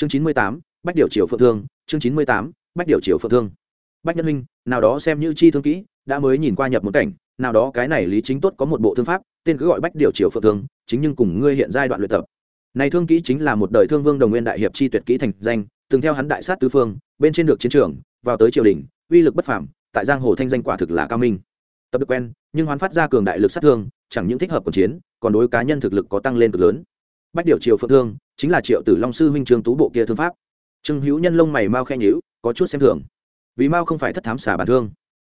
chương chín mươi tám, bách điều triều phượng thương, chương chín mươi tám, bách điều triều phượng thương. Bách nhân huynh, nào đó xem như chi thương kỹ, đã mới nhìn qua nhập một cảnh, nào đó cái này lý chính tốt có một bộ thương pháp, tên cứ gọi bách điều triều phượng thương, chính nhưng cùng ngươi hiện giai đoạn luyện tập. Này thương kỹ chính là một đời thương vương đồng nguyên đại hiệp chi tuyệt kỹ thành danh, từng theo hắn đại sát tứ phương, bên trên được chiến trường, vào tới triều đình, uy lực bất phàm, tại giang hồ thanh danh quả thực là cao minh. Tập được quen, nhưng hoán phát ra cường đại lực sát thương, chẳng những thích hợp cuộc chiến, còn đối cá nhân thực lực có tăng lên cực lớn. Bách điều triều phượng thương chính là triệu tử long sư huynh trương tú bộ kia thương pháp. Trương hữu nhân lông mày mau khen nhữ có chút xem thường. Vì mao không phải thất thám xả bản thương.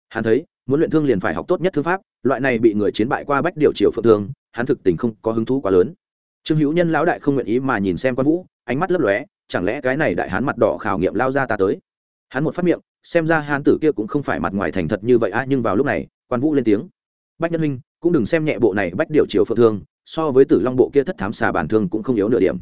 Hắn thấy, muốn luyện thương liền phải học tốt nhất thương pháp, loại này bị người chiến bại qua bách điều triều phượng thương, hắn thực tình không có hứng thú quá lớn. Trương hữu nhân lão đại không nguyện ý mà nhìn xem quan vũ, ánh mắt lấp lóe, chẳng lẽ cái này đại hán mặt đỏ khảo nghiệm lao ra ta tới? Hắn một phát miệng, xem ra hán tử kia cũng không phải mặt ngoài thành thật như vậy a nhưng vào lúc này, quan vũ lên tiếng. Bách nhân huynh, cũng đừng xem nhẹ bộ này bách điều chiều phượng thương, so với tử long bộ kia thất thám xà bản thương cũng không yếu nửa điểm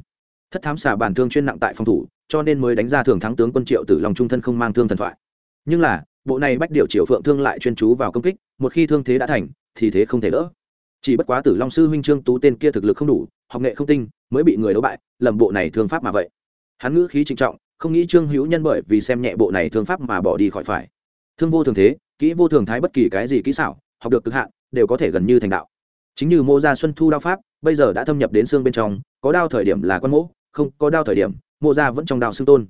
thất thám xà bản thương chuyên nặng tại phòng thủ, cho nên mới đánh ra thường thắng tướng quân triệu tử long trung thân không mang thương thần thoại. Nhưng là, bộ này bách điều triệu phượng thương lại chuyên chú vào công kích, một khi thương thế đã thành, thì thế không thể đỡ. Chỉ bất quá tử long sư huynh trương tú tên kia thực lực không đủ, học nghệ không tinh, mới bị người đấu bại, lầm bộ này thương pháp mà vậy. Hắn ngữ khí trịnh trọng, không nghĩ trương hữu nhân bởi vì xem nhẹ bộ này thương pháp mà bỏ đi khỏi phải. Thương vô thường thế, kỹ vô thường thái bất kỳ cái gì kỹ xảo, học được cực hạn, đều có thể gần như thành đạo. Chính như mô gia xuân thu đao pháp, bây giờ đã thâm nhập đến xương bên trong, có đao thời điểm là quan mỗ không có đao thời điểm mộ gia vẫn trong đao xưng tôn.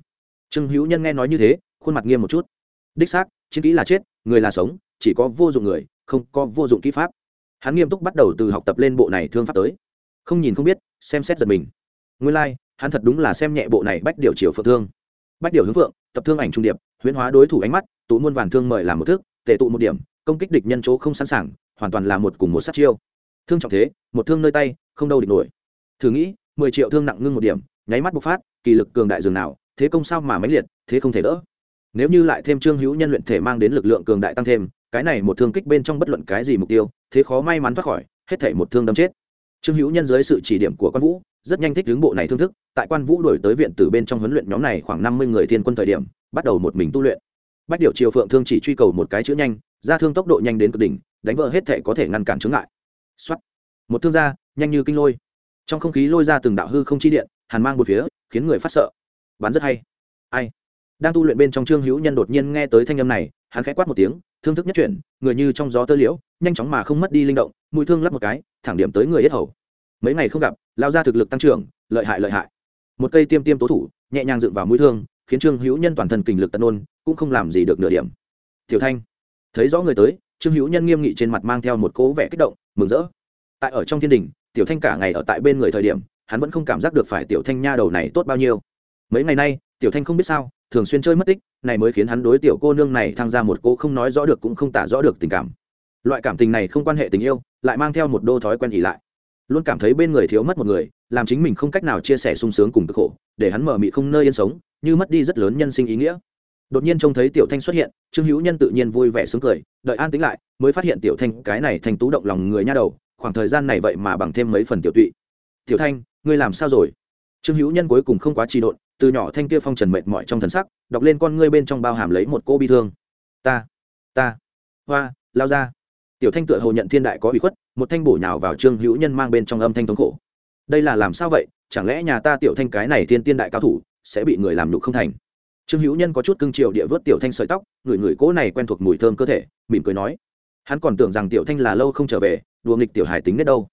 Trương hữu nhân nghe nói như thế khuôn mặt nghiêm một chút. Đích xác chiến kỹ là chết người là sống chỉ có vô dụng người không có vô dụng kỹ pháp. Hắn nghiêm túc bắt đầu từ học tập lên bộ này thương pháp tới. Không nhìn không biết xem xét giật mình. Nguyên lai、like, hắn thật đúng là xem nhẹ bộ này bách điều chiều phượng thương. Bách điều hướng phượng tập thương ảnh trung điệp huyễn hóa đối thủ ánh mắt tụ muôn vàn thương mời làm một thước tệ tụ một điểm công kích địch nhân chỗ không sẵn sàng hoàn toàn là một cùng một sát chiêu. Thương trọng thế một thương nơi tay không đâu địch nổi. Thử nghĩ mười triệu thương nặng ngưng một điểm nháy mắt bộc phát, kỳ lực cường đại dường nào, thế công sao mà máy liệt, thế không thể đỡ. Nếu như lại thêm trương hữu nhân luyện thể mang đến lực lượng cường đại tăng thêm, cái này một thương kích bên trong bất luận cái gì mục tiêu, thế khó may mắn thoát khỏi, hết thể một thương đâm chết. Trương hữu nhân dưới sự chỉ điểm của quan vũ, rất nhanh thích hướng bộ này thương thức, tại quan vũ đổi tới viện từ bên trong huấn luyện nhóm này khoảng năm mươi người thiên quân thời điểm, bắt đầu một mình tu luyện. Bách điều triều phượng thương chỉ truy cầu một cái chữ nhanh, ra thương tốc độ nhanh đến cực đỉnh, đánh vỡ hết thể có thể ngăn cản chướng ngại. Xuất một thương gia nhanh như kinh lôi. Trong không khí lôi ra từng đạo hư không chi điện hàn mang một phía, khiến người phát sợ. Bắn rất hay. Ai? Đang tu luyện bên trong trương hữu nhân đột nhiên nghe tới thanh âm này, hắn khẽ quát một tiếng, thương thức nhất chuyển, người như trong gió tơ liễu, nhanh chóng mà không mất đi linh động, mũi thương lắp một cái, thẳng điểm tới người yết hầu. Mấy ngày không gặp, lao ra thực lực tăng trưởng, lợi hại lợi hại. Một cây tiêm tiêm tố thủ, nhẹ nhàng dựng vào mũi thương, khiến trương hữu nhân toàn thân kình lực tận ôn, cũng không làm gì được nửa điểm. Tiểu thanh, thấy rõ người tới, trương hữu nhân nghiêm nghị trên mặt mang theo một cố vẻ kích động, mừng rỡ. Tại ở trong thiên đình, tiểu thanh cả ngày ở tại bên người thời điểm hắn vẫn không cảm giác được phải tiểu thanh nha đầu này tốt bao nhiêu. Mấy ngày nay, tiểu thanh không biết sao, thường xuyên chơi mất tích, này mới khiến hắn đối tiểu cô nương này tham gia một cô không nói rõ được cũng không tả rõ được tình cảm. Loại cảm tình này không quan hệ tình yêu, lại mang theo một đô thói quen ỉ lại. Luôn cảm thấy bên người thiếu mất một người, làm chính mình không cách nào chia sẻ sung sướng cùng cực khổ, để hắn mở mị không nơi yên sống, như mất đi rất lớn nhân sinh ý nghĩa. Đột nhiên trông thấy tiểu thanh xuất hiện, trương hữu nhân tự nhiên vui vẻ sướng cười, đợi an tính lại, mới phát hiện tiểu thanh cái này thành tú động lòng người nha đầu, khoảng thời gian này vậy mà bằng thêm mấy phần tiểu tụy. Tiểu thanh ngươi làm sao rồi? Trương hữu nhân cuối cùng không quá trì độn, từ nhỏ thanh kia phong trần mệt mỏi trong thần sắc, đọc lên con ngươi bên trong bao hàm lấy một cô bi thương. Ta ta, hoa, lao ra. Tiểu thanh tựa hồ nhận thiên đại có ủy khuất, một thanh bổ nhào vào trương hữu nhân mang bên trong âm thanh thống khổ. Đây là làm sao vậy? Chẳng lẽ nhà ta tiểu thanh cái này thiên tiên đại cao thủ, sẽ bị người làm nhục không thành? Trương hữu nhân có chút cưng chiều địa vớt tiểu thanh sợi tóc, người người cố này quen thuộc mùi thơm cơ thể, mỉm cười nói. Hắn còn tưởng rằng tiểu thanh là lâu không trở về, đùa nghịch tiểu hải tính nết đâu.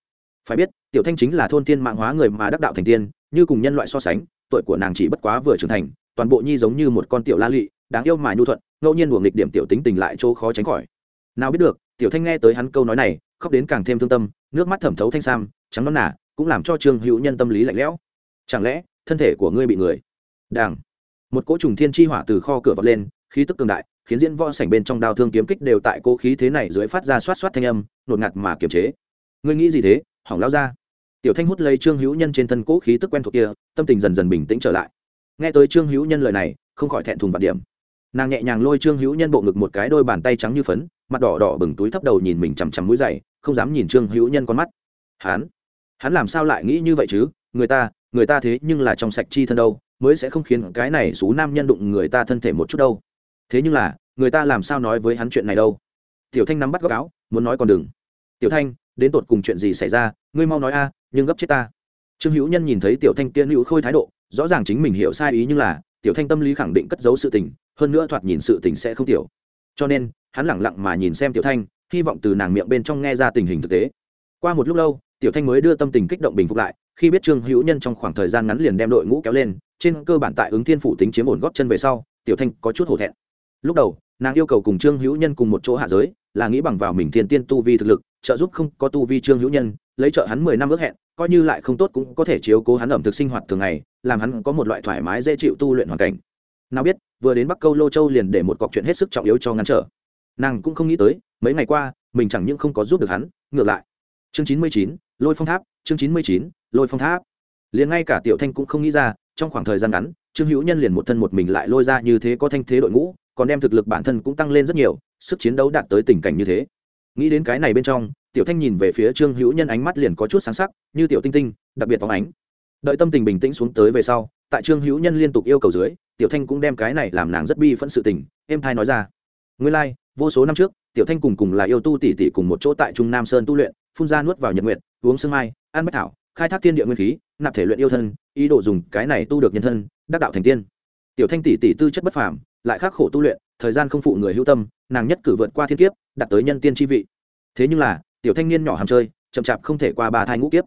Phải biết tiểu thanh chính là thôn tiên mạng hóa người mà đắc đạo thành tiên, như cùng nhân loại so sánh, tuổi của nàng chỉ bất quá vừa trưởng thành, toàn bộ nhi giống như một con tiểu la lụy đáng yêu mà nhu thuận, ngẫu nhiên buồng nghịch điểm tiểu tính tình lại chỗ khó tránh khỏi. Nào biết được, tiểu thanh nghe tới hắn câu nói này, khóc đến càng thêm thương tâm, nước mắt thẩm thấu thanh sam, trắng non nả cũng làm cho trương hữu nhân tâm lý lạnh lẽo. Chẳng lẽ, thân thể của ngươi bị người? Đàng. Một cỗ trùng thiên chi hỏa từ kho cửa vọt lên, khí tức cường đại, khiến diễn võ sảnh bên trong đao thương kiếm kích đều tại cỗ khí thế này dưới phát ra xoát xoát thanh âm, nột ngạt mà kiềm chế. Ngươi nghĩ gì thế, hỏng lao ra tiểu thanh hút lấy trương hữu nhân trên thân cỗ khí tức quen thuộc kia, tâm tình dần dần bình tĩnh trở lại. Nghe tới trương hữu nhân lời này, không khỏi thẹn thùng vạn điểm. Nàng nhẹ nhàng lôi trương hữu nhân bộ ngực một cái đôi bàn tay trắng như phấn, mặt đỏ đỏ bừng túi thấp đầu nhìn mình chằm chằm mũi dày không dám nhìn trương hữu nhân con mắt. Hắn? Hắn làm sao lại nghĩ như vậy chứ? Người ta người ta thế nhưng là trong sạch chi thân đâu, mới sẽ không khiến cái này xú nam nhân đụng người ta thân thể một chút đâu. Thế nhưng là, người ta làm sao nói với hắn chuyện này đâu? Tiểu thanh nắm bắt góc áo, muốn nói còn đừng. Tiểu thanh, đến tột cùng chuyện gì xảy ra? Ngươi mau nói a nhưng gấp chết ta. Trương hữu nhân nhìn thấy tiểu thanh tiên hữu khôi thái độ, rõ ràng chính mình hiểu sai ý nhưng là, tiểu thanh tâm lý khẳng định cất giấu sự tình, hơn nữa thoạt nhìn sự tình sẽ không tiểu. Cho nên, hắn lẳng lặng mà nhìn xem tiểu thanh, hy vọng từ nàng miệng bên trong nghe ra tình hình thực tế. Qua một lúc lâu, tiểu thanh mới đưa tâm tình kích động bình phục lại, khi biết trương hữu nhân trong khoảng thời gian ngắn liền đem đội ngũ kéo lên, trên cơ bản tại ứng thiên phủ tính chiếm ổn góp chân về sau, tiểu thanh có chút hổ thẹn. Lúc đầu, nàng yêu cầu cùng trương hữu nhân cùng một chỗ hạ giới, là nghĩ bằng vào mình thiên tiên tu vi thực lực trợ giúp không có tu vi trương hữu nhân, lấy trợ hắn mười năm ước hẹn, coi như lại không tốt cũng có thể chiếu cố hắn ẩm thực sinh hoạt thường ngày, làm hắn có một loại thoải mái dễ chịu tu luyện hoàn cảnh. Nào biết, vừa đến bắc câu lô châu liền để một cọc chuyện hết sức trọng yếu cho ngăn trở. Nàng cũng không nghĩ tới, mấy ngày qua, mình chẳng những không có giúp được hắn, ngược lại. Chương chín mươi chín, lôi phong tháp, chương chín mươi chín, lôi phong tháp. Liền ngay cả tiểu thanh cũng không nghĩ ra, trong khoảng thời gian ngắn, trương hữu nhân liền một thân một mình lại lôi ra như thế có thanh thế đội ngũ, còn đem thực lực bản thân cũng tăng lên rất nhiều, sức chiến đấu đạt tới tình cảnh như thế nghĩ đến cái này bên trong tiểu thanh nhìn về phía trương hữu nhân ánh mắt liền có chút sáng sắc như tiểu tinh tinh đặc biệt phóng ánh. Đợi tâm tình bình tĩnh xuống tới về sau tại trương hữu nhân liên tục yêu cầu dưới tiểu thanh cũng đem cái này làm nàng rất bi phẫn sự tình em thai nói ra. Nguyên lai、like, vô số năm trước tiểu thanh cùng cùng là yêu tu tỷ tỷ cùng một chỗ tại trung nam sơn tu luyện phun ra nuốt vào nhật nguyện uống sương mai ăn bách thảo khai thác thiên địa nguyên khí nạp thể luyện yêu thân ý đồ dùng cái này tu được nhân thân đắc đạo thành tiên. Tiểu thanh tỷ tỷ tư chất bất phàm lại khắc khổ tu luyện thời gian không phụ người hữu tâm nàng nhất cử vượt qua thiên kiếp, đạt tới nhân tiên tri vị. Thế nhưng là, tiểu thanh niên nhỏ hàm chơi, chậm chạp không thể qua ba thai ngũ kiếp.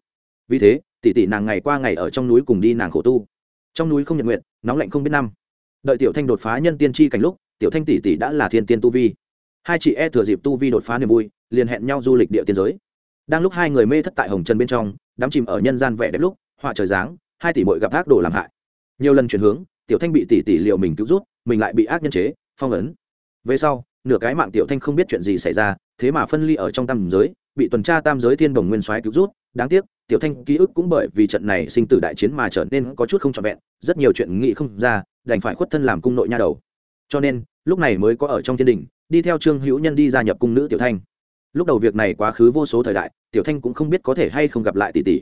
Vì thế tỷ tỷ nàng ngày qua ngày ở trong núi cùng đi nàng khổ tu. Trong núi không nhận nguyện nóng lạnh không biết năm. Đợi tiểu thanh đột phá nhân tiên tri cảnh lúc, tiểu thanh tỷ tỷ đã là thiên tiên tu vi. Hai chị e thừa dịp tu vi đột phá niềm vui, liền hẹn nhau du lịch địa tiên giới. Đang lúc hai người mê thất tại hồng trần bên trong, đắm chìm ở nhân gian vẻ đẹp lúc, họa trời dáng hai tỷ mội gặp ác đồ làm hại. Nhiều lần chuyển hướng, tiểu thanh bị tỷ tỷ liệu mình cứu rút, mình lại bị ác nhân chế, phong ấn. Về sau nửa cái mạng tiểu thanh không biết chuyện gì xảy ra, thế mà phân ly ở trong tam giới, bị tuần tra tam giới thiên đồng nguyên soái cứu rút. Đáng tiếc, tiểu thanh ký ức cũng bởi vì trận này sinh tử đại chiến mà trở nên có chút không trọn vẹn, rất nhiều chuyện nghĩ không ra, đành phải khuất thân làm cung nội nha đầu. Cho nên, lúc này mới có ở trong thiên đình, đi theo trương hữu nhân đi gia nhập cung nữ tiểu thanh. Lúc đầu việc này quá khứ vô số thời đại, tiểu thanh cũng không biết có thể hay không gặp lại tỷ tỷ.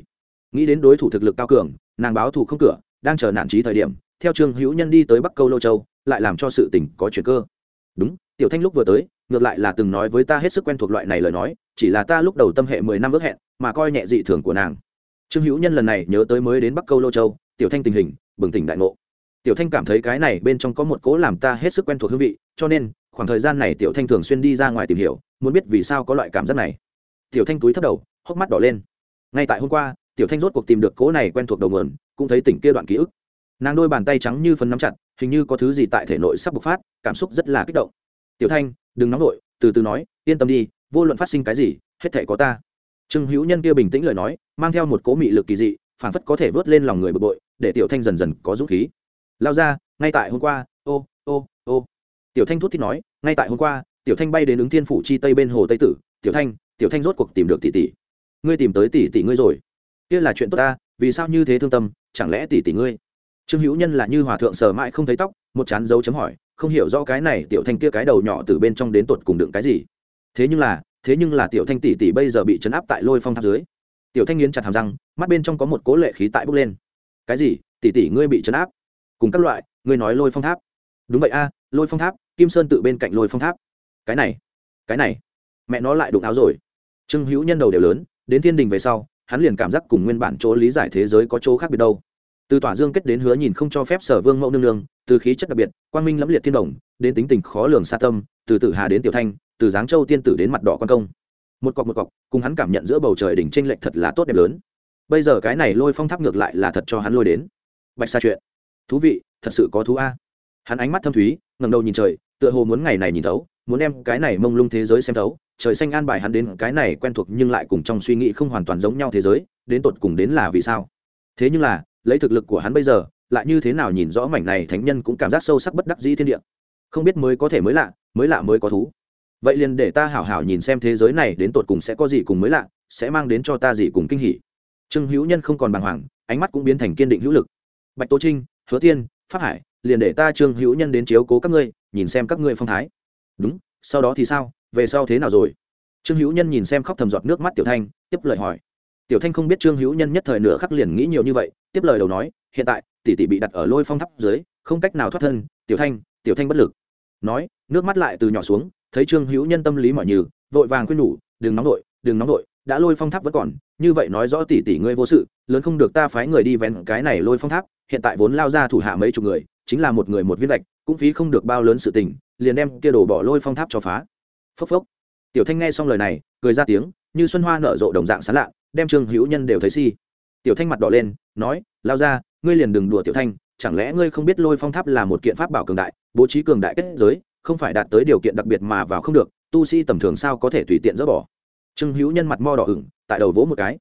Nghĩ đến đối thủ thực lực cao cường, nàng báo thủ không cửa, đang chờ nản trí thời điểm, theo trương hữu nhân đi tới bắc câu lô châu, lại làm cho sự tình có chuyện cơ. Đúng tiểu thanh lúc vừa tới, ngược lại là từng nói với ta hết sức quen thuộc loại này lời nói, chỉ là ta lúc đầu tâm hệ mười năm ước hẹn, mà coi nhẹ dị thường của nàng. Trương hữu nhân lần này nhớ tới mới đến bắc câu lô châu, tiểu thanh tình hình, bừng tỉnh đại ngộ. Tiểu thanh cảm thấy cái này bên trong có một cố làm ta hết sức quen thuộc hương vị, cho nên, khoảng thời gian này tiểu thanh thường xuyên đi ra ngoài tìm hiểu, muốn biết vì sao có loại cảm giác này. Tiểu thanh túi thấp đầu, hốc mắt đỏ lên. Ngay tại hôm qua, tiểu thanh rốt cuộc tìm được cố này quen thuộc đầu nguồn cũng thấy tỉnh kia đoạn ký ức. Nàng đôi bàn tay trắng như phấn nắm chặt, hình như có thứ gì tại thể nội sắp bộc phát, cảm xúc rất là kích động tiểu thanh, đừng nóng vội, từ từ nói, yên tâm đi, vô luận phát sinh cái gì, hết thể có ta. Trương hữu nhân kia bình tĩnh lời nói, mang theo một cố mị lực kỳ dị, phản phất có thể vớt lên lòng người bực bội, để tiểu thanh dần dần có dũng khí. Lao ra, ngay tại hôm qua, ô ô ô. Tiểu thanh thút thít nói, ngay tại hôm qua, tiểu thanh bay đến ứng thiên phủ chi tây bên hồ tây tử. Tiểu thanh tiểu thanh rốt cuộc tìm được tỷ tỷ. Ngươi tìm tới tỷ tỷ ngươi rồi. Kia là chuyện tốt ta, vì sao như thế thương tâm, chẳng lẽ tỷ tỷ ngươi? Trương hữu nhân là như hòa thượng sờ mãi không thấy tóc, một chán dấu chấm hỏi không hiểu rõ cái này tiểu thanh kia cái đầu nhỏ từ bên trong đến tột cùng đựng cái gì. Thế nhưng là, thế nhưng là tiểu thanh tỷ tỷ bây giờ bị chấn áp tại lôi phong tháp dưới. Tiểu thanh nghiến chặt hàm răng, mắt bên trong có một cố lệ khí tại bốc lên. Cái gì? Tỷ tỷ ngươi bị chấn áp? Cùng các loại, ngươi nói lôi phong tháp. Đúng vậy a, lôi phong tháp, kim sơn tự bên cạnh lôi phong tháp. Cái này cái này, mẹ nó lại đụng áo rồi. Trương hữu nhân đầu đều lớn, đến thiên đình về sau, hắn liền cảm giác cùng nguyên bản chỗ lý giải thế giới có chỗ khác biệt đâu từ tỏa dương kết đến hứa nhìn không cho phép sở vương mẫu nương nương, từ khí chất đặc biệt, quang minh lẫm liệt thiên đồng, đến tính tình khó lường xa tâm, từ tử hà đến tiểu thanh, từ giáng châu tiên tử đến mặt đỏ quan công. Một cọc một cọc, cùng hắn cảm nhận giữa bầu trời đỉnh tranh lệch thật là tốt đẹp lớn. Bây giờ cái này lôi phong tháp ngược lại là thật cho hắn lôi đến. Bạch xa chuyện. Thú vị, thật sự có thú a. Hắn ánh mắt thâm thúy ngầm đầu nhìn trời, tựa hồ muốn ngày này nhìn thấu, muốn đem cái này mông lung thế giới xem thấu. Trời xanh an bài hắn đến cái này quen thuộc nhưng lại cùng trong suy nghĩ không hoàn toàn giống nhau thế giới, đến tột cùng đến là vì sao? Thế nhưng là lấy thực lực của hắn bây giờ, lại như thế nào nhìn rõ mảnh này thánh nhân cũng cảm giác sâu sắc bất đắc dĩ thiên địa. Không biết mới có thể mới lạ mới lạ mới có thú. Vậy liền để ta hảo hảo nhìn xem thế giới này đến tột cùng sẽ có gì cùng mới lạ, sẽ mang đến cho ta gì cùng kinh hỉ. Trương hữu nhân không còn bàng hoàng, ánh mắt cũng biến thành kiên định hữu lực. Bạch tô trinh, hứa tiên phát hải, liền để ta trương hữu nhân đến chiếu cố các ngươi, nhìn xem các ngươi phong thái. Đúng, sau đó thì sao? Về sau thế nào rồi? Trương hữu nhân nhìn xem khóc thầm giọt nước mắt tiểu thanh, tiếp lời hỏi tiểu thanh không biết trương hữu nhân nhất thời nửa khắc liền nghĩ nhiều như vậy, tiếp lời đầu nói, hiện tại, tỷ tỷ bị đặt ở lôi phong tháp dưới, không cách nào thoát thân, tiểu thanh tiểu thanh bất lực. Nói, nước mắt lại từ nhỏ xuống, thấy trương hữu nhân tâm lý mọi như vội vàng khuyên nhủ, đừng nóng vội, đừng nóng vội, đã lôi phong tháp vẫn còn, như vậy nói rõ tỷ tỷ ngươi vô sự, lớn không được ta phái người đi vén cái này lôi phong tháp, hiện tại vốn lao ra thủ hạ mấy chục người, chính là một người một viên lệch cũng phí không được bao lớn sự tình, liền đem kia đổ bỏ lôi phong tháp cho phá. Phốc phốc. Tiểu thanh nghe xong lời này, cười ra tiếng, như xuân hoa nở rộ đồng dạng sán lạ đem trương hữu nhân đều thấy si. Tiểu thanh mặt đỏ lên, nói, lao ra, ngươi liền đừng đùa tiểu thanh, chẳng lẽ ngươi không biết lôi phong tháp là một kiện pháp bảo cường đại, bố trí cường đại kết giới, không phải đạt tới điều kiện đặc biệt mà vào không được, tu sĩ tầm thường sao có thể tùy tiện dỡ bỏ? Trương hữu nhân mặt mo đỏ ửng, tại đầu vỗ một cái.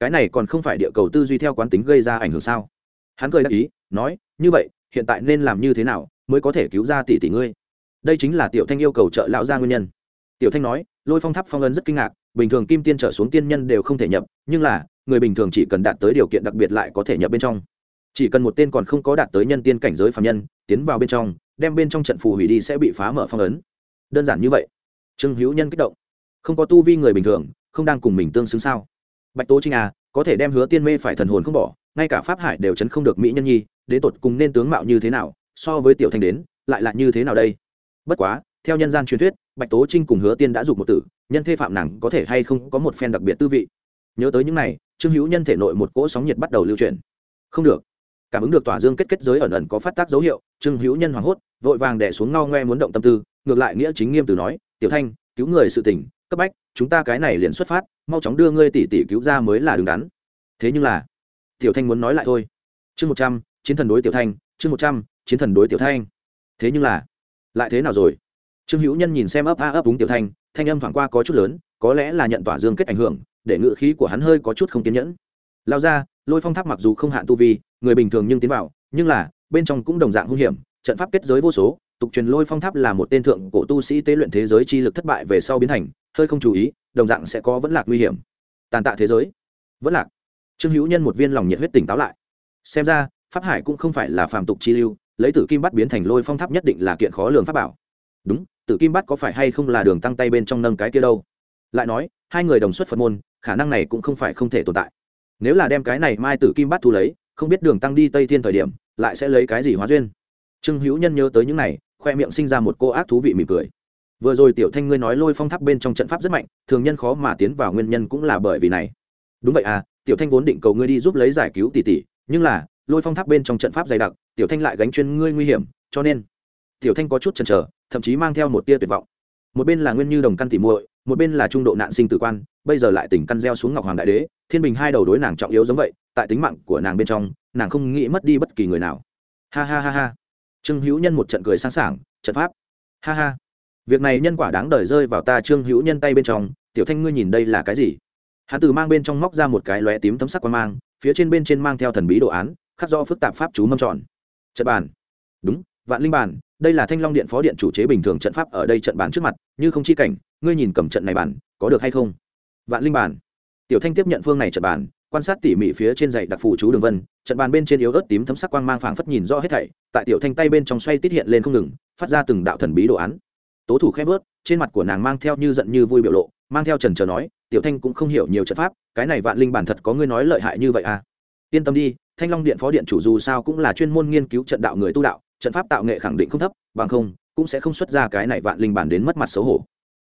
Cái này còn không phải địa cầu tư duy theo quán tính gây ra ảnh hưởng sao? Hắn cười đáp ý, nói, như vậy, hiện tại nên làm như thế nào mới có thể cứu ra tỷ tỷ ngươi? Đây chính là tiểu thanh yêu cầu trợ lão gia nguyên nhân tiểu thanh nói, lôi phong tháp phong ấn rất kinh ngạc, bình thường kim tiên trở xuống tiên nhân đều không thể nhập, nhưng là, người bình thường chỉ cần đạt tới điều kiện đặc biệt lại có thể nhập bên trong. Chỉ cần một tên còn không có đạt tới nhân tiên cảnh giới phạm nhân, tiến vào bên trong, đem bên trong trận phù hủy đi sẽ bị phá mở phong ấn. Đơn giản như vậy. Trương hữu nhân kích động. Không có tu vi người bình thường, không đang cùng mình tương xứng sao? Bạch tố trinh à có thể đem hứa tiên mê phải thần hồn không bỏ, ngay cả pháp hải đều chấn không được mỹ nhân nhi, đến tột cùng nên tướng mạo như thế nào, so với tiểu thanh đến, lại là như thế nào đây? Bất quá theo nhân gian truyền thuyết, bạch tố trinh cùng hứa tiên đã dục một tử, nhân thê phạm nàng có thể hay không có một phen đặc biệt tư vị? Nhớ tới những này, trương hữu nhân thể nội một cỗ sóng nhiệt bắt đầu lưu chuyển. Không được. Cảm ứng được tỏa dương kết kết giới ẩn ẩn có phát tác dấu hiệu, trương hữu nhân hoảng hốt, vội vàng đẻ xuống ngao ngoe muốn động tâm tư, ngược lại nghĩa chính nghiêm từ nói, tiểu thanh, cứu người sự tỉnh cấp bách, chúng ta cái này liền xuất phát, mau chóng đưa ngươi tỷ tỷ cứu ra mới là đứng đắn. Thế nhưng là, tiểu thanh muốn nói lại thôi. Chương một trăm, chiến thần đối tiểu thanh, chương một trăm, chiến thần đối tiểu thanh. Thế nhưng là, lại thế nào rồi? Trương hữu nhân nhìn xem ấp a ấp úng tiểu thanh thanh âm thoảng qua có chút lớn, có lẽ là nhận tỏa dương kết ảnh hưởng, để ngự khí của hắn hơi có chút không kiên nhẫn. Lao ra, lôi phong tháp mặc dù không hạn tu vi, người bình thường nhưng tiến vào, nhưng là, bên trong cũng đồng dạng hung hiểm, trận pháp kết giới vô số, tục truyền lôi phong tháp là một tên thượng cổ tu sĩ tế luyện thế giới chi lực thất bại về sau biến thành, hơi không chú ý, đồng dạng sẽ có vẫn lạc nguy hiểm. Tàn tạ thế giới. Vẫn lạc. Trương hữu nhân một viên lòng nhiệt huyết tỉnh táo lại. Xem ra, pháp hải cũng không phải là phàm tục chi lưu, lấy tử kim bắt biến thành lôi phong tháp nhất định là kiện khó lường pháp bảo. Đúng tử kim bắt có phải hay không là đường tăng tay bên trong nâng cái kia đâu? Lại nói, hai người đồng xuất phật môn, khả năng này cũng không phải không thể tồn tại. Nếu là đem cái này mai tử kim bắt thu lấy, không biết đường tăng đi tây thiên thời điểm, lại sẽ lấy cái gì hóa duyên? Trương hữu nhân nhớ tới những này, khoe miệng sinh ra một cô ác thú vị mỉm cười. Vừa rồi tiểu thanh ngươi nói lôi phong tháp bên trong trận pháp rất mạnh, thường nhân khó mà tiến vào nguyên nhân cũng là bởi vì này. Đúng vậy à tiểu thanh vốn định cầu ngươi đi giúp lấy giải cứu tỷ tỷ, nhưng là, lôi phong tháp bên trong trận pháp dày đặc, tiểu thanh lại gánh chuyên ngươi nguy hiểm, cho nên. Tiểu thanh có chút chần chờ thậm chí mang theo một tia tuyệt vọng. Một bên là nguyên như đồng căn tỉ muội, một bên là trung độ nạn sinh tử quan, bây giờ lại tỉnh căn gieo xuống ngọc hoàng đại đế, thiên bình hai đầu đối nàng trọng yếu giống vậy, tại tính mạng của nàng bên trong, nàng không nghĩ mất đi bất kỳ người nào. Ha ha ha ha. Trương hữu nhân một trận cười sáng sảng, trận pháp. Ha ha. Việc này nhân quả đáng đời rơi vào ta trương hữu nhân tay bên trong, tiểu thanh ngươi nhìn đây là cái gì? Hắn từ mang bên trong móc ra một cái lóe tím tấm sắc quan mang, phía trên bên trên mang theo thần bí đồ án, khắc do phức tạp pháp chú mâm tròn. Trận bàn. Đúng vạn linh bản, đây là thanh long điện phó điện chủ chế bình thường trận pháp ở đây trận bản trước mặt như không chi cảnh ngươi nhìn cầm trận này bản có được hay không? Vạn linh bản, tiểu thanh tiếp nhận phương này trận bản quan sát tỉ mỉ phía trên dãy đặc phù chú đường vân trận bàn bên trên yếu ớt tím thấm sắc quang mang phảng phất nhìn rõ hết thảy tại tiểu thanh tay bên trong xoay tiết hiện lên không ngừng phát ra từng đạo thần bí đồ án. Tố thủ khép vớt trên mặt của nàng mang theo như giận như vui biểu lộ mang theo trần trờ nói tiểu thanh cũng không hiểu nhiều trận pháp cái này vạn linh bản thật có ngươi nói lợi hại như vậy à? Yên tâm đi thanh long điện phó điện chủ dù sao cũng là chuyên môn nghiên cứu trận đạo người tu đạo trận pháp tạo nghệ khẳng định không thấp, bằng không, cũng sẽ không xuất ra cái này vạn linh bản đến mất mặt xấu hổ.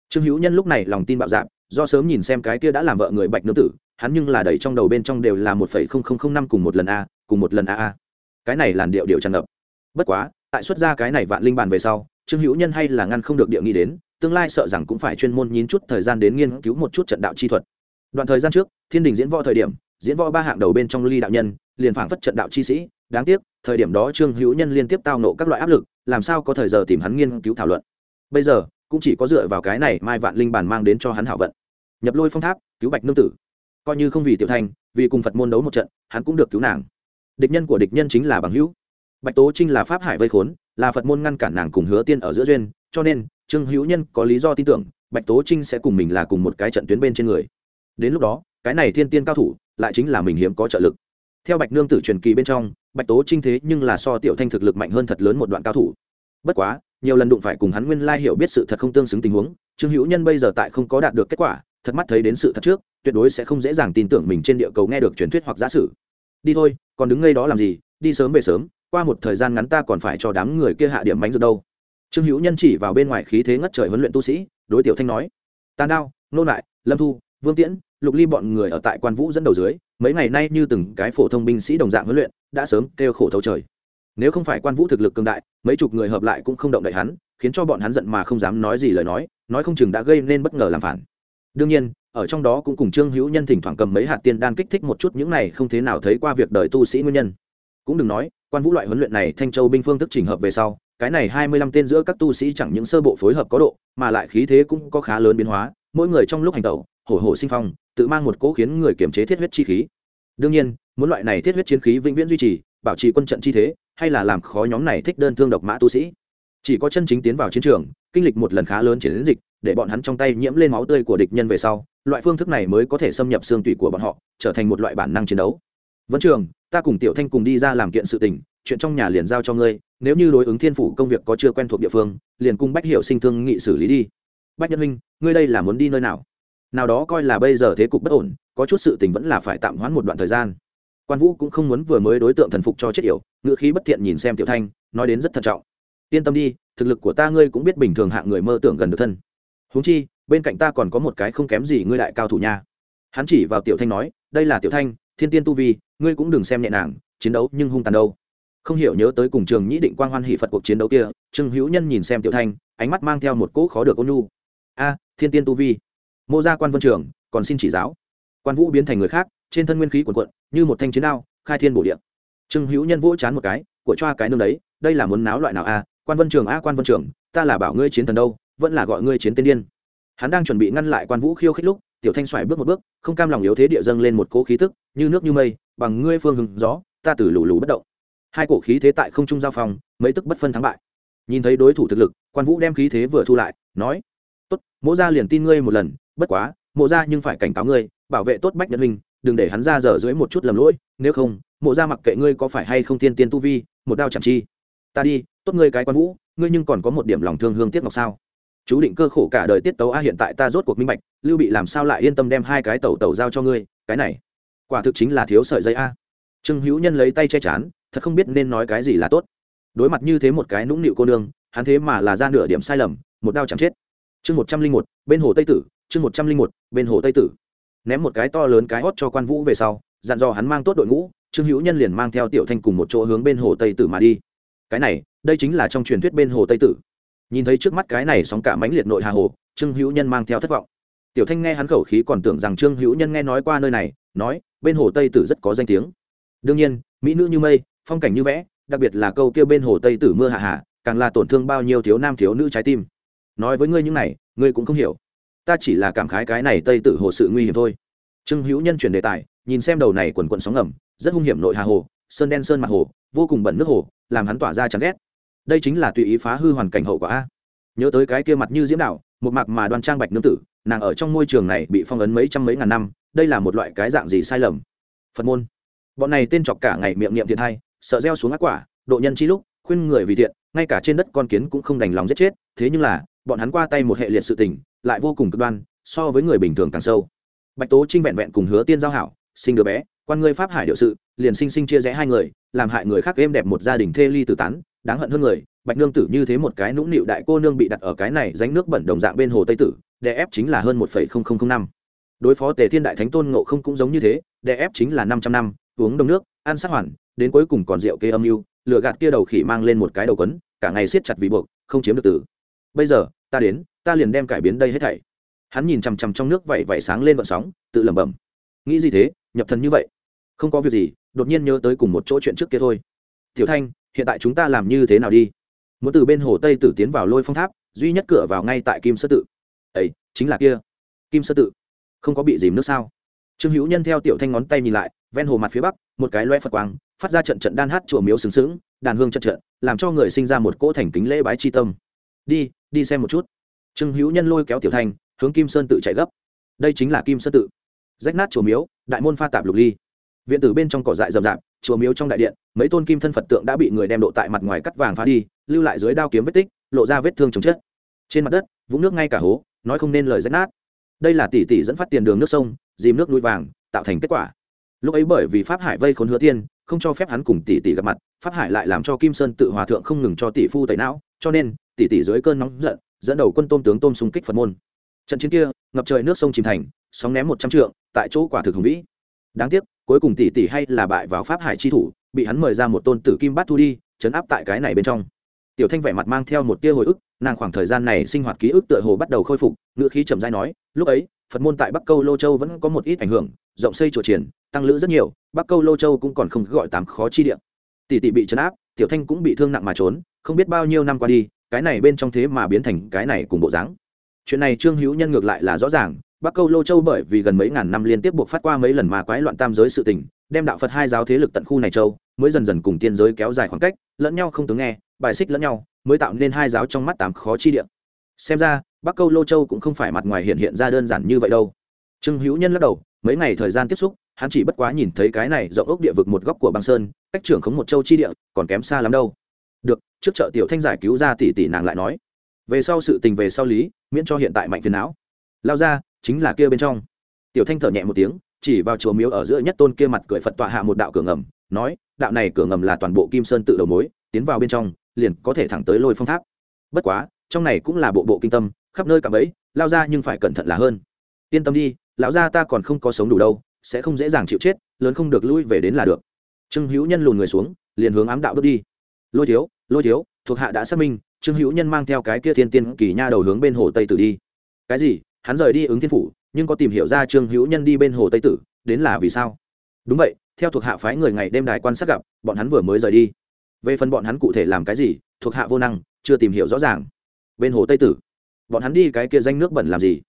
Trương hữu nhân lúc này lòng tin bạo dạp do sớm nhìn xem cái kia đã làm vợ người bạch nương tử, hắn nhưng là đầy trong đầu bên trong đều là một phẩy không không không năm cùng một lần a, cùng một lần a a. Cái này làn điệu điệu tràn ngập. Bất quá, tại xuất ra cái này vạn linh bàn về sau, trương hữu nhân hay là ngăn không được địa nghĩ đến, tương lai sợ rằng cũng phải chuyên môn nhín chút thời gian đến nghiên cứu một chút trận đạo chi thuật. Đoạn thời gian trước, thiên đình diễn võ thời điểm, diễn võ ba hạng đầu bên trong ly đạo nhân, liền phảng phất trận đạo chi sĩ đáng tiếc thời điểm đó trương hữu nhân liên tiếp tao nộ các loại áp lực làm sao có thời giờ tìm hắn nghiên cứu thảo luận. Bây giờ cũng chỉ có dựa vào cái này mai vạn linh bàn mang đến cho hắn hảo vận. Nhập lôi phong tháp cứu bạch nương tử. Coi như không vì tiểu thành, vì cùng phật môn đấu một trận hắn cũng được cứu nàng. Địch nhân của địch nhân chính là bằng hữu. Bạch tố trinh là pháp hải vây khốn là phật môn ngăn cản nàng cùng hứa tiên ở giữa duyên cho nên trương hữu nhân có lý do tin tưởng bạch tố trinh sẽ cùng mình là cùng một cái trận tuyến bên trên người. Đến lúc đó cái này thiên tiên cao thủ lại chính là mình hiếm có trợ lực theo bạch nương tử truyền kỳ bên trong, bạch tố trinh thế nhưng là so tiểu thanh thực lực mạnh hơn thật lớn một đoạn cao thủ. Bất quá, nhiều lần đụng phải cùng hắn nguyên lai hiểu biết sự thật không tương xứng tình huống, trương hữu nhân bây giờ tại không có đạt được kết quả, thật mắt thấy đến sự thật trước, tuyệt đối sẽ không dễ dàng tin tưởng mình trên địa cầu nghe được truyền thuyết hoặc giả sử. Đi thôi, còn đứng ngay đó làm gì, đi sớm về sớm, qua một thời gian ngắn ta còn phải cho đám người kia hạ điểm bánh rượt đâu. Trương hữu nhân chỉ vào bên ngoài khí thế ngất trời huấn luyện tu sĩ, đối tiểu thanh nói tàn đao nô lại, lâm thu, vương tiễn lục ly bọn người ở tại quan vũ dẫn đầu dưới, mấy ngày nay như từng cái phổ thông binh sĩ đồng dạng huấn luyện, đã sớm kêu khổ thấu trời. Nếu không phải quan vũ thực lực cường đại, mấy chục người hợp lại cũng không động đậy hắn, khiến cho bọn hắn giận mà không dám nói gì lời nói nói không chừng đã gây nên bất ngờ làm phản. Đương nhiên, ở trong đó cũng cùng trương hữu nhân thỉnh thoảng cầm mấy hạt tiên đan kích thích một chút những này không thế nào thấy qua việc đời tu sĩ nguyên nhân. Cũng đừng nói, quan vũ loại huấn luyện này thanh châu binh phương thức trình hợp về sau, cái này hai mươi lăm tên giữa các tu sĩ chẳng những sơ bộ phối hợp có độ, mà lại khí thế cũng có khá lớn biến hóa, mỗi người trong lúc hành tẩu hổ hổ sinh phong, tự mang một cỗ khiến người kiềm chế thiết huyết chi khí. Đương nhiên, muốn loại này thiết huyết chiến khí vĩnh viễn duy trì, bảo trì quân trận chi thế, hay là làm khó nhóm này thích đơn thương độc mã tu sĩ. Chỉ có chân chính tiến vào chiến trường, kinh lịch một lần khá lớn chiến dịch, để bọn hắn trong tay nhiễm lên máu tươi của địch nhân về sau, loại phương thức này mới có thể xâm nhập xương tủy của bọn họ, trở thành một loại bản năng chiến đấu. Vẫn trường, ta cùng tiểu thanh cùng đi ra làm kiện sự tình, chuyện trong nhà liền giao cho ngươi, nếu như đối ứng thiên phủ công việc có chưa quen thuộc địa phương, liền cung bách hiệu sinh thương nghị xử lý đi. Bách nhân huynh, ngươi đây là muốn đi nơi nào? Nào đó coi là bây giờ thế cục bất ổn, có chút sự tình vẫn là phải tạm hoãn một đoạn thời gian. Quan vũ cũng không muốn vừa mới đối tượng thần phục cho chết yểu, ngữ khí bất thiện nhìn xem tiểu thanh, nói đến rất thận trọng. Yên tâm đi, thực lực của ta ngươi cũng biết bình thường hạng người mơ tưởng gần được thân. Huống chi, bên cạnh ta còn có một cái không kém gì ngươi đại cao thủ nha. Hắn chỉ vào tiểu thanh nói, đây là tiểu thanh, thiên tiên tu vi, ngươi cũng đừng xem nhẹ nàng, chiến đấu nhưng hung tàn đâu. Không hiểu nhớ tới cùng trường nhĩ định quang hoan hỷ phật cuộc chiến đấu kia, trương hữu nhân nhìn xem tiểu thanh, ánh mắt mang theo một cỗ khó được ôn nhu. A, thiên tiên tu vi mô gia quan vân trường, còn xin chỉ giáo. Quan vũ biến thành người khác, trên thân nguyên khí quần quận như một thanh chiến đao, khai thiên bổ điện trương hữu nhân vỗ chán một cái, của choa cái nương đấy, đây là muốn náo loại nào a? Quan vân trường a, quan vân trường, ta là bảo ngươi chiến thần đâu, vẫn là gọi ngươi chiến tiên điên. Hắn đang chuẩn bị ngăn lại quan vũ khiêu khích lúc, tiểu thanh xoài bước một bước, không cam lòng yếu thế địa dâng lên một cỗ khí tức, như nước như mây, bằng ngươi phương hừng gió, ta từ lù lù bất động. Hai cổ khí thế tại không trung giao phòng mấy tức bất phân thắng bại. Nhìn thấy đối thủ thực lực, quan vũ đem khí thế vừa thu lại, nói, tốt, mỗ ra liền tin ngươi một lần bất quá, mộ ra nhưng phải cảnh cáo ngươi, bảo vệ tốt bách nhân huynh đừng để hắn ra dở dưới một chút lầm lỗi, nếu không, mộ ra mặc kệ ngươi có phải hay không tiên tiên tu vi, một đao chẳng chi. Ta đi, tốt ngươi cái quan vũ, ngươi nhưng còn có một điểm lòng thương hương tiếc ngọc sao? Chú định cơ khổ cả đời tiết tấu a hiện tại ta rốt cuộc minh bạch, lưu bị làm sao lại yên tâm đem hai cái tẩu tẩu giao cho ngươi, cái này, quả thực chính là thiếu sợi dây a. Trương hữu nhân lấy tay che chán, thật không biết nên nói cái gì là tốt. Đối mặt như thế một cái nũng nịu cô nương, hắn thế mà là ra nửa điểm sai lầm, một đao chẳng chết chương một trăm linh một, bên hồ tây tử, chương một trăm linh một, bên hồ tây tử. Ném một cái to lớn cái hót cho quan vũ về sau, dặn dò hắn mang tốt đội ngũ, trương hữu nhân liền mang theo tiểu thanh cùng một chỗ hướng bên hồ tây tử mà đi. Cái này, đây chính là trong truyền thuyết bên hồ tây tử. Nhìn thấy trước mắt cái này sóng cả mãnh liệt nội hà hồ, trương hữu nhân mang theo thất vọng. Tiểu thanh nghe hắn khẩu khí còn tưởng rằng trương hữu nhân nghe nói qua nơi này, nói, bên hồ tây tử rất có danh tiếng. Đương nhiên, mỹ nữ như mây, phong cảnh như vẽ, đặc biệt là câu kêu bên hồ tây tử mưa hạ hạ, càng là tổn thương bao nhiêu thiếu nam thiếu nữ trái tim nói với ngươi những này, ngươi cũng không hiểu. Ta chỉ là cảm khái cái này tây tử hồ sự nguy hiểm thôi. Trương hữu nhân chuyển đề tài, nhìn xem đầu này quần quận sóng ngầm, rất hung hiểm nội hà hồ, sơn đen sơn mặt hồ, vô cùng bẩn nước hồ, làm hắn tỏa ra chán ghét. Đây chính là tùy ý phá hư hoàn cảnh hậu quả a. Nhớ tới cái kia mặt như diễm đạo, một mạc mà đoan trang bạch nương tử, nàng ở trong môi trường này bị phong ấn mấy trăm mấy ngàn năm, đây là một loại cái dạng gì sai lầm? Phật môn. Bọn này tên chọc cả ngày miệng niệm thiệt hay, sợ gieo xuống ác quả, độ nhân chi lúc khuyên người vì thiện, ngay cả trên đất con kiến cũng không đành lòng giết chết, thế nhưng là, bọn hắn qua tay một hệ liệt sự tình, lại vô cùng cực đoan, so với người bình thường càng sâu. Bạch tố trinh vẹn vẹn cùng hứa tiên giao hảo, sinh đứa bé, quan ngươi pháp hải điệu sự, liền sinh sinh chia rẽ hai người, làm hại người khác êm đẹp một gia đình thê ly tử tán, đáng hận hơn người, bạch nương tử như thế một cái nũng nịu đại cô nương bị đặt ở cái này danh nước bẩn đồng dạng bên hồ tây tử, đè ép chính là hơn một năm. Đối phó tề thiên đại thánh tôn ngộ không cũng giống như thế, đè ép chính là năm trăm năm, uống đông nước, ăn sát hoàn, đến cuối cùng còn rượu kê âm mưu lừa gạt kia đầu khỉ mang lên một cái đầu quấn, cả ngày siết chặt vì buộc, không chiếm được tử bây giờ, ta đến, ta liền đem cải biến đây hết thảy. Hắn nhìn chằm chằm trong nước vậy vậy sáng lên vận sóng, tự lẩm bẩm. Nghĩ gì thế, nhập thần như vậy? Không có việc gì, đột nhiên nhớ tới cùng một chỗ chuyện trước kia thôi. Tiểu thanh, hiện tại chúng ta làm như thế nào đi? Muốn từ bên hồ tây tử tiến vào lôi phong tháp, duy nhất cửa vào ngay tại kim sơ tự. Ấy, chính là kia. Kim sơ tự. Không có bị dìm nước sao? Trương hữu nhân theo tiểu thanh ngón tay nhìn lại, ven hồ mặt phía bắc, một cái loe phật quang phát ra trận trận đan hát chùa miếu sừng sững, đàn hương trận trận, làm cho người sinh ra một cỗ thành kính lễ bái chi tâm. Đi đi xem một chút. Trương hữu nhân lôi kéo tiểu thanh hướng kim sơn tự chạy gấp. Đây chính là kim sơn tự. Rách nát chùa miếu, đại môn pha tạp lục ly. Viện tử bên trong cỏ dại rậm rạp, chùa miếu trong đại điện, mấy tôn kim thân phật tượng đã bị người đem độ tại mặt ngoài cắt vàng phá đi, lưu lại dưới đao kiếm vết tích, lộ ra vết thương chồng chết trên mặt đất, vũng nước ngay cả hố, nói không nên lời rách nát. Đây là tỷ tỷ dẫn phát tiền đường nước sông, dìm nước núi vàng, tạo thành kết quả. Lúc ấy bởi vì pháp hải vây khốn hứa tiên không cho phép hắn cùng tỷ tỷ gặp mặt, pháp hải lại làm cho kim sơn tự hòa thượng không ngừng cho tỷ phu tẩy não, cho nên, tỷ tỷ dưới cơn nóng giận, dẫn đầu quân tôm tướng tôm xung kích phật môn. Trận chiến kia, ngập trời nước sông chìm thành, sóng ném một trăm trượng, tại chỗ quả thực hùng vĩ. Đáng tiếc, cuối cùng tỷ tỷ hay là bại vào pháp hải chi thủ, bị hắn mời ra một tôn tử kim bát thu đi, chấn áp tại cái này bên trong. Tiểu thanh vẻ mặt mang theo một tia hồi ức, nàng khoảng thời gian này sinh hoạt ký ức tựa hồ bắt đầu khôi phục, ngữ khí trầm dai nói, lúc ấy phật môn tại bắc câu lô châu vẫn có một ít ảnh hưởng, rộng xây chùa triển, tăng lữ rất nhiều, bắc câu lô châu cũng còn không gọi tám khó chi địa. Tỷ tỷ bị chấn áp, tiểu thanh cũng bị thương nặng mà trốn, không biết bao nhiêu năm qua đi, cái này bên trong thế mà biến thành cái này cùng bộ dáng. Chuyện này trương hữu nhân ngược lại là rõ ràng, bắc câu lô châu bởi vì gần mấy ngàn năm liên tiếp buộc phát qua mấy lần mà quái loạn tam giới sự tình, đem đạo phật hai giáo thế lực tận khu này châu, mới dần dần cùng tiên giới kéo dài khoảng cách, lẫn nhau không tướng nghe, bài xích lẫn nhau, mới tạo nên hai giáo trong mắt tám khó chi địa. Xem ra bắc câu lô châu cũng không phải mặt ngoài hiện hiện ra đơn giản như vậy đâu. Trương hữu nhân lắc đầu, mấy ngày thời gian tiếp xúc, hắn chỉ bất quá nhìn thấy cái này rộng ốc địa vực một góc của băng sơn, cách trưởng khống một châu chi địa, còn kém xa lắm đâu. Được, trước chợ tiểu thanh giải cứu ra tỷ tỷ nàng lại nói. Về sau sự tình về sau lý, miễn cho hiện tại mạnh phiền não. Lao ra, chính là kia bên trong. Tiểu thanh thở nhẹ một tiếng, chỉ vào chùa miếu ở giữa nhất tôn kia mặt cười phật tọa hạ một đạo cửa ngầm, nói, đạo này cửa ngầm là toàn bộ kim sơn tự đầu mối, tiến vào bên trong, liền có thể thẳng tới lôi phong tháp. Bất quá, trong này cũng là bộ bộ kinh tâm khắp nơi cả bẫy lao ra nhưng phải cẩn thận là hơn. Yên tâm đi, lão gia ta còn không có sống đủ đâu, sẽ không dễ dàng chịu chết, lớn không được lui về đến là được. Trương hữu nhân lùn người xuống, liền hướng ám đạo bước đi. Lôi thiếu lôi thiếu, thuộc hạ đã xác minh, trương hữu nhân mang theo cái kia thiên tiên kỳ nha đầu hướng bên hồ tây tử đi. Cái gì? Hắn rời đi ứng thiên phủ, nhưng có tìm hiểu ra trương hữu nhân đi bên hồ tây tử, đến là vì sao? Đúng vậy, theo thuộc hạ phái người ngày đêm đài quan sát gặp, bọn hắn vừa mới rời đi. Về phần bọn hắn cụ thể làm cái gì, thuộc hạ vô năng, chưa tìm hiểu rõ ràng. Bên hồ tây tử bọn hắn đi cái kia danh nước bẩn làm gì?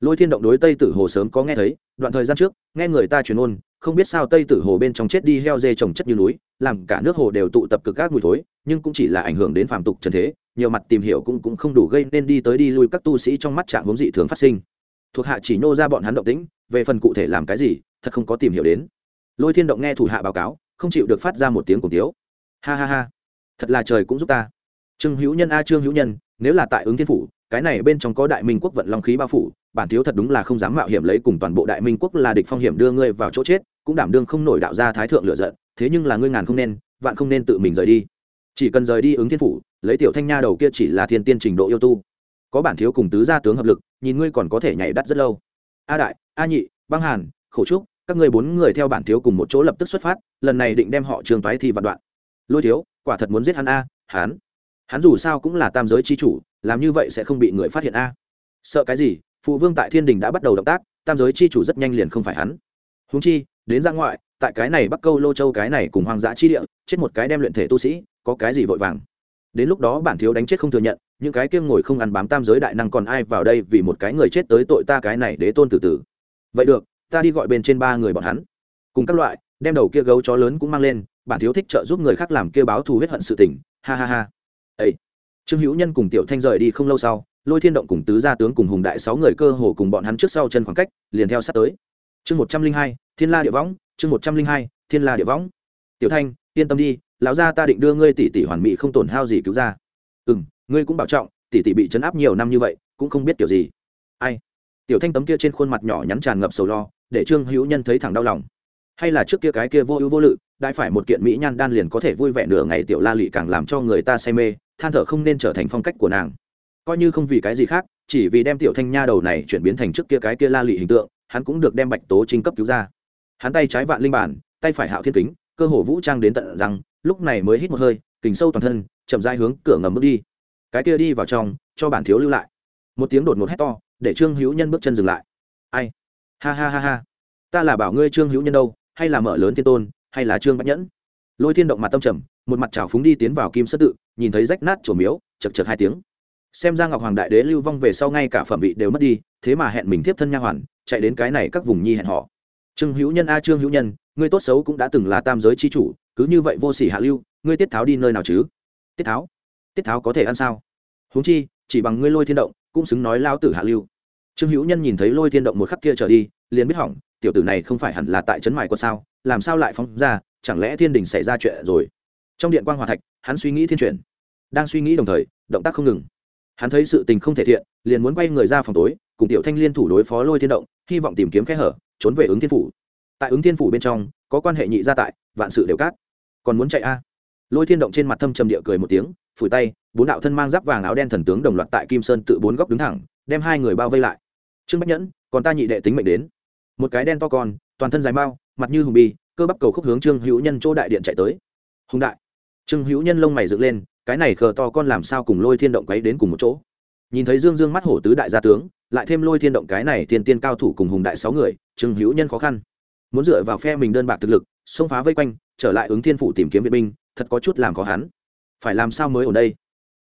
Lôi thiên động đối tây tử hồ sớm có nghe thấy, đoạn thời gian trước, nghe người ta truyền ôn, không biết sao tây tử hồ bên trong chết đi heo dê trồng chất như núi, làm cả nước hồ đều tụ tập cực các mùi thối, nhưng cũng chỉ là ảnh hưởng đến phàm tục trần thế, nhiều mặt tìm hiểu cũng cũng không đủ gây nên đi tới đi lui các tu sĩ trong mắt trạng hướng dị thường phát sinh. Thuộc hạ chỉ nô ra bọn hắn động tĩnh, về phần cụ thể làm cái gì, thật không có tìm hiểu đến. Lôi thiên động nghe thủ hạ báo cáo, không chịu được phát ra một tiếng cùng tiếu. Ha ha ha, thật là trời cũng giúp ta. Trương hữu nhân a, trương hữu nhân, nếu là tại ứng thiên phủ cái này bên trong có đại minh quốc vận long khí bao phủ, bản thiếu thật đúng là không dám mạo hiểm lấy cùng toàn bộ đại minh quốc là địch phong hiểm đưa ngươi vào chỗ chết, cũng đảm đương không nổi đạo gia thái thượng lửa giận, thế nhưng là ngươi ngàn không nên, vạn không nên tự mình rời đi. Chỉ cần rời đi ứng thiên phủ, lấy tiểu thanh nha đầu kia chỉ là thiên tiên trình độ yêu tu. Có bản thiếu cùng tứ gia tướng hợp lực, nhìn ngươi còn có thể nhảy đắt rất lâu. A đại, a nhị, băng hàn, khổ trúc, các ngươi bốn người theo bản thiếu cùng một chỗ lập tức xuất phát, lần này định đem họ trường toái thi vạn đoạn. Lôi thiếu, quả thật muốn giết hắn a, hắn hắn dù sao cũng là tam giới chi chủ, làm như vậy sẽ không bị người phát hiện a. Sợ cái gì? Phụ vương tại thiên đình đã bắt đầu động tác, tam giới chi chủ rất nhanh liền không phải hắn. Húng chi, đến ra ngoại, tại cái này bắc câu lô châu cái này cùng hoang dã chi địa, chết một cái đem luyện thể tu sĩ, có cái gì vội vàng? Đến lúc đó bản thiếu đánh chết không thừa nhận, những cái kiêng ngồi không ăn bám tam giới đại năng còn ai vào đây vì một cái người chết tới tội ta cái này đế tôn tử tử. Vậy được, ta đi gọi bên trên ba người bọn hắn. Cùng các loại, đem đầu kia gấu chó lớn cũng mang lên, bản thiếu thích trợ giúp người khác làm kia báo thù huyết hận sự tình, ha ha ha ấy trương hữu nhân cùng tiểu thanh rời đi không lâu sau, lôi thiên động cùng tứ gia tướng cùng hùng đại sáu người cơ hồ cùng bọn hắn trước sau chân khoảng cách, liền theo sát tới. Chương một trăm linh hai, thiên la địa võng, chương một trăm linh hai, thiên la địa võng. Tiểu thanh, yên tâm đi, lão gia ta định đưa ngươi tỷ tỷ hoàn mỹ không tổn hao gì cứu ra. Ừ m ngươi cũng bảo trọng, tỷ tỷ bị chấn áp nhiều năm như vậy, cũng không biết kiểu gì. Ai? Tiểu thanh tấm kia trên khuôn mặt nhỏ nhắn tràn ngập sầu lo, để trương hữu nhân thấy thẳng đau lòng. Hay là trước kia cái kia vô ưu vô lự, đại phải một kiện mỹ nhan đan liền có thể vui vẻ nửa ngày tiểu la lị càng làm cho người ta say mê than thở không nên trở thành phong cách của nàng. Coi như không vì cái gì khác chỉ vì đem tiểu thanh nha đầu này chuyển biến thành trước kia cái kia la lị hình tượng hắn cũng được đem bạch tố trinh cấp cứu ra. Hắn tay trái vạn linh bản tay phải hạo thiên kính cơ hồ vũ trang đến tận rằng, lúc này mới hít một hơi kình sâu toàn thân chậm dai hướng cửa ngầm bước đi. Cái kia đi vào trong cho bản thiếu lưu lại. Một tiếng đột ngột hét to để trương hữu nhân bước chân dừng lại. Ai? Ha ha ha ha. Ta là bảo ngươi trương hữu nhân đâu? Hay là mở lớn thiên tôn hay là trương bách nhẫn? Lôi thiên động mặt tâm trầm một mặt trào phúng đi tiến vào kim sất tự, nhìn thấy rách nát chùa miếu, chật chật hai tiếng. Xem ra ngọc hoàng đại đế lưu vong về sau ngay cả phẩm vị đều mất đi, thế mà hẹn mình tiếp thân nha hoàn, chạy đến cái này các vùng nhi hẹn họ. Trương hữu nhân a, trương hữu nhân, ngươi tốt xấu cũng đã từng là tam giới c h i chủ, cứ như vậy vô s ỉ hạ lưu, ngươi tiết tháo đi nơi nào chứ? Tiết tháo? Tiết tháo có thể ăn sao? Huống chi, chỉ bằng ngươi lôi thiên động, cũng xứng nói lao tử hạ lưu. Trương hữu nhân nhìn thấy lôi thiên động một khắc kia trở đi, liền biết hỏng, tiểu tử này không phải hẳn là tại trấn mài quân sao, làm sao lại phóng ra, chẳng lẽ thiên đình xảy ra chuyện rồi? Trong điện quan hòa thạch, hắn suy nghĩ thiên chuyển, đang suy nghĩ đồng thời, động tác không ngừng. Hắn thấy sự tình không thể thiện, liền muốn quay người ra phòng tối, cùng tiểu thanh liên thủ đối phó lôi thiên động, hy vọng tìm kiếm kẽ hở, trốn về ứng thiên phủ. Tại ứng thiên phủ bên trong, có quan hệ nhị gia tại, vạn sự đều cát. Còn muốn chạy a? Lôi thiên động trên mặt thâm trầm địa cười một tiếng, phủi tay, bốn đạo thân mang giáp vàng áo đen thần tướng đồng loạt tại kim sơn tự bốn góc đứng thẳng, đem hai người bao vây lại. Trương bách nhẫn, còn ta nhị đệ tính mệnh đến. Một cái đen to con, toàn thân dài mao mặt như hùng bì, cơ bắp cầu khúc hướng trương hữu nhân chỗ đại điện chạy tới. Hùng đại trương hữu nhân lông mày dựng lên, cái này khờ to con làm sao cùng lôi thiên động quấy đến cùng một chỗ? Nhìn thấy dương dương mắt hổ tứ đại gia tướng, lại thêm lôi thiên động cái này thiên tiên cao thủ cùng hùng đại sáu người, trương hữu nhân khó khăn. Muốn dựa vào phe mình đơn bạc thực lực, xông phá vây quanh, trở lại ứng thiên phủ tìm kiếm vệ binh, thật có chút làm khó hắn. Phải làm sao mới ở đây?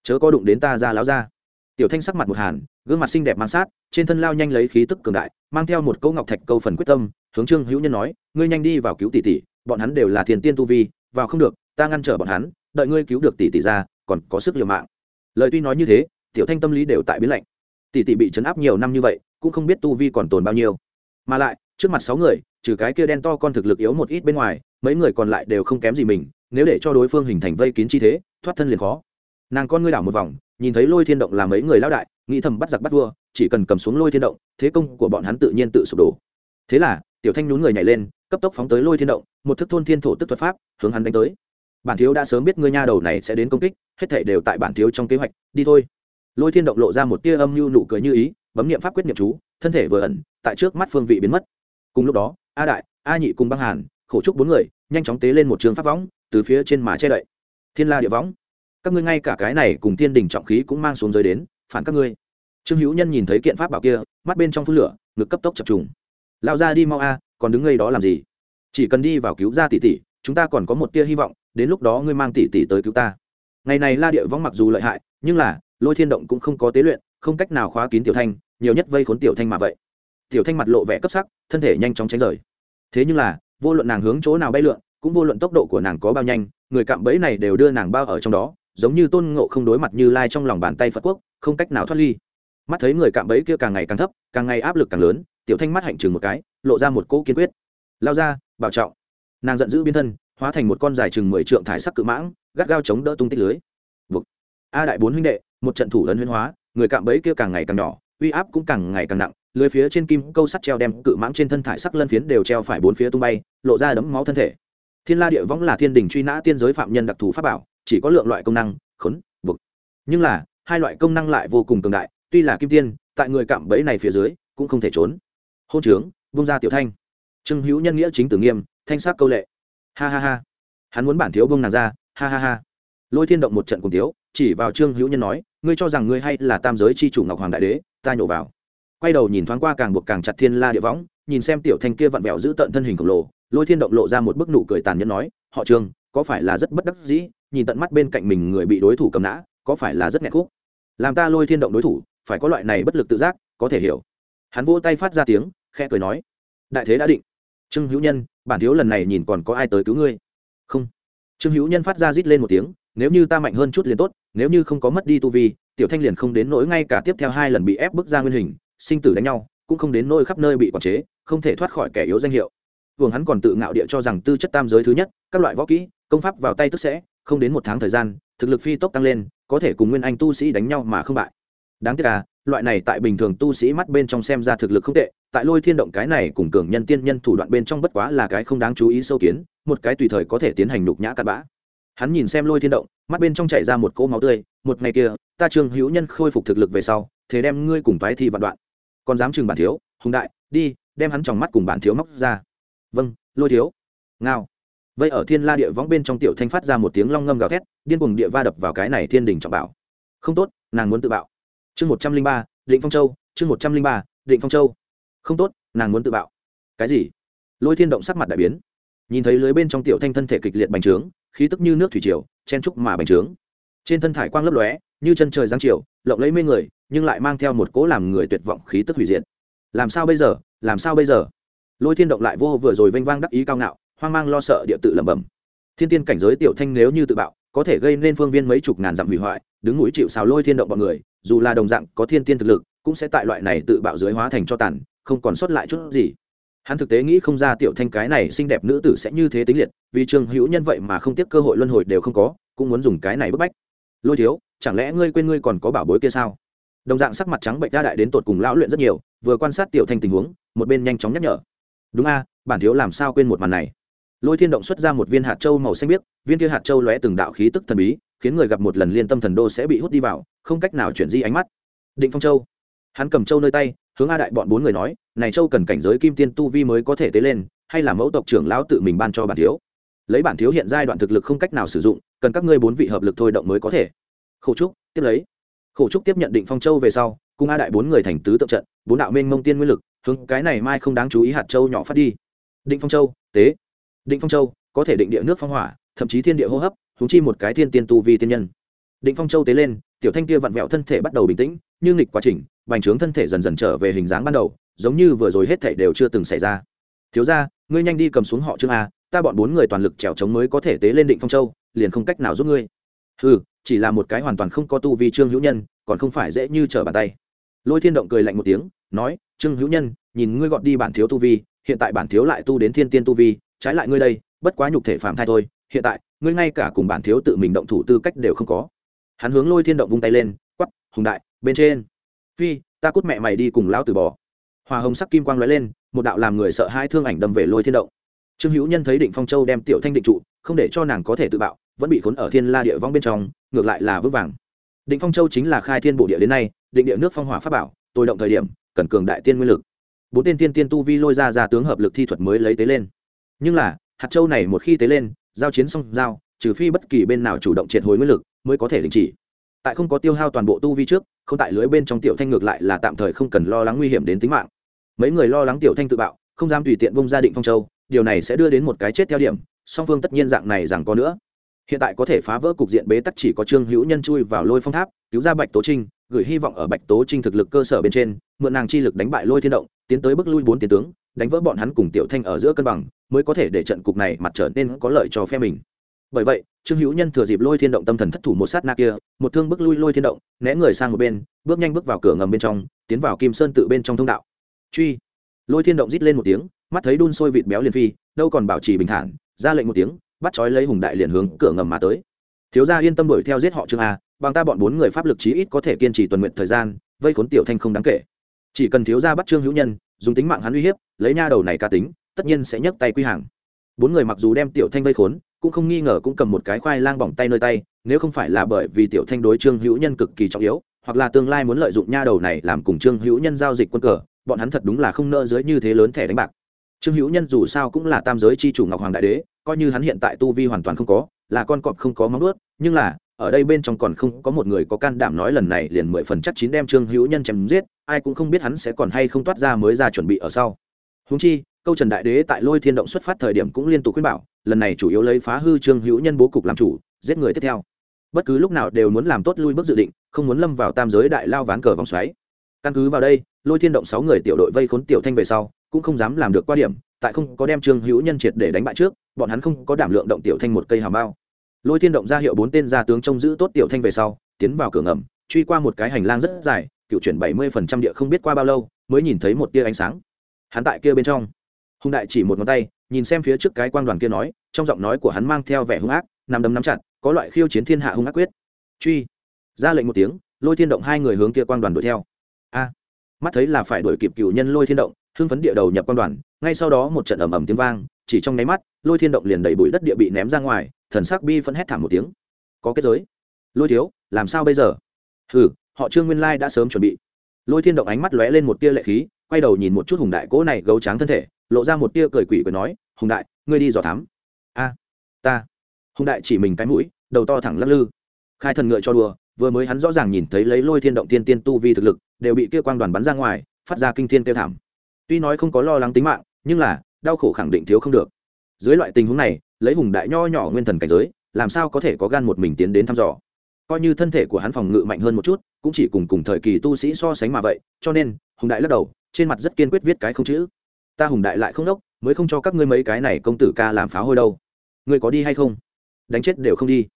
Chớ có đụng đến ta ra láo ra. Tiểu thanh sắc mặt một hàn, gương mặt xinh đẹp mang sát, trên thân lao nhanh lấy khí tức cường đại, mang theo một câu ngọc thạch câu phần quyết tâm, hướng trương hữu nhân nói, ngươi nhanh đi vào cứu tỷ tỷ, bọn hắn đều là thiền tiên tu vi, vào không được ta ngăn trở bọn hắn, đợi ngươi cứu được tỷ tỷ ra, còn có sức liều mạng. Lời tuy nói như thế, tiểu thanh tâm lý đều tại biến lạnh. Tỷ tỷ bị chấn áp nhiều năm như vậy, cũng không biết tu vi còn tồn bao nhiêu. Mà lại, trước mặt sáu người, trừ cái kia đen to con thực lực yếu một ít bên ngoài, mấy người còn lại đều không kém gì mình, nếu để cho đối phương hình thành vây kín chi thế, thoát thân liền khó. Nàng con ngươi đảo một vòng, nhìn thấy lôi thiên động là mấy người lão đại, nghĩ thầm bắt giặc bắt vua, chỉ cần cầm xuống lôi thiên động, thế công của bọn hắn tự nhiên tự sụp đổ. Thế là, tiểu thanh nhún người nhảy lên, cấp tốc phóng tới lôi thiên động, một thức thôn thiên thổ tức thuật pháp, hướng hắn đánh tới bản thiếu đã sớm biết ngươi nha đầu này sẽ đến công kích, hết thảy đều tại bản thiếu trong kế hoạch, đi thôi. Lôi thiên động lộ ra một tia âm mưu nụ cười như ý, bấm niệm pháp quyết niệm chú, thân thể vừa ẩn, tại trước mắt phương vị biến mất. Cùng lúc đó, a đại, a nhị cùng băng hàn, khổ trúc bốn người, nhanh chóng tế lên một trường pháp võng, từ phía trên mà che đậy. Thiên la địa võng, các ngươi ngay cả cái này cùng thiên đình trọng khí cũng mang xuống dưới đến, phản các ngươi. Trương hữu nhân nhìn thấy kiện pháp bảo kia, mắt bên trong phút lửa, ngực cấp tốc chập trùng. Lao ra đi mau a, còn đứng ngay đó làm gì? Chỉ cần đi vào cứu ra tỷ tỷ, chúng ta còn có một tia hy vọng đến lúc đó ngươi mang tỷ tỷ tới cứu ta. Ngày này la địa võng mặc dù lợi hại, nhưng là, lôi thiên động cũng không có tế luyện, không cách nào khóa kín tiểu thanh, nhiều nhất vây khốn tiểu thanh mà vậy. Tiểu thanh mặt lộ vẻ cấp sắc, thân thể nhanh chóng tránh rời. Thế nhưng là, vô luận nàng hướng chỗ nào bay lượn, cũng vô luận tốc độ của nàng có bao nhanh, người cạm bẫy này đều đưa nàng bao ở trong đó, giống như tôn ngộ không đối mặt như lai trong lòng bàn tay phật quốc, không cách nào thoát ly. Mắt thấy người cạm bẫy kia càng ngày càng thấp, càng ngày áp lực càng lớn, tiểu thanh mắt hạnh chừng một cái, lộ ra một cỗ kiên quyết. Lao ra, bảo trọng. Nàng giận dữ biến thân hóa thành một con dài chừng mười trượng thải sắc cự mãng, gắt gao chống đỡ tung tích lưới. Vực. a đại bốn huynh đệ, một trận thủ lớn huyên hóa, người cạm bẫy kia càng ngày càng nhỏ, uy áp cũng càng ngày càng nặng, lưới phía trên kim câu sắt treo đem cự mãng trên thân thải sắc lân phiến đều treo phải bốn phía tung bay, lộ ra đấm máu thân thể. Thiên la địa võng là thiên đình truy nã tiên giới phạm nhân đặc thù pháp bảo, chỉ có lượng loại công năng, khốn vực nhưng là, hai loại công năng lại vô cùng cường đại, tuy là kim tiên, tại người cạm bẫy này phía dưới, cũng không thể trốn. Hôn trướng, vung ra tiểu thanh. Trương hữu nhân nghĩa chính tử nghiêm, thanh sắc câu lệ ha ha ha. Hắn muốn bản thiếu bông nàng ra. Ha ha ha. Lôi thiên động một trận cùng tiếu chỉ vào trương hữu nhân nói, ngươi cho rằng ngươi hay là tam giới c h i chủ ngọc hoàng đại đế, ta nhổ vào. Quay đầu nhìn thoáng qua càng buộc càng chặt thiên la địa võng, nhìn xem tiểu thanh kia vặn vẹo giữ tận thân hình khổng lồ, lôi thiên động lộ ra một bức nụ cười tàn nhẫn nói, họ trương, có phải là rất bất đắc dĩ, nhìn tận mắt bên cạnh mình người bị đối thủ cầm nã, có phải là rất nghẹt khúc? Làm ta lôi thiên động đối thủ, phải có loại này bất lực tự giác, có thể hiểu. Hắn vỗ tay phát ra tiếng, khẽ cười nói, đại thế đã định. Trương hữu nhân bản thiếu lần này nhìn còn có ai tới cứu ngươi? Không. Trương hữu nhân phát ra rít lên một tiếng, nếu như ta mạnh hơn chút liền tốt, nếu như không có mất đi tu vi, tiểu thanh liền không đến nỗi ngay cả tiếp theo hai lần bị ép bước ra nguyên hình, sinh tử đánh nhau, cũng không đến nỗi khắp nơi bị quản chế, không thể thoát khỏi kẻ yếu danh hiệu. Vương hắn còn tự ngạo địa cho rằng tư chất tam giới thứ nhất, các loại võ kỹ, công pháp vào tay tức sẽ, không đến một tháng thời gian, thực lực phi tốc tăng lên, có thể cùng nguyên anh tu sĩ đánh nhau mà không bại. Đáng tiếc là loại này tại bình thường tu sĩ mắt bên trong xem ra thực lực không tệ, tại lôi thiên động cái này cùng cường nhân tiên nhân thủ đoạn bên trong bất quá là cái không đáng chú ý sâu kiến, một cái tùy thời có thể tiến hành nhục nhã cặn bã. Hắn nhìn xem lôi thiên động, mắt bên trong chảy ra một cỗ máu tươi, một ngày kia, ta trương hữu nhân khôi phục thực lực về sau, thế đem ngươi cùng tái thi vạn đoạn. Còn dám chừng bản thiếu, hùng đại, đi, đem hắn tròng mắt cùng bản thiếu móc ra. Vâng lôi thiếu. Ngao. Vậy ở thiên la địa võng bên trong tiểu thanh phát ra một tiếng long ngâm gào thét, điên cuồng địa va đập vào cái này thiên đình trọng bảo. Không tốt, nàng muốn tự bạo chương một trăm linh ba, định phong châu, chương một trăm linh ba, định phong châu. Không tốt, nàng muốn tự bạo. Cái gì? Lôi thiên động sắc mặt đại biến. Nhìn thấy lưới bên trong tiểu thanh thân thể kịch liệt bành trướng, khí tức như nước thủy triều, chen trúc mà bành trướng. Trên thân thải quang lấp lóe, như chân trời giáng triều lộng lấy mê người, nhưng lại mang theo một cỗ làm người tuyệt vọng khí tức hủy diệt. Làm sao bây giờ? Làm sao bây giờ? Lôi thiên động lại vô vừa rồi vênh vang đắc ý cao ngạo, hoang mang lo sợ địa tự lẩm bẩm. Thiên tiên cảnh giới tiểu thanh nếu như tự bạo có thể gây nên phương viên mấy chục ngàn dặm hủy hoại, đứng núi chịu xào lôi thiên động bọn người, dù là đồng dạng có thiên tiên thực lực, cũng sẽ tại loại này tự bạo dưới hóa thành cho tàn, không còn sót lại chút gì. Hắn thực tế nghĩ không ra tiểu thanh cái này xinh đẹp nữ tử sẽ như thế tính liệt, vì trường hữu nhân vậy mà không tiếp cơ hội luân hồi đều không có, cũng muốn dùng cái này bức bách. Lôi thiếu, chẳng lẽ ngươi quên ngươi còn có bảo bối kia sao? Đồng dạng sắc mặt trắng bệnh đa đại đến tột cùng lão luyện rất nhiều, vừa quan sát tiểu thanh tình huống, một bên nhanh chóng nhắc nhở. Đúng a, bản thiếu làm sao quên một màn này? Lôi thiên động xuất ra một viên hạt châu màu xanh biếc, viên kia hạt châu lóe từng đạo khí tức thần bí, khiến người gặp một lần liên tâm thần đô sẽ bị hút đi vào, không cách nào chuyển di ánh mắt. Định phong châu. Hắn cầm châu nơi tay, hướng a đại bọn bốn người nói, này châu cần cảnh giới kim tiên tu vi mới có thể tế lên, hay là mẫu tộc trưởng lão tự mình ban cho bản thiếu? Lấy bản thiếu hiện giai đoạn thực lực không cách nào sử dụng, cần các ngươi bốn vị hợp lực thôi động mới có thể. Khổ trúc, tiếp lấy. Khổ trúc tiếp nhận định phong châu về sau, cùng a đại bốn người thành tứ tượng trận, bốn đạo mênh mông tiên nguyên lực, hướng cái này mai không đáng chú ý hạt châu nhỏ phát đi. Định phong châu, tế định phong châu, có thể định địa nước phong hỏa, thậm chí thiên địa hô hấp húng chi một cái thiên tiên tu vi tiên nhân. Định phong châu tế lên, tiểu thanh kia vặn vẹo thân thể bắt đầu bình tĩnh, như nghịch quá trình, bành trướng thân thể dần dần trở về hình dáng ban đầu, giống như vừa rồi hết thảy đều chưa từng xảy ra. Thiếu ra ngươi nhanh đi cầm xuống họ trương a, ta bọn bốn người toàn lực trèo trống mới có thể tế lên định phong châu, liền không cách nào giúp ngươi. Ừ chỉ là một cái hoàn toàn không có tu vi trương hữu nhân, còn không phải dễ như trở bàn tay. Lôi thiên động cười lạnh một tiếng, nói, trương hữu nhân, nhìn ngươi gọt đi bản thiếu tu vi, hiện tại bản thiếu lại tu đến thiên tiên tu vi trái lại ngươi đây, bất quá nhục thể phạm thai thôi, hiện tại, ngươi ngay cả cùng bản thiếu tự mình động thủ tư cách đều không có. Hắn hướng lôi thiên động vung tay lên, quắp, hùng đại, bên trên. Phi, ta cút mẹ mày đi cùng lão tử bỏ. hòa hồng sắc kim quang lóe lên, một đạo làm người sợ hai thương ảnh đâm về lôi thiên động. Trương hữu nhân thấy định phong châu đem tiểu thanh định trụ, không để cho nàng có thể tự bạo, vẫn bị khốn ở thiên la địa vong bên trong, ngược lại là vững vàng. Định phong châu chính là khai thiên bổ địa đến nay, định địa nước phong hỏa pháp bảo, tôi động thời điểm, cần cường đại tiên nguyên lực. Bốn tên tiên tiên tu vi lôi ra ra tướng hợp lực thi thuật mới lấy tế lên nhưng là, hạt châu này một khi tế lên, giao chiến xong giao, trừ phi bất kỳ bên nào chủ động triệt hồi nguyên lực, mới có thể đình chỉ. Tại không có tiêu hao toàn bộ tu vi trước, không tại lưới bên trong tiểu thanh ngược lại là tạm thời không cần lo lắng nguy hiểm đến tính mạng. Mấy người lo lắng tiểu thanh tự bạo, không dám tùy tiện bông ra định phong châu, điều này sẽ đưa đến một cái chết theo điểm, song phương tất nhiên dạng này rằng có nữa. Hiện tại có thể phá vỡ cục diện bế tắc chỉ có trương hữu nhân chui vào lôi phong tháp, cứu ra bạch tố trinh, gửi hy vọng ở bạch tố trinh thực lực cơ sở bên trên, mượn nàng chi lực đánh bại lôi thiên động, tiến tới bước lui bốn tiến tướng đánh vỡ bọn hắn cùng tiểu thanh ở giữa cân bằng, mới có thể để trận cục này mặt trở nên có lợi cho phe mình. Bởi vậy, trương hữu nhân thừa dịp lôi thiên động tâm thần thất thủ một sát na kia, một thương bước lui lôi thiên động, né người sang một bên, bước nhanh bước vào cửa ngầm bên trong, tiến vào kim sơn tự bên trong thông đạo. Truy. Lôi thiên động rít lên một tiếng, mắt thấy đun sôi vịt béo liền phi, đâu còn bảo trì bình thản, ra lệnh một tiếng, bắt chói lấy hùng đại liền hướng cửa ngầm mà tới. Thiếu gia yên tâm đuổi theo giết họ trương a, bằng ta bọn bốn người pháp lực chí ít có thể kiên trì tuần nguyện thời gian, vây khốn tiểu thanh không đáng kể. Chỉ cần thiếu gia bắt trương hữu nhân dùng tính mạng hắn uy hiếp, lấy nha đầu này cá tính, tất nhiên sẽ nhấc tay quy hàng. Bốn người mặc dù đem tiểu thanh vây khốn, cũng không nghi ngờ cũng cầm một cái khoai lang bỏng tay nơi tay, nếu không phải là bởi vì tiểu thanh đối trương hữu nhân cực kỳ trọng yếu, hoặc là tương lai muốn lợi dụng nha đầu này làm cùng trương hữu nhân giao dịch quân cờ, bọn hắn thật đúng là không nợ dưới như thế lớn thẻ đánh bạc. Trương hữu nhân dù sao cũng là tam giới c h i chủ ngọc hoàng đại đế, coi như hắn hiện tại tu vi hoàn toàn không có, là con cọp không có móng ướt nhưng là ở đây bên trong còn không có một người có can đảm nói lần này liền mười phần chắc chín đem trương hữu nhân chém giết, ai cũng không biết hắn sẽ còn hay không toát ra mới ra chuẩn bị ở sau. Húng chi, câu trần đại đế tại lôi thiên động xuất phát thời điểm cũng liên tục khuyên bảo, lần này chủ yếu lấy phá hư trương hữu nhân bố cục làm chủ, giết người tiếp theo. Bất cứ lúc nào đều muốn làm tốt lui bước dự định, không muốn lâm vào tam giới đại lao ván cờ vòng xoáy. Căn cứ vào đây, lôi thiên động sáu người tiểu đội vây khốn tiểu thanh về sau, cũng không dám làm được qua điểm, tại không có đem trương hữu nhân triệt để đánh bại trước, bọn hắn không có đảm lượng động tiểu thanh một cây hào bao lôi thiên động ra hiệu bốn tên gia tướng trông giữ tốt tiểu thanh về sau, tiến vào cửa ngầm, truy qua một cái hành lang rất dài, cựu chuyển bảy mươi phần trăm địa không biết qua bao lâu, mới nhìn thấy một tia ánh sáng. Hắn tại kia bên trong. Hùng đại chỉ một ngón tay, nhìn xem phía trước cái quan đoàn kia nói, trong giọng nói của hắn mang theo vẻ hung ác, nằm đấm nắm chặt, có loại khiêu chiến thiên hạ hung ác quyết. Truy. Ra lệnh một tiếng, lôi thiên động hai người hướng kia quan đoàn đuổi theo. A. Mắt thấy là phải đuổi kịp cựu nhân lôi thiên động, hưng phấn địa đầu nhập quan đoàn, ngay sau đó một trận ầm ầm tiếng vang, chỉ trong nháy mắt, lôi thiên động liền đầy bụi đất địa bị ném ra ngoài thần sắc bi phân hét thảm một tiếng. Có kết giới. Lôi thiếu, làm sao bây giờ? Hừ, họ trương nguyên lai đã sớm chuẩn bị. Lôi thiên động ánh mắt lóe lên một tia lệ khí, quay đầu nhìn một chút hùng đại cỗ này gấu tráng thân thể, lộ ra một tia cười quỷ cười nói, hùng đại, ngươi đi dò thám. A, ta. Hùng đại chỉ mình cái mũi, đầu to thẳng lắc lư. Khai thần ngựa cho đùa, vừa mới hắn rõ ràng nhìn thấy lấy lôi thiên động tiên tiên tu vi thực lực, đều bị kia quang đoàn bắn ra ngoài, phát ra kinh thiên kêu thảm. Tuy nói không có lo lắng tính mạng, nhưng là, đau khổ khẳng định thiếu không được. Dưới loại tình huống này lấy hùng đại nho nhỏ nguyên thần cảnh giới, làm sao có thể có gan một mình tiến đến thăm dò? Coi như thân thể của hắn phòng ngự mạnh hơn một chút, cũng chỉ cùng cùng thời kỳ tu sĩ so sánh mà vậy, cho nên, hùng đại lắc đầu, trên mặt rất kiên quyết viết cái không chữ. Ta hùng đại lại không đốc, mới không cho các ngươi mấy cái này công tử ca làm phá hôi đâu. Ngươi có đi hay không? Đánh chết đều không đi.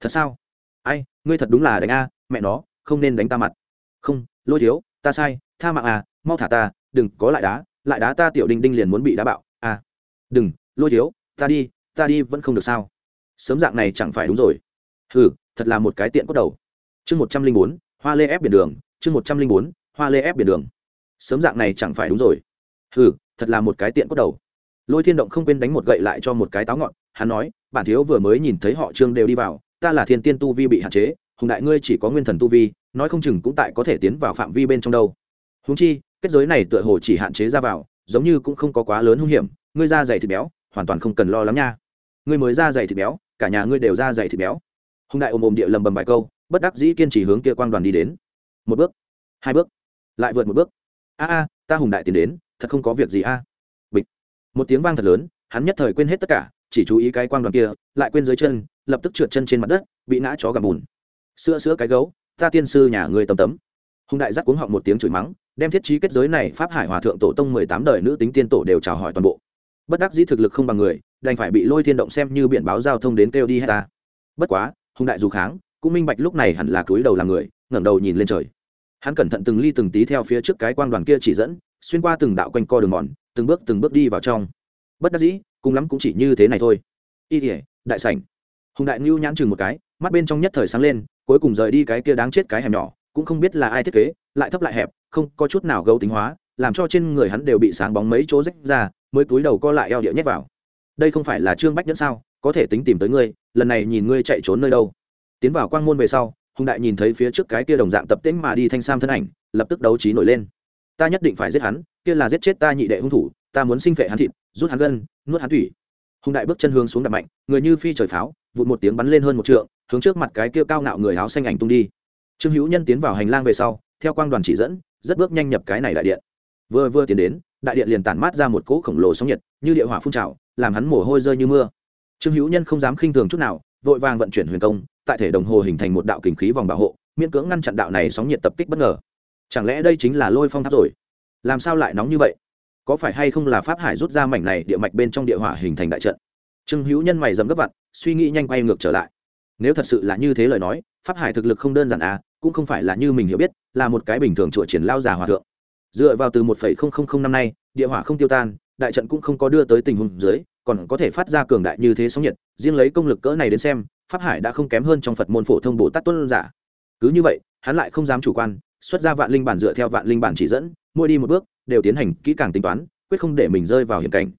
Thật sao? Ai, ngươi thật đúng là đánh a, mẹ nó, không nên đánh ta mặt. Không, lôi thiếu, ta sai, tha mạng à mau thả ta, đừng, có lại đá lại đá ta tiểu đinh đinh liền muốn bị đá bạo. À đừng, lôi thiếu, ta đi ta đi vẫn không được sao? Sớm dạng này chẳng phải đúng rồi. Hừ, thật là một cái tiện cốt đầu. Chương một trăm linh bốn, hoa lê ép biển đường, chương một trăm linh bốn, hoa lê ép biển đường. Sớm dạng này chẳng phải đúng rồi. Hừ, thật là một cái tiện cốt đầu. Lôi thiên động không quên đánh một gậy lại cho một cái táo ngọn, hắn nói, bản thiếu vừa mới nhìn thấy họ trương đều đi vào, ta là thiên tiên tu vi bị hạn chế, hùng đại ngươi chỉ có nguyên thần tu vi, nói không chừng cũng tại có thể tiến vào phạm vi bên trong đâu. Húng chi, kết giới này tựa hồ chỉ hạn chế ra vào, giống như cũng không có quá lớn hung hiểm, ngươi da dày thịt béo, hoàn toàn không cần lo lắng nha ngươi mới ra dày thịt béo, cả nhà ngươi đều ra dày thịt béo. Hùng đại ôm ôm địa lầm bầm vài câu, bất đắc dĩ kiên trì hướng kia quang đoàn đi đến. Một bước, hai bước, lại vượt một bước. A a, ta hùng đại tiến đến, thật không có việc gì a. Bịch. Một tiếng vang thật lớn, hắn nhất thời quên hết tất cả, chỉ chú ý cái quang đoàn kia, lại quên dưới chân, lập tức trượt chân trên mặt đất, bị ngã chó gặm bùn. Sữa sữa cái gấu, ta tiên sư nhà ngươi tầm tấm. Hùng đại giác cuống họng một tiếng chửi mắng, đem thiết trí kết giới này pháp hải hòa thượng tổ tông mười tám đời nữ tính tiên tổ đều chào hỏi toàn bộ bất đắc dĩ thực lực không bằng người, đành phải bị lôi thiên động xem như biển báo giao thông đến kêu đi hết ta. Bất quá, hùng đại dù kháng, cũng minh bạch lúc này hẳn là cúi đầu làm người, ngẩng đầu nhìn lên trời. Hắn cẩn thận từng ly từng tí theo phía trước cái quang đoàn kia chỉ dẫn, xuyên qua từng đạo quanh co đường mòn, từng bước từng bước đi vào trong. Bất đắc dĩ, cùng lắm cũng chỉ như thế này thôi. Y thể đại sảnh. Hùng đại ngưu nhãn chừng một cái, mắt bên trong nhất thời sáng lên, cuối cùng rời đi cái kia đáng chết cái hẻm nhỏ, cũng không biết là ai thiết kế, lại thấp lại hẹp, không có chút nào gấu tính hóa, làm cho trên người hắn đều bị sáng bóng mấy chỗ rách ra mới cúi đầu co lại eo điệu nhét vào. Đây không phải là trương bách nhẫn sao? Có thể tính tìm tới ngươi, lần này nhìn ngươi chạy trốn nơi đâu. Tiến vào quang môn về sau, hùng đại nhìn thấy phía trước cái kia đồng dạng tập tễnh mà đi thanh sam thân ảnh, lập tức đấu trí nổi lên. Ta nhất định phải giết hắn, kia là giết chết ta nhị đệ hung thủ, ta muốn sinh phệ hắn thịt, rút hắn gân, nuốt hắn thủy. Hùng đại bước chân hướng xuống đập mạnh, người như phi trời pháo, vụt một tiếng bắn lên hơn một trượng, hướng trước mặt cái kia cao ngạo người áo xanh ảnh tung đi. Trương hữu nhân tiến vào hành lang về sau, theo quang đoàn chỉ dẫn, rất bước nhanh nhập cái này đại điện. Vừa vừa tiến đến đại điện liền tản mát ra một cỗ khổng lồ sóng nhiệt, như địa hỏa phun trào, làm hắn mồ hôi rơi như mưa. Trương hữu nhân không dám khinh thường chút nào, vội vàng vận chuyển huyền công, tại thể đồng hồ hình thành một đạo kình khí vòng bảo hộ, miễn cưỡng ngăn chặn đạo này sóng nhiệt tập kích bất ngờ. Chẳng lẽ đây chính là lôi phong tháp rồi? Làm sao lại nóng như vậy? Có phải hay không là pháp hải rút ra mảnh này địa mạch bên trong địa hỏa hình thành đại trận? Trương hữu nhân mày dầm gấp vặn, suy nghĩ nhanh quay ngược trở lại. Nếu thật sự là như thế lời nói, pháp hải thực lực không đơn giản à cũng không phải là như mình hiểu biết, là một cái bình thường chùa triển lao già hòa thượng dựa vào từ một năm nay, địa hỏa không tiêu tan, đại trận cũng không có đưa tới tình huống dưới, còn có thể phát ra cường đại như thế sóng nhiệt, riêng lấy công lực cỡ này đến xem, pháp hải đã không kém hơn trong phật môn phổ thông bồ tát tuân giả. Cứ như vậy, hắn lại không dám chủ quan, xuất ra vạn linh bản dựa theo vạn linh bản chỉ dẫn, mỗi đi một bước, đều tiến hành kỹ càng tính toán, quyết không để mình rơi vào hiểm cảnh.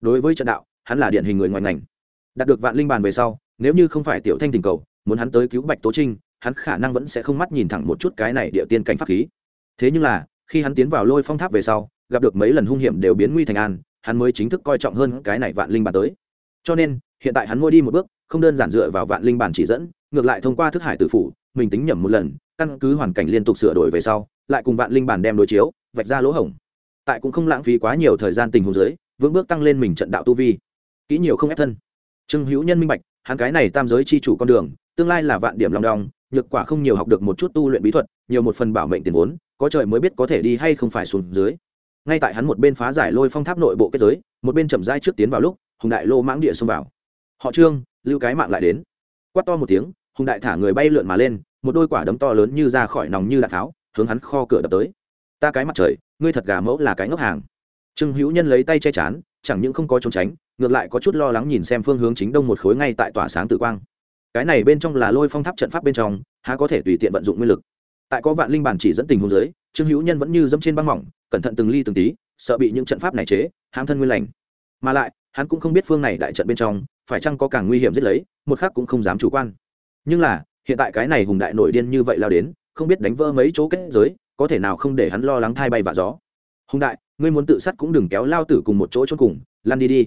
Đối với trận đạo, hắn là điển hình người ngoài ngành. Đạt được vạn linh bản về sau, nếu như không phải tiểu thanh tình cầu, muốn hắn tới cứu bạch tố trinh, hắn khả năng vẫn sẽ không mắt nhìn thẳng một chút cái này địa tiên cảnh pháp khí. Thế nhưng là khi hắn tiến vào lôi phong tháp về sau, gặp được mấy lần hung hiểm đều biến nguy thành an, hắn mới chính thức coi trọng hơn cái này vạn linh bản tới. Cho nên, hiện tại hắn môi đi một bước, không đơn giản dựa vào vạn linh bản chỉ dẫn, ngược lại thông qua thức hải tử phủ, mình tính nhầm một lần, căn cứ hoàn cảnh liên tục sửa đổi về sau, lại cùng vạn linh bản đem đối chiếu, vạch ra lỗ hổng. Tại cũng không lãng phí quá nhiều thời gian tình huống dưới, vững bước tăng lên mình trận đạo tu vi. Kỹ nhiều không ép thân. Trương hữu nhân minh bạch, hắn cái này tam giới chi chủ con đường, tương lai là vạn điểm lòng đong, nhược quả không nhiều học được một chút tu luyện bí thuật, nhiều một phần bảo mệnh tiền vốn có trời mới biết có thể đi hay không phải xuống dưới. Ngay tại hắn một bên phá giải lôi phong tháp nội bộ kết giới, một bên chậm rãi trước tiến vào lúc, hùng đại lô mãng địa xông vào. Họ trương, lưu cái mạng lại đến. Quát to một tiếng, hùng đại thả người bay lượn mà lên, một đôi quả đấm to lớn như ra khỏi nòng như đạn tháo, hướng hắn kho cửa đập tới. Ta cái mặt trời, ngươi thật gà mẫu là cái ngốc hàng. Trương hữu nhân lấy tay che chán, chẳng những không có trốn tránh, ngược lại có chút lo lắng nhìn xem phương hướng chính đông một khối ngay tại tỏa sáng tự quang. Cái này bên trong là lôi phong tháp trận pháp bên trong, há có thể tùy tiện vận dụng nguyên lực? Tại có vạn linh bản chỉ dẫn tình huống giới, trương hữu nhân vẫn như dẫm trên băng mỏng cẩn thận từng ly từng tí sợ bị những trận pháp này chế hãm thân nguyên lành. Mà lại hắn cũng không biết phương này đại trận bên trong phải chăng có càng nguy hiểm giết lấy một khác cũng không dám chủ quan. Nhưng là hiện tại cái này hùng đại nổi điên như vậy lao đến không biết đánh vỡ mấy chỗ kết giới có thể nào không để hắn lo lắng thai bay và gió. Hùng đại ngươi muốn tự sát cũng đừng kéo lao tử cùng một chỗ chôn cùng lăn đi đi.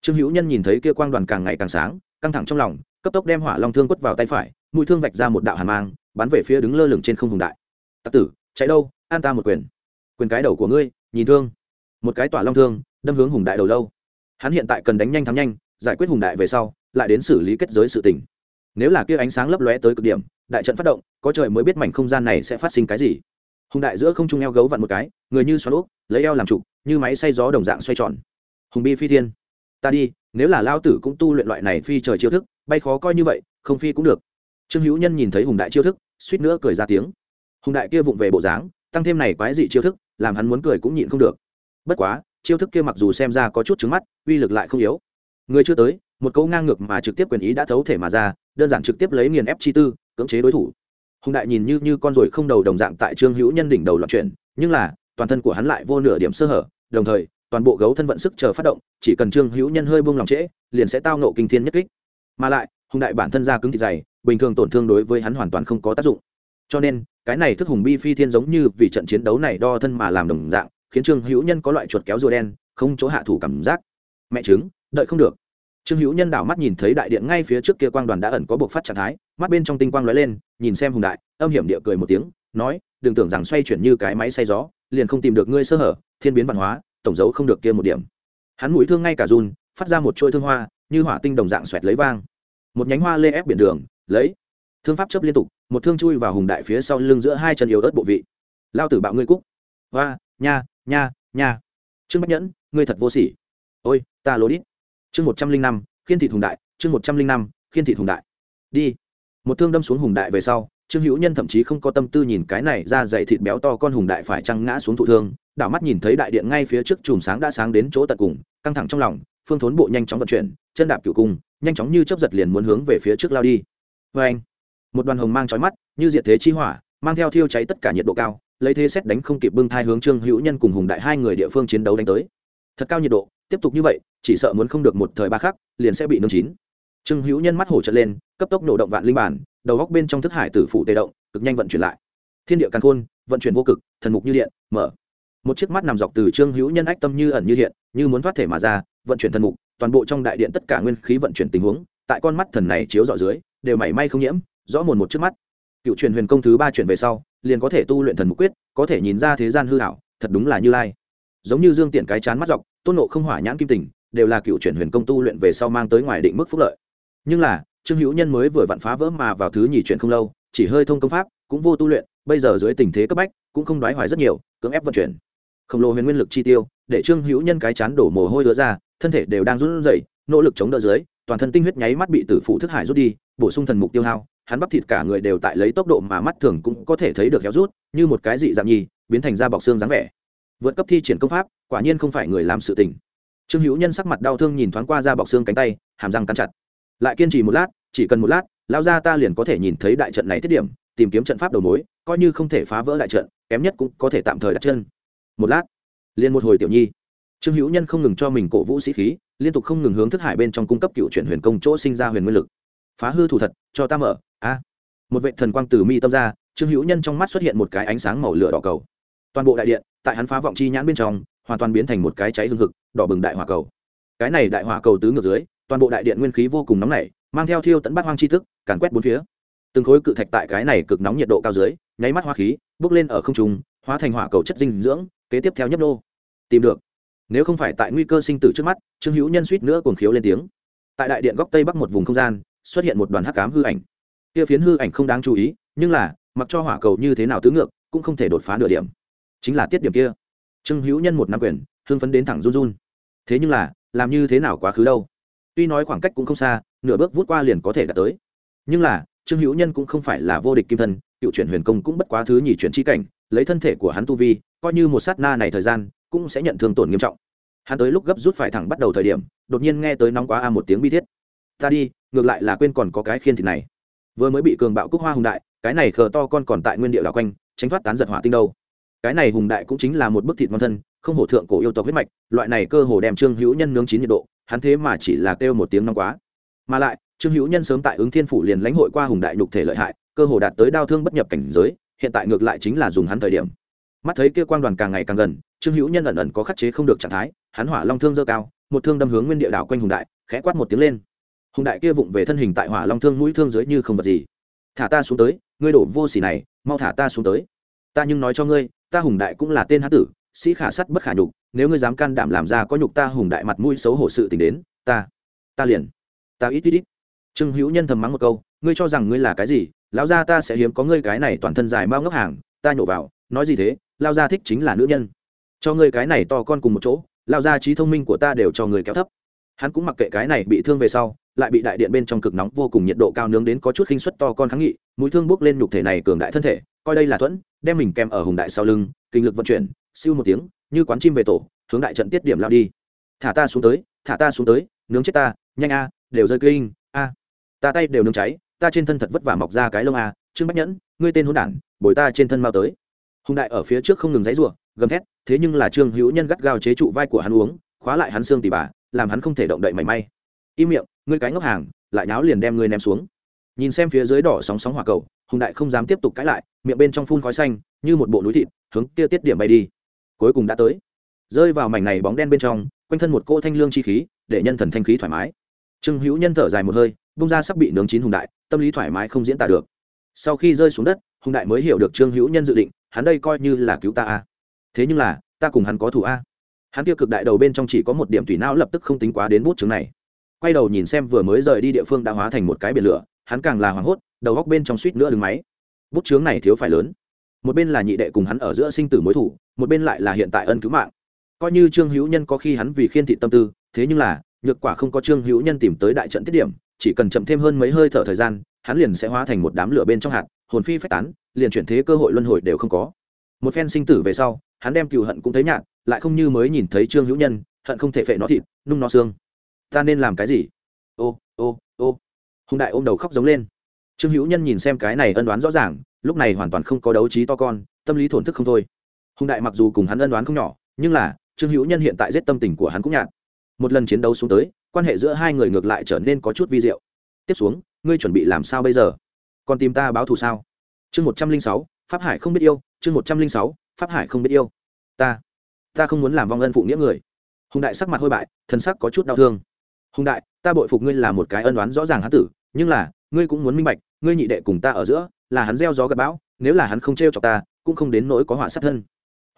Trương hữu nhân nhìn thấy kia quang đoàn càng ngày càng sáng căng thẳng trong lòng cấp tốc đem hỏa long thương quất vào tay phải mũi thương vạch ra một đạo hàn mang bắn về phía đứng lơ lửng trên không hùng đại. Tặc tử, chạy đâu? An ta một quyền. Quyền cái đầu của ngươi, nhìn thương. Một cái tỏa long thương, đâm hướng hùng đại đầu lâu. Hắn hiện tại cần đánh nhanh thắng nhanh, giải quyết hùng đại về sau, lại đến xử lý kết giới sự tình. Nếu là kia ánh sáng lấp lóe tới cực điểm, đại trận phát động, có trời mới biết mảnh không gian này sẽ phát sinh cái gì. Hùng đại giữa không trung eo gấu vặn một cái, người như xoắn úp lấy eo làm trụ, như máy xay gió đồng dạng xoay tròn. Hùng bi phi thiên, ta đi, nếu là lao tử cũng tu luyện loại này phi trời chiêu thức, bay khó coi như vậy, không phi cũng được. Trương hữu nhân nhìn thấy hùng đại chiêu thức suýt nữa cười ra tiếng. Hùng đại kia vụng về bộ dáng, tăng thêm này quái dị chiêu thức, làm hắn muốn cười cũng nhịn không được. Bất quá, chiêu thức kia mặc dù xem ra có chút trứng mắt, uy lực lại không yếu. Người chưa tới, một câu ngang ngược mà trực tiếp quyền ý đã thấu thể mà ra, đơn giản trực tiếp lấy nghiền ép chi tư, cưỡng chế đối thủ. Hùng đại nhìn như như con ruồi không đầu đồng dạng tại trương hữu nhân đỉnh đầu loạn chuyển, nhưng là, toàn thân của hắn lại vô nửa điểm sơ hở, đồng thời, toàn bộ gấu thân vận sức chờ phát động, chỉ cần trương hữu nhân hơi buông lòng trễ, liền sẽ tao nộ kinh thiên nhất kích. Mà lại, hùng đại bản thân ra cứng thịt dày bình thường tổn thương đối với hắn hoàn toàn không có tác dụng. Cho nên, cái này thức hùng bi phi thiên giống như vì trận chiến đấu này đo thân mà làm đồng dạng, khiến trương hữu nhân có loại chuột kéo rùa đen, không chỗ hạ thủ cảm giác. Mẹ chứng đợi không được. Trương hữu nhân đảo mắt nhìn thấy đại điện ngay phía trước kia quang đoàn đã ẩn có buộc phát trạng thái, mắt bên trong tinh quang lóe lên, nhìn xem hùng đại, âm hiểm địa cười một tiếng, nói, đừng tưởng rằng xoay chuyển như cái máy xay gió, liền không tìm được ngươi sơ hở, thiên biến văn hóa, tổng dấu không được kia một điểm. Hắn mũi thương ngay cả run, phát ra một trôi thương hoa, như hỏa tinh đồng dạng xoẹt lấy vang một nhánh hoa lê ép biển đường, lấy. Thương pháp chấp liên tục, một thương chui vào hùng đại phía sau lưng giữa hai chân yếu ớt bộ vị. Lao tử bạo ngươi cúc. Hoa, nha nha nha. Trương bách nhẫn, ngươi thật vô sỉ. Ôi, ta lố đít. Chương một trăm linh năm, khiên thị hùng đại, chương một trăm linh năm, khiên thị hùng đại. Đi. Một thương đâm xuống hùng đại về sau, trương hữu nhân thậm chí không có tâm tư nhìn cái này ra dày thịt béo to con hùng đại phải trăng ngã xuống thụ thương, đảo mắt nhìn thấy đại điện ngay phía trước chùm sáng đã sáng đến chỗ tận cùng, căng thẳng trong lòng, phương thốn bộ nhanh chóng vận chuyển, chân đạp cựu cung nhanh chóng như chấp giật liền muốn hướng về phía trước lao đi. Vê anh, một đoàn hồng mang trói mắt, như diệt thế chi hỏa, mang theo thiêu cháy tất cả nhiệt độ cao, lấy thế xét đánh không kịp bưng thai hướng trương hữu nhân cùng hùng đại hai người địa phương chiến đấu đánh tới. Thật cao nhiệt độ, tiếp tục như vậy, chỉ sợ muốn không được một thời ba khắc, liền sẽ bị nương chín. Trương hữu nhân mắt hổ trợn lên, cấp tốc nổ động vạn linh bản, đầu góc bên trong thức hải tử phụ tê động, cực nhanh vận chuyển lại. Thiên địa căn khôn, vận chuyển vô cực, thần mục như điện, mở. Một chiếc mắt nằm dọc từ trương hữu nhân ách tâm như ẩn như hiện, như muốn thoát thể mà ra, vận chuyển thần mục toàn bộ trong đại điện tất cả nguyên khí vận chuyển tình huống, tại con mắt thần này chiếu dọ dưới, đều mảy may không nhiễm, rõ mồn một trước mắt. Cựu truyền huyền công thứ ba chuyển về sau, liền có thể tu luyện thần mục quyết, có thể nhìn ra thế gian hư hảo thật đúng là như lai. Giống như dương tiện cái chán mắt dọc, tôn nộ không hỏa nhãn kim tình, đều là cựu chuyển huyền công tu luyện về sau mang tới ngoài định mức phúc lợi. Nhưng là, trương hữu nhân mới vừa vặn phá vỡ mà vào thứ nhì chuyển không lâu, chỉ hơi thông công pháp, cũng vô tu luyện, bây giờ dưới tình thế cấp bách, cũng không đoái hoài rất nhiều, cưỡng ép vận chuyển. Khổng lồ huyền nguyên lực chi tiêu, để trương hữu nhân cái chán đổ mồ hôi đứa ra thân thể đều đang run rẩy, nỗ lực chống đỡ dưới, toàn thân tinh huyết nháy mắt bị tử phụ thức hải rút đi, bổ sung thần mục tiêu hao, hắn bắp thịt cả người đều tại lấy tốc độ mà mắt thường cũng có thể thấy được héo rút, như một cái dị dạng nhì, biến thành da bọc xương dáng vẻ. Vượt cấp thi triển công pháp, quả nhiên không phải người làm sự tình. Trương hữu nhân sắc mặt đau thương nhìn thoáng qua da bọc xương cánh tay, hàm răng cắn chặt. Lại kiên trì một lát, chỉ cần một lát lao ra ta liền có thể nhìn thấy đại trận này thiết điểm, tìm kiếm trận pháp đầu mối, coi như không thể phá vỡ đại trận, kém nhất cũng có thể tạm thời đặt chân. Một lát, liền một hồi tiểu nhi trương hữu nhân không ngừng cho mình cổ vũ sĩ khí, liên tục không ngừng hướng thức hải bên trong cung cấp cựu chuyển huyền công chỗ sinh ra huyền nguyên lực. Phá hư thủ thật, cho ta mở, a. Một vệ thần quang từ mi tâm ra, trương hữu nhân trong mắt xuất hiện một cái ánh sáng màu lửa đỏ cầu. Toàn bộ đại điện, tại hắn phá vọng chi nhãn bên trong, hoàn toàn biến thành một cái cháy hương hực, đỏ bừng đại hỏa cầu. Cái này đại hỏa cầu tứ ngược dưới, toàn bộ đại điện nguyên khí vô cùng nóng nảy, mang theo thiêu tận bát hoang chi thức, càn quét bốn phía. Từng khối cự thạch tại cái này cực nóng nhiệt độ cao dưới, nháy mắt hoa khí, bước lên ở không trung, hóa thành hỏa cầu chất dinh dưỡng, kế tiếp theo nhấp nô. Tìm được nếu không phải tại nguy cơ sinh tử trước mắt, trương hữu nhân suýt nữa cuồng khiếu lên tiếng. Tại đại điện góc tây bắc một vùng không gian, xuất hiện một đoàn hắc cám hư ảnh. Kia phiến hư ảnh không đáng chú ý, nhưng là, mặc cho hỏa cầu như thế nào tứ ngược, cũng không thể đột phá nửa điểm. Chính là tiết điểm kia. Trương hữu nhân một năm quyền, hưng phấn đến thẳng run run. Thế nhưng là, làm như thế nào quá khứ đâu? Tuy nói khoảng cách cũng không xa, nửa bước vút qua liền có thể đạt tới. Nhưng là, trương hữu nhân cũng không phải là vô địch kim thân, cựu chuyển huyền công cũng bất quá thứ nhì chuyển chi cảnh, lấy thân thể của hắn tu vi, coi như một sát na này thời gian cũng sẽ nhận thương tổn nghiêm trọng. Hắn tới lúc gấp rút phải thẳng bắt đầu thời điểm, đột nhiên nghe tới nóng quá a một tiếng bi thiết. Ta đi, ngược lại là quên còn có cái khiên thịt này. Vừa mới bị cường bạo cúc hoa hùng đại, cái này khờ to con còn tại nguyên địa đảo quanh, tránh thoát tán giật hỏa tinh đâu. Cái này hùng đại cũng chính là một bức thịt ngon thân, không hổ thượng cổ yêu tộc huyết mạch, loại này cơ hồ đem trương hữu nhân nướng chín nhiệt độ, hắn thế mà chỉ là kêu một tiếng nóng quá. Mà lại, trương hữu nhân sớm tại ứng thiên phủ liền lãnh hội qua hùng đại nhục thể lợi hại, cơ hồ đạt tới đau thương bất nhập cảnh giới, hiện tại ngược lại chính là dùng hắn thời điểm. Mắt thấy kia quang đoàn càng ngày càng gần trương hữu nhân ẩn ẩn có khắc chế không được trạng thái, hắn hỏa long thương dơ cao, một thương đâm hướng nguyên địa đảo quanh hùng đại, khẽ quát một tiếng lên. Hùng đại kia vụng về thân hình tại hỏa long thương mũi thương dưới như không vật gì. Thả ta xuống tới, ngươi đổ vô xỉ này, mau thả ta xuống tới. Ta nhưng nói cho ngươi, ta hùng đại cũng là tên hán tử, sĩ khả sắt bất khả nhục, nếu ngươi dám can đảm làm ra có nhục ta hùng đại mặt mũi xấu hổ sự tình đến, ta ta liền, ta ít ít ít. Trương hữu nhân thầm mắng một câu, ngươi cho rằng ngươi là cái gì? Lão gia ta sẽ hiếm có ngươi cái này toàn thân dài mau ngốc hàng, ta nhổ vào, nói gì thế? Lao gia thích chính là nữ nhân cho ngươi cái này to con cùng một chỗ, lao ra trí thông minh của ta đều cho người kéo thấp. Hắn cũng mặc kệ cái này bị thương về sau, lại bị đại điện bên trong cực nóng vô cùng nhiệt độ cao nướng đến có chút khinh suất to con kháng nghị, mũi thương bước lên nhục thể này cường đại thân thể, coi đây là thuẫn, đem mình kèm ở hùng đại sau lưng, kinh lực vận chuyển, siêu một tiếng, như quán chim về tổ, hướng đại trận tiết điểm lao đi. Thả ta xuống tới, thả ta xuống tới, nướng chết ta, nhanh a, đều rơi kinh, a. Ta tay đều nướng cháy, ta trên thân thật vất vả mọc ra cái lông a, trương bách nhẫn, ngươi tên hôn đản, bồi ta trên thân mau tới. Hùng đại ở phía trước không ngừng dãy rủa gầm thét, thế nhưng là trương hữu nhân gắt gao chế trụ vai của hắn uống, khóa lại hắn xương tỉ bà, làm hắn không thể động đậy mảy may. Im miệng, ngươi cái ngốc hàng, lại nháo liền đem ngươi ném xuống. Nhìn xem phía dưới đỏ sóng sóng hỏa cầu, hùng đại không dám tiếp tục cãi lại, miệng bên trong phun khói xanh, như một bộ núi thịt, hướng kia tiết điểm bay đi. Cuối cùng đã tới. Rơi vào mảnh này bóng đen bên trong, quanh thân một cỗ thanh lương chi khí, để nhân thần thanh khí thoải mái. Trương hữu nhân thở dài một hơi, bung ra sắp bị nướng chín hùng đại, tâm lý thoải mái không diễn tả được. Sau khi rơi xuống đất, hùng đại mới hiểu được trương hữu nhân dự định, hắn đây coi như là cứu ta a thế nhưng là, ta cùng hắn có thủ a. Hắn kia cực đại đầu bên trong chỉ có một điểm thủy não lập tức không tính quá đến bút chứng này. Quay đầu nhìn xem vừa mới rời đi địa phương đã hóa thành một cái biển lửa, hắn càng là hoảng hốt, đầu góc bên trong suýt nữa đứng máy. Bút chướng này thiếu phải lớn. Một bên là nhị đệ cùng hắn ở giữa sinh tử mối thủ, một bên lại là hiện tại ân cứu mạng. Coi như trương hữu nhân có khi hắn vì khiên thị tâm tư, thế nhưng là, nhược quả không có trương hữu nhân tìm tới đại trận tiết điểm, chỉ cần chậm thêm hơn mấy hơi thở thời gian, hắn liền sẽ hóa thành một đám lửa bên trong hạt, hồn phi phách tán, liền chuyển thế cơ hội luân hồi đều không có. Một phen sinh tử về sau hắn đem cựu hận cũng thấy nhạt, lại không như mới nhìn thấy trương hữu nhân, hận không thể phệ nó thịt, nung nó xương. Ta nên làm cái gì? Ô ô ô. Hùng đại ôm đầu khóc giống lên. Trương hữu nhân nhìn xem cái này ân đoán rõ ràng, lúc này hoàn toàn không có đấu trí to con, tâm lý thổn thức không thôi. Hùng đại mặc dù cùng hắn ân đoán không nhỏ, nhưng là, trương hữu nhân hiện tại giết tâm tình của hắn cũng nhạt. Một lần chiến đấu xuống tới, quan hệ giữa hai người ngược lại trở nên có chút vi diệu. Tiếp xuống, ngươi chuẩn bị làm sao bây giờ? Còn tìm ta báo thù sao? Chương một trăm linh sáu, pháp hải không biết yêu, chương một trăm linh sáu pháp hải không biết yêu. Ta ta không muốn làm vong ân phụ nghĩa người. Hùng đại sắc mặt hôi bại thân sắc có chút đau thương. Hùng đại, ta bội phục ngươi là một cái ân đoán rõ ràng hán tử, nhưng là, ngươi cũng muốn minh bạch, ngươi nhị đệ cùng ta ở giữa, là hắn gieo gió gặp bão, nếu là hắn không t r e o chọc ta, cũng không đến nỗi có họa sát thân.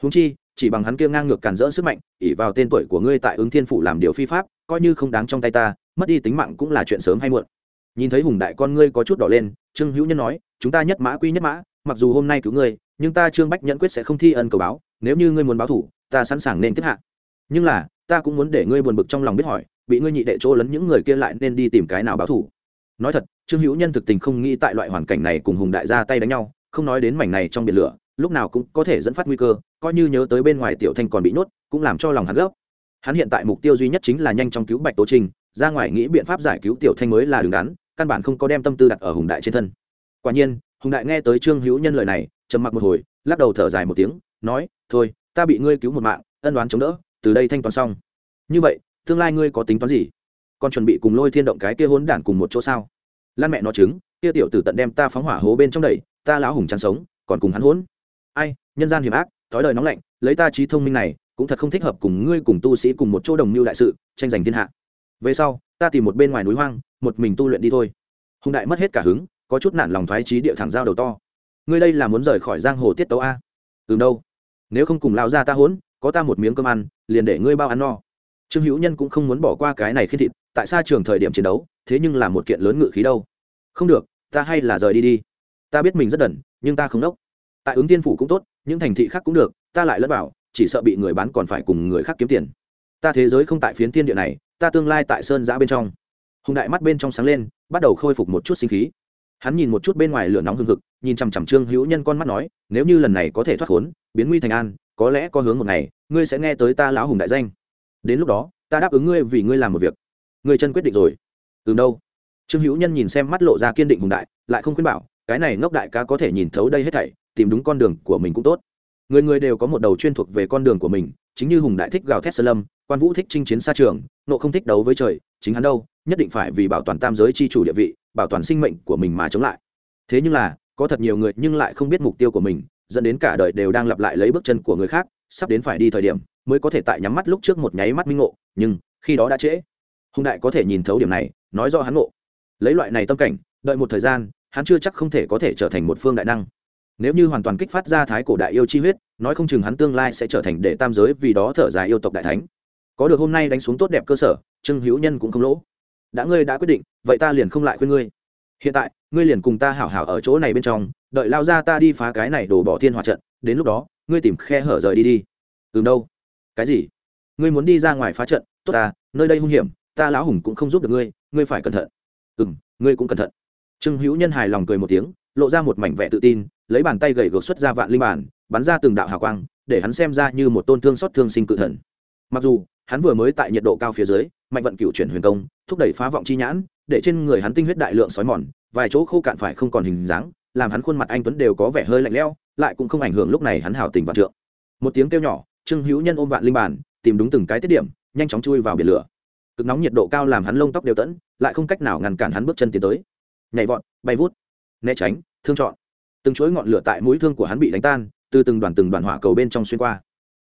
Húng chi, chỉ bằng hắn kia ngang ngược cản rỡ sức mạnh ỉ vào tên tuổi của ngươi tại ứng thiên phủ làm điều phi pháp, coi như không đáng trong tay ta, mất đi tính mạng cũng là chuyện sớm hay muộn. Nhìn thấy hùng đại con ngươi có chút đỏ lên, trương hữu nhân nói, chúng ta nhất mã quy nhất mã, mặc dù hôm nay cứu ngươi nhưng ta trương bách nhẫn quyết sẽ không thi ân cầu báo, nếu như ngươi muốn báo thủ, ta sẵn sàng nên tiếp hạ. Nhưng là, ta cũng muốn để ngươi buồn bực trong lòng biết hỏi, bị ngươi nhị đệ chỗ lấn những người kia lại nên đi tìm cái nào báo thủ. Nói thật, trương hữu nhân thực tình không nghĩ tại loại hoàn cảnh này cùng hùng đại ra tay đánh nhau, không nói đến mảnh này trong biển lửa, lúc nào cũng có thể dẫn phát nguy cơ, coi như nhớ tới bên ngoài tiểu thanh còn bị nhốt, cũng làm cho lòng hắn gấp. Hắn hiện tại mục tiêu duy nhất chính là nhanh chóng cứu bạch tố trình, ra ngoài nghĩ biện pháp giải cứu tiểu thanh mới là đứng đắn, căn bản không có đem tâm tư đặt ở hùng đại trên thân. Quả nhiên, hùng đại nghe tới trương hữu nhân lời này trầm mặc một hồi lắc đầu thở dài một tiếng nói thôi ta bị ngươi cứu một mạng ân đoán chống đỡ từ đây thanh toán xong. Như vậy tương lai ngươi có tính toán gì? Còn chuẩn bị cùng lôi thiên động cái kia hốn đản cùng một chỗ sao? Lan mẹ nó trứng, kia tiểu tử tận đem ta phóng hỏa hố bên trong đầy ta lão hùng chăn sống còn cùng hắn hốn ai nhân gian hiểm ác thói đời nóng lạnh lấy ta trí thông minh này cũng thật không thích hợp cùng ngươi cùng tu sĩ cùng một chỗ đồng mưu đại sự tranh giành thiên hạ. Về sau ta tìm một bên ngoài núi hoang một mình tu luyện đi thôi. Hùng đại mất hết cả hứng có chút nản lòng thoái trí địa thẳng giao đầu to ngươi đây là muốn rời khỏi giang hồ tiết tấu a? Từ đâu. Nếu không cùng lao ra ta hốn có ta một miếng cơm ăn, liền để ngươi bao ăn no. Trương hữu nhân cũng không muốn bỏ qua cái này khi thịt, tại sao trường thời điểm chiến đấu, thế nhưng là một kiện lớn ngự khí đâu. Không được, ta hay là rời đi đi. Ta biết mình rất đần, nhưng ta không đốc. Tại ứng tiên phủ cũng tốt, những thành thị khác cũng được, ta lại lẫn vào, chỉ sợ bị người bán còn phải cùng người khác kiếm tiền. Ta thế giới không tại phiến thiên địa này, ta tương lai tại sơn giã bên trong. Hùng đại mắt bên trong sáng lên, bắt đầu khôi phục một chút sinh khí hắn nhìn một chút bên ngoài lửa nóng hừng hực, nhìn chằm chằm trương hữu nhân con mắt nói, nếu như lần này có thể thoát khốn, biến nguy thành an, có lẽ có hướng một ngày, ngươi sẽ nghe tới ta lão hùng đại danh. Đến lúc đó, ta đáp ứng ngươi vì ngươi làm một việc. Ngươi chân quyết định rồi. Từ đâu. Trương hữu nhân nhìn xem mắt lộ ra kiên định hùng đại, lại không khuyên bảo, cái này ngốc đại ca có thể nhìn thấu đây hết thảy, tìm đúng con đường của mình cũng tốt. Người người đều có một đầu chuyên thuộc về con đường của mình, chính như hùng đại thích gào thét sơ lâm, quan vũ thích chinh chiến xa trường, nộ không thích đấu với trời, chính hắn đâu, nhất định phải vì bảo toàn tam giới c h i chủ địa vị bảo toàn sinh mệnh của mình mà chống lại. Thế nhưng là, có thật nhiều người nhưng lại không biết mục tiêu của mình, dẫn đến cả đời đều đang lặp lại lấy bước chân của người khác, sắp đến phải đi thời điểm, mới có thể tại nhắm mắt lúc trước một nháy mắt minh ngộ, nhưng, khi đó đã trễ. Hùng đại có thể nhìn thấu điểm này, nói do hắn ngộ. Lấy loại này tâm cảnh, đợi một thời gian, hắn chưa chắc không thể có thể trở thành một phương đại năng. Nếu như hoàn toàn kích phát ra thái cổ đại yêu chi huyết, nói không chừng hắn tương lai sẽ trở thành đệ tam giới vì đó thở dài yêu tộc đại thánh. Có được hôm nay đánh xuống tốt đẹp cơ sở, trương hữu nhân cũng không lỗ đã ngươi đã quyết định, vậy ta liền không lại khuyên ngươi. Hiện tại, ngươi liền cùng ta hảo hảo ở chỗ này bên trong, đợi lao ra ta đi phá cái này đổ bỏ thiên hòa trận, đến lúc đó, ngươi tìm khe hở rời đi đi. Từ đâu. Cái gì? Ngươi muốn đi ra ngoài phá trận, tốt ta nơi đây hung hiểm, ta lão hùng cũng không giúp được ngươi ngươi phải cẩn thận. Ừ m ngươi cũng cẩn thận. Trương hữu nhân hài lòng cười một tiếng, lộ ra một mảnh vẻ tự tin, lấy bàn tay gậy gột xuất ra vạn linh bản bắn ra từng đạo hào quang, để hắn xem ra như một tôn thương xót thương sinh cự thần. Mặc dù hắn vừa mới tại nhiệt độ cao phía dưới, mạnh vận cựu chuyển huyền công, thúc đẩy phá vọng chi nhãn, để trên người hắn tinh huyết đại lượng sói mòn, vài chỗ khô cạn phải không còn hình dáng, làm hắn khuôn mặt anh tuấn đều có vẻ hơi lạnh lẽo, lại cũng không ảnh hưởng lúc này hắn hảo tình vạn trượng. Một tiếng kêu nhỏ, trương hữu nhân ôm vạn linh bản tìm đúng từng cái tiết điểm, nhanh chóng chui vào biển lửa. Cực nóng nhiệt độ cao làm hắn lông tóc đều tẫn, lại không cách nào ngăn cản hắn bước chân tiến tới. Nhảy vọt, bay vút, né tránh, thương chọn từng chuỗi ngọn lửa tại mũi thương của hắn bị đánh tan, từ từng đoàn từng đoàn hỏa cầu bên trong xuyên qua.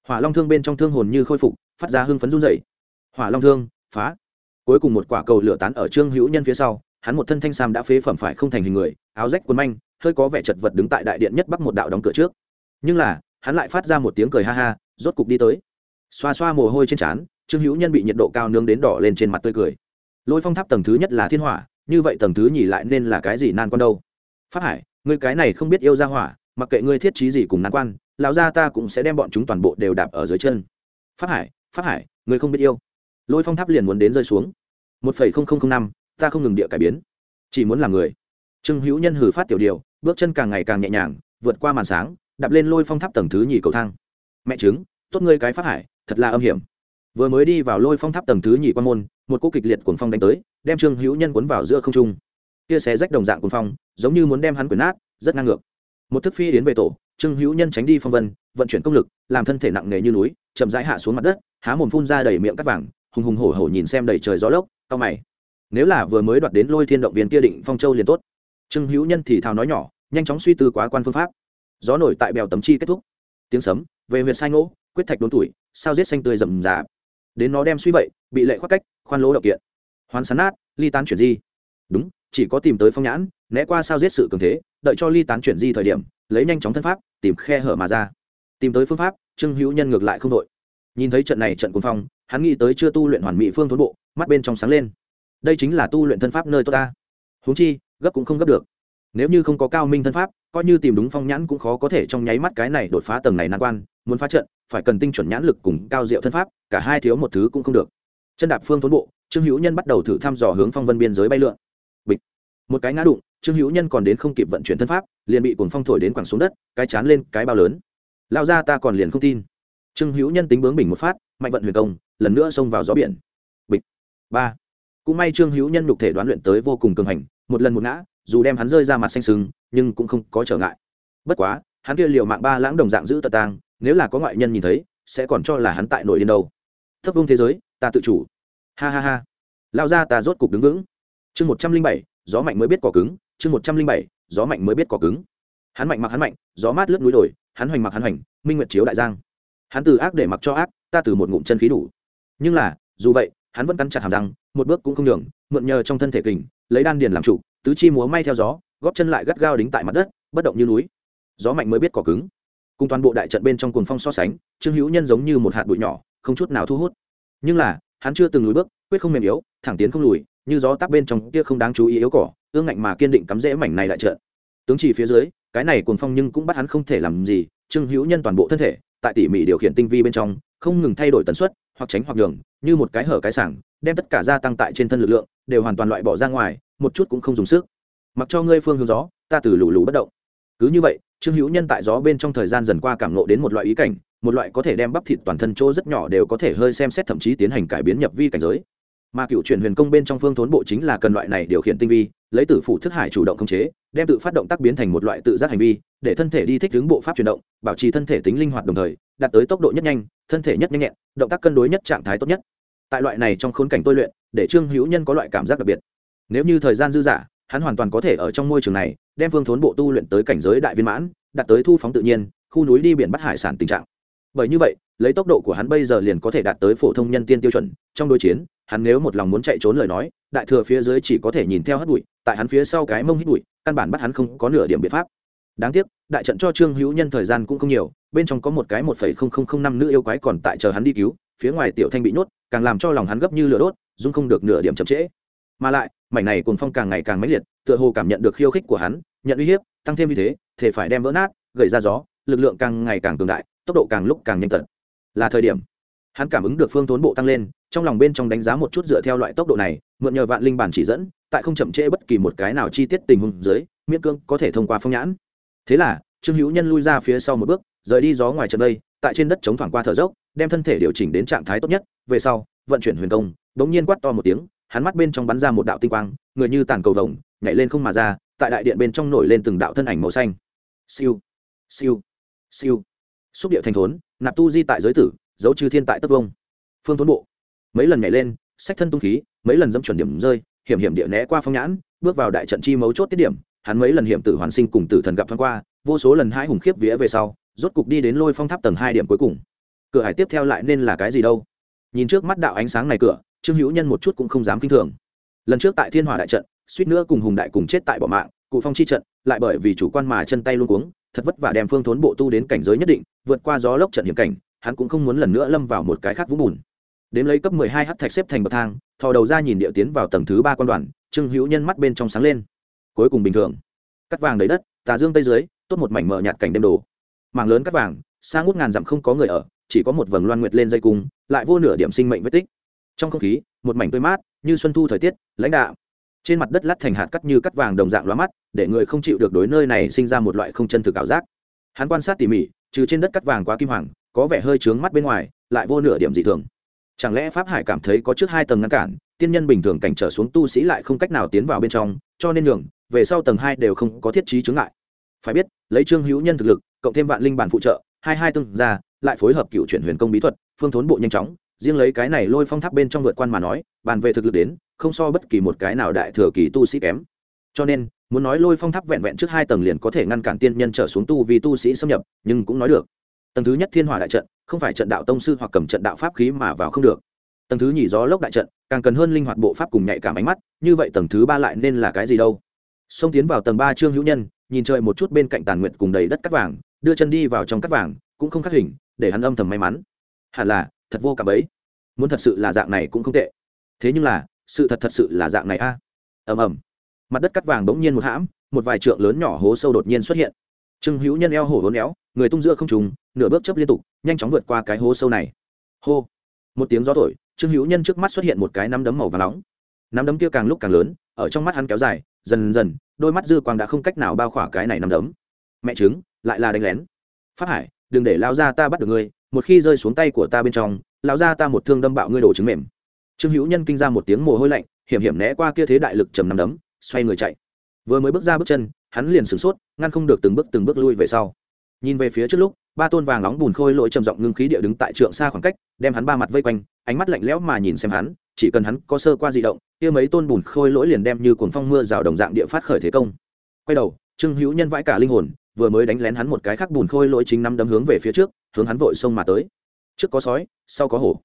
Hỏa long thương bên trong thương hồn như khôi phục phát ra hưng phấn run dậy hỏa long thương, phá. Cuối cùng một quả cầu lửa tán ở trương hữu nhân phía sau, hắn một thân thanh sam đã phế phẩm phải không thành hình người, áo rách quần manh, hơi có vẻ chật vật đứng tại đại điện nhất bắc một đạo đóng cửa trước. Nhưng là, hắn lại phát ra một tiếng cười ha ha, rốt cục đi tới. Xoa xoa mồ hôi trên trán, trương hữu nhân bị nhiệt độ cao nướng đến đỏ lên trên mặt tươi cười. Lôi phong tháp tầng thứ nhất là thiên hỏa, như vậy tầng thứ nhì lại nên là cái gì nan quan đâu? Phát hải, ngươi cái này không biết yêu ra hỏa, mặc kệ ngươi thiết trí gì cùng nan quan, lão gia ta cũng sẽ đem bọn chúng toàn bộ đều đạp ở dưới chân. Phát hải phát hải, người không biết yêu. Lôi phong tháp liền muốn đến rơi xuống. Một phẩy không không không năm, ta không ngừng địa cải biến. Chỉ muốn làm người. Trương hữu nhân hử phát tiểu điều, bước chân càng ngày càng nhẹ nhàng, vượt qua màn sáng, đạp lên lôi phong tháp tầng thứ nhì cầu thang. Mẹ chứng tốt ngươi cái phát hải, thật là âm hiểm. Vừa mới đi vào lôi phong tháp tầng thứ nhì quan môn, một cô kịch liệt cuồng phong đánh tới, đem trương hữu nhân cuốn vào giữa không trung. Kia xé rách đồng dạng cuồng phong, giống như muốn đem hắn quyển nát, rất ngang ngược. Một thức phi yến về tổ, trương hữu nhân tránh đi phong vân, vận chuyển công lực, làm thân thể nặng nề như núi, chậm rãi hạ xuống mặt đất há mồm phun ra đầy miệng cắt vàng, hùng hùng hổ hổ nhìn xem đầy trời gió lốc cao mày. Nếu là vừa mới đoạt đến lôi thiên động viên kia định phong châu liền tốt. Trương hữu nhân thì thào nói nhỏ, nhanh chóng suy tư quá quan phương pháp. Gió nổi tại bèo tấm chi kết thúc. Tiếng sấm, về huyện sai ngỗ quyết thạch đốn tuổi, sao giết xanh tươi rầm rà đến nó đem suy vậy, bị lệ khoác cách, khoan lỗ động kiện. Hoàn sán nát, ly tán chuyển di. Đúng, chỉ có tìm tới phong nhãn, né qua sao giết sự cường thế, đợi cho ly tán chuyển di thời điểm, lấy nhanh chóng thân pháp, tìm khe hở mà ra. Tìm tới phương pháp, trương hữu nhân ngược lại không đội nhìn thấy trận này trận cuồng phong, hắn nghĩ tới chưa tu luyện hoàn mỹ phương thốn bộ, mắt bên trong sáng lên. Đây chính là tu luyện thân pháp nơi tốt ta. Huống chi, gấp cũng không gấp được. Nếu như không có cao minh thân pháp, coi như tìm đúng phong nhãn cũng khó có thể trong nháy mắt cái này đột phá tầng này nan quan, muốn phá trận, phải cần tinh chuẩn nhãn lực cùng cao diệu thân pháp, cả hai thiếu một thứ cũng không được. Chân đạp phương thốn bộ, trương hữu nhân bắt đầu thử thăm dò hướng phong vân biên giới bay lượn. Bịch. Một cái ngã đụng, trương hữu nhân còn đến không kịp vận chuyển thân pháp, liền bị cuồng phong thổi đến quẳng xuống đất, cái chán lên cái bao lớn. Lao ra ta còn liền không tin trương hữu nhân tính bướng bình một phát, mạnh vận huyền công, lần nữa xông vào gió biển. Bịch. Ba. Cũng may trương hữu nhân nhục thể đoán luyện tới vô cùng cường hành, một lần một ngã, dù đem hắn rơi ra mặt xanh sừng, nhưng cũng không có trở ngại. Bất quá, hắn kia liều mạng ba lãng đồng dạng giữ tật tang, nếu là có ngoại nhân nhìn thấy, sẽ còn cho là hắn tại nội điên đâu. Thấp vung thế giới, ta tự chủ. Ha ha ha. Lao ra ta rốt cục đứng vững. Chương một trăm linh bảy, gió mạnh mới biết cỏ cứng. Chương một trăm linh bảy, gió mạnh mới biết cỏ cứng. Hắn mạnh mặc hắn mạnh, gió mát lướt núi đồi, hắn hoành mặc hắn hoành, minh nguyệt chiếu đại giang hắn từ ác để mặc cho ác ta từ một ngụm chân khí đủ. Nhưng là dù vậy hắn vẫn cắn chặt hàm răng một bước cũng không nhường mượn nhờ trong thân thể kình lấy đan điền làm chủ, tứ chi múa may theo gió góp chân lại gắt gao đính tại mặt đất bất động như núi. Gió mạnh mới biết cỏ cứng. Cùng toàn bộ đại trận bên trong cuồng phong so sánh trương hữu nhân giống như một hạt bụi nhỏ không chút nào thu hút. Nhưng là hắn chưa từng lùi bước quyết không mềm yếu thẳng tiến không lùi như gió tắc bên trong kia không đáng chú ý yếu cỏ ương ngạnh mà kiên định cắm rễ mảnh này đại trận. Tướng chỉ phía dưới cái này cuồng phong nhưng cũng bắt hắn không thể làm gì trương hữu nhân toàn bộ thân thể tại tỉ mỉ điều khiển tinh vi bên trong, không ngừng thay đổi tần suất, hoặc tránh hoặc đường như một cái hở cái sảng, đem tất cả gia tăng tại trên thân lực lượng, đều hoàn toàn loại bỏ ra ngoài, một chút cũng không dùng sức. Mặc cho ngươi phương hướng gió, ta từ lù lù bất động. Cứ như vậy, trương hữu nhân tại gió bên trong thời gian dần qua cảm nộ đến một loại ý cảnh, một loại có thể đem bắp thịt toàn thân chỗ rất nhỏ đều có thể hơi xem xét thậm chí tiến hành cải biến nhập vi cảnh giới. Mà cựu chuyển huyền công bên trong phương thốn bộ chính là cần loại này điều khiển tinh vi lấy tử phủ thức hải chủ động khống chế, đem tự phát động tác biến thành một loại tự giác hành vi, để thân thể đi thích ứng bộ pháp chuyển động, bảo trì thân thể tính linh hoạt đồng thời, đạt tới tốc độ nhất nhanh, thân thể nhất nhanh nhẹn, động tác cân đối nhất trạng thái tốt nhất. Tại loại này trong khốn cảnh tôi luyện, để trương hữu nhân có loại cảm giác đặc biệt. Nếu như thời gian dư dả, hắn hoàn toàn có thể ở trong môi trường này, đem phương thốn bộ tu luyện tới cảnh giới đại viên mãn, đạt tới thu phóng tự nhiên, khu núi đi biển bắt hải sản tình trạng. Bởi như vậy, lấy tốc độ của hắn bây giờ liền có thể đạt tới phổ thông nhân tiên tiêu chuẩn, trong đối chiến hắn nếu một lòng muốn chạy trốn lời nói, đại thừa phía dưới chỉ có thể nhìn theo hất bụi, tại hắn phía sau cái mông hít bụi, căn bản bắt hắn không có nửa điểm biện pháp. Đáng tiếc, đại trận cho trương hữu nhân thời gian cũng không nhiều, bên trong có một cái một phẩy không không không năm nữ yêu quái còn tại chờ hắn đi cứu, phía ngoài tiểu thanh bị nhốt, càng làm cho lòng hắn gấp như lửa đốt, dung không được nửa điểm chậm trễ. Mà lại, mảnh này cuồng phong càng ngày càng mãnh liệt, tựa hồ cảm nhận được khiêu khích của hắn, nhận uy hiếp, tăng thêm như thế, thể phải đem vỡ nát gậy ra gió, lực lượng càng ngày càng cường đại, tốc độ càng lúc càng nhanh tật là thời điểm, hắn cảm ứng được phương thốn bộ tăng lên trong lòng bên trong đánh giá một chút dựa theo loại tốc độ này, mượn nhờ vạn linh bản chỉ dẫn, tại không chậm trễ bất kỳ một cái nào chi tiết tình huống dưới, miễn cương có thể thông qua phong nhãn. Thế là, trương hữu nhân lui ra phía sau một bước, rời đi gió ngoài trận đây, tại trên đất chống thoảng qua thở dốc, đem thân thể điều chỉnh đến trạng thái tốt nhất. Về sau, vận chuyển huyền công bỗng nhiên quát to một tiếng, hắn mắt bên trong bắn ra một đạo tinh quang, người như tàn cầu vồng, nhảy lên không mà ra, tại đại điện bên trong nổi lên từng đạo thân ảnh màu xanh. Siêu siêu siêu. Xúc điệu thành thốn, nạp tu di tại giới tử, dấu trừ thiên tại tất vông. Phương thốn bộ mấy lần nhảy lên sách thân tung khí, mấy lần dâm chuẩn điểm rơi, hiểm hiểm địa né qua phong nhãn, bước vào đại trận chi mấu chốt tiết điểm, hắn mấy lần hiểm tử hoàn sinh cùng tử thần gặp thoáng qua, vô số lần hai hùng khiếp vía về sau, rốt cục đi đến lôi phong tháp tầng hai điểm cuối cùng. Cửa hải tiếp theo lại nên là cái gì đâu? Nhìn trước mắt đạo ánh sáng này cửa, trương hữu nhân một chút cũng không dám kinh thường. Lần trước tại thiên hòa đại trận, suýt nữa cùng hùng đại cùng chết tại bỏ mạng, cụ phong chi trận, lại bởi vì chủ quan mà chân tay luôn cuống, thật vất vả đem phương thốn bộ tu đến cảnh giới nhất định, vượt qua gió lốc trận hiểm cảnh, hắn cũng không muốn lần nữa lâm vào một cái khác vũng bùn đếm lấy cấp mười hai thạch xếp thành bậc thang, thò đầu ra nhìn địa tiến vào tầng thứ ba quan đoàn, trương hữu nhân mắt bên trong sáng lên. Cuối cùng bình thường. Cắt vàng đầy đất, tà dương tây dưới, tốt một mảnh mờ nhạt cảnh đêm đồ. Mảng lớn cắt vàng, xa ngút ngàn dặm không có người ở, chỉ có một vầng loan nguyệt lên dây cung, lại vô nửa điểm sinh mệnh vết tích. Trong không khí, một mảnh tươi mát, như xuân thu thời tiết, lãnh đạo trên mặt đất lát thành hạt cắt như cắt vàng đồng dạng loa mắt, để người không chịu được đối nơi này sinh ra một loại không chân thực cảm giác. Hắn quan sát tỉ mỉ, trừ trên đất cắt vàng quá kim hoàng, có vẻ hơi trướng mắt bên ngoài, lại vô nửa điểm dị thường chẳng lẽ pháp hải cảm thấy có trước hai tầng ngăn cản, tiên nhân bình thường cảnh trở xuống tu sĩ lại không cách nào tiến vào bên trong, cho nên đường về sau tầng hai đều không có thiết trí chướng ngại. Phải biết, lấy trương hữu nhân thực lực, cộng thêm vạn linh bản phụ trợ, hai hai tương ra, lại phối hợp cựu chuyển huyền công bí thuật, phương thốn bộ nhanh chóng, riêng lấy cái này lôi phong tháp bên trong vượt quan mà nói, bàn về thực lực đến, không so bất kỳ một cái nào đại thừa kỳ tu sĩ kém. Cho nên, muốn nói lôi phong tháp vẹn vẹn trước hai tầng liền có thể ngăn cản tiên nhân trở xuống tu vì tu sĩ xâm nhập, nhưng cũng nói được. Tầng thứ nhất thiên hỏa đại trận không phải trận đạo tông sư hoặc cầm trận đạo pháp khí mà vào không được. Tầng thứ nhì gió lốc đại trận, càng cần hơn linh hoạt bộ pháp cùng nhạy cảm ánh mắt, như vậy tầng thứ ba lại nên là cái gì đâu? Xông tiến vào tầng ba trương hữu nhân, nhìn trời một chút bên cạnh tàn nguyện cùng đầy đất cắt vàng, đưa chân đi vào trong cắt vàng, cũng không khắc hình, để hắn âm thầm may mắn. Hẳn là, thật vô cảm ấy. Muốn thật sự là dạng này cũng không tệ. Thế nhưng là, sự thật thật sự là dạng này a. Ầm ầm. Mặt đất cắt vàng bỗng nhiên một hãm, một vài trượng lớn nhỏ hố sâu đột nhiên xuất hiện. Trương hữu nhân eo hổ hố néo người tung giữa không trùng nửa bước chấp liên tục, nhanh chóng vượt qua cái hố sâu này. Hô. Một tiếng gió thổi, trương hữu nhân trước mắt xuất hiện một cái nắm đấm màu và nóng. Nắm đấm kia càng lúc càng lớn, ở trong mắt hắn kéo dài, dần dần, đôi mắt dư quang đã không cách nào bao khỏa cái này nắm đấm. Mẹ chứng lại là đánh lén. Phát hải, đừng để lao ra ta bắt được ngươi, một khi rơi xuống tay của ta bên trong lao ra ta một thương đâm bạo ngươi đổ trứng mềm. Trương hữu nhân kinh ra một tiếng mồ hôi lạnh, hiểm hiểm né qua kia thế đại lực trầm nắm đấm, xoay người chạy. Vừa mới bước ra bước chân, hắn liền sửng sốt, ngăn không được từng bước từng bước lui về sau nhìn về phía trước lúc, ba tôn vàng nóng bùn khôi lỗi trầm giọng ngưng khí địa đứng tại trượng xa khoảng cách, đem hắn ba mặt vây quanh, ánh mắt lạnh lẽo mà nhìn xem hắn, chỉ cần hắn có sơ qua di động, kia mấy tôn bùn khôi lỗi liền đem như cuồng phong mưa rào đồng dạng địa phát khởi thế công. Quay đầu, trương hữu nhân vãi cả linh hồn, vừa mới đánh lén hắn một cái khác bùn khôi lỗi chính năm đấm hướng về phía trước, hướng hắn vội xông mà tới. Trước có sói, sau có hổ.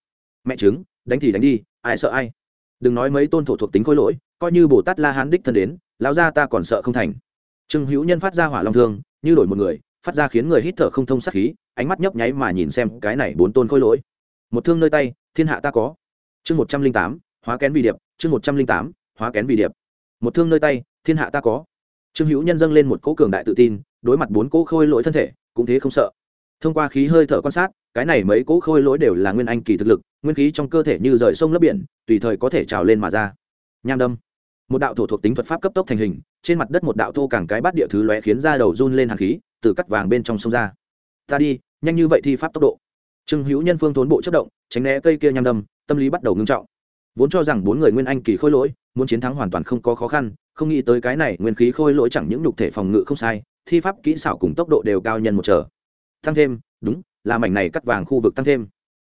Mẹ chứng đánh thì đánh đi, ai sợ ai. Đừng nói mấy tôn thổ thuộc tính khôi lỗi, coi như bồ tát la hán đích thân đến, lão gia ta còn sợ không thành. Trương hữu nhân phát ra hỏa long thương, như đổi một người phát ra khiến người hít thở không thông sát khí, ánh mắt nhấp nháy mà nhìn xem cái này bốn tôn khôi lỗi. Một thương nơi tay, thiên hạ ta có. Chương một trăm linh tám, hóa kén vì điệp, chương một trăm linh tám, hóa kén vì điệp. Một thương nơi tay, thiên hạ ta có. Trương hữu nhân dâng lên một cỗ cường đại tự tin, đối mặt bốn cỗ khôi lỗi thân thể, cũng thế không sợ. Thông qua khí hơi thở quan sát, cái này mấy cỗ khôi lỗi đều là nguyên anh kỳ thực lực, nguyên khí trong cơ thể như rời sông lấp biển, tùy thời có thể trào lên mà ra. Nham đâm. Một đạo thổ thuộc tính thuật pháp cấp tốc thành hình, trên mặt đất một đạo thô càng cái bát địa thứ lóe khiến da đầu run lên hàn khí từ cắt vàng bên trong sông ra. Ta đi, nhanh như vậy thi pháp tốc độ. Trương hữu nhân phương thốn bộ chất động, tránh né cây kia nham đâm, tâm lý bắt đầu ngưng trọng. Vốn cho rằng bốn người nguyên anh kỳ khôi lỗi, muốn chiến thắng hoàn toàn không có khó khăn, không nghĩ tới cái này nguyên khí khôi lỗi chẳng những nhục thể phòng ngự không sai, thi pháp kỹ xảo cùng tốc độ đều cao nhân một trở. Tăng thêm, đúng, là mảnh này cắt vàng khu vực tăng thêm.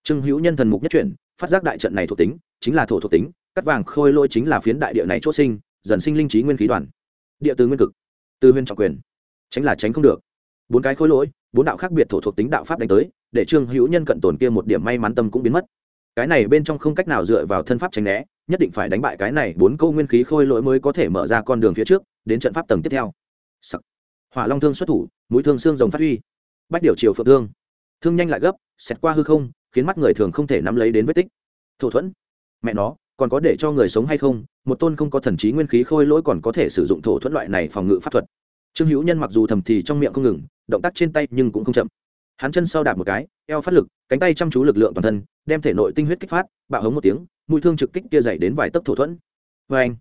Trương hữu nhân thần mục nhất chuyển, phát giác đại trận này thuộc tính, chính là thổ thuộc tính, cắt vàng khôi lỗi chính là phiến đại địa này chỗ sinh, dần sinh linh trí nguyên khí đoàn. Địa từ nguyên cực, từ huyên trọng quyền, tránh là tránh không được bốn cái khối lỗi, bốn đạo khác biệt thổ thuộc tính đạo pháp đánh tới, để trương hữu nhân cận tồn kia một điểm may mắn tâm cũng biến mất. Cái này bên trong không cách nào dựa vào thân pháp tránh né, nhất định phải đánh bại cái này bốn câu nguyên khí khôi lỗi mới có thể mở ra con đường phía trước, đến trận pháp tầng tiếp theo. Sắc. hỏa long thương xuất thủ, mũi thương xương rồng phát huy. Bách điều chiều phượng thương. Thương nhanh lại gấp, xẹt qua hư không, khiến mắt người thường không thể nắm lấy đến vết tích. Thổ thuẫn. Mẹ nó, còn có để cho người sống hay không? Một tôn không có thần trí nguyên khí khôi lỗi còn có thể sử dụng thổ thuẫn loại này phòng ngự pháp thuật. Trương hữu nhân mặc dù thầm thì trong miệng không ngừng động tác trên tay nhưng cũng không chậm. Hắn chân sau đạp một cái, eo phát lực, cánh tay chăm chú lực lượng toàn thân, đem thể nội tinh huyết kích phát, bạo hống một tiếng, mũi thương trực kích kia dày đến vài tấc thổ thuẫn. Vê anh,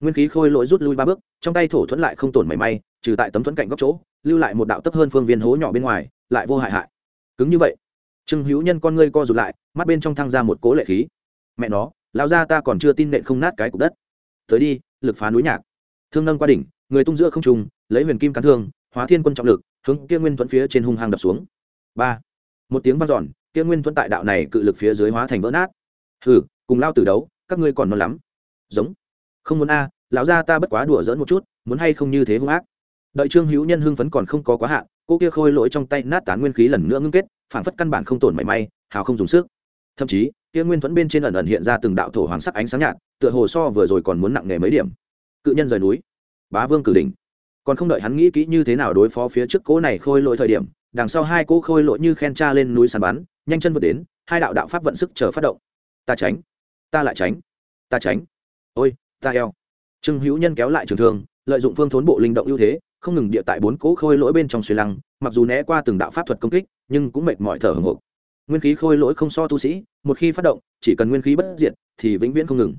nguyên khí khôi lỗi rút lui ba bước, trong tay thổ thuẫn lại không tổn mảy may, trừ tại tấm thuẫn cạnh góc chỗ, lưu lại một đạo tấp hơn phương viên hố nhỏ bên ngoài, lại vô hại hại. Cứng như vậy, trương hữu nhân con ngươi co rụt lại, mắt bên trong thăng ra một cố lệ khí. Mẹ nó lao ra ta còn chưa tin nện không nát cái cục đất. Tới đi, lực phá núi nhạc. Thương nâng qua đỉnh, người tung giữa không trùng lấy huyền kim cán thương, hóa thiên quân trọng lực hướng kia nguyên thuẫn phía trên hung hăng đập xuống. Ba. Một tiếng vang dọn, kia nguyên thuẫn tại đạo này cự lực phía dưới hóa thành vỡ nát. Hừ, cùng lao từ đấu, các ngươi còn non lắm. Giống. Không muốn a, lão gia ta bất quá đùa dỡn một chút, muốn hay không như thế hung ác. Đợi trương hữu nhân hưng phấn còn không có quá hạn, cô kia khôi lỗi trong tay nát tán nguyên khí lần nữa ngưng kết phản phất căn bản không tổn mảy may, hào không dùng sức. Thậm chí, kia nguyên thuẫn bên trên ẩn ẩn hiện ra từng đạo thổ hoàng sắc ánh sáng nhạt, tựa hồ so vừa rồi còn muốn nặng nề mấy điểm. Cự nhân rời núi. Bá vương cử đỉnh còn không đợi hắn nghĩ kỹ như thế nào đối phó phía trước cỗ này khôi lỗi thời điểm, đằng sau hai cỗ khôi lỗi như khen cha lên núi sàn bắn, nhanh chân vượt đến, hai đạo đạo pháp vận sức chờ phát động. Ta tránh, ta lại tránh, ta tránh. Ôi, ta eo. Trương hữu nhân kéo lại trường thương, lợi dụng phương thốn bộ linh động ưu thế, không ngừng địa tại bốn cỗ khôi lỗi bên trong suy lăng, mặc dù né qua từng đạo pháp thuật công kích, nhưng cũng mệt mỏi thở hồng hộc. Nguyên khí khôi lỗi không so tu sĩ, một khi phát động, chỉ cần nguyên khí bất diệt, thì vĩnh viễn không ngừng.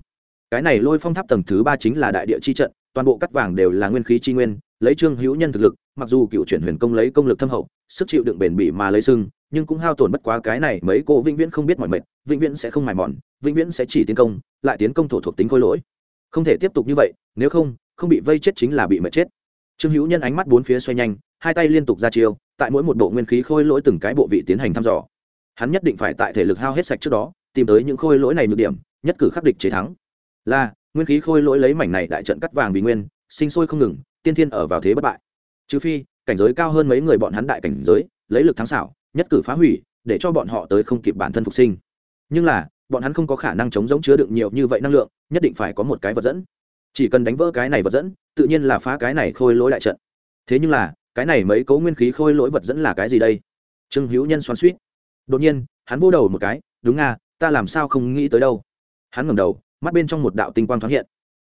Cái này lôi phong tháp tầng thứ ba chính là đại địa chi trận toàn bộ cắt vàng đều là nguyên khí chi nguyên, lấy trương hữu nhân thực lực, mặc dù cựu chuyển huyền công lấy công lực thâm hậu, sức chịu đựng bền bỉ mà lấy sưng, nhưng cũng hao tổn bất quá cái này mấy cô vĩnh viễn không biết mọi mệt vĩnh viễn sẽ không mài mòn, vĩnh viễn sẽ chỉ tiến công, lại tiến công thổ thuộc tính khôi lỗi. Không thể tiếp tục như vậy, nếu không không bị vây chết chính là bị mệt chết. Trương hữu nhân ánh mắt bốn phía xoay nhanh, hai tay liên tục ra chiêu, tại mỗi một bộ nguyên khí khôi lỗi từng cái bộ vị tiến hành thăm dò. Hắn nhất định phải tại thể lực hao hết sạch trước đó, tìm tới những khôi lỗi này nhược điểm, nhất cử khắc địch chế thắng. Là nguyên khí khôi lỗi lấy mảnh này đại trận cắt vàng vì nguyên, sinh sôi không ngừng, tiên thiên ở vào thế bất bại. Trừ phi, cảnh giới cao hơn mấy người bọn hắn đại cảnh giới, lấy lực thắng xảo, nhất cử phá hủy, để cho bọn họ tới không kịp bản thân phục sinh. Nhưng là, bọn hắn không có khả năng chống giống chứa đựng nhiều như vậy năng lượng, nhất định phải có một cái vật dẫn. Chỉ cần đánh vỡ cái này vật dẫn, tự nhiên là phá cái này khôi lỗi đại trận. Thế nhưng là, cái này mấy cấu nguyên khí khôi lỗi vật dẫn là cái gì đây? Trương hữu nhân xoắn suýt đột nhiên, hắn vô đầu một cái, đúng nga ta làm sao không nghĩ tới đâu? Hắn ngẩng đầu mắt bên trong một đạo tinh quang thoáng hiện.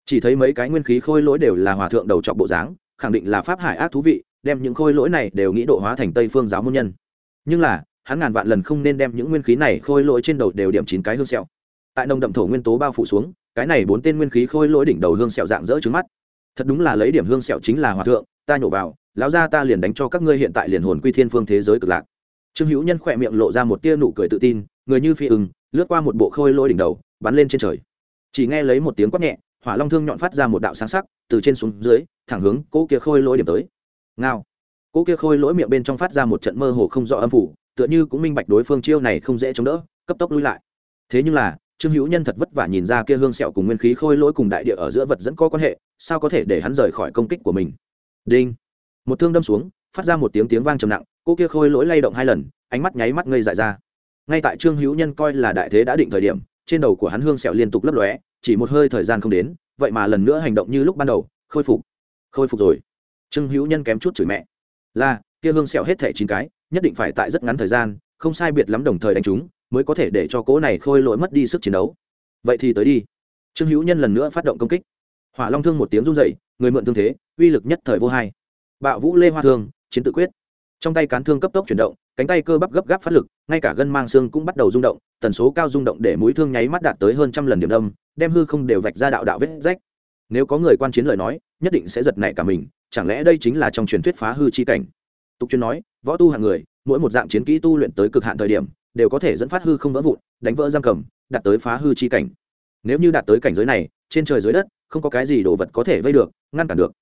Chỉ thấy mấy cái nguyên khí khôi lỗi đều là hòa thượng đầu trọc bộ dáng, khẳng định là pháp hải ác thú vị, đem những khôi lỗi này đều nghĩ độ hóa thành tây phương giáo môn nhân. Nhưng là, hắn ngàn vạn lần không nên đem những nguyên khí này khôi lỗi trên đầu đều điểm chín cái hương sẹo. Tại nồng đậm thổ nguyên tố bao phủ xuống, cái này bốn tên nguyên khí khôi lỗi đỉnh đầu hương sẹo dạng dỡ trứng mắt. Thật đúng là lấy điểm hương sẹo chính là hòa thượng, ta nhổ vào, lão ra ta liền đánh cho các ngươi hiện tại liền hồn quy thiên phương thế giới cực lạc. Trương hữu nhân khỏe miệng lộ ra một tia nụ cười tự tin, người như phi ưng, lướt qua một bộ khôi lỗi đỉnh đầu, bắn lên trên trời chỉ nghe lấy một tiếng quát nhẹ, hỏa long thương nhọn phát ra một đạo sáng sắc, từ trên xuống dưới, thẳng hướng cỗ kia khôi lỗi điểm tới. Ngao. Cỗ kia khôi lỗi miệng bên trong phát ra một trận mơ hồ không rõ âm phủ, tựa như cũng minh bạch đối phương chiêu này không dễ chống đỡ, cấp tốc lui lại. Thế nhưng là, trương hữu nhân thật vất vả nhìn ra kia hương sẹo cùng nguyên khí khôi lỗi cùng đại địa ở giữa vật dẫn có quan hệ, sao có thể để hắn rời khỏi công kích của mình? Đinh. Một thương đâm xuống, phát ra một tiếng tiếng vang trầm nặng cô kia khôi lỗi lay động hai lần, ánh mắt nháy mắt ngây dại ra. Ngay tại trương hữu nhân coi là đại thế đã định thời điểm trên đầu của hắn hương sẹo liên tục lấp lóe, chỉ một hơi thời gian không đến, vậy mà lần nữa hành động như lúc ban đầu, khôi phục. Khôi phục rồi. Trương hữu nhân kém chút chửi mẹ. Là, kia hương sẹo hết thẻ chín cái, nhất định phải tại rất ngắn thời gian, không sai biệt lắm đồng thời đánh chúng, mới có thể để cho cỗ này khôi lỗi mất đi sức chiến đấu. Vậy thì tới đi. Trương hữu nhân lần nữa phát động công kích. Hỏa long thương một tiếng run dậy người mượn thương thế, uy lực nhất thời vô hai. Bạo vũ lê hoa thương, chiến tự quyết trong tay cán thương cấp tốc chuyển động, cánh tay cơ bắp gấp gáp phát lực, ngay cả gân mang xương cũng bắt đầu rung động, tần số cao rung động để mũi thương nháy mắt đạt tới hơn trăm lần điểm đâm đem hư không đều vạch ra đạo đạo vết rách. Nếu có người quan chiến lời nói, nhất định sẽ giật nảy cả mình, chẳng lẽ đây chính là trong truyền thuyết phá hư chi cảnh? Tục chuyên nói, võ tu hạng người, mỗi một dạng chiến kỹ tu luyện tới cực hạn thời điểm, đều có thể dẫn phát hư không vỡ vụn, đánh vỡ giam cầm, đạt tới phá hư chi cảnh. Nếu như đạt tới cảnh giới này, trên trời dưới đất, không có cái gì đồ vật có thể vây được, ngăn cản được.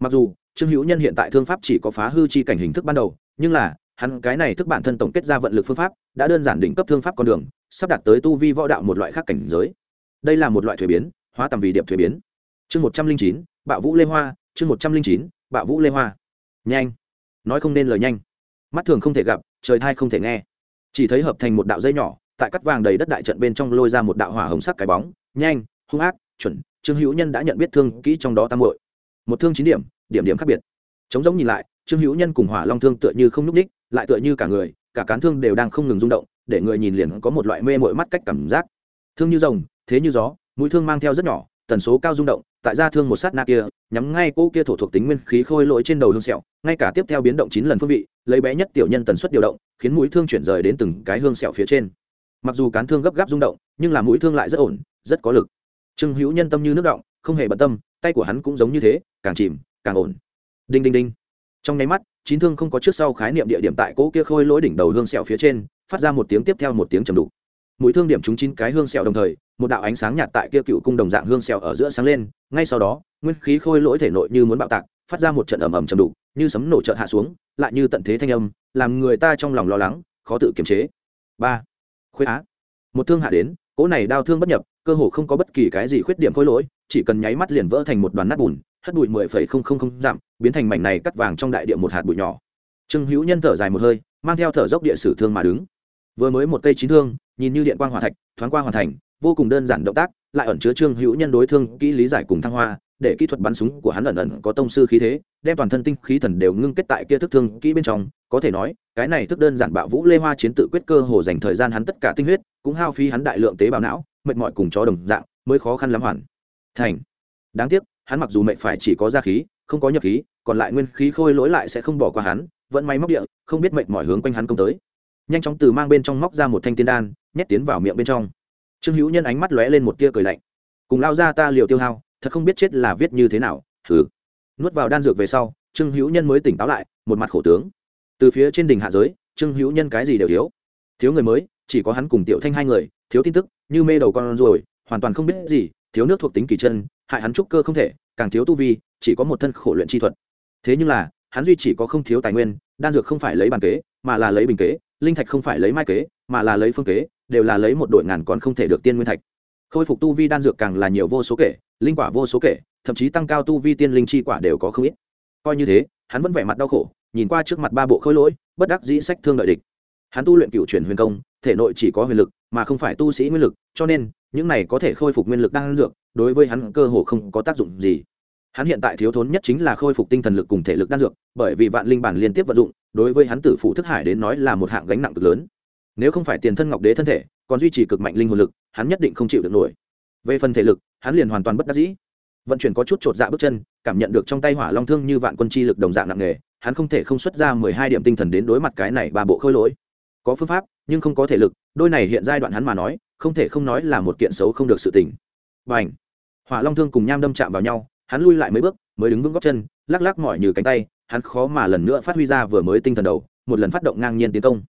Mặc dù, trương hữu nhân hiện tại thương pháp chỉ có phá hư chi cảnh hình thức ban đầu nhưng là, hắn cái này thức bản thân tổng kết ra vận lực phương pháp, đã đơn giản đỉnh cấp thương pháp con đường, sắp đạt tới tu vi võ đạo một loại khác cảnh giới. Đây là một loại thuế biến, hóa tầm vì điệp thuế biến. Chương một trăm linh chín, bạo vũ lê hoa, chương một trăm linh chín, bạo vũ lê hoa. Nhanh. Nói không nên lời nhanh. Mắt thường không thể gặp, trời thai không thể nghe. Chỉ thấy hợp thành một đạo dây nhỏ, tại cắt vàng đầy đất đại trận bên trong lôi ra một đạo hỏa hồng sắc cái bóng. Nhanh, hung ác, chuẩn. Trương hữu nhân đã nhận biết thương kỹ trong đó tam hội một thương chín điểm điểm điểm khác biệt chống giống nhìn lại, trương hữu nhân cùng hỏa long thương tựa như không n ú c ních, lại tựa như cả người, cả cán thương đều đang không ngừng rung động, để người nhìn liền có một loại mê mội mắt cách cảm giác. Thương như rồng, thế như gió, mũi thương mang theo rất nhỏ, tần số cao rung động, tại ra thương một sát na kia, nhắm ngay cô kia thổ thuộc tính nguyên khí khôi lỗi trên đầu hương sẹo, ngay cả tiếp theo biến động chín lần phương vị, lấy bé nhất tiểu nhân tần suất điều động, khiến mũi thương chuyển rời đến từng cái hương sẹo phía trên. Mặc dù cán thương gấp gáp rung động, nhưng là mũi thương lại rất ổn, rất có lực. Trương hữu nhân tâm như nước động, không hề bận tâm, tay của hắn cũng giống như thế, càng chìm, càng ổn đinh đinh đinh. Trong nháy mắt, chín thương không có trước sau khái niệm địa điểm tại cỗ kia khôi lỗi đỉnh đầu hương sẹo phía trên, phát ra một tiếng tiếp theo một tiếng trầm đục. Mũi thương điểm trúng chín cái hương sẹo đồng thời, một đạo ánh sáng nhạt tại kia cựu cung đồng dạng hương sẹo ở giữa sáng lên, ngay sau đó, nguyên khí khôi lỗi thể nội như muốn bạo tạc, phát ra một trận ầm ầm trầm đục, như sấm nổ trợn hạ xuống, lại như tận thế thanh âm, làm người ta trong lòng lo lắng, khó tự kiềm chế. Ba. Khuế á. Một thương hạ đến, cỗ này đau thương bất nhập, cơ hồ không có bất kỳ cái gì khuyết điểm khôi lỗi, chỉ cần nháy mắt liền vỡ thành một đoàn nát bùn, hất bụi mười phẩy không không không giảm biến thành mảnh này cắt vàng trong đại địa một hạt bụi nhỏ. Trương hữu nhân thở dài một hơi, mang theo thở dốc địa sử thương mà đứng. Vừa mới một cây chín thương, nhìn như điện quang hỏa thạch, thoáng qua hoàn thành, vô cùng đơn giản động tác, lại ẩn chứa trương hữu nhân đối thương, kỹ lý giải cùng thăng hoa, để kỹ thuật bắn súng của hắn ẩn ẩn có tông sư khí thế, đem toàn thân tinh khí thần đều ngưng kết tại kia thức thương kỹ bên trong. Có thể nói, cái này thức đơn giản bạo vũ lê hoa chiến tự quyết cơ hồ dành thời gian hắn tất cả tinh huyết, cũng hao phí hắn đại lượng tế bào não, mệt mỏi cùng chó đồng dạng, mới khó khăn lắm hoàn. Thành. Đáng tiếc, hắn mặc dù mệt phải chỉ có ra khí không có nhập khí, còn lại nguyên khí khôi lỗi lại sẽ không bỏ qua hắn, vẫn may móc địa, không biết mệnh mọi hướng quanh hắn công tới. Nhanh chóng từ mang bên trong móc ra một thanh tiên đan, nhét tiến vào miệng bên trong. Trương hữu nhân ánh mắt lóe lên một tia cười lạnh. Cùng lao ra ta liều tiêu hao, thật không biết chết là viết như thế nào. Thử nuốt vào đan dược về sau, trương hữu nhân mới tỉnh táo lại, một mặt khổ tướng. Từ phía trên đỉnh hạ giới, trương hữu nhân cái gì đều thiếu. Thiếu người mới, chỉ có hắn cùng tiểu thanh hai người, thiếu tin tức, như mê đầu con rồi hoàn toàn không biết gì, thiếu nước thuộc tính kỳ chân, hại hắn trúc cơ không thể, càng thiếu tu vi chỉ có một thân khổ luyện chi thuật. Thế nhưng là, hắn duy chỉ có không thiếu tài nguyên, đan dược không phải lấy bàn kế, mà là lấy bình kế, linh thạch không phải lấy mai kế, mà là lấy phương kế, đều là lấy một đội ngàn còn không thể được tiên nguyên thạch. Khôi phục tu vi đan dược càng là nhiều vô số kể, linh quả vô số kể, thậm chí tăng cao tu vi tiên linh chi quả đều có không ít. Coi như thế, hắn vẫn vẻ mặt đau khổ, nhìn qua trước mặt ba bộ khối lỗi, bất đắc dĩ sách thương đợi địch. Hắn tu luyện cựu chuyển huyền công, thể nội chỉ có huyền lực, mà không phải tu sĩ nguyên lực, cho nên, những này có thể khôi phục nguyên lực đan dược, đối với hắn cơ hồ không có tác dụng gì hắn hiện tại thiếu thốn nhất chính là khôi phục tinh thần lực cùng thể lực đan dược, bởi vì vạn linh bản liên tiếp vận dụng, đối với hắn tử phụ thức hải đến nói là một hạng gánh nặng cực lớn. Nếu không phải tiền thân ngọc đế thân thể, còn duy trì cực mạnh linh hồn lực, hắn nhất định không chịu được nổi. Về phần thể lực, hắn liền hoàn toàn bất đắc dĩ. Vận chuyển có chút chột dạ bước chân, cảm nhận được trong tay hỏa long thương như vạn quân chi lực đồng dạng nặng nề, hắn không thể không xuất ra mười hai điểm tinh thần đến đối mặt cái này ba bộ khôi lỗi. Có phương pháp, nhưng không có thể lực, đôi này hiện giai đoạn hắn mà nói, không thể không nói là một kiện xấu không được sự tỉnh b à n h hỏa long thương cùng nham đâm chạm vào nhau hắn lui lại mấy bước, mới đứng vững góc chân, lắc lắc mỏi như cánh tay, hắn khó mà lần nữa phát huy ra vừa mới tinh thần đầu, một lần phát động ngang nhiên tiến công.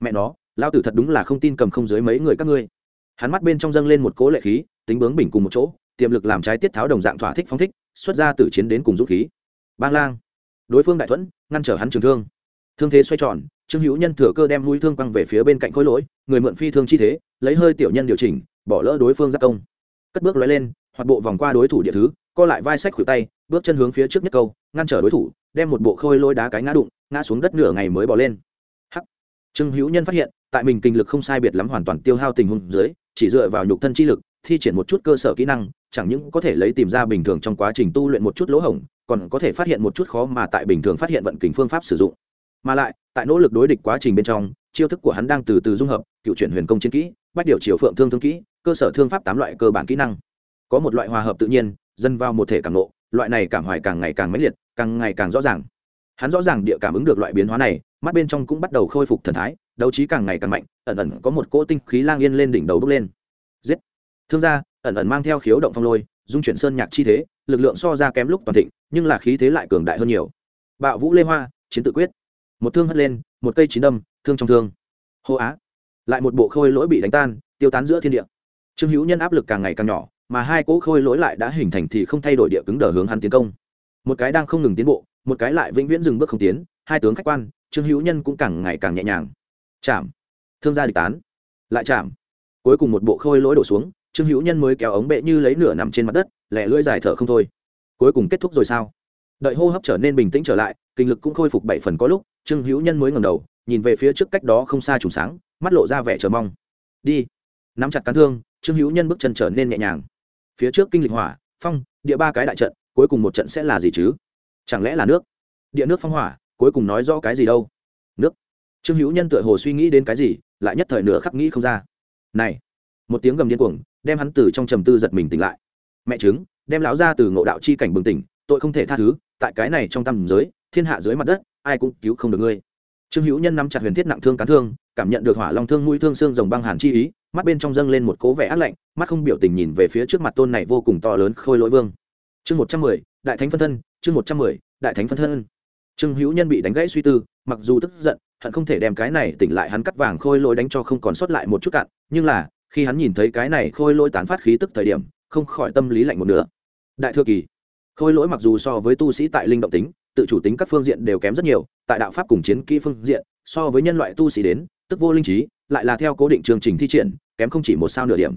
Mẹ nó lao tử thật đúng là không tin cầm không dưới mấy người các ngươi. Hắn mắt bên trong dâng lên một cỗ lệ khí, tính bướng bình cùng một chỗ, tiềm lực làm trái tiết tháo đồng dạng thỏa thích phóng thích, xuất ra từ chiến đến cùng dũng khí. Bang lang. Đối phương đại thuẫn, ngăn trở hắn trường thương. Thương thế xoay tròn, trương hữu nhân thừa cơ đem mũi thương quăng về phía bên cạnh khối lỗi, người mượn phi thương chi thế, lấy hơi tiểu nhân điều chỉnh, bỏ lỡ đối phương giác công cất bước lói lên hoạt bộ vòng qua đối thủ địa thứ, co lại vai sách khuỷu tay, bước chân hướng phía trước nhất câu, ngăn trở đối thủ, đem một bộ khôi lôi đá cái ngã đụng, ngã xuống đất nửa ngày mới bỏ lên. Hắc. Trương hữu nhân phát hiện, tại mình kinh lực không sai biệt lắm hoàn toàn tiêu hao tình huống dưới, chỉ dựa vào nhục thân chi lực, thi triển một chút cơ sở kỹ năng, chẳng những có thể lấy tìm ra bình thường trong quá trình tu luyện một chút lỗ hổng, còn có thể phát hiện một chút khó mà tại bình thường phát hiện vận kình phương pháp sử dụng. Mà lại, tại nỗ lực đối địch quá trình bên trong, chiêu thức của hắn đang từ từ dung hợp, cựu chuyển huyền công chiến kỹ, bách điều chiều phượng thương thương kỹ cơ sở thương pháp tám loại cơ bản kỹ năng. Có một loại hòa hợp tự nhiên dân vào một thể càng nộ loại này cảm hoài càng ngày càng mãnh liệt, càng ngày càng rõ ràng. Hắn rõ ràng địa cảm ứng được loại biến hóa này, mắt bên trong cũng bắt đầu khôi phục thần thái, đấu trí càng ngày càng mạnh, ẩn ẩn có một cỗ tinh khí lang yên lên đỉnh đầu bốc lên. Giết! Thương gia, ẩn ẩn mang theo khiếu động phong lôi, dung chuyển sơn nhạc chi thế, lực lượng so ra kém lúc toàn thịnh, nhưng là khí thế lại cường đại hơn nhiều. Bạo vũ lê hoa, chiến tự quyết. Một thương hất lên, một cây chín đâm, thương trong thương. Hô á! Lại một bộ khôi lỗi bị đánh tan, tiêu tán giữa thiên địa trương hữu nhân áp lực càng ngày càng nhỏ, mà hai cỗ khôi lỗi lại đã hình thành thì không thay đổi địa cứng đờ hướng hắn tiến công. Một cái đang không ngừng tiến bộ, một cái lại vĩnh viễn dừng bước không tiến, hai tướng khách quan, trương hữu nhân cũng càng ngày càng nhẹ nhàng. Chạm. Thương gia địch tán. Lại chạm. Cuối cùng một bộ khôi lỗi đổ xuống, trương hữu nhân mới kéo ống bệ như lấy nửa nằm trên mặt đất, lẻ lưỡi dài thở không thôi. Cuối cùng kết thúc rồi sao? Đợi hô hấp trở nên bình tĩnh trở lại, kinh lực cũng khôi phục bảy phần có lúc, trương hữu nhân mới ngầm đầu, nhìn về phía trước cách đó không xa trùng sáng, mắt lộ ra vẻ chờ mong. Đi. Nắm chặt cán thương trương hữu nhân bước chân trở nên nhẹ nhàng. Phía trước kinh lịch hỏa, phong, địa ba cái đại trận, cuối cùng một trận sẽ là gì chứ? Chẳng lẽ là nước? Địa nước phong hỏa, cuối cùng nói rõ cái gì đâu? Nước. Trương hữu nhân tựa hồ suy nghĩ đến cái gì, lại nhất thời nửa khắc nghĩ không ra. Này, một tiếng gầm điên cuồng, đem hắn từ trong trầm tư giật mình tỉnh lại. Mẹ chứng đem lão ra từ ngộ đạo chi cảnh bừng tỉnh, tội không thể tha thứ, tại cái này trong tầm giới, thiên hạ dưới mặt đất, ai cũng cứu không được ngươi trương hữu nhân nắm chặt huyền thiết nặng thương cán thương, cảm nhận được hỏa long thương mũi thương xương rồng băng hàn chi ý, mắt bên trong dâng lên một cố vẻ ác lạnh, mắt không biểu tình nhìn về phía trước mặt tôn này vô cùng to lớn khôi lỗi vương. Chương một trăm mười, đại thánh phân thân, chương một trăm mười, đại thánh phân thân. Trương hữu nhân bị đánh gãy suy tư, mặc dù tức giận, hận không thể đem cái này tỉnh lại hắn cắt vàng khôi lỗi đánh cho không còn sót lại một chút cạn, nhưng là, khi hắn nhìn thấy cái này khôi lỗi tán phát khí tức thời điểm, không khỏi tâm lý lạnh một nữa đại thừa kỳ, khôi lỗi mặc dù so với tu sĩ tại linh động tính tự chủ tính các phương diện đều kém rất nhiều, tại đạo pháp cùng chiến kỹ phương diện, so với nhân loại tu sĩ đến, tức vô linh trí, lại là theo cố định chương trình thi triển, kém không chỉ một sao nửa điểm.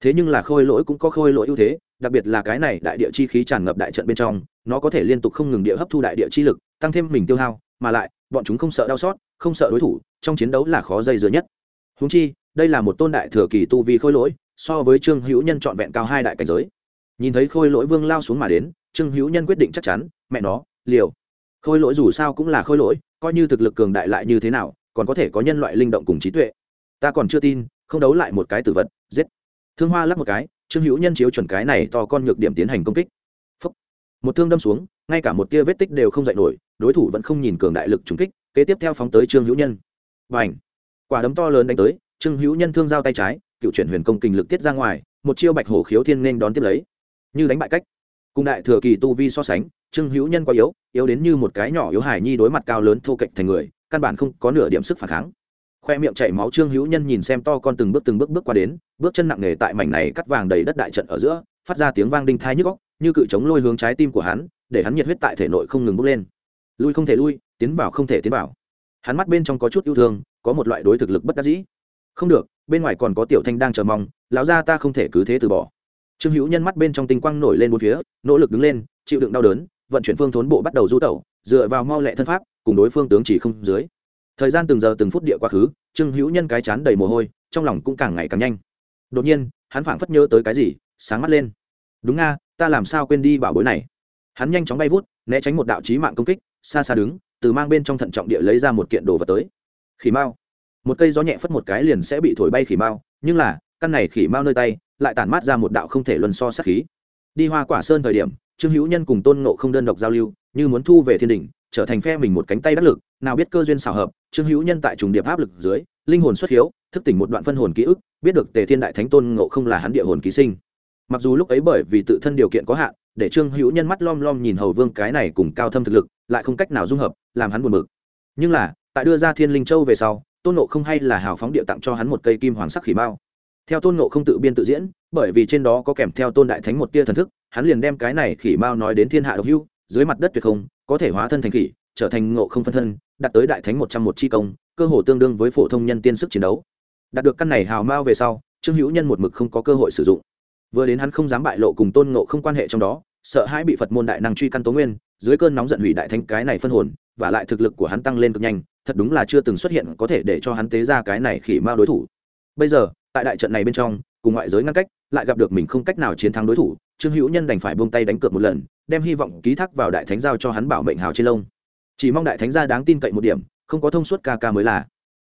Thế nhưng là khôi lỗi cũng có khôi lỗi ưu thế, đặc biệt là cái này đại địa chi khí tràn ngập đại trận bên trong, nó có thể liên tục không ngừng địa hấp thu đại địa chi lực, tăng thêm mình tiêu hao, mà lại, bọn chúng không sợ đau xót, không sợ đối thủ, trong chiến đấu là khó dây dưa nhất. Húng chi, đây là một tôn đại thừa kỳ tu vi khôi lỗi, so với trương hữu nhân trọn vẹn cao hai đại cảnh giới. Nhìn thấy khôi lỗi vương lao xuống mà đến, trương hữu nhân quyết định chắc chắn, mẹ nó liều. Khôi lỗi dù sao cũng là khôi lỗi, coi như thực lực cường đại lại như thế nào, còn có thể có nhân loại linh động cùng trí tuệ. Ta còn chưa tin, không đấu lại một cái tử vật, giết. Thương hoa lắc một cái, trương hữu nhân chiếu chuẩn cái này to con nhược điểm tiến hành công kích. Phúc. một thương đâm xuống, ngay cả một tia vết tích đều không dạy nổi, đối thủ vẫn không nhìn cường đại lực trúng kích, kế tiếp theo phóng tới trương hữu nhân. Và ảnh quả đấm to lớn đánh tới, trương hữu nhân thương giao tay trái, cựu chuyển huyền công kinh lực tiết ra ngoài, một chiêu bạch hổ khiếu thiên nên đón tiếp lấy. Như đánh bại cách. Cùng đại thừa kỳ tu vi so sánh trương hữu nhân quá yếu yếu đến như một cái nhỏ yếu hài nhi đối mặt cao lớn thô kệch thành người, căn bản không có nửa điểm sức phản kháng. Khoe miệng chảy máu trương hữu nhân nhìn xem to con từng bước từng bước bước qua đến, bước chân nặng nề tại mảnh này cắt vàng đầy đất đại trận ở giữa, phát ra tiếng vang đinh thai nhức góc như cự chống lôi hướng trái tim của hắn, để hắn nhiệt huyết tại thể nội không ngừng bốc lên. Lui không thể lui, tiến vào không thể tiến vào. Hắn mắt bên trong có chút yêu thương, có một loại đối thực lực bất đắc dĩ. Không được, bên ngoài còn có tiểu thanh đang chờ mong, lão ra ta không thể cứ thế từ bỏ. Trương hữu nhân mắt bên trong tinh quang nổi lên một phía, nỗ lực đứng lên, chịu đựng đau đớn vận chuyển phương thốn bộ bắt đầu du tẩu, dựa vào mau lẹ thân pháp, cùng đối phương tướng chỉ không dưới. Thời gian từng giờ từng phút địa quá khứ, trương hữu nhân cái chán đầy mồ hôi, trong lòng cũng càng ngày càng nhanh. Đột nhiên, hắn phảng phất nhớ tới cái gì, sáng mắt lên. Đúng nga, ta làm sao quên đi bảo bối này? Hắn nhanh chóng bay vút, né tránh một đạo chí mạng công kích, xa xa đứng, từ mang bên trong thận trọng địa lấy ra một kiện đồ vật tới. Khỉ mao một cây gió nhẹ phất một cái liền sẽ bị thổi bay khỉ mao nhưng là, căn này khỉ mao nơi tay, lại tản mát ra một đạo không thể luân so sát khí. Đi hoa quả sơn thời điểm trương hữu nhân cùng tôn ngộ không đơn độc giao lưu, như muốn thu về thiên đình trở thành phe mình một cánh tay đắc lực, nào biết cơ duyên xảo hợp, trương hữu nhân tại trùng điệp áp lực dưới, linh hồn xuất hiếu, thức tỉnh một đoạn phân hồn ký ức, biết được tề thiên đại thánh tôn ngộ không là hắn địa hồn ký sinh. Mặc dù lúc ấy bởi vì tự thân điều kiện có hạn, để trương hữu nhân mắt lom lom nhìn hầu vương cái này cùng cao thâm thực lực, lại không cách nào dung hợp, làm hắn buồn bực. Nhưng là, tại đưa ra thiên linh châu về sau, tôn nộ không hay là hào phóng địa tặng cho hắn một cây kim hoàng sắc khỉ mao theo tôn nộ không tự biên tự diễn, bởi vì trên đó có kèm theo tôn đại thánh một tia thần thức, hắn liền đem cái này khỉ mao nói đến thiên hạ độc hưu dưới mặt đất tuyệt không, có thể hóa thân thành khỉ, trở thành ngộ không phân thân, đạt tới đại thánh một trăm một chi công, cơ hồ tương đương với phổ thông nhân tiên sức chiến đấu. Đạt được căn này hào mao về sau, trương hữu nhân một mực không có cơ hội sử dụng. Vừa đến hắn không dám bại lộ cùng tôn ngộ không quan hệ trong đó, sợ hãi bị phật môn đại năng truy căn tố nguyên, dưới cơn nóng giận hủy đại thánh cái này phân hồn, và lại thực lực của hắn tăng lên cực nhanh, thật đúng là chưa từng xuất hiện có thể để cho hắn tế ra cái này khỉ mao đối thủ. Bây giờ tại đại trận này bên trong, cùng ngoại giới ngăn cách, lại gặp được mình không cách nào chiến thắng đối thủ, trương hữu nhân đành phải buông tay đánh cược một lần, đem hy vọng ký thác vào đại thánh giao cho hắn bảo mệnh hào trên lông. Chỉ mong đại thánh gia đáng tin cậy một điểm, không có thông suốt ca ca mới là.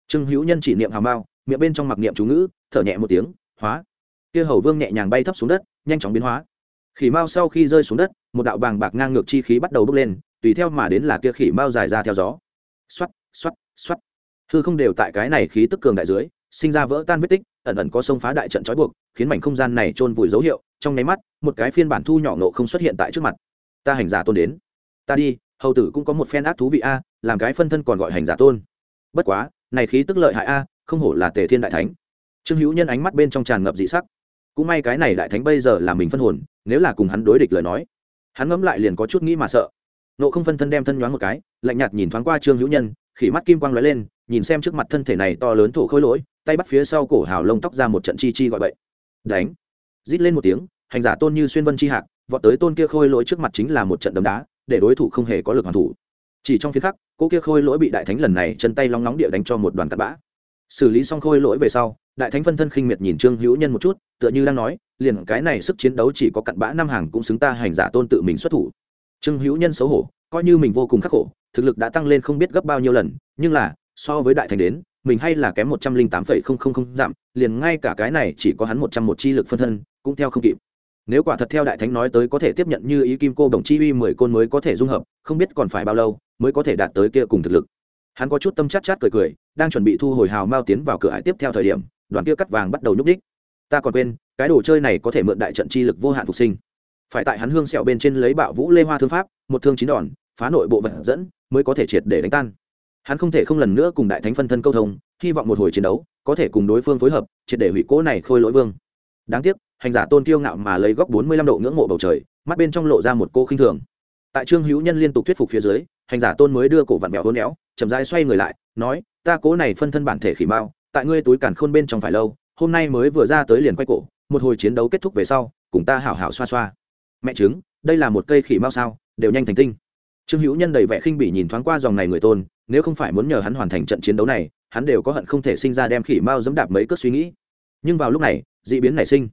Trương hữu nhân chỉ niệm hào mao, miệng bên trong mặc niệm chú ngữ, thở nhẹ một tiếng, hóa. Kia hầu vương nhẹ nhàng bay thấp xuống đất, nhanh chóng biến hóa. Khỉ mao sau khi rơi xuống đất, một đạo bàng bạc ngang ngược chi khí bắt đầu bốc lên, tùy theo mà đến là kia khỉ mao dài ra theo gió. Xoắt xoắt xoắt hư không đều tại cái này khí tức cường đại dưới sinh ra vỡ tan vết tích, ẩn ẩn có sông phá đại trận trói buộc, khiến mảnh không gian này trôn vùi dấu hiệu. Trong nháy mắt, một cái phiên bản thu nhỏ nộ không xuất hiện tại trước mặt. Ta hành giả tôn đến. Ta đi, hầu tử cũng có một phen ác thú vị a, làm cái phân thân còn gọi hành giả tôn. Bất quá, này khí tức lợi hại a, không hổ là tề thiên đại thánh. Trương hữu nhân ánh mắt bên trong tràn ngập dị sắc. Cũng may cái này đại thánh bây giờ là mình phân hồn, nếu là cùng hắn đối địch lời nói, hắn ngẫm lại liền có chút nghĩ mà sợ. Nộ không phân thân đem thân nhoáng một cái, lạnh nhạt nhìn thoáng qua trương hữu nhân, khỉ mắt kim quang lóe lên, nhìn xem trước mặt thân thể này to lớn thổ khôi lỗi tay bắt phía sau cổ hào lông tóc ra một trận chi chi gọi bậy. Đánh. Rít lên một tiếng, hành giả tôn như xuyên vân chi hạc, vọt tới tôn kia khôi lỗi trước mặt chính là một trận đấm đá, để đối thủ không hề có lực hoàn thủ. Chỉ trong phía khắc, cô kia khôi lỗi bị đại thánh lần này chân tay long nóng địa đánh cho một đoàn cặn bã. Xử lý xong khôi lỗi về sau, đại thánh phân thân khinh miệt nhìn trương hữu nhân một chút, tựa như đang nói, liền cái này sức chiến đấu chỉ có cặn bã năm hàng cũng xứng ta hành giả tôn tự mình xuất thủ. Trương hữu nhân xấu hổ, coi như mình vô cùng khắc khổ, thực lực đã tăng lên không biết gấp bao nhiêu lần, nhưng là, so với đại thánh đến mình hay là kém một trăm linh tám phẩy không không không giảm, liền ngay cả cái này chỉ có hắn một trăm một chi lực phân thân, cũng theo không kịp. Nếu quả thật theo đại thánh nói tới có thể tiếp nhận như ý kim cô đồng chi uy mười côn mới có thể dung hợp, không biết còn phải bao lâu mới có thể đạt tới kia cùng thực lực. Hắn có chút tâm chát chát cười cười, đang chuẩn bị thu hồi hào mao tiến vào cửa ải tiếp theo thời điểm, đoàn kia cắt vàng bắt đầu nhúc đích ta còn quên, cái đồ chơi này có thể mượn đại trận chi lực vô hạn phục sinh. Phải tại hắn hương sẹo bên trên lấy bạo vũ lê hoa thương pháp, một thương chín đòn, phá nội bộ vật dẫn, mới có thể triệt để đánh tan hắn không thể không lần nữa cùng đại thánh phân thân câu thông, hy vọng một hồi chiến đấu có thể cùng đối phương phối hợp, triệt để hủy cỗ này khôi lỗi vương. Đáng tiếc, hành giả tôn kiêu ngạo mà lấy góc bốn mươi lăm độ ngưỡng mộ bầu trời, mắt bên trong lộ ra một cô khinh thường. Tại trương hữu nhân liên tục thuyết phục phía dưới, hành giả tôn mới đưa cổ vặn vẹo hôn éo, chậm rãi xoay người lại, nói, ta cố này phân thân bản thể khỉ mao tại ngươi túi cản khôn bên trong phải lâu, hôm nay mới vừa ra tới liền quay cổ, một hồi chiến đấu kết thúc về sau, cùng ta hảo hảo xoa xoa. Mẹ chứng đây là một cây khỉ mau sao, đều nhanh thành tinh. Trương hữu nhân đầy vẻ khinh bỉ nhìn thoáng qua dòng này người tôn nếu không phải muốn nhờ hắn hoàn thành trận chiến đấu này, hắn đều có hận không thể sinh ra đem khỉ mau dẫm đạp mấy cước suy nghĩ. Nhưng vào lúc này, d ị biến nảy sinh.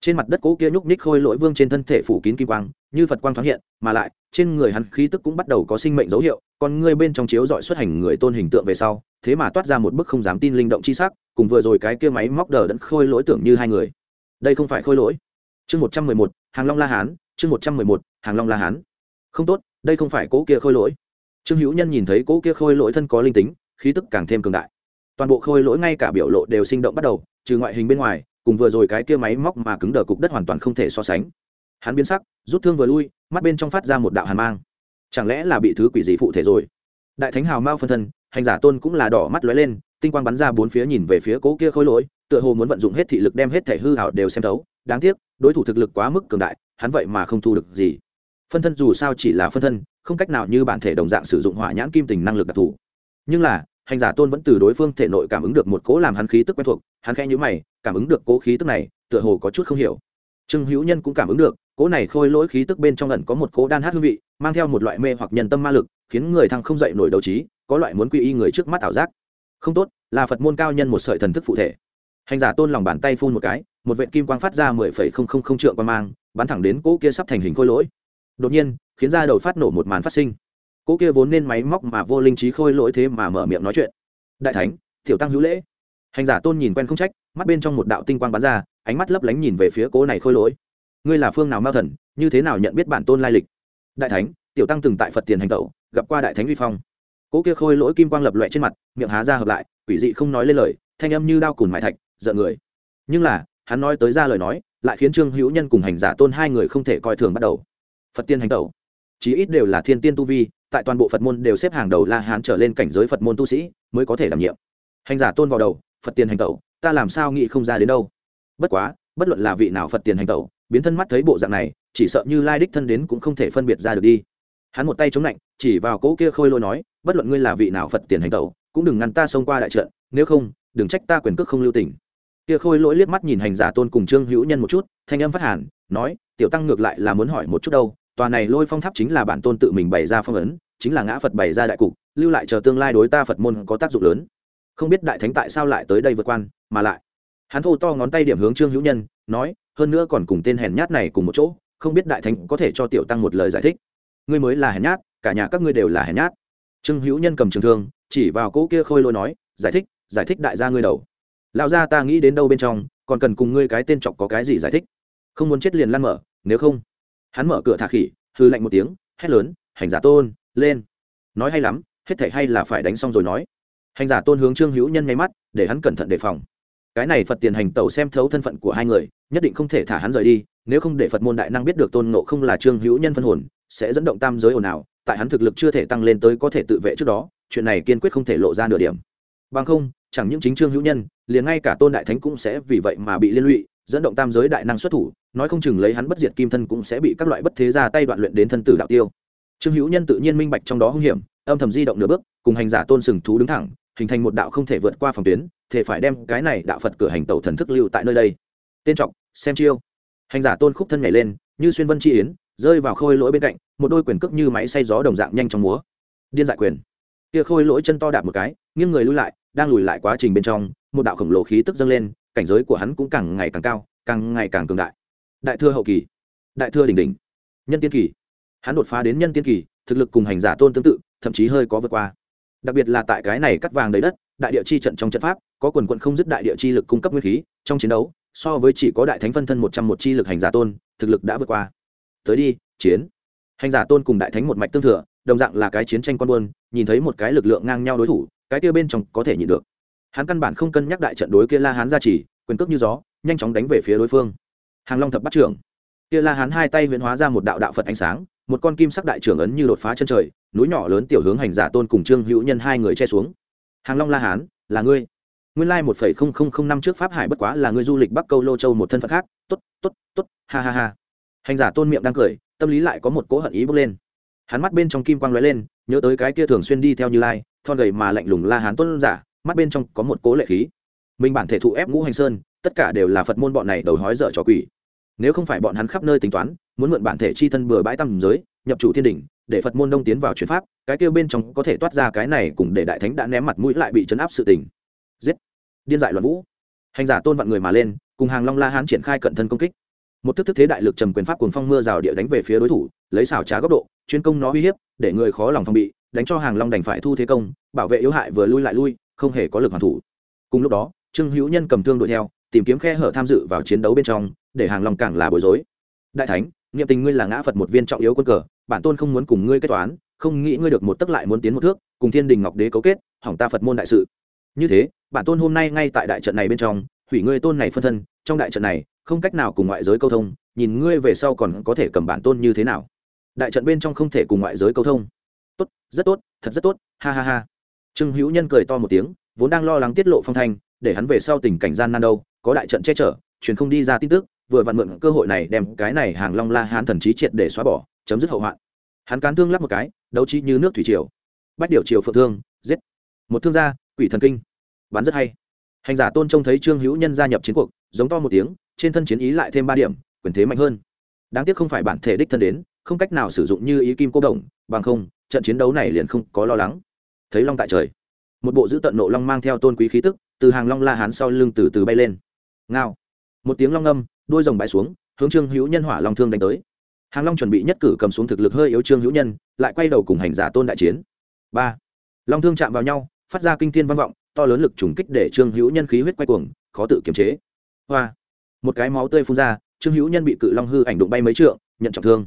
Trên mặt đất cỗ kia nhúc ních khôi lỗi vương trên thân thể phủ kín kim quang, như phật quang thoáng hiện, mà lại, trên người hắn khí tức cũng bắt đầu có sinh mệnh dấu hiệu, còn ngươi bên trong chiếu dọi xuất hành người tôn hình tượng về sau, thế mà toát ra một bức không dám tin linh động chi sắc, cùng vừa rồi cái kia máy móc đờ đẫn khôi lỗi tưởng như hai người. Đây không phải khôi lỗi. Chương một trăm mười một, hàng long la hán, chương một trăm mười một, hàng long la hán. Không tốt, đây không phải cỗ kia khôi lỗi trương hữu nhân nhìn thấy cỗ kia khôi lỗi thân có linh tính, khí tức càng thêm cường đại. Toàn bộ khôi lỗi ngay cả biểu lộ đều sinh động bắt đầu, trừ ngoại hình bên ngoài, cùng vừa rồi cái kia máy móc mà cứng đờ cục đất hoàn toàn không thể so sánh. Hắn biến sắc, rút thương vừa lui, mắt bên trong phát ra một đạo hàn mang. Chẳng lẽ là bị thứ quỷ gì phụ thể rồi? Đại thánh hào mao phân thân, hành giả tôn cũng là đỏ mắt lóe lên, tinh quang bắn ra bốn phía nhìn về phía cố kia khôi lỗi, tựa hồ muốn vận dụng hết thị lực đem hết thể hư hảo đều xem thấu. Đáng tiếc, đối thủ thực lực quá mức cường đại, hắn vậy mà không thu được gì. Phân thân dù sao chỉ là phân thân không cách nào như bản thể đồng dạng sử dụng hỏa nhãn kim tình năng lực đặc thù. Nhưng là, hành giả tôn vẫn từ đối phương thể nội cảm ứng được một cố làm hắn khí tức quen thuộc, hắn khẽ nhữ mày, cảm ứng được cố khí tức này, tựa hồ có chút không hiểu. Trương hữu nhân cũng cảm ứng được, cố này khôi lỗi khí tức bên trong lần có một cố đan hát hương vị, mang theo một loại mê hoặc nhân tâm ma lực, khiến người thăng không dậy nổi đầu trí, có loại muốn quy y người trước mắt ảo giác. Không tốt, là phật môn cao nhân một sợi thần thức phụ thể. Hành giả tôn lòng bàn tay phun một cái, một vệ kim quang phát ra mười phẩy không không không trượng quan mang, bắn thẳng đến cỗ kia sắp thành hình khôi lỗi đột nhiên, khiến ra đầu phát nổ một màn phát sinh. Cỗ kia vốn nên máy móc mà vô linh trí khôi lỗi thế mà mở miệng nói chuyện. Đại thánh, tiểu tăng hữu lễ. Hành giả tôn nhìn quen không trách, mắt bên trong một đạo tinh quang bắn ra, ánh mắt lấp lánh nhìn về phía cỗ này khôi lỗi. Ngươi là phương nào mao thần, như thế nào nhận biết bản tôn lai lịch? Đại thánh, tiểu tăng từng tại phật tiền hành tẩu, gặp qua đại thánh vi phong. Cỗ kia khôi lỗi kim quang lập loẹ trên mặt, miệng há ra hợp lại, quỷ dị không nói lên lời, thanh âm như đao cùn mải thạch, giận người. Nhưng là, hắn nói tới ra lời nói, lại khiến trương hữu nhân cùng hành giả tôn hai người không thể coi thường bắt đầu phật tiên hành tẩu. Chí ít đều là thiên tiên tu vi, tại toàn bộ phật môn đều xếp hàng đầu la hán trở lên cảnh giới phật môn tu sĩ mới có thể đảm nhiệm. Hành giả tôn vào đầu, phật tiền hành tẩu, ta làm sao nghĩ không ra đến đâu. Bất quá, bất luận là vị nào phật tiền hành tẩu, biến thân mắt thấy bộ dạng này, chỉ sợ như lai đích thân đến cũng không thể phân biệt ra được đi. Hắn một tay chống lạnh, chỉ vào cỗ kia khôi lôi nói, bất luận ngươi là vị nào phật tiền hành tẩu, cũng đừng ngăn ta xông qua đại trận, nếu không, đừng trách ta quyền cước không lưu tình. Kia khôi lỗi liếc mắt nhìn hành giả tôn cùng trương hữu nhân một chút, thanh âm phát hàn, nói, tiểu tăng ngược lại là muốn hỏi một chút đâu tòa này lôi phong tháp chính là bản tôn tự mình bày ra phong ấn, chính là ngã phật bày ra đại cục, lưu lại chờ tương lai đối ta phật môn có tác dụng lớn. Không biết đại thánh tại sao lại tới đây vượt quan, mà lại, hắn thô to ngón tay điểm hướng trương hữu nhân, nói, hơn nữa còn cùng tên hèn nhát này cùng một chỗ, không biết đại thánh có thể cho tiểu tăng một lời giải thích. Ngươi mới là hèn nhát, cả nhà các ngươi đều là hèn nhát. Trương hữu nhân cầm trường thương, chỉ vào cỗ kia khôi lôi nói, giải thích giải thích đại gia ngươi đầu. Lão gia ta nghĩ đến đâu bên trong, còn cần cùng ngươi cái tên chọc có cái gì giải thích. Không muốn chết liền lăn mở, nếu không hắn mở cửa thả khỉ hư lạnh một tiếng, hét lớn, hành giả tôn, lên. Nói hay lắm, hết thể hay là phải đánh xong rồi nói. Hành giả tôn hướng trương hữu nhân ngay mắt, để hắn cẩn thận đề phòng. Cái này phật tiền hành tẩu xem thấu thân phận của hai người, nhất định không thể thả hắn rời đi, nếu không để phật môn đại năng biết được tôn nộ không là trương hữu nhân phân hồn, sẽ dẫn động tam giới ồn ào, tại hắn thực lực chưa thể tăng lên tới có thể tự vệ trước đó, chuyện này kiên quyết không thể lộ ra nửa điểm. Bằng không, chẳng những chính trương hữu nhân, liền ngay cả tôn đại thánh cũng sẽ vì vậy mà bị liên lụy dẫn động tam giới đại năng xuất thủ, nói không chừng lấy hắn bất diệt kim thân cũng sẽ bị các loại bất thế ra tay đoạn luyện đến thân tử đạo tiêu. Trương hữu nhân tự nhiên minh bạch trong đó hung hiểm, âm thầm di động nửa bước, cùng hành giả tôn sừng thú đứng thẳng, hình thành một đạo không thể vượt qua phòng tuyến, thể phải đem cái này đạo phật cửa hành tẩu thần thức lưu tại nơi đây. Tên trọng xem chiêu. Hành giả tôn khúc thân nhảy lên, như xuyên vân chi yến, rơi vào khôi lỗi bên cạnh, một đôi quyền cước như máy xay gió đồng dạng nhanh trong múa. Điên dại quyền. Kia khôi lỗi chân to đạp một cái, nghiêng người lui lại, đang lùi lại quá trình bên trong, một đạo khổng lồ khí tức dâng lên cảnh giới của hắn cũng càng ngày càng cao, càng ngày càng cường đại. Đại thừa hậu kỳ, đại thừa đỉnh đỉnh, nhân tiên kỳ. Hắn đột phá đến nhân tiên kỳ, thực lực cùng hành giả tôn tương tự, thậm chí hơi có vượt qua. Đặc biệt là tại cái này cắt vàng đầy đất, đại địa chi trận trong trận pháp, có quần quận không dứt đại địa chi lực cung cấp nguyên khí, trong chiến đấu, so với chỉ có đại thánh phân thân một trăm một chi lực hành giả tôn, thực lực đã vượt qua. Tới đi, chiến. Hành giả tôn cùng đại thánh một mạch tương thừa, đồng dạng là cái chiến tranh con buôn, nhìn thấy một cái lực lượng ngang nhau đối thủ, cái kia bên trong có thể nhịn được hắn căn bản không cân nhắc đại trận đối kia la hán ra chỉ quyền cước như gió, nhanh chóng đánh về phía đối phương. Hàng long thập bắt trưởng. Kia la hán hai tay huyễn hóa ra một đạo đạo phật ánh sáng, một con kim sắc đại trưởng ấn như đột phá chân trời, núi nhỏ lớn tiểu hướng hành giả tôn cùng trương hữu nhân hai người che xuống. Hàng long la hán, là ngươi. Nguyên lai một phẩy không không không năm trước pháp hải bất quá là ngươi du lịch bắc câu lô châu một thân phận khác. T ố t t ố t t ố t ha ha ha. Hành giả tôn miệng đang cười, tâm lý lại có một cỗ hận ý bước lên. Hắn mắt bên trong kim quang lóe lên, nhớ tới cái kia thường xuyên đi theo như lai, thon gầy mà lạnh lùng la hán tôn giả mắt bên trong có một cố lệ khí. Mình bản thể thụ ép ngũ hành sơn, tất cả đều là phật môn bọn này đầu hói dở trò quỷ. Nếu không phải bọn hắn khắp nơi tính toán, muốn mượn bản thể chi thân bừa bãi tầm giới, nhập chủ thiên đình để phật môn đông tiến vào chuyển pháp, cái kêu bên trong có thể toát ra cái này cùng để đại thánh đã ném mặt mũi lại bị chấn áp sự tình. Giết! Điên dại loạn vũ. Hành giả tôn vạn người mà lên, cùng hàng long la hán triển khai cận thân công kích. Một thức thức thế đại lực trầm quyền pháp cuồng phong mưa rào địa đánh về phía đối thủ, lấy xảo trá góc độ, chuyên công nó uy hiếp, để người khó lòng phòng bị, đánh cho hàng long đành phải thu thế công, bảo vệ yếu hại vừa lui lại lui không hề có lực hoàn thủ. Cùng lúc đó, trương hữu nhân cầm thương đuổi theo, tìm kiếm khe hở tham dự vào chiến đấu bên trong, để hàng long càng là bối rối. Đại thánh nghiệm tình ngươi là ngã phật một viên trọng yếu quân cờ, bản tôn không muốn cùng ngươi kết toán, không nghĩ ngươi được một tấc lại muốn tiến một thước, cùng thiên đình ngọc đế cấu kết, hỏng ta phật môn đại sự. Như thế, bản tôn hôm nay ngay tại đại trận này bên trong, hủy ngươi tôn này phân thân, trong đại trận này, không cách nào cùng ngoại giới câu thông, nhìn ngươi về sau còn có thể cầm bản tôn như thế nào. Đại trận bên trong không thể cùng ngoại giới câu thông. Tốt, rất tốt, thật rất tốt, ha ha ha trương hữu nhân cười to một tiếng, vốn đang lo lắng tiết lộ phong thanh, để hắn về sau tình cảnh gian nan đâu, có đại trận che chở, truyền không đi ra tin tức, vừa vặn mượn cơ hội này đem cái này hàng long la hán thần trí triệt để xóa bỏ, chấm dứt hậu hoạn. Hắn cán thương lắp một cái, đấu trí như nước thủy triều. Bách điều triều phượng thương, giết. Một thương gia, quỷ thần kinh. Bắn rất hay. Hành giả tôn trông thấy trương hữu nhân gia nhập chiến cuộc, giống to một tiếng, trên thân chiến ý lại thêm ba điểm, quyền thế mạnh hơn. Đáng tiếc không phải bản thể đích thân đến, không cách nào sử dụng như ý kim cô đồng, bằng không, trận chiến đấu này liền không có lo lắng thấy long tại trời. Một bộ giữ tận nộ long mang theo tôn quý khí tức, từ hàng long la hán sau lưng từ từ bay lên. Ngao. Một tiếng long âm đôi rồng bay xuống, hướng trương hữu nhân hỏa long thương đánh tới. Hàng long chuẩn bị nhất cử cầm xuống thực lực hơi yếu trương hữu nhân, lại quay đầu cùng hành giả tôn đại chiến. Ba. Long thương chạm vào nhau, phát ra kinh thiên văn vọng, to lớn lực trùng kích để trương hữu nhân khí huyết quay cuồng, khó tự kiềm chế. Hoa. Một cái máu tươi phun ra, trương hữu nhân bị cự long hư ảnh đụng bay mấy trượng, nhận trọng thương.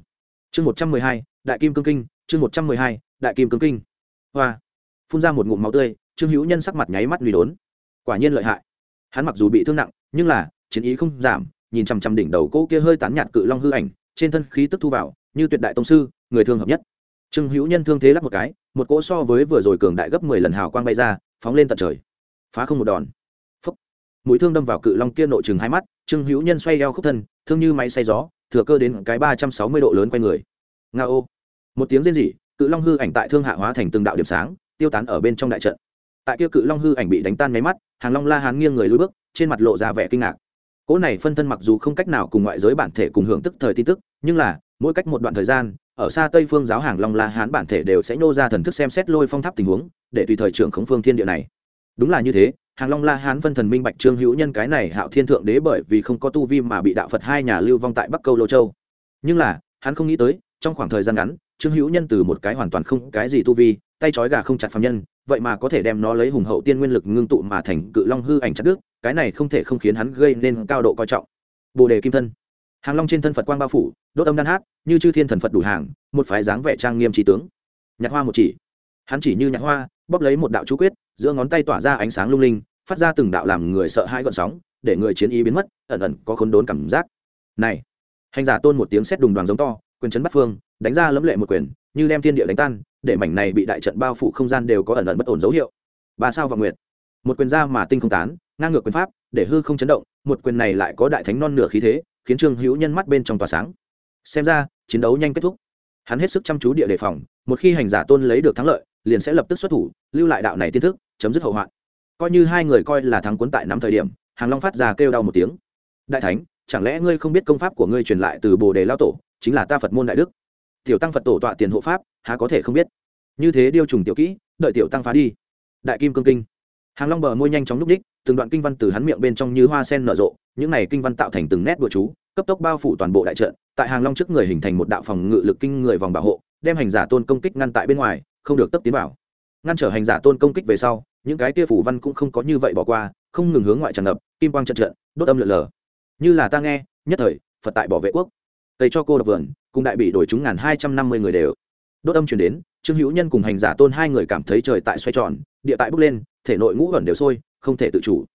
Chương một trăm mười hai, đại kim cương kinh, chương một trăm mười hai, đại kim cương kinh. Hoa phun ra một ngụm máu tươi, trương hữu nhân sắc mặt nháy mắt lùi đốn. Quả nhiên lợi hại. Hắn mặc dù bị thương nặng, nhưng là, chiến ý không giảm, nhìn chằm chằm đỉnh đầu cỗ kia hơi tán nhạt cự long hư ảnh, trên thân khí tức thu vào, như tuyệt đại tông sư, người thương hợp nhất. Trương hữu nhân thương thế lắp một cái, một cỗ so với vừa rồi cường đại gấp mười lần hào quang bay ra, phóng lên tận trời. Phá không một đòn. Phấp mũi thương đâm vào cự long kia nội chừng hai mắt, trương hữu nhân xoay eo khúc thân, thương như máy xay gió, thừa cơ đến cái ba trăm sáu mươi độ lớn quay người. Nga ô một tiếng rên rỉ, cự long hư ảnh tại thương hạ hóa thành từng đạo điểm sáng tiêu tán ở bên trong đại trận. Tại kia cự long hư ảnh bị đánh tan máy mắt, hàng long la hán nghiêng người lùi bước, trên mặt lộ ra vẻ kinh ngạc. Cỗ này phân thân mặc dù không cách nào cùng ngoại giới bản thể cùng hưởng tức thời tin tức, nhưng là, mỗi cách một đoạn thời gian, ở xa tây phương giáo hàng long la hán bản thể đều sẽ nhô ra thần thức xem xét lôi phong tháp tình huống, để tùy thời trưởng khống phương thiên địa này. Đúng là như thế, hàng long la hán phân thần minh bạch trương hữu nhân cái này hạo thiên thượng đế bởi vì không có tu vi mà bị đạo phật hai nhà lưu vong tại bắc câu lô châu. Nhưng là, hắn không nghĩ tới, trong khoảng thời gian ngắn, trương hữu nhân từ một cái hoàn toàn không cái gì tu vi tay trói gà không chặt phạm nhân, vậy mà có thể đem nó lấy hùng hậu tiên nguyên lực ngưng tụ mà thành cự long hư ảnh chặt đức cái này không thể không khiến hắn gây nên cao độ coi trọng. Bồ đề kim thân. Hàng long trên thân phật quang bao phủ, đốt âm đan hát, như chư thiên thần phật đủ hàng, một phái dáng vẻ trang nghiêm trí tướng. Nhạc hoa một chỉ. Hắn chỉ như nhạc hoa, bóp lấy một đạo chú quyết, giữa ngón tay tỏa ra ánh sáng lung linh, phát ra từng đạo làm người sợ hãi gọn sóng, để người chiến ý biến mất, ẩn ẩn có khốn đốn cảm giác. Này! Hành giả tôn một tiếng sét đùng đoàn giống to, quyền chấn bắt phương, đánh ra lẫm lệ một quyền, như đem thiên địa đánh tan để mảnh này bị đại trận bao phủ không gian đều có ẩn ẩn bất ổn dấu hiệu. Ba sao và nguyệt. Một quyền ra mà tinh không tán, ngang ngược quyền pháp, để hư không chấn động, một quyền này lại có đại thánh non nửa khí thế, khiến trương hữu nhân mắt bên trong tỏa sáng. Xem ra, chiến đấu nhanh kết thúc. Hắn hết sức chăm chú địa đề phòng, một khi hành giả tôn lấy được thắng lợi, liền sẽ lập tức xuất thủ, lưu lại đạo này tiên thức, chấm dứt hậu hoạn. Coi như hai người coi là thắng cuốn tại năm thời điểm, hàng long phát ra kêu đau một tiếng. Đại thánh, chẳng lẽ ngươi không biết công pháp của ngươi truyền lại từ bồ đề lao tổ, chính là ta phật môn đại đức? Tiểu tăng phật tổ tọa tiền hộ pháp, há có thể không biết. Như thế điêu trùng tiểu kỹ, đợi tiểu tăng phá đi. Đại kim cương kinh. Hàng long bờ môi nhanh chóng núp đích, từng đoạn kinh văn từ hắn miệng bên trong như hoa sen nở rộ, những này kinh văn tạo thành từng nét bùa chú, cấp tốc bao phủ toàn bộ đại trận, tại hàng long trước người hình thành một đạo phòng ngự lực kinh người vòng bảo hộ, đem hành giả tôn công kích ngăn tại bên ngoài, không được tấp tiến vào. Ngăn trở hành giả tôn công kích về sau, những cái tia phủ văn cũng không có như vậy bỏ qua, không ngừng hướng ngoại tràn ngập, kim quang trận trận, đốt âm lượn lờ. Như là ta nghe, nhất thời, phật tại bảo vệ quốc. Tây cho cô đập vườn cùng đại bị đổi chúng ngàn hai trăm năm mươi người đều. Đốt âm chuyển đến, trương hữu nhân cùng hành giả tôn hai người cảm thấy trời tại xoay tròn, địa tại bốc lên, thể nội ngũ ẩn đều sôi, không thể tự chủ.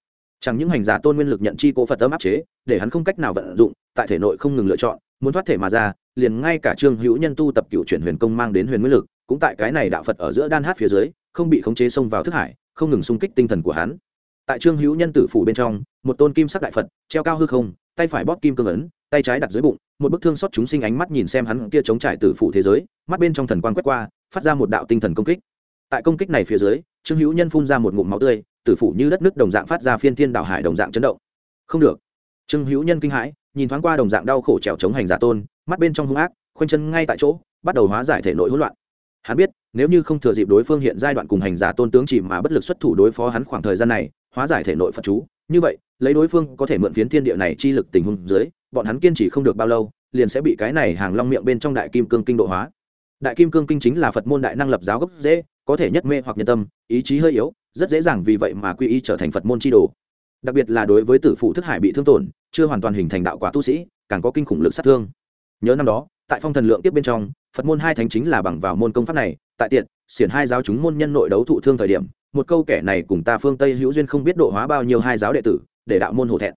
Chẳng những hành giả tôn nguyên lực nhận chi cố phật âm áp chế, để hắn không cách nào vận dụng, tại thể nội không ngừng lựa chọn, muốn thoát thể mà ra, liền ngay cả trương hữu nhân tu tập cựu chuyển huyền công mang đến huyền nguyên lực, cũng tại cái này đạo phật ở giữa đan hát phía dưới, không bị khống chế xông vào thức hải, không ngừng xung kích tinh thần của hắn. Tại trương hữu nhân tử phủ bên trong, một tôn kim sắc đại phật, treo cao hư không, tay phải bóp kim cương ấn, tay trái đặt dưới bụng một bức thương xót chúng sinh ánh mắt nhìn xem hắn kia chống trải tử phụ thế giới, mắt bên trong thần quan quét qua, phát ra một đạo tinh thần công kích. Tại công kích này phía dưới, trương hữu nhân phun ra một ngụm máu tươi tử phụ như đất nước đồng dạng phát ra phiên thiên đạo hải đồng dạng chấn động. Không được. Trương hữu nhân kinh hãi, nhìn thoáng qua đồng dạng đau khổ trèo chống hành giả tôn, mắt bên trong hung ác, khoanh chân ngay tại chỗ, bắt đầu hóa giải thể nội hỗn loạn. Hắn biết, nếu như không thừa dịp đối phương hiện giai đoạn cùng hành giả tôn tướng chỉ mà bất lực xuất thủ đối phó hắn khoảng thời gian này hóa giải thể nội phật chú. Như vậy, lấy đối phương có thể mượn phiến thiên địa này chi lực tình huống dưới, bọn hắn kiên trì không được bao lâu, liền sẽ bị cái này hàng long miệng bên trong đại kim cương kinh độ hóa. Đại kim cương kinh chính là phật môn đại năng lập giáo gốc dễ, có thể nhất mê hoặc nhân tâm, ý chí hơi yếu, rất dễ dàng vì vậy mà quy y trở thành phật môn chi đồ. Đặc biệt là đối với tử phụ thức hải bị thương tổn, chưa hoàn toàn hình thành đạo quả tu sĩ, càng có kinh khủng lực sát thương. Nhớ năm đó, tại phong thần lượng tiếp bên trong phật môn hai thánh chính là bằng vào môn công pháp này tại tiện xiển hai giáo chúng môn nhân nội đấu thụ thương thời điểm một câu kẻ này cùng ta phương tây hữu duyên không biết độ hóa bao nhiêu hai giáo đệ tử để đạo môn hổ thẹn.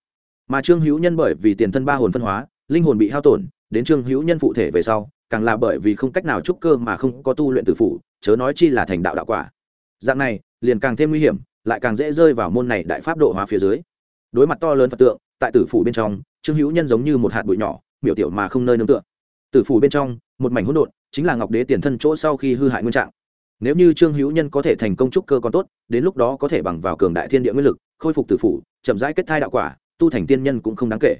Mà trương hữu nhân bởi vì tiền thân ba hồn phân hóa linh hồn bị hao tổn đến trương hữu nhân phụ thể về sau càng là bởi vì không cách nào trúc cơ mà không có tu luyện tử phủ, chớ nói chi là thành đạo đạo quả. Dạng này liền càng thêm nguy hiểm lại càng dễ rơi vào môn này đại pháp độ hóa phía dưới. Đối mặt to lớn phật tượng tại tử phủ bên trong trương hữu nhân giống như một hạt bụi nhỏ miểu tiểu mà không nơi nương tựa. Tử phủ bên trong một mảnh hỗn độn, chính là ngọc đế tiền thân chỗ sau khi hư hại nguyên trạng. Nếu như trương hữu nhân có thể thành công trúc cơ còn tốt, đến lúc đó có thể bằng vào cường đại thiên địa nguyên lực, khôi phục tử phủ, chậm rãi kết thai đạo quả, tu thành tiên nhân cũng không đáng kể.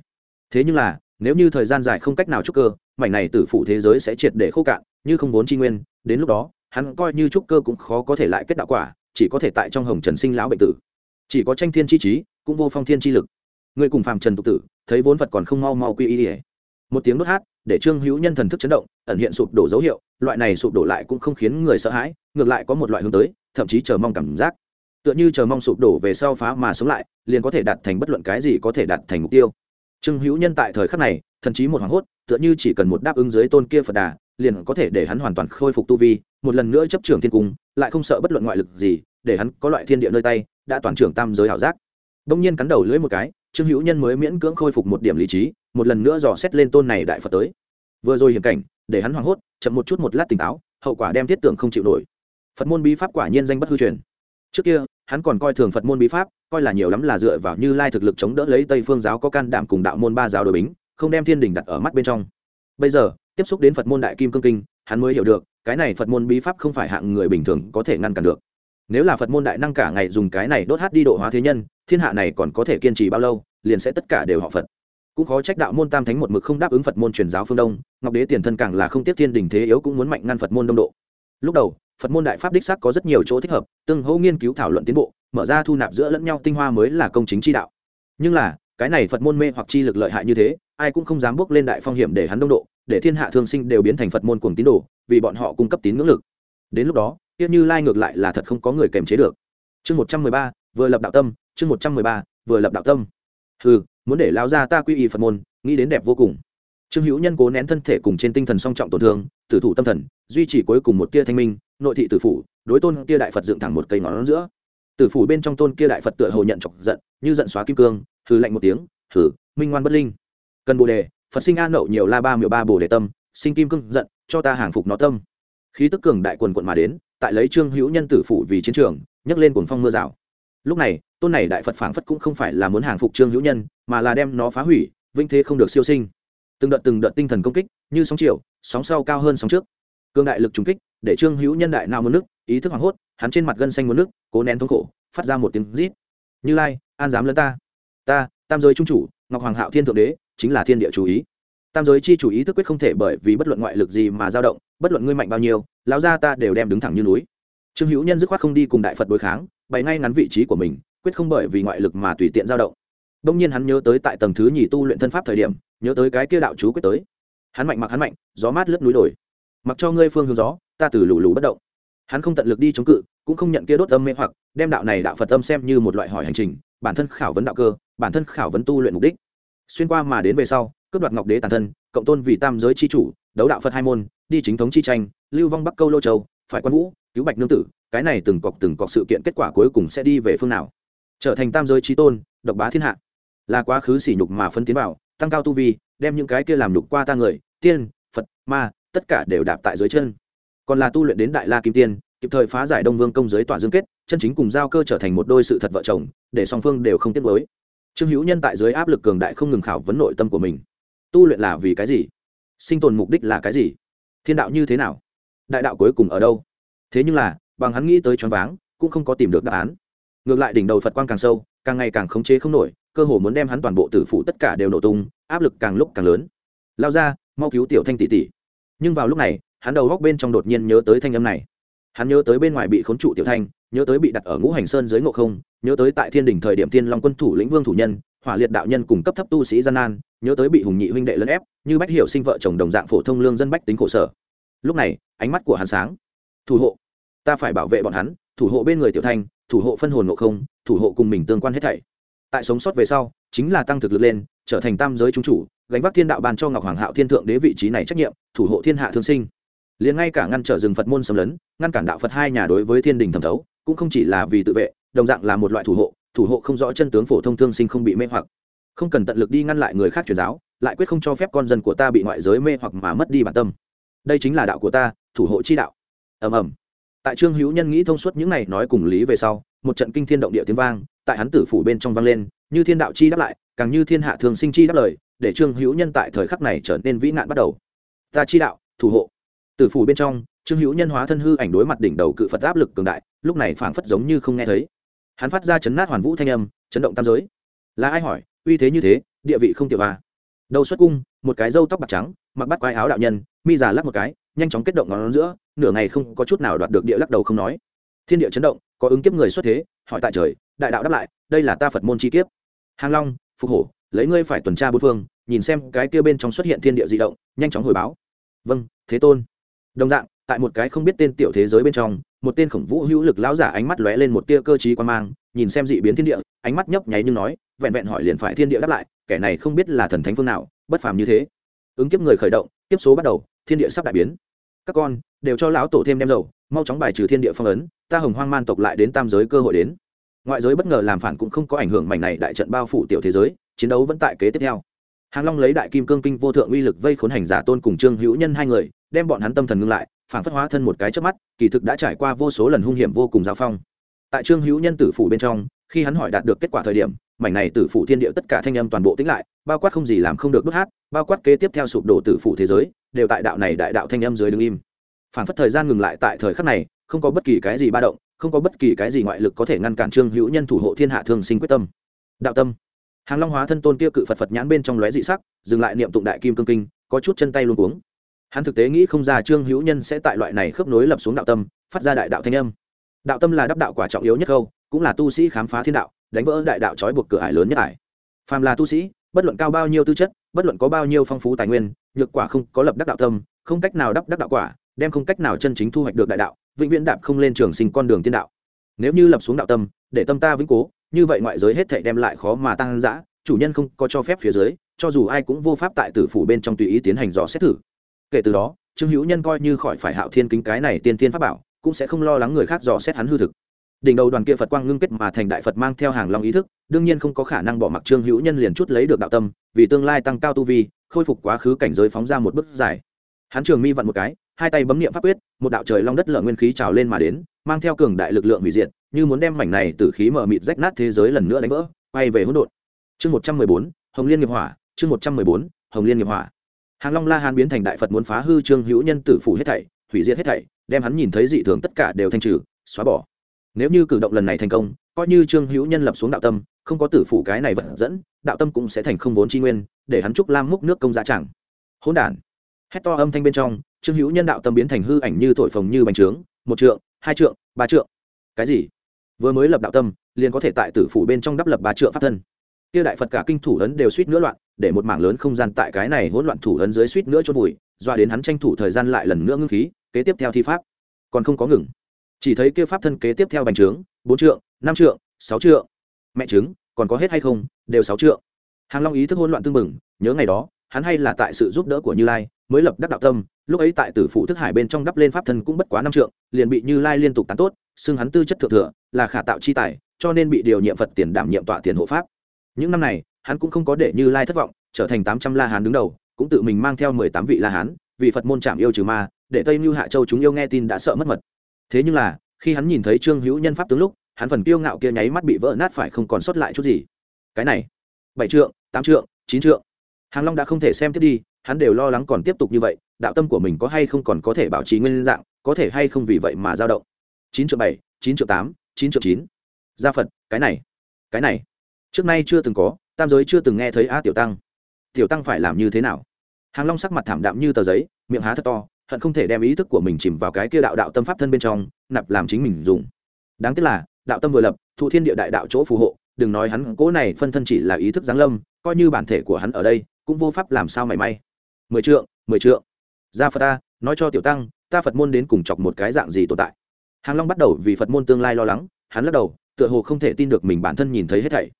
Thế nhưng là, nếu như thời gian dài không cách nào trúc cơ, mảnh này tử phủ thế giới sẽ triệt để khô cạn, như không vốn tri nguyên, đến lúc đó, hắn coi như trúc cơ cũng khó có thể lại kết đạo quả, chỉ có thể tại trong hồng trần sinh lão bệnh tử. Chỉ có tranh thiên chi trí, cũng vô phong thiên chi lực. Người cùng phàm trần tục tử, thấy vốn vật còn không mau mau quy y ỉa một tiếng đốt hát để trương hữu nhân thần thức chấn động, ẩn hiện sụp đổ dấu hiệu, loại này sụp đổ lại cũng không khiến người sợ hãi, ngược lại có một loại hướng tới, thậm chí chờ mong cảm giác. Tựa như chờ mong sụp đổ về sau phá mà sống lại, liền có thể đạt thành bất luận cái gì có thể đạt thành mục tiêu. Trương hữu nhân tại thời khắc này, thần chí một hoảng hốt, tựa như chỉ cần một đáp ứng dưới tôn kia phật đà, liền có thể để hắn hoàn toàn khôi phục tu vi, một lần nữa chấp trưởng thiên cung, lại không sợ bất luận ngoại lực gì, để hắn có loại thiên địa nơi tay, đã toàn trưởng tam giới hảo giác. Đông nhiên cắn đầu lưỡi một cái, trương hữu nhân mới miễn cưỡng khôi phục một điểm lý trí một lần nữa dò xét lên tôn này đại phật tới. Vừa rồi hiểm cảnh, để hắn hoảng hốt, chậm một chút một lát tỉnh táo, hậu quả đem thiết tưởng không chịu nổi. Phật môn bí pháp quả nhiên danh bất hư truyền. Trước kia, hắn còn coi thường phật môn bí pháp, coi là nhiều lắm là dựa vào như lai thực lực chống đỡ lấy tây phương giáo có can đảm cùng đạo môn ba giáo đội bính, không đem thiên đình đặt ở mắt bên trong. Bây giờ, tiếp xúc đến phật môn đại kim cương kinh, hắn mới hiểu được, cái này phật môn bí pháp không phải hạng người bình thường có thể ngăn cản được. Nếu là phật môn đại năng cả ngày dùng cái này đốt hát đi độ hóa thế nhân, thiên hạ này còn có thể kiên trì bao lâu, liền sẽ tất cả đều họ phật cũng khó trách đạo môn tam thánh một mực không đáp ứng phật môn truyền giáo phương đông, ngọc đế tiền thân càng là không tiếp thiên đình thế yếu cũng muốn mạnh ngăn phật môn đông độ. Lúc đầu, phật môn đại pháp đích sắc có rất nhiều chỗ thích hợp tương hỗ nghiên cứu thảo luận tiến bộ, mở ra thu nạp giữa lẫn nhau tinh hoa mới là công chính chi đạo. Nhưng là, cái này phật môn mê hoặc chi lực lợi hại như thế, ai cũng không dám bước lên đại phong hiểm để hắn đông độ, để thiên hạ thương sinh đều biến thành phật môn cuồng tín đồ, vì bọn họ cung cấp tín ngưỡng lực. Đến lúc đó tiếc như lai ngược lại là thật không có người kềm chế được. Chương một trăm mười ba, vừa lập đạo tâm, chương một trăm mười ba, vừa lập đạo tâm ừ muốn để lao ra ta quy y phật môn, nghĩ đến đẹp vô cùng. Trương hữu nhân cố nén thân thể cùng trên tinh thần song trọng tổn thương, tử thủ tâm thần, duy trì cuối cùng một tia thanh minh, nội thị tử phủ, đối tôn kia đại phật dựng thẳng một cây ngón giữa. Tử phủ bên trong tôn kia đại phật tựa hồ nhận chọc giận, như giận xóa kim cương, hừ lạnh một tiếng, hừ, minh ngoan bất linh. Cần bồ đề, phật sinh an nậu nhiều la ba miệu ba bồ đề tâm, sinh kim cương giận, cho ta hàng phục nó tâm. Khí tức cường đại quần quận mà đến, tại lấy trương hữu nhân tử phủ vì chiến trường, nhấc lên cuồng phong mưa rào. Lúc này tôn này đại phật phảng phất cũng không phải là muốn hàng phục trương hữu nhân, mà là đem nó phá hủy vinh thế không được siêu sinh. Từng đợt từng đợt tinh thần công kích, như sóng chiều, sóng sau cao hơn sóng trước. Cương đại lực trùng kích, để trương hữu nhân đại nào muốn nước, ý thức hoảng hốt, hắn trên mặt gân xanh muốn nước, cố nén thống khổ, phát ra một tiếng rít. Như lai, an dám lấn ta? Ta, tam giới trung chủ, ngọc hoàng hạo thiên thượng đế, chính là thiên địa chủ ý. Tam giới chi chủ ý thức quyết không thể bởi vì bất luận ngoại lực gì mà dao động, bất luận ngươi mạnh bao nhiêu, lão gia ta đều đem đứng thẳng như núi. Trương hữu nhân dứt khoát không đi cùng đại phật đối kháng, bày ngay ngắn vị trí của mình quyết không bởi vì ngoại lực mà tùy tiện dao động. Đông nhiên hắn nhớ tới tại tầng thứ nhì tu luyện thân pháp thời điểm, nhớ tới cái kia đạo chú quyết tới. Hắn mạnh mặc hắn mạnh, gió mát lướt núi đồi. Mặc cho ngươi phương hướng gió, ta từ lù lù bất động. Hắn không tận lực đi chống cự, cũng không nhận kia đốt âm mê hoặc, đem đạo này đạo phật âm xem như một loại hỏi hành trình, bản thân khảo vấn đạo cơ, bản thân khảo vấn tu luyện mục đích. Xuyên qua mà đến về sau, cướp đoạt ngọc đế tàn thân, cộng tôn vì tam giới chi chủ, đấu đạo phật hai môn, đi chính thống chi tranh, lưu vong bắc câu lô châu, phải quan vũ, cứu bạch nương tử, cái này từng cọc từng cọc sự kiện kết quả cuối cùng sẽ đi về phương nào? Trở thành tam giới trí tôn, độc bá thiên hạ. Là quá khứ sỉ nhục mà phân tiến vào, tăng cao tu vi, đem những cái kia làm nhục qua ta người, tiên, phật, ma, tất cả đều đạp tại dưới chân. Còn là tu luyện đến đại la kim tiên, kịp thời phá giải đông vương công giới tỏa dương kết, chân chính cùng giao cơ trở thành một đôi sự thật vợ chồng, để song phương đều không tiếc với trương hữu nhân tại dưới áp lực cường đại không ngừng khảo vấn nội tâm của mình. Tu luyện là vì cái gì? Sinh tồn mục đích là cái gì? Thiên đạo như thế nào? Đại đạo cuối cùng ở đâu? Thế nhưng là, bằng hắn nghĩ tới choáng váng, cũng không có tìm được đáp án ngược lại đỉnh đầu phật quang càng sâu, càng ngày càng khống chế không nổi, cơ hồ muốn đem hắn toàn bộ tử phụ tất cả đều nổ tung, áp lực càng lúc càng lớn. Lao ra, mau cứu tiểu thanh tỷ tỷ. Nhưng vào lúc này, hắn đầu góc bên trong đột nhiên nhớ tới thanh âm này. Hắn nhớ tới bên ngoài bị khốn trụ tiểu thanh, nhớ tới bị đặt ở ngũ hành sơn dưới ngộ không, nhớ tới tại thiên đình thời điểm tiên long quân thủ lĩnh vương thủ nhân, hỏa liệt đạo nhân cùng cấp thấp tu sĩ gian nan, nhớ tới bị hùng nhị huynh đệ lấn ép, như bách hiểu sinh vợ chồng đồng dạng phổ thông lương dân bách tính khổ sở. Lúc này, ánh mắt của hắn sáng. Thủ hộ. Ta phải bảo vệ bọn hắn, thủ hộ bên người tiểu thanh thủ hộ phân hồn ngộ không, thủ hộ cùng mình tương quan hết thảy. Tại sống sót về sau, chính là tăng thực lực lên, trở thành tam giới trung chủ, gánh vác thiên đạo ban cho ngọc hoàng hạo thiên thượng đế vị trí này trách nhiệm, thủ hộ thiên hạ thương sinh. Liền ngay cả ngăn trở rừng phật môn xâm lấn, ngăn cản đạo phật hai nhà đối với thiên đình thẩm thấu, cũng không chỉ là vì tự vệ, đồng dạng là một loại thủ hộ thủ hộ không rõ chân tướng phổ thông thương sinh không bị mê hoặc. Không cần tận lực đi ngăn lại người khác truyền giáo, lại quyết không cho phép con dân của ta bị ngoại giới mê hoặc mà mất đi bản tâm. Đây chính là đạo của ta, thủ hộ chi đạo. Ầm ầm tại trương hữu nhân nghĩ thông suốt những này nói cùng lý về sau, một trận kinh thiên động địa tiếng vang, tại hắn tử phủ bên trong vang lên, như thiên đạo chi đáp lại, càng như thiên hạ thường sinh chi đáp lời, để trương hữu nhân tại thời khắc này trở nên vĩ nạn bắt đầu. Ta chi đạo, thủ hộ. Tử phủ bên trong, trương hữu nhân hóa thân hư ảnh đối mặt đỉnh đầu cự phật áp lực cường đại, lúc này phảng phất giống như không nghe thấy. Hắn phát ra chấn nát hoàn vũ thanh âm, chấn động tam giới. Là ai hỏi, uy thế như thế, địa vị không tiểu à. đầu xuất cung, một cái râu tóc bạc trắng, mặc bắt quái áo đạo nhân, mi già lắc một cái nhanh chóng kết động ngón giữa, nửa ngày không có chút nào đoạt được địa lắc đầu không nói. Thiên địa chấn động, có ứng kiếp người xuất thế, hỏi tại trời, đại đạo đáp lại, đây là ta phật môn chi kiếp. Hàng long, phục hổ, lấy ngươi phải tuần tra bốn phương, nhìn xem cái kia bên trong xuất hiện thiên địa di động, nhanh chóng hồi báo. Vâng thế tôn. Đồng dạng, tại một cái không biết tên tiểu thế giới bên trong, một tên khổng vũ hữu lực lão giả ánh mắt lóe lên một tia cơ trí quan mang, nhìn xem dị biến thiên địa, ánh mắt nhấp nháy nhưng nói, vẹn vẹn hỏi liền phải thiên địa đáp lại, kẻ này không biết là thần thánh phương nào, bất phàm như thế. Ứng kiếp người khởi động, kiếp số bắt đầu, thiên địa sắp đại biến các con, đều cho lão tổ thêm đem dầu, mau chóng bài trừ thiên địa phong ấn, ta hồng hoang man tộc lại đến tam giới cơ hội đến. Ngoại giới bất ngờ làm phản cũng không có ảnh hưởng mảnh này đại trận bao phủ tiểu thế giới, chiến đấu vẫn tại kế tiếp theo. Hàng long lấy đại kim cương kinh vô thượng uy lực vây khốn hành giả tôn cùng trương hữu nhân hai người, đem bọn hắn tâm thần ngưng lại, phản phất hóa thân một cái trước mắt, kỳ thực đã trải qua vô số lần hung hiểm vô cùng giao phong. Tại trương hữu nhân tử phủ bên trong, khi hắn hỏi đạt được kết quả thời điểm, mảnh này tử phủ thiên địa tất cả thanh âm toàn bộ tính lại, bao quát không gì làm không được đốt hát, bao quát kế tiếp theo sụp đổ tử phủ thế giới đều tại đạo này đại đạo thanh âm dưới đứng im. Phản phất thời gian ngừng lại tại thời khắc này, không có bất kỳ cái gì ba động, không có bất kỳ cái gì ngoại lực có thể ngăn cản trương hữu nhân thủ hộ thiên hạ thương sinh quyết tâm. Đạo tâm. Hàng long hóa thân tôn kia cự phật phật nhãn bên trong lóe dị sắc, dừng lại niệm tụng đại kim cương kinh, có chút chân tay luôn cuống. Hắn thực tế nghĩ không ra trương hữu nhân sẽ tại loại này khớp nối lập xuống đạo tâm, phát ra đại đạo thanh âm. Đạo tâm là đắp đạo quả trọng yếu nhất khâu cũng là tu sĩ khám phá thiên đạo, đánh vỡ đại đạo trói buộc cửa ải lớn nhất ải. Phàm là tu sĩ, bất luận cao bao nhiêu tư chất, bất luận có bao nhiêu phong phú tài nguyên nhược quả không có lập đắc đạo tâm, không cách nào đắp đắc đạo quả, đem không cách nào chân chính thu hoạch được đại đạo, vĩnh viễn đạp không lên trường sinh con đường tiên đạo. Nếu như lập xuống đạo tâm, để tâm ta vĩnh cố, như vậy ngoại giới hết thảy đem lại khó mà tăng dã, chủ nhân không có cho phép phía dưới, cho dù ai cũng vô pháp tại tử phủ bên trong tùy ý tiến hành dò xét thử. Kể từ đó, trương hữu nhân coi như khỏi phải hạo thiên kính cái này tiên tiên pháp bảo, cũng sẽ không lo lắng người khác dò xét hắn hư thực. Đỉnh đầu đoàn kia phật quang ngưng kết mà thành đại phật mang theo hàng long ý thức, đương nhiên không có khả năng bỏ mặc trương hữu nhân liền chút lấy được đạo tâm, vì tương lai tăng cao tu vi khôi phục quá khứ cảnh giới phóng ra một bước dài. Hắn trường mi vặn một cái, hai tay bấm niệm pháp quyết, một đạo trời long đất lở nguyên khí trào lên mà đến, mang theo cường đại lực lượng hủy diệt, như muốn đem mảnh này từ khí mở mịt rách nát thế giới lần nữa đánh vỡ, quay về hỗn độn. Chương một trăm mười bốn, hồng liên nghiệp hỏa, chương một trăm mười bốn, hồng liên nghiệp hỏa. Hàng long la hán biến thành đại phật muốn phá hư trương hữu nhân tử phủ hết thảy, hủy diệt hết thảy, đem hắn nhìn thấy dị thường tất cả đều thanh trừ, xóa bỏ. Nếu như cử động lần này thành công, coi như trương hữu nhân lập xuống đạo tâm, không có tử phủ cái này vật dẫn đạo tâm cũng sẽ thành không vốn tri nguyên, để hắn trúc lam múc nước công giá chẳng. Hỗn đản. Hét to âm thanh bên trong, trương hữu nhân đạo tâm biến thành hư ảnh như thổi phồng như bánh trướng, một trượng, hai trượng, ba trượng. Cái gì? Vừa mới lập đạo tâm, liền có thể tại tử phủ bên trong đắp lập ba trượng pháp thân. Kia đại phật cả kinh thủ ấn đều suýt nữa loạn, để một mảng lớn không gian tại cái này hỗn loạn thủ ấn dưới suýt nữa chôn vùi, doa đến hắn tranh thủ thời gian lại lần nữa ngưng khí, kế tiếp theo thi pháp. Còn không có ngừng. Chỉ thấy kia pháp thân kế tiếp theo bành trướng, bốn trượng, năm trượng, sáu trượng. Mẹ trứng còn có hết hay không, đều sáu trượng. Hàng long ý thức hỗn loạn tương mừng nhớ ngày đó, hắn hay là tại sự giúp đỡ của như lai, mới lập đắc đạo tâm, lúc ấy tại tử phụ thức hải bên trong đắp lên pháp thân cũng bất quá năm trượng, liền bị như lai liên tục tán tốt, xưng hắn tư chất thượng thừa, là khả tạo chi tài, cho nên bị điều nhiệm phật tiền đảm nhiệm tọa tiền hộ pháp. Những năm này, hắn cũng không có để như lai thất vọng, trở thành tám trăm la hán đứng đầu, cũng tự mình mang theo mười tám vị la hán, vì phật môn trảm yêu trừ ma, để tây mưu hạ châu chúng yêu nghe tin đã sợ mất mật. Thế nhưng là, khi hắn nhìn thấy trương hữu nhân pháp tướng lúc hắn phần kiêu ngạo kia nháy mắt bị vỡ nát phải không còn sót lại chút gì. Cái này, bảy trượng, tám trượng, chín trượng. Hàng long đã không thể xem tiếp đi, hắn đều lo lắng còn tiếp tục như vậy, đạo tâm của mình có hay không còn có thể bảo trì nguyên dạng, có thể hay không vì vậy mà dao động. Chín triệu bảy, chín triệu tám, chín triệu chín. Gia phật, cái này cái này. Trước nay chưa từng có, tam giới chưa từng nghe thấy a tiểu tăng. Tiểu tăng phải làm như thế nào? Hàng long sắc mặt thảm đạm như tờ giấy, miệng há thật to, hận không thể đem ý thức của mình chìm vào cái kia đạo đạo tâm pháp thân bên trong, nạp làm chính mình dùng. Đáng tiếc là đạo tâm vừa lập, thụ thiên địa đại đạo chỗ phù hộ, đừng nói hắn cố này phân thân chỉ là ý thức giáng lâm, coi như bản thể của hắn ở đây, cũng vô pháp làm sao mảy may. Mười trượng mười trượng. Ra phật ta, nói cho tiểu tăng, ta phật môn đến cùng chọc một cái dạng gì tồn tại? Hàng long bắt đầu vì phật môn tương lai lo lắng, hắn lắc đầu, tựa hồ không thể tin được mình bản thân nhìn thấy hết thảy.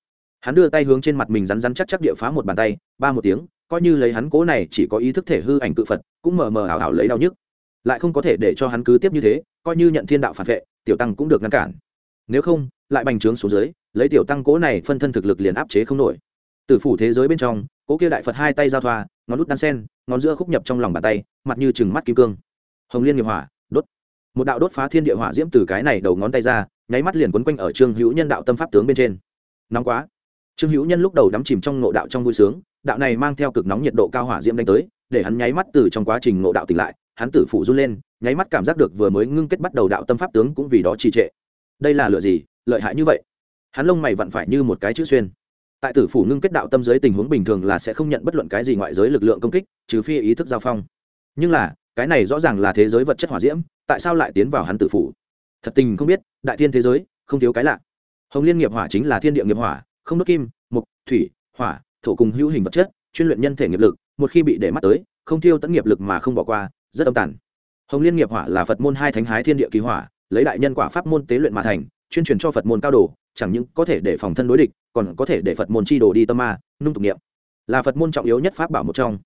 Hắn đưa tay hướng trên mặt mình rắn rắn chắc chắc địa phá một bàn tay, ba một tiếng, coi như lấy hắn cố này chỉ có ý thức thể hư ảnh cự phật, cũng mờ mờ ảo ảo lấy đau nhức. Lại không có thể để cho hắn cứ tiếp như thế, coi như nhận thiên đạo phản vệ, tiểu tăng cũng được ngăn cản nếu không, lại bành trướng xuống dưới, lấy tiểu tăng cố này phân thân thực lực liền áp chế không nổi. Từ phủ thế giới bên trong cố kia đại phật hai tay giao thoa, ngón út đan sen, ngón giữa khúc nhập trong lòng bàn tay, mặt như chừng mắt kim cương. Hồng liên nghiệp hỏa, đốt. Một đạo đốt phá thiên địa hỏa diễm từ cái này đầu ngón tay ra, nháy mắt liền quấn quanh ở trương hữu nhân đạo tâm pháp tướng bên trên. Nóng quá. Trương hữu nhân lúc đầu đắm chìm trong ngộ đạo trong vui sướng, đạo này mang theo cực nóng nhiệt độ cao hỏa diễm đánh tới, để hắn nháy mắt từ trong quá trình ngộ đạo tỉnh lại, hắn tử phủ run lên, nháy mắt cảm giác được vừa mới ngưng kết bắt đầu đạo tâm pháp tướng cũng vì đó trì trệ đây là lựa gì, lợi hại như vậy? Hắn lông mày vặn phải như một cái chữ xuyên. Tại tử phủ ngưng kết đạo tâm giới tình huống bình thường là sẽ không nhận bất luận cái gì ngoại giới lực lượng công kích, trừ phi ý thức giao phong. Nhưng là, cái này rõ ràng là thế giới vật chất hỏa diễm, tại sao lại tiến vào hắn tử phủ? Thật tình không biết, đại thiên thế giới, không thiếu cái lạ. Hồng liên nghiệp hỏa chính là thiên địa nghiệp hỏa, không đốt kim, mục, thủy, hỏa, thổ cùng hữu hình vật chất, chuyên luyện nhân thể nghiệp lực, một khi bị để mắt tới, không thiêu tẫn nghiệp lực mà không bỏ qua, rất âm tản hồng liên nghiệp hỏa là phật môn hai thánh hái thiên địa kỳ hỏa lấy đại nhân quả pháp môn tế luyện mà thành, chuyên truyền cho phật môn cao đồ, chẳng những có thể để phòng thân đối địch, còn có thể để phật môn chi đồ đi tâm ma, nung tục niệm. Là phật môn trọng yếu nhất pháp bảo một trong.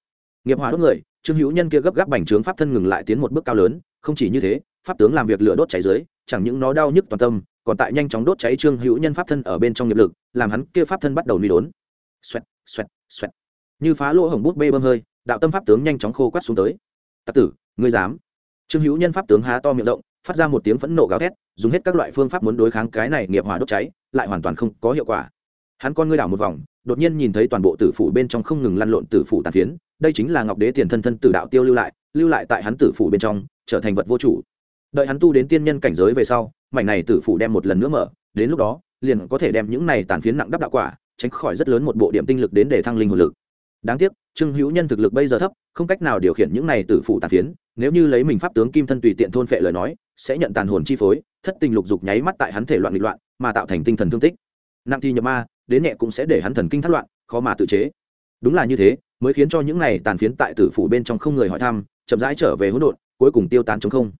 Nghiệp hòa đốt người, trương hữu nhân kia gấp gáp bành trướng pháp thân ngừng lại tiến một bước cao lớn, không chỉ như thế, pháp tướng làm việc lửa đốt cháy dưới, chẳng những nó đau nhức toàn tâm, còn tại nhanh chóng đốt cháy trương hữu nhân pháp thân ở bên trong nghiệp lực, làm hắn kia pháp thân bắt đầu nuôi đốn. Xoẹt xoẹt xoẹt. Như phá lỗ hồng bút bê bơm hơi, đạo tâm pháp tướng nhanh chóng khô quát xuống tới. Tặc tử, ngươi dám? Trương hữu nhân pháp tướng há to miệng rộng phát ra một tiếng phẫn nộ gào thét, dùng hết các loại phương pháp muốn đối kháng cái này nghiệp hỏa đốt cháy, lại hoàn toàn không có hiệu quả. Hắn con ngươi đảo một vòng, đột nhiên nhìn thấy toàn bộ tử phủ bên trong không ngừng lăn lộn tử phủ tàn phiến, đây chính là ngọc đế tiền thân thân tử đạo tiêu lưu lại lưu lại tại hắn tử phủ bên trong, trở thành vật vô chủ. Đợi hắn tu đến tiên nhân cảnh giới về sau, mảnh này tử phủ đem một lần nữa mở, đến lúc đó, liền có thể đem những này tàn phiến nặng đắp đạo quả, tránh khỏi rất lớn một bộ điểm tinh lực đến để thăng linh hồn lực. Đáng tiếc trương hữu nhân thực lực bây giờ thấp, không cách nào điều khiển những này tử phủ tàn phiến, nếu như lấy mình pháp tướng kim thân tùy tiện thôn phệ lời nói, sẽ nhận tàn hồn chi phối, thất tình lục dục nháy mắt tại hắn thể loạn nghịch loạn, mà tạo thành tinh thần thương tích. Nặng thì nhập ma, đến nhẹ cũng sẽ để hắn thần kinh thất loạn, khó mà tự chế. Đúng là như thế, mới khiến cho những này tàn phiến tại tử phủ bên trong không người hỏi thăm, chậm rãi trở về hỗn độn, cuối cùng tiêu tán chống không.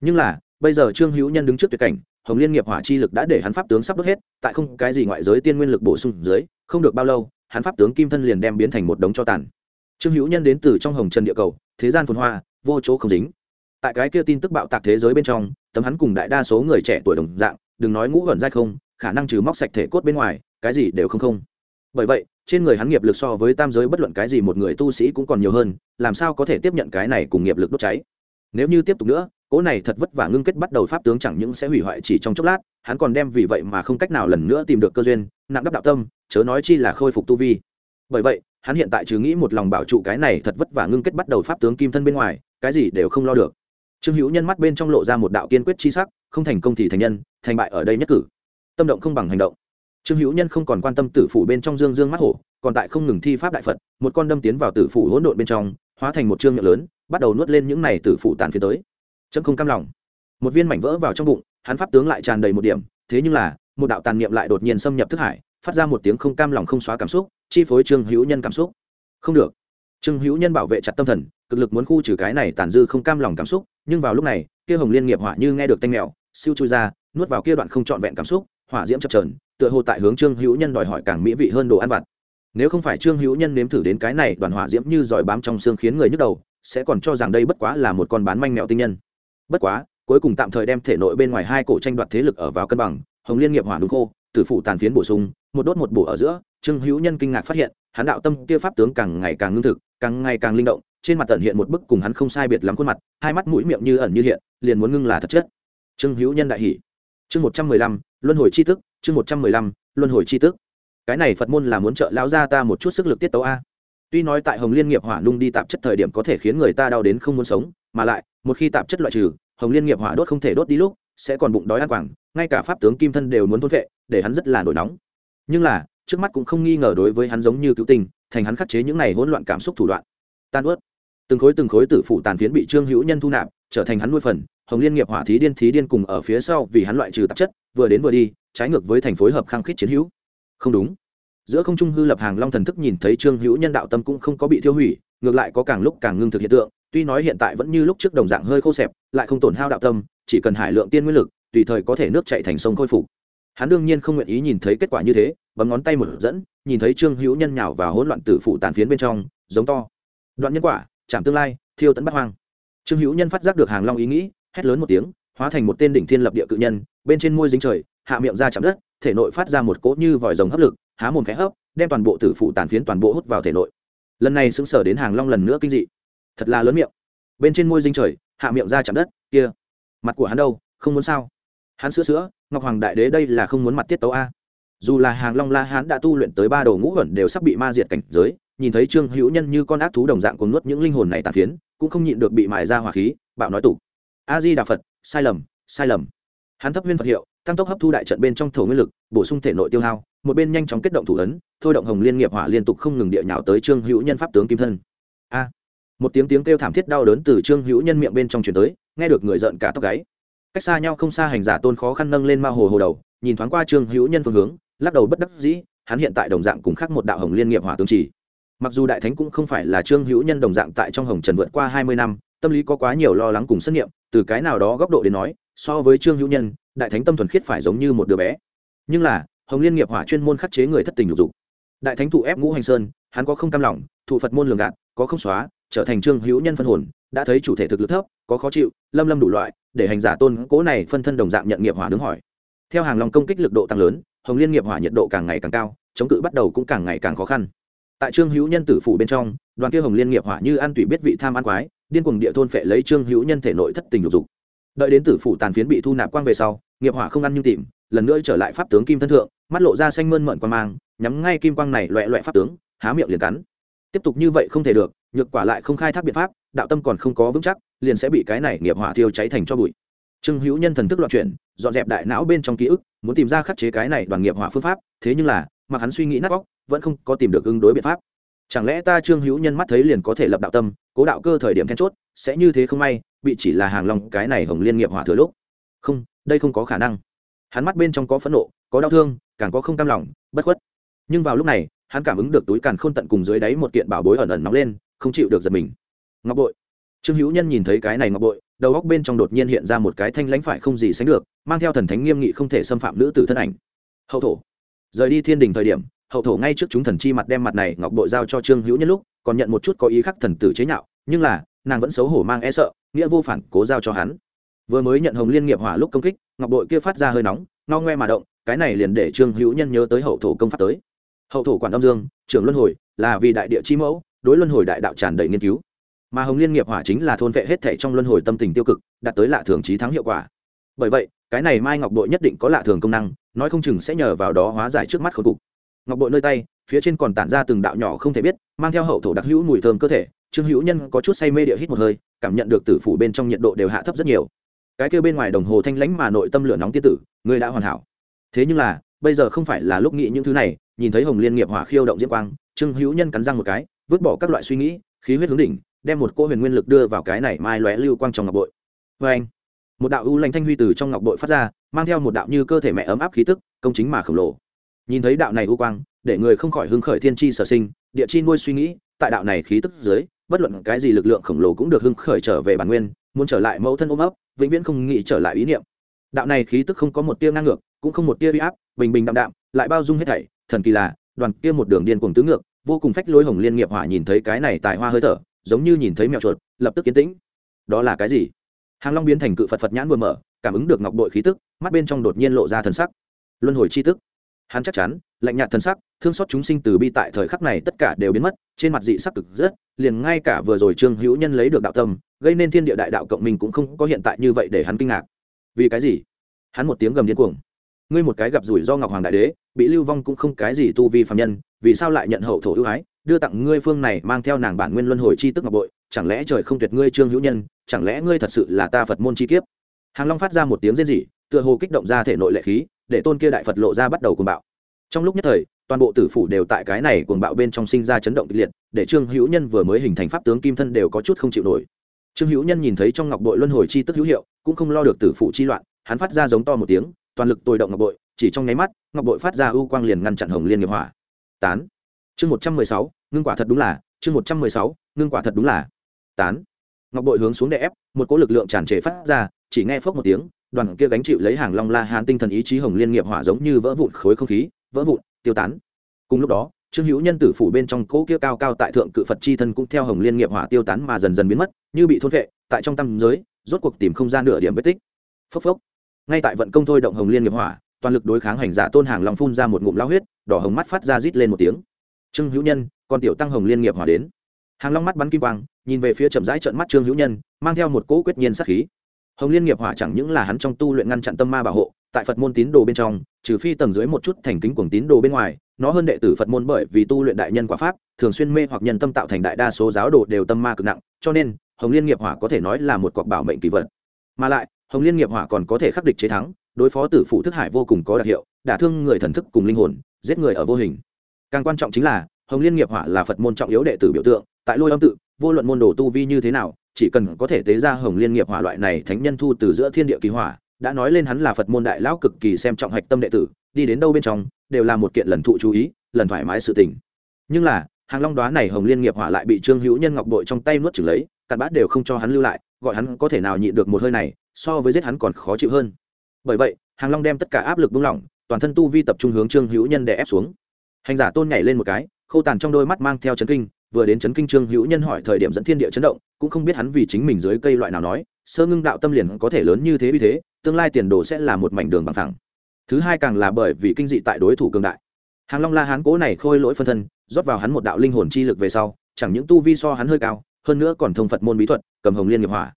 Nhưng là, bây giờ trương hữu nhân đứng trước tuyệt cảnh hồng liên nghiệp hỏa chi lực đã để hắn pháp tướng sắp đốt hết, tại không cái gì ngoại giới tiên nguyên lực bổ sung dưới, không được bao lâu, hắn pháp tướng kim thân liền đem biến thành một đống cho tàn. Trương hữu nhân đến từ trong hồng trần địa cầu, thế gian phồn hoa, vô chỗ không dính. Tại cái kia tin tức bạo tạc thế giới bên trong, tấm hắn cùng đại đa số người trẻ tuổi đồng dạng, đừng nói ngũ vẩn dai không, khả năng trừ móc sạch thể cốt bên ngoài, cái gì đều không không. Bởi vậy, trên người hắn nghiệp lực so với tam giới bất luận cái gì một người tu sĩ cũng còn nhiều hơn, làm sao có thể tiếp nhận cái này cùng nghiệp lực đốt cháy? Nếu như tiếp tục nữa cỗ này thật vất vả ngưng kết bắt đầu pháp tướng chẳng những sẽ hủy hoại chỉ trong chốc lát, hắn còn đem vì vậy mà không cách nào lần nữa tìm được cơ duyên, nặng đắp đạo tâm, chớ nói chi là khôi phục tu vi. Bởi vậy, hắn hiện tại chứ nghĩ một lòng bảo trụ cái này thật vất vả ngưng kết bắt đầu pháp tướng kim thân bên ngoài, cái gì đều không lo được. Trương hữu nhân mắt bên trong lộ ra một đạo kiên quyết chi sắc, không thành công thì thành nhân, thành bại ở đây nhất cử. Tâm động không bằng hành động. Trương hữu nhân không còn quan tâm tử phủ bên trong dương dương mắt hổ, còn tại không ngừng thi pháp đại phật, một con đâm tiến vào tử phủ hỗn độn bên trong, hóa thành một trương miệng lớn, bắt đầu nuốt lên những này tử phủ tàn phía tới chấm không cam lòng. Một viên mảnh vỡ vào trong bụng, hắn pháp tướng lại tràn đầy một điểm, thế nhưng là, một đạo tàn niệm lại đột nhiên xâm nhập thức hải, phát ra một tiếng không cam lòng không xóa cảm xúc, chi phối trương hữu nhân cảm xúc. Không được. Trương hữu nhân bảo vệ chặt tâm thần, cực lực muốn khu trừ cái này tàn dư không cam lòng cảm xúc, nhưng vào lúc này, kia hồng liên nghiệp hỏa như nghe được tanh mèo, siêu chui ra, nuốt vào kia đoạn không trọn vẹn cảm xúc, hỏa diễm chập trờn tựa hồ tại hướng trương hữu nhân đòi hỏi càng mỹ vị hơn đồ ăn vặt. Nếu không phải trương hữu nhân nếm thử đến cái này, đoàn hỏa diễm như giỏi bám trong xương khiến người nhức đầu, sẽ còn cho rằng đây bất quá là một con bán manh mèo tinh nhân bất quá, cuối cùng tạm thời đem thể nội bên ngoài hai cổ tranh đoạt thế lực ở vào cân bằng, hồng liên nghiệp hỏa đúng khô, tử phụ tàn phiến bổ sung, một đốt một bổ ở giữa, trương hữu nhân kinh ngạc phát hiện, hắn đạo tâm kia pháp tướng càng ngày càng ngưng thực, càng ngày càng linh động, trên mặt tận hiện một bức cùng hắn không sai biệt lắm khuôn mặt, hai mắt mũi miệng như ẩn như hiện, liền muốn ngưng là thật chất trương hữu nhân đại hỷ chương một trăm mười lăm, luân hồi c h i tức, chương một trăm mười lăm, luân hồi c h i tức. Cái này phật môn là muốn trợ lão ra ta một chút sức lực tiết tấu a tuy nói tại hồng liên nghiệp hỏa nung đi tạp chất thời điểm có thể khiến người ta đau đến không muốn sống, mà lại, một khi tạp chất loại trừ, hồng liên nghiệp hỏa đốt không thể đốt đi lúc, sẽ còn bụng đói ăn quảng, ngay cả pháp tướng kim thân đều muốn thôn vệ, để hắn rất là nổi nóng. Nhưng là, trước mắt cũng không nghi ngờ đối với hắn giống như cứu tình thành hắn khắc chế những này hỗn loạn cảm xúc thủ đoạn. Tan ướt từng khối từng khối tử phụ tàn phiến bị trương hữu nhân thu nạp, trở thành hắn nuôi phần, hồng liên nghiệp hỏa thí điên thí điên cùng ở phía sau vì hắn loại trừ tạp chất, vừa đến vừa đi, trái ngược với thành phối hợp khăng khít chiến hữu. Không đúng giữa không trung hư lập hàng long thần thức nhìn thấy trương hữu nhân đạo tâm cũng không có bị thiêu hủy, ngược lại có càng lúc càng ngưng thực hiện tượng, tuy nói hiện tại vẫn như lúc trước đồng dạng hơi khô xẹp lại không tổn hao đạo tâm, chỉ cần hải lượng tiên nguyên lực, tùy thời có thể nước chạy thành sông khôi phục. Hắn đương nhiên không nguyện ý nhìn thấy kết quả như thế, bấm ngón tay một dẫn, nhìn thấy trương hữu nhân nhào và hỗn loạn tử phụ tàn phiến bên trong, giống to. Đoạn nhân quả, chạm tương lai, thiêu tấn bắt hoang. Trương hữu nhân phát giác được hàng long ý nghĩ, hét lớn một tiếng, hóa thành một tên đỉnh thiên lập địa cự nhân, bên trên môi dính trời, hạ miệng ra chạm đất, thể nội phát ra một cỗ như vòi rồng hấp lực há mồm khẽ hấp, đem toàn bộ tử phụ tàn phiến toàn bộ hút vào thể nội. Lần này sững sở đến hàng long lần nữa kinh dị. Thật là lớn miệng. Bên trên môi dính trời, hạ miệng ra chạm đất, kia. Mặt của hắn đâu, không muốn sao? Hắn sữa sữa, ngọc hoàng đại đế đây là không muốn mặt tiết tấu a. Dù là hàng long la hán đã tu luyện tới ba đầu ngũ ẩn đều sắp bị ma diệt cảnh giới, nhìn thấy trương hữu nhân như con ác thú đồng dạng cuốn nuốt những linh hồn này tàn phiến, cũng không nhịn được bị mài ra hỏa khí, bạo nói tục. A di đà phật, sai lầm sai lầm hắn thấp huyên phật hiệu, tăng tốc hấp thu đại trận bên trong thổ nguyên lực, bổ sung thể nội tiêu hao, một bên nhanh chóng kết động thủ ấn, thôi động hồng liên nghiệp hỏa liên tục không ngừng địa nhào tới trương hữu nhân pháp tướng kim thân. A! Một tiếng tiếng kêu thảm thiết đau đớn từ trương hữu nhân miệng bên trong chuyển tới, nghe được người giận cả tóc gáy. Cách xa nhau không xa hành giả tôn khó khăn nâng lên ma hồ hồ đầu, nhìn thoáng qua trương hữu nhân phương hướng, lắc đầu bất đắc dĩ, hắn hiện tại đồng dạng cùng khác một đạo hồng liên nghiệp hỏa tướng chỉ. Mặc dù đại thánh cũng không phải là trương hữu nhân đồng dạng tại trong hồng trần vượt qua hai mươi năm, tâm lý có quá nhiều lo lắng cùng xét nghiệm, từ cái nào đó góc độ đến nói so với trương hữu nhân, đại thánh tâm thuần khiết phải giống như một đứa bé. Nhưng là, hồng liên nghiệp hỏa chuyên môn khắc chế người thất tình lục dục. Đại thánh thụ ép ngũ hành sơn, hắn có không cam lòng, thụ phật môn lường gạt, có không xóa, trở thành trương hữu nhân phân hồn, đã thấy chủ thể thực lực thấp, có khó chịu, lâm lâm đủ loại, để hành giả tôn cố này phân thân đồng dạng nhận nghiệp hỏa đứng hỏi. Theo hàng lòng công kích lực độ tăng lớn, hồng liên nghiệp hỏa nhiệt độ càng ngày càng cao, chống cự bắt đầu cũng càng ngày càng khó khăn. Tại trương hữu nhân tử phủ bên trong, đoàn kia hồng liên nghiệp hỏa như ăn tủy biết vị tham ăn quái, điên cuồng địa thôn phệ lấy trương hữu nhân thể nội thất tình lục dục đợi đến tử phủ tàn phiến bị thu nạp quang về sau, nghiệp hỏa không ăn nhưng tìm, lần nữa trở lại pháp tướng kim thân thượng, mắt lộ ra xanh mơn mận quan mang, nhắm ngay kim quang này loẹ loẹ pháp tướng, há miệng liền cắn. Tiếp tục như vậy không thể được, nhược quả lại không khai thác biện pháp, đạo tâm còn không có vững chắc, liền sẽ bị cái này nghiệp hỏa thiêu cháy thành cho bụi. Trương hữu nhân thần thức loạn chuyển, dọn dẹp đại não bên trong ký ức, muốn tìm ra khắc chế cái này đoàn nghiệp hỏa phương pháp, thế nhưng là, mặc hắn suy nghĩ nát óc, vẫn không có tìm được ứng đối biện pháp. Chẳng lẽ ta trương hữu nhân mắt thấy liền có thể lập đạo tâm, cố đạo cơ thời điểm then chốt, sẽ như thế không may bị chỉ là hàng long cái này hồng liên nghiệp hỏa thừa lúc. Không, đây không có khả năng. Hắn mắt bên trong có phẫn nộ, có đau thương, càng có không cam lòng, bất khuất. Nhưng vào lúc này, hắn cảm ứng được túi càn khôn tận cùng dưới đáy một kiện bảo bối ẩn ẩn nóng lên, không chịu được giật mình. Ngọc bội. Trương hữu nhân nhìn thấy cái này ngọc bội, đầu góc bên trong đột nhiên hiện ra một cái thanh lãnh phải không gì sánh được, mang theo thần thánh nghiêm nghị không thể xâm phạm nữ tử thân ảnh. Hậu thổ. Rời đi thiên đình thời điểm, hậu thổ ngay trước chúng thần chi mặt đem mặt này ngọc bội giao cho trương hữu nhân lúc, còn nhận một chút có ý khắc thần tử chế nhạo, nhưng là, nàng vẫn xấu hổ mang e sợ nghĩa vô phản, cố giao cho hắn. Vừa mới nhận hồng liên nghiệp hỏa lúc công kích, ngọc bội kia phát ra hơi nóng no ngoe mà động, cái này liền để trương hữu nhân nhớ tới hậu thổ công pháp tới. Hậu thổ quản âm dương, trưởng luân hồi, là vì đại địa chi mẫu, đối luân hồi đại đạo tràn đầy nghiên cứu. Mà hồng liên nghiệp hỏa chính là thôn vệ hết thể trong luân hồi tâm tình tiêu cực, đạt tới lạ thường trí thắng hiệu quả. Bởi vậy, cái này mai ngọc bội nhất định có lạ thường công năng, nói không chừng sẽ nhờ vào đó hóa giải trước mắt khẩu cục. Ngọc bội nơi tay, phía trên còn tản ra từng đạo nhỏ không thể biết, mang theo hậu thổ đặc hữu mùi thơm cơ thể trương hữu nhân có chút say mê địa hít một hơi, cảm nhận được tử phủ bên trong nhiệt độ đều hạ thấp rất nhiều. Cái kêu bên ngoài đồng hồ thanh lãnh mà nội tâm lửa nóng tiên tử, người đã hoàn hảo. Thế nhưng là, bây giờ không phải là lúc nghĩ những thứ này, nhìn thấy hồng liên nghiệp hỏa khiêu động diễm quang, trương hữu nhân cắn răng một cái, vứt bỏ các loại suy nghĩ, khí huyết hướng đỉnh, đem một cô huyền nguyên lực đưa vào cái này mai lóe lưu quang trong ngọc bội. Vê anh, một đạo u lành thanh huy từ trong ngọc bội phát ra, mang theo một đạo như cơ thể mẹ ấm áp khí tức, công chính mà khổng lồ. Nhìn thấy đạo này u quang, để người không khỏi hưng khởi thiên chi sở sinh, địa chi nuôi suy nghĩ, tại đạo này khí tức dưới bất luận cái gì lực lượng khổng lồ cũng được hưng khởi trở về bản nguyên, muốn trở lại mẫu thân ôm ấp, vĩnh viễn không nghĩ trở lại ý niệm. Đạo này khí tức không có một tia ngang ngược, cũng không một tia uy áp, bình bình đạm đạm, lại bao dung hết thảy, thần kỳ là, đoàn kia một đường điên cuồng tứ ngược, vô cùng phách lối hồng liên nghiệp hỏa nhìn thấy cái này tài hoa hơi thở, giống như nhìn thấy mèo chuột, lập tức kiến tĩnh. Đó là cái gì? Hàng long biến thành cự phật phật nhãn vừa mở, cảm ứng được ngọc bội khí tức, mắt bên trong đột nhiên lộ ra thần sắc. Luân hồi chi tức hắn chắc chắn, lạnh nhạt thần sắc, thương xót chúng sinh từ bi tại thời khắc này tất cả đều biến mất, trên mặt dị sắc cực rất liền ngay cả vừa rồi trương hữu nhân lấy được đạo tâm, gây nên thiên địa đại đạo cộng minh cũng không có hiện tại như vậy để hắn kinh ngạc. Vì cái gì? Hắn một tiếng gầm điên cuồng. Ngươi một cái gặp rủi do ngọc hoàng đại đế, bị lưu vong cũng không cái gì tu vi phạm nhân, vì sao lại nhận hậu thổ ưu ái, đưa tặng ngươi phương này mang theo nàng bản nguyên luân hồi chi tức ngọc bội, chẳng lẽ trời không tuyệt ngươi trương hữu nhân, chẳng lẽ ngươi thật sự là ta phật môn chi kiếp? Hàng long phát ra một tiếng rên rỉ, tựa hồ kích động ra thể nội lệ khí để tôn kia đại phật lộ ra bắt đầu cuồng bạo. Trong lúc nhất thời, toàn bộ tử phủ đều tại cái này cuồng bạo bên trong sinh ra chấn động kịch liệt, để trương hữu nhân vừa mới hình thành pháp tướng kim thân đều có chút không chịu nổi. Trương hữu nhân nhìn thấy trong ngọc bội luân hồi chi tức hữu hiệu, cũng không lo được tử phủ chi loạn, hắn phát ra giống to một tiếng, toàn lực tồi động ngọc bội, chỉ trong nháy mắt, ngọc bội phát ra ưu quang liền ngăn chặn hồng liên nghiệp hỏa. Tán. Chương một trăm mười sáu, ngưng quả thật đúng là, chương một trăm mười sáu, ngưng quả thật đúng là. Tán. Ngọc bội hướng xuống đè ép, một cỗ lực lượng tràn trề phát ra, chỉ nghe phốc một tiếng đoàn kia gánh chịu lấy hàng long la hàn tinh thần ý chí hồng liên nghiệp hỏa giống như vỡ vụn khối không khí, vỡ vụn, tiêu tán. Cùng lúc đó, trương hữu nhân tử phủ bên trong cỗ kia cao cao tại thượng cự phật chi thân cũng theo hồng liên nghiệp hỏa tiêu tán mà dần dần biến mất, như bị thôn vệ tại trong tâm giới, rốt cuộc tìm không ra nửa điểm vết tích. Phốc phốc. Ngay tại vận công thôi động hồng liên nghiệp hỏa, toàn lực đối kháng hành giả tôn hàng long phun ra một ngụm lao huyết, đỏ hồng mắt phát ra rít lên một tiếng. Trương hữu nhân còn tiểu tăng hồng liên nghiệp hỏa đến. Hàng long mắt bắn kim quang, nhìn về phía chậm rãi trận mắt trương hữu nhân, mang theo một cỗ quyết nhiên sát khí hồng liên nghiệp hỏa chẳng những là hắn trong tu luyện ngăn chặn tâm ma bảo hộ, tại phật môn tín đồ bên trong, trừ phi tầng dưới một chút thành kính cuồng tín đồ bên ngoài, nó hơn đệ tử phật môn bởi vì tu luyện đại nhân quả pháp, thường xuyên mê hoặc nhân tâm tạo thành đại đa số giáo đồ đều tâm ma cực nặng, cho nên, hồng liên nghiệp hỏa có thể nói là một cọc bảo mệnh kỳ vật. Mà lại, hồng liên nghiệp hỏa còn có thể khắc địch chế thắng, đối phó tử phụ thức hải vô cùng có đặc hiệu, đả thương người thần thức cùng linh hồn, giết người ở vô hình. Càng quan trọng chính là, hồng liên nghiệp hỏa là phật môn trọng yếu đệ tử biểu tượng, tại lôi âm tự, vô luận môn đồ tu vi như thế nào chỉ cần có thể tế ra hồng liên nghiệp hỏa loại này thánh nhân thu từ giữa thiên địa kỳ hỏa, đã nói lên hắn là phật môn đại lão cực kỳ xem trọng hạch tâm đệ tử, đi đến đâu bên trong, đều là một kiện lần thụ chú ý, lần thoải mái sự tình. Nhưng là, hàng long đoá này hồng liên nghiệp hỏa lại bị trương hữu nhân ngọc bội trong tay nuốt chừng lấy, cặn bát đều không cho hắn lưu lại, gọi hắn có thể nào nhịn được một hơi này, so với giết hắn còn khó chịu hơn. Bởi vậy, hàng long đem tất cả áp lực buông lỏng, toàn thân tu vi tập trung hướng trương hữu nhân để ép xuống. Hành giả tôn nhảy lên một cái, khâu tàn trong đôi mắt mang theo chấn kinh vừa đến chấn kinh trương hữu nhân hỏi thời điểm dẫn thiên địa chấn động, cũng không biết hắn vì chính mình dưới cây loại nào nói, sơ ngưng đạo tâm liền có thể lớn như thế vì thế, tương lai tiền đồ sẽ là một mảnh đường bằng thẳng thứ hai càng là bởi vì kinh dị tại đối thủ cường đại. Hàng long la hán cố này khôi lỗi phân thân, rót vào hắn một đạo linh hồn chi lực về sau, chẳng những tu vi so hắn hơi cao, hơn nữa còn thông phật môn bí thuật, cầm hồng liên nghiệp hỏa.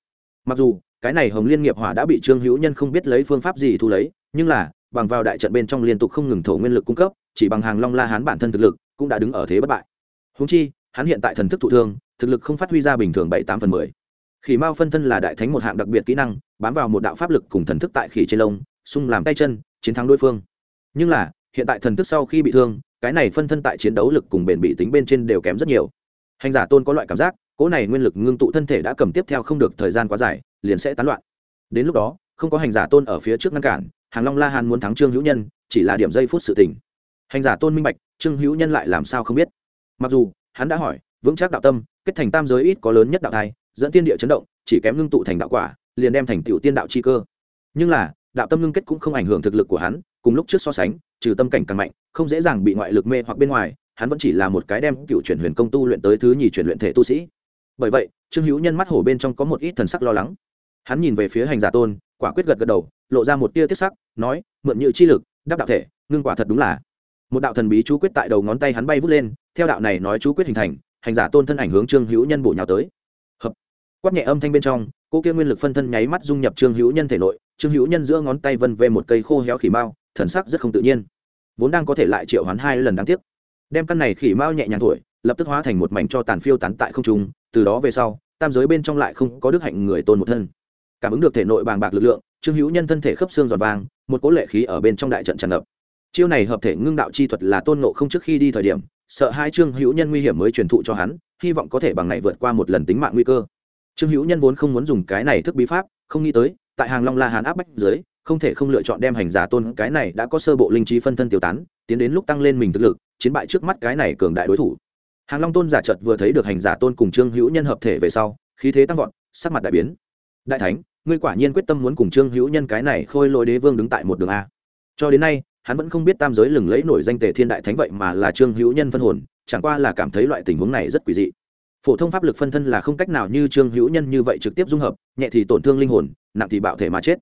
Mặc dù, cái này hồng liên nghiệp hỏa đã bị trương hữu nhân không biết lấy phương pháp gì thu lấy, nhưng là, bằng vào đại trận bên trong liên tục không ngừng thổ nguyên lực cung cấp, chỉ bằng hàng long la hán bản thân thực lực, cũng đã đứng ở thế bất bại. Húng chi hắn hiện tại thần thức thụ thương, thực lực không phát huy ra bình thường bảy tám phần mười. Khỉ mao phân thân là đại thánh một hạng đặc biệt kỹ năng, bám vào một đạo pháp lực cùng thần thức tại khỉ trên lông, xung làm tay chân, chiến thắng đối phương. Nhưng là, hiện tại thần thức sau khi bị thương, cái này phân thân tại chiến đấu lực cùng bền bị tính bên trên đều kém rất nhiều. Hành giả tôn có loại cảm giác, cỗ này nguyên lực ngưng tụ thân thể đã cầm tiếp theo không được thời gian quá dài, liền sẽ tán loạn. Đến lúc đó, không có hành giả tôn ở phía trước ngăn cản, hàng long la hàn muốn thắng trương hữu nhân, chỉ là điểm giây phút sự tình. Hành giả tôn minh bạch, trương hữu nhân lại làm sao không biết. Mặc dù hắn đã hỏi, vững chắc đạo tâm, kết thành tam giới ít có lớn nhất đạo thai, dẫn tiên địa chấn động, chỉ kém ngưng tụ thành đạo quả, liền đem thành tiểu tiên đạo chi cơ. Nhưng là, đạo tâm ngưng kết cũng không ảnh hưởng thực lực của hắn, cùng lúc trước so sánh, trừ tâm cảnh càng mạnh, không dễ dàng bị ngoại lực mê hoặc bên ngoài, hắn vẫn chỉ là một cái đem cựu chuyển huyền công tu luyện tới thứ nhì chuyển luyện thể tu sĩ. Bởi vậy, trương hữu nhân mắt hổ bên trong có một ít thần sắc lo lắng. Hắn nhìn về phía hành giả tôn, quả quyết gật gật đầu, lộ ra một tia tiết sắc, nói, mượn nhự chi lực đắp đạo thể, ngưng quả thật đúng là một đạo thần bí chú quyết tại đầu ngón tay hắn bay vút lên, theo đạo này nói chú quyết hình thành, hành giả tôn thân ảnh hướng trương hữu nhân bổ nhào tới. Hợp. Quát nhẹ âm thanh bên trong, cô kia nguyên lực phân thân nháy mắt dung nhập trương hữu nhân thể nội, trương hữu nhân giữa ngón tay vân về một cây khô héo khỉ mao thần sắc rất không tự nhiên. Vốn đang có thể lại triệu hoán hai lần đáng tiếc. Đem căn này khỉ mao nhẹ nhàng thổi, lập tức hóa thành một mảnh cho tàn phiêu tán tại không trung, từ đó về sau, tam giới bên trong lại không có đức hạnh người tôn một thân. Cảm ứng được thể nội bàng bạc lực lượng, trương hữu nhân thân thể khớp xương giòn vàng, một cỗ lệ khí ở bên trong đại trận tràn ngập chiêu này hợp thể ngưng đạo chi thuật là tôn nộ không trước khi đi thời điểm, sợ hai trương hữu nhân nguy hiểm mới truyền thụ cho hắn, hy vọng có thể bằng này vượt qua một lần tính mạng nguy cơ. Trương hữu nhân vốn không muốn dùng cái này thức bí pháp, không nghĩ tới, tại hàng long la hàn áp bách dưới, không thể không lựa chọn đem hành giả tôn cái này đã có sơ bộ linh trí phân thân tiêu tán, tiến đến lúc tăng lên mình thực lực, chiến bại trước mắt cái này cường đại đối thủ. Hàng long tôn giả chợt vừa thấy được hành giả tôn cùng trương hữu nhân hợp thể về sau, khí thế tăng vọt, sắc mặt đại biến. Đại thánh, ngươi quả nhiên quyết tâm muốn cùng trương hữu nhân cái này khôi lỗi đế vương đứng tại một đường a. Cho đến nay hắn vẫn không biết tam giới lừng lẫy nổi danh tề thiên đại thánh vậy mà là trương hữu nhân phân hồn, chẳng qua là cảm thấy loại tình huống này rất quỷ dị. Phổ thông pháp lực phân thân là không cách nào như trương hữu nhân như vậy trực tiếp dung hợp, nhẹ thì tổn thương linh hồn, nặng thì bạo thể mà chết.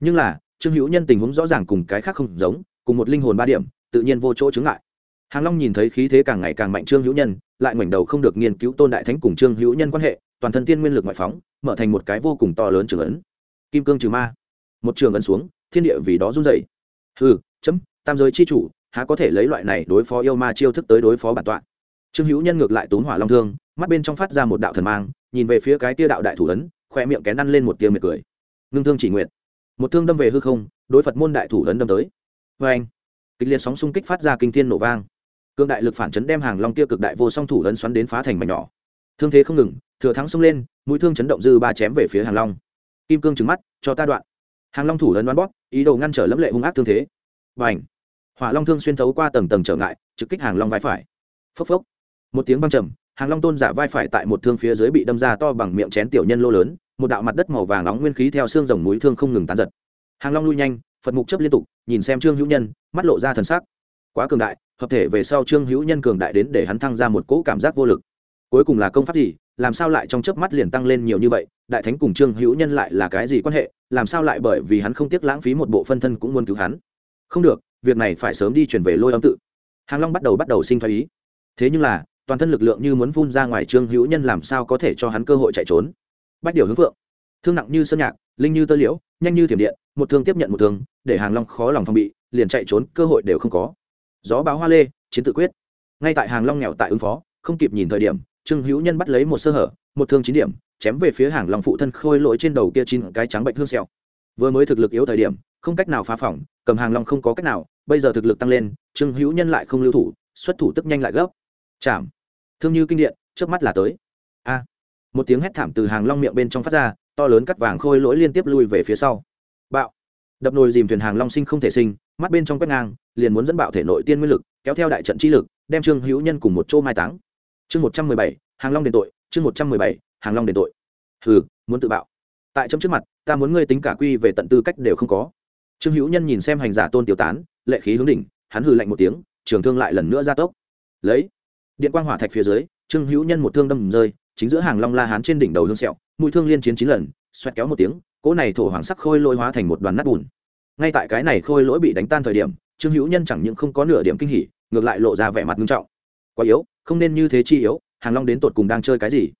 Nhưng là, trương hữu nhân tình huống rõ ràng cùng cái khác không giống, cùng một linh hồn ba điểm, tự nhiên vô chỗ chứng lại hàng long nhìn thấy khí thế càng ngày càng mạnh trương hữu nhân, lại ngoảnh đầu không được nghiên cứu tôn đại thánh cùng trương hữu nhân quan hệ, toàn thân tiên nguyên lực ngoại phóng, mở thành một cái vô cùng to lớn trường ấn. Kim cương trừ ma. Một trường ấn xuống, thiên địa vì đó run dày hừ, chấm tam giới chi chủ, há có thể lấy loại này đối phó yêu ma chiêu thức tới đối phó bản tọa. Trương hữu nhân ngược lại tốn hỏa long thương, mắt bên trong phát ra một đạo thần mang, nhìn về phía cái tia đạo đại thủ ấn khoe miệng kén ăn lên một tia miệt cười. Ngưng thương chỉ nguyện. Một thương đâm về hư không, đối phật môn đại thủ ấn đâm tới. Vê anh kịch liệt sóng xung kích phát ra kinh thiên nổ vang. Cương đại lực phản chấn đem hàng long kia cực đại vô song thủ ấn xoắn đến phá thành mảnh nhỏ. Thương thế không ngừng, thừa thắng xông lên, mũi thương chấn động dư ba chém về phía hàng long. Kim cương trứng mắt, cho ta đoạn. Hàng long thủ ấn đoán bóp, ý đồ ngăn trở lẫm lệ hung ác thương thế và ảnh. Hỏa long thương xuyên thấu qua tầng tầng trở ngại, trực kích hàng long vai phải. Phốc phốc. Một tiếng văng trầm, hàng long tôn giả vai phải tại một thương phía dưới bị đâm ra to bằng miệng chén tiểu nhân lô lớn, một đạo mặt đất màu vàng nóng nguyên khí theo xương rồng núi thương không ngừng tán giật. Hàng long lui nhanh, phật mục chấp liên tục, nhìn xem trương hữu nhân, mắt lộ ra thần sắc. Quá cường đại, hợp thể về sau trương hữu nhân cường đại đến để hắn thăng ra một cỗ cảm giác vô lực. Cuối cùng là công pháp gì, làm sao lại trong chớp mắt liền tăng lên nhiều như vậy, đại thánh cùng trương hữu nhân lại là cái gì quan hệ, làm sao lại bởi vì hắn không tiếc lãng phí một bộ phân thân cũng muốn cứu hắn không được, việc này phải sớm đi chuyển về lôi âm tự. Hàng long bắt đầu bắt đầu sinh thái ý. Thế nhưng là, toàn thân lực lượng như muốn phun ra ngoài trương hữu nhân làm sao có thể cho hắn cơ hội chạy trốn? Bách điều hướng phượng. Thương nặng như sơn nhạc, linh như tơ liễu, nhanh như thiểm điện, một thương tiếp nhận một thương, để hàng long khó lòng phòng bị, liền chạy trốn, cơ hội đều không có. Gió báo hoa lê, chiến tự quyết. Ngay tại hàng long nghèo tại ứng phó, không kịp nhìn thời điểm, trương hữu nhân bắt lấy một sơ hở, một thương chín điểm, chém về phía hàng long phụ thân khôi lỗi trên đầu kia chín cái trắng bệnh hương xẹo vừa mới thực lực yếu thời điểm, không cách nào phá phỏng cầm hàng long không có cách nào, bây giờ thực lực tăng lên, trương hữu nhân lại không lưu thủ, xuất thủ tức nhanh lại gấp. Chạm thương như kinh điện, trước mắt là tới. A. Một tiếng hét thảm từ hàng long miệng bên trong phát ra, to lớn cắt vàng khôi lỗi liên tiếp lui về phía sau. Bạo. Đập nồi dìm thuyền hàng long sinh không thể sinh, mắt bên trong quét ngang, liền muốn dẫn bạo thể nội tiên nguyên lực, kéo theo đại trận chi lực, đem trương hữu nhân cùng một chỗ mai táng. Chương một trăm mười bảy, hàng long đền tội, chương một trăm mười bảy, hàng long đền tội. Hừ, muốn tự bạo. Tại chấm trước mặt, ta muốn ngươi tính cả quy về tận tư cách đều không có trương hữu nhân nhìn xem hành giả tôn tiểu tán, lệ khí hướng đỉnh, hắn hừ lạnh một tiếng, trường thương lại lần nữa ra tốc. Lấy, điện quang hỏa thạch phía dưới, trương hữu nhân một thương đâm rơi, chính giữa hàng long la hán trên đỉnh đầu hương sẹo, mũi thương liên chiến chín lần, xoẹt kéo một tiếng, cỗ này thổ hoàng sắc khôi lỗi hóa thành một đoàn nát bùn. Ngay tại cái này khôi lỗi bị đánh tan thời điểm, trương hữu nhân chẳng những không có nửa điểm kinh hỉ, ngược lại lộ ra vẻ mặt nghiêm trọng. Quá yếu, không nên như thế chi yếu, hàng long đến tột cùng đang chơi cái gì?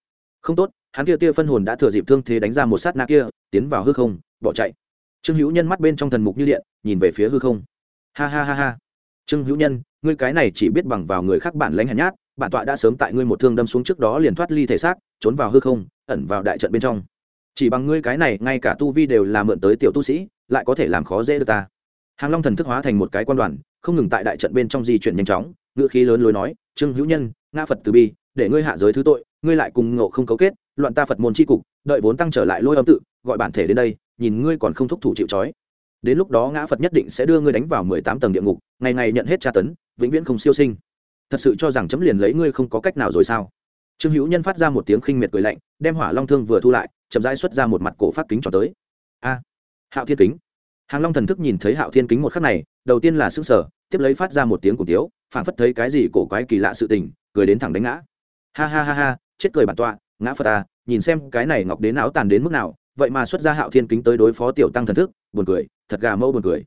Không tốt, hắn kia tia phân hồn đã thừa dịp thương thế đánh ra một sát na kia, tiến vào hư không, bỏ chạy trương hữu nhân mắt bên trong thần mục như điện, nhìn về phía hư không. Ha ha ha ha. Trương hữu nhân, ngươi cái này chỉ biết bằng vào người khác bản lãnh hèn nhát, bản tọa đã sớm tại ngươi một thương đâm xuống trước đó liền thoát ly thể xác, trốn vào hư không, ẩn vào đại trận bên trong. Chỉ bằng ngươi cái này, ngay cả tu vi đều là mượn tới tiểu tu sĩ, lại có thể làm khó dễ được ta. Hàng long thần thức hóa thành một cái quan đoàn, không ngừng tại đại trận bên trong di chuyển nhanh chóng, ngữ khí lớn lối nói, trương hữu nhân nga phật từ bi, để ngươi hạ giới thứ tội, ngươi lại cùng ngộ không cấu kết, loạn ta phật môn tri cục, đợi vốn tăng trở lại lôi âm tự, gọi bản thể đến đây nhìn ngươi còn không thúc thủ chịu trói. Đến lúc đó ngã phật nhất định sẽ đưa ngươi đánh vào mười tám tầng địa ngục, ngày ngày nhận hết tra tấn, vĩnh viễn không siêu sinh. Thật sự cho rằng chấm liền lấy ngươi không có cách nào rồi sao? Trương hữu nhân phát ra một tiếng khinh miệt cười lạnh, đem hỏa long thương vừa thu lại, chậm rãi xuất ra một mặt cổ phát kính cho tới. A! Hạo thiên kính. Hàng long thần thức nhìn thấy hạo thiên kính một khắc này, đầu tiên là s ư n g sở tiếp lấy phát ra một tiếng cổ tiếu phản phất thấy cái gì cổ quái kỳ lạ sự tình, cười đến thẳng đánh ngã. Ha ha ha ha, chết cười bản tọa, ngã phật ta nhìn xem cái này ngọc đến áo tàn đến mức nào vậy mà xuất ra hạo thiên kính tới đối phó tiểu tăng thần thức, buồn cười, thật gà mâu buồn cười.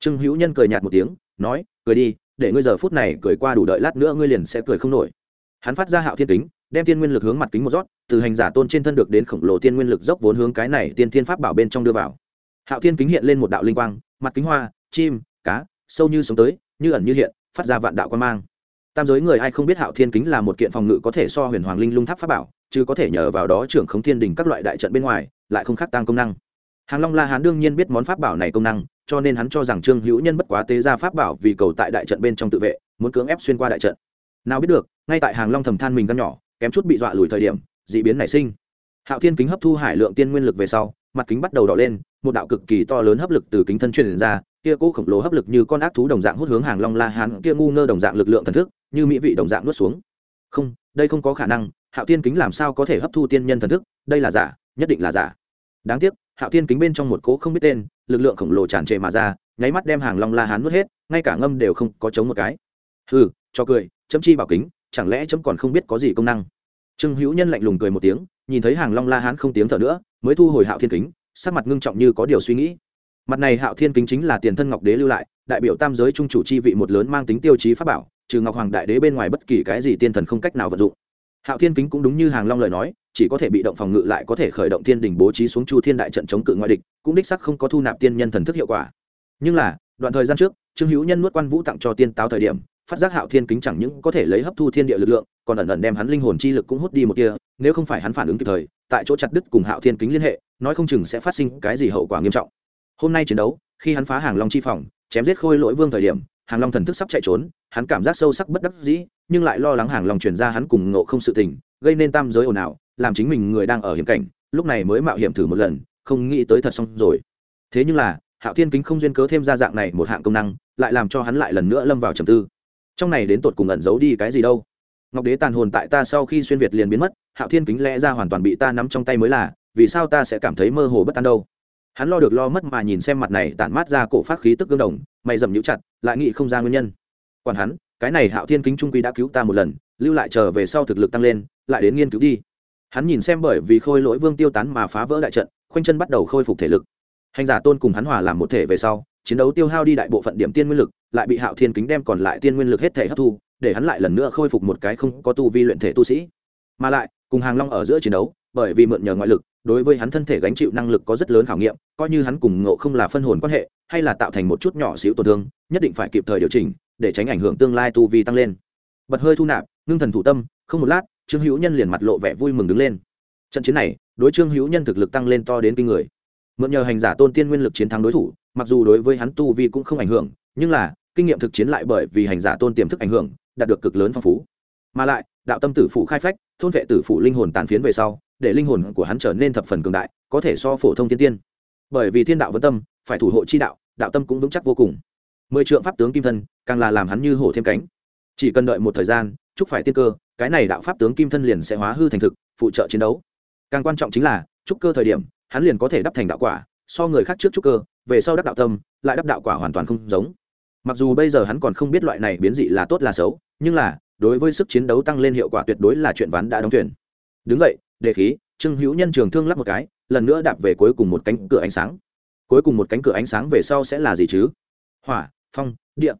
Trương hữu nhân cười nhạt một tiếng, nói, cười đi, để ngươi giờ phút này cười qua đủ đợi lát nữa ngươi liền sẽ cười không nổi. Hắn phát ra hạo thiên kính, đem tiên nguyên lực hướng mặt kính một rót, từ hành giả tôn trên thân được đến khổng lồ tiên nguyên lực dốc vốn hướng cái này tiên thiên pháp bảo bên trong đưa vào. Hạo thiên kính hiện lên một đạo linh quang, mặt kính hoa, chim, cá, sâu như sống tới, như ẩn như hiện, phát ra vạn đạo quan mang. Tam giới người ai không biết hạo thiên kính là một kiện phòng ngự có thể so huyền hoàng linh lung tháp pháp bảo, chứ có thể nhờ vào đó trưởng khống thiên đình các loại đại trận bên ngoài lại không khác tăng công năng. Hàng long la hán đương nhiên biết món pháp bảo này công năng, cho nên hắn cho rằng trương hữu nhân bất quá tế ra pháp bảo vì cầu tại đại trận bên trong tự vệ, muốn cưỡng ép xuyên qua đại trận. Nào biết được, ngay tại hàng long thầm than mình căn nhỏ, kém chút bị dọa lùi thời điểm d ị biến nảy sinh. Hạo thiên kính hấp thu hải lượng tiên nguyên lực về sau, mặt kính bắt đầu đỏ lên, một đạo cực kỳ to lớn hấp lực từ kính thân truyền ra, kia cỗ khổng lồ hấp lực như con ác thú đồng dạng hút hướng hàng long la hán, kia ngu ngơ đồng dạng lực lượng thần thức, như mỹ vị đồng dạng nuốt xuống. Không, đây không có khả năng, hạo thiên kính làm sao có thể hấp thu tiên nhân thần thức, đây là giả nhất định là giả. Đáng tiếc, hạo thiên kính bên trong một cố không biết tên, lực lượng khổng lồ tràn trề mà ra, nháy mắt đem hàng long la hán nuốt hết, ngay cả ngâm đều không có chống một cái. Hừ, cho cười, chấm chi bảo kính, chẳng lẽ chấm còn không biết có gì công năng? Trương hữu nhân lạnh lùng cười một tiếng, nhìn thấy hàng long la hán không tiếng thở nữa, mới thu hồi hạo thiên kính, sắc mặt ngưng trọng như có điều suy nghĩ. Mặt này hạo thiên kính chính là tiền thân ngọc đế lưu lại, đại biểu tam giới trung chủ chi vị một lớn mang tính tiêu chí pháp bảo, trừ ngọc hoàng đại đế bên ngoài bất kỳ cái gì tiên thần không cách nào vận dụng hạo thiên kính cũng đúng như hàng long lời nói, chỉ có thể bị động phòng ngự lại có thể khởi động thiên đình bố trí xuống chu thiên đại trận chống cự ngoại địch, cũng đích sắc không có thu nạp tiên nhân thần thức hiệu quả. Nhưng là, đoạn thời gian trước, trương hữu nhân nuốt quan vũ tặng cho tiên táo thời điểm, phát giác hạo thiên kính chẳng những có thể lấy hấp thu thiên địa lực lượng, còn ẩn ẩn đem hắn linh hồn chi lực cũng hút đi một kia nếu không phải hắn phản ứng kịp thời, tại chỗ chặt đứt cùng hạo thiên kính liên hệ, nói không chừng sẽ phát sinh cái gì hậu quả nghiêm trọng. Hôm nay chiến đấu, khi hắn phá hàng long chi phòng, chém giết khôi lỗi vương thời điểm, hàng long thần thức sắp chạy trốn, hắn cảm giác sâu sắc bất đắc dĩ nhưng lại lo lắng hàng lòng chuyển ra hắn cùng ngộ không sự tình, gây nên tam giới ồn ào, làm chính mình người đang ở hiểm cảnh, lúc này mới mạo hiểm thử một lần, không nghĩ tới thật xong rồi. Thế nhưng là, hạo thiên kính không duyên cớ thêm ra dạng này một hạng công năng, lại làm cho hắn lại lần nữa lâm vào trầm tư. Trong này đến tột cùng ẩn giấu đi cái gì đâu? Ngọc đế tàn hồn tại ta sau khi xuyên việt liền biến mất, hạo thiên kính lẽ ra hoàn toàn bị ta nắm trong tay mới là, vì sao ta sẽ cảm thấy mơ hồ bất an đâu? Hắn lo được lo mất mà nhìn xem mặt này tản mát ra cổ phát khí tức gương đồng, mày dầm nhũ chặt, lại nghĩ không ra nguyên nhân. Còn hắn cái này hạo thiên kính trung quy đã cứu ta một lần, lưu lại chờ về sau thực lực tăng lên, lại đến nghiên cứu đi. Hắn nhìn xem bởi vì khôi lỗi vương tiêu tán mà phá vỡ đại trận, khoanh chân bắt đầu khôi phục thể lực. Hành giả tôn cùng hắn hòa làm một thể về sau, chiến đấu tiêu hao đi đại bộ phận điểm tiên nguyên lực, lại bị hạo thiên kính đem còn lại tiên nguyên lực hết thể hấp thu, để hắn lại lần nữa khôi phục một cái không có tu vi luyện thể tu sĩ. Mà lại, cùng hàng long ở giữa chiến đấu, bởi vì mượn nhờ ngoại lực, đối với hắn thân thể gánh chịu năng lực có rất lớn khảo nghiệm, coi như hắn cùng ngộ không là phân hồn quan hệ, hay là tạo thành một chút nhỏ xíu tổn thương, nhất định phải kịp thời điều chỉnh để tránh ảnh hưởng tương lai tu vi tăng lên. Bật hơi thu nạp, ngưng thần thủ tâm, không một lát, trương hữu nhân liền mặt lộ vẻ vui mừng đứng lên. Trận chiến này, đối trương hữu nhân thực lực tăng lên to đến kinh người. Mượn nhờ hành giả tôn tiên nguyên lực chiến thắng đối thủ, mặc dù đối với hắn tu vi cũng không ảnh hưởng, nhưng là, kinh nghiệm thực chiến lại bởi vì hành giả tôn tiềm thức ảnh hưởng, đạt được cực lớn phong phú. Mà lại, đạo tâm tử phụ khai phách, thôn vệ tử phụ linh hồn tàn phiến về sau, để linh hồn của hắn trở nên thập phần cường đại, có thể so phổ thông tiên tiên. Bởi vì thiên đạo vân tâm, phải thủ hộ chi đạo đạo tâm cũng vững chắc vô cùng. Mười trượng pháp tướng kim thân càng là làm hắn như hổ thêm cánh. Chỉ cần đợi một thời gian, chúc phải tiên cơ, cái này đạo pháp tướng kim thân liền sẽ hóa hư thành thực, phụ trợ chiến đấu. Càng quan trọng chính là trúc cơ thời điểm, hắn liền có thể đắp thành đạo quả, so người khác trước trúc cơ, về sau đắc đạo tâm, lại đắp đạo quả hoàn toàn không giống. Mặc dù bây giờ hắn còn không biết loại này biến dị là tốt là xấu, nhưng là, đối với sức chiến đấu tăng lên hiệu quả tuyệt đối là chuyện ván đã đóng thuyền. Đứng vậy đề khí, trương hữu nhân trường thương lắp một cái, lần nữa đạp về cuối cùng một cánh cửa ánh sáng. Cuối cùng một cánh cửa ánh sáng về sau sẽ là gì chứ? Hỏa, phong, địa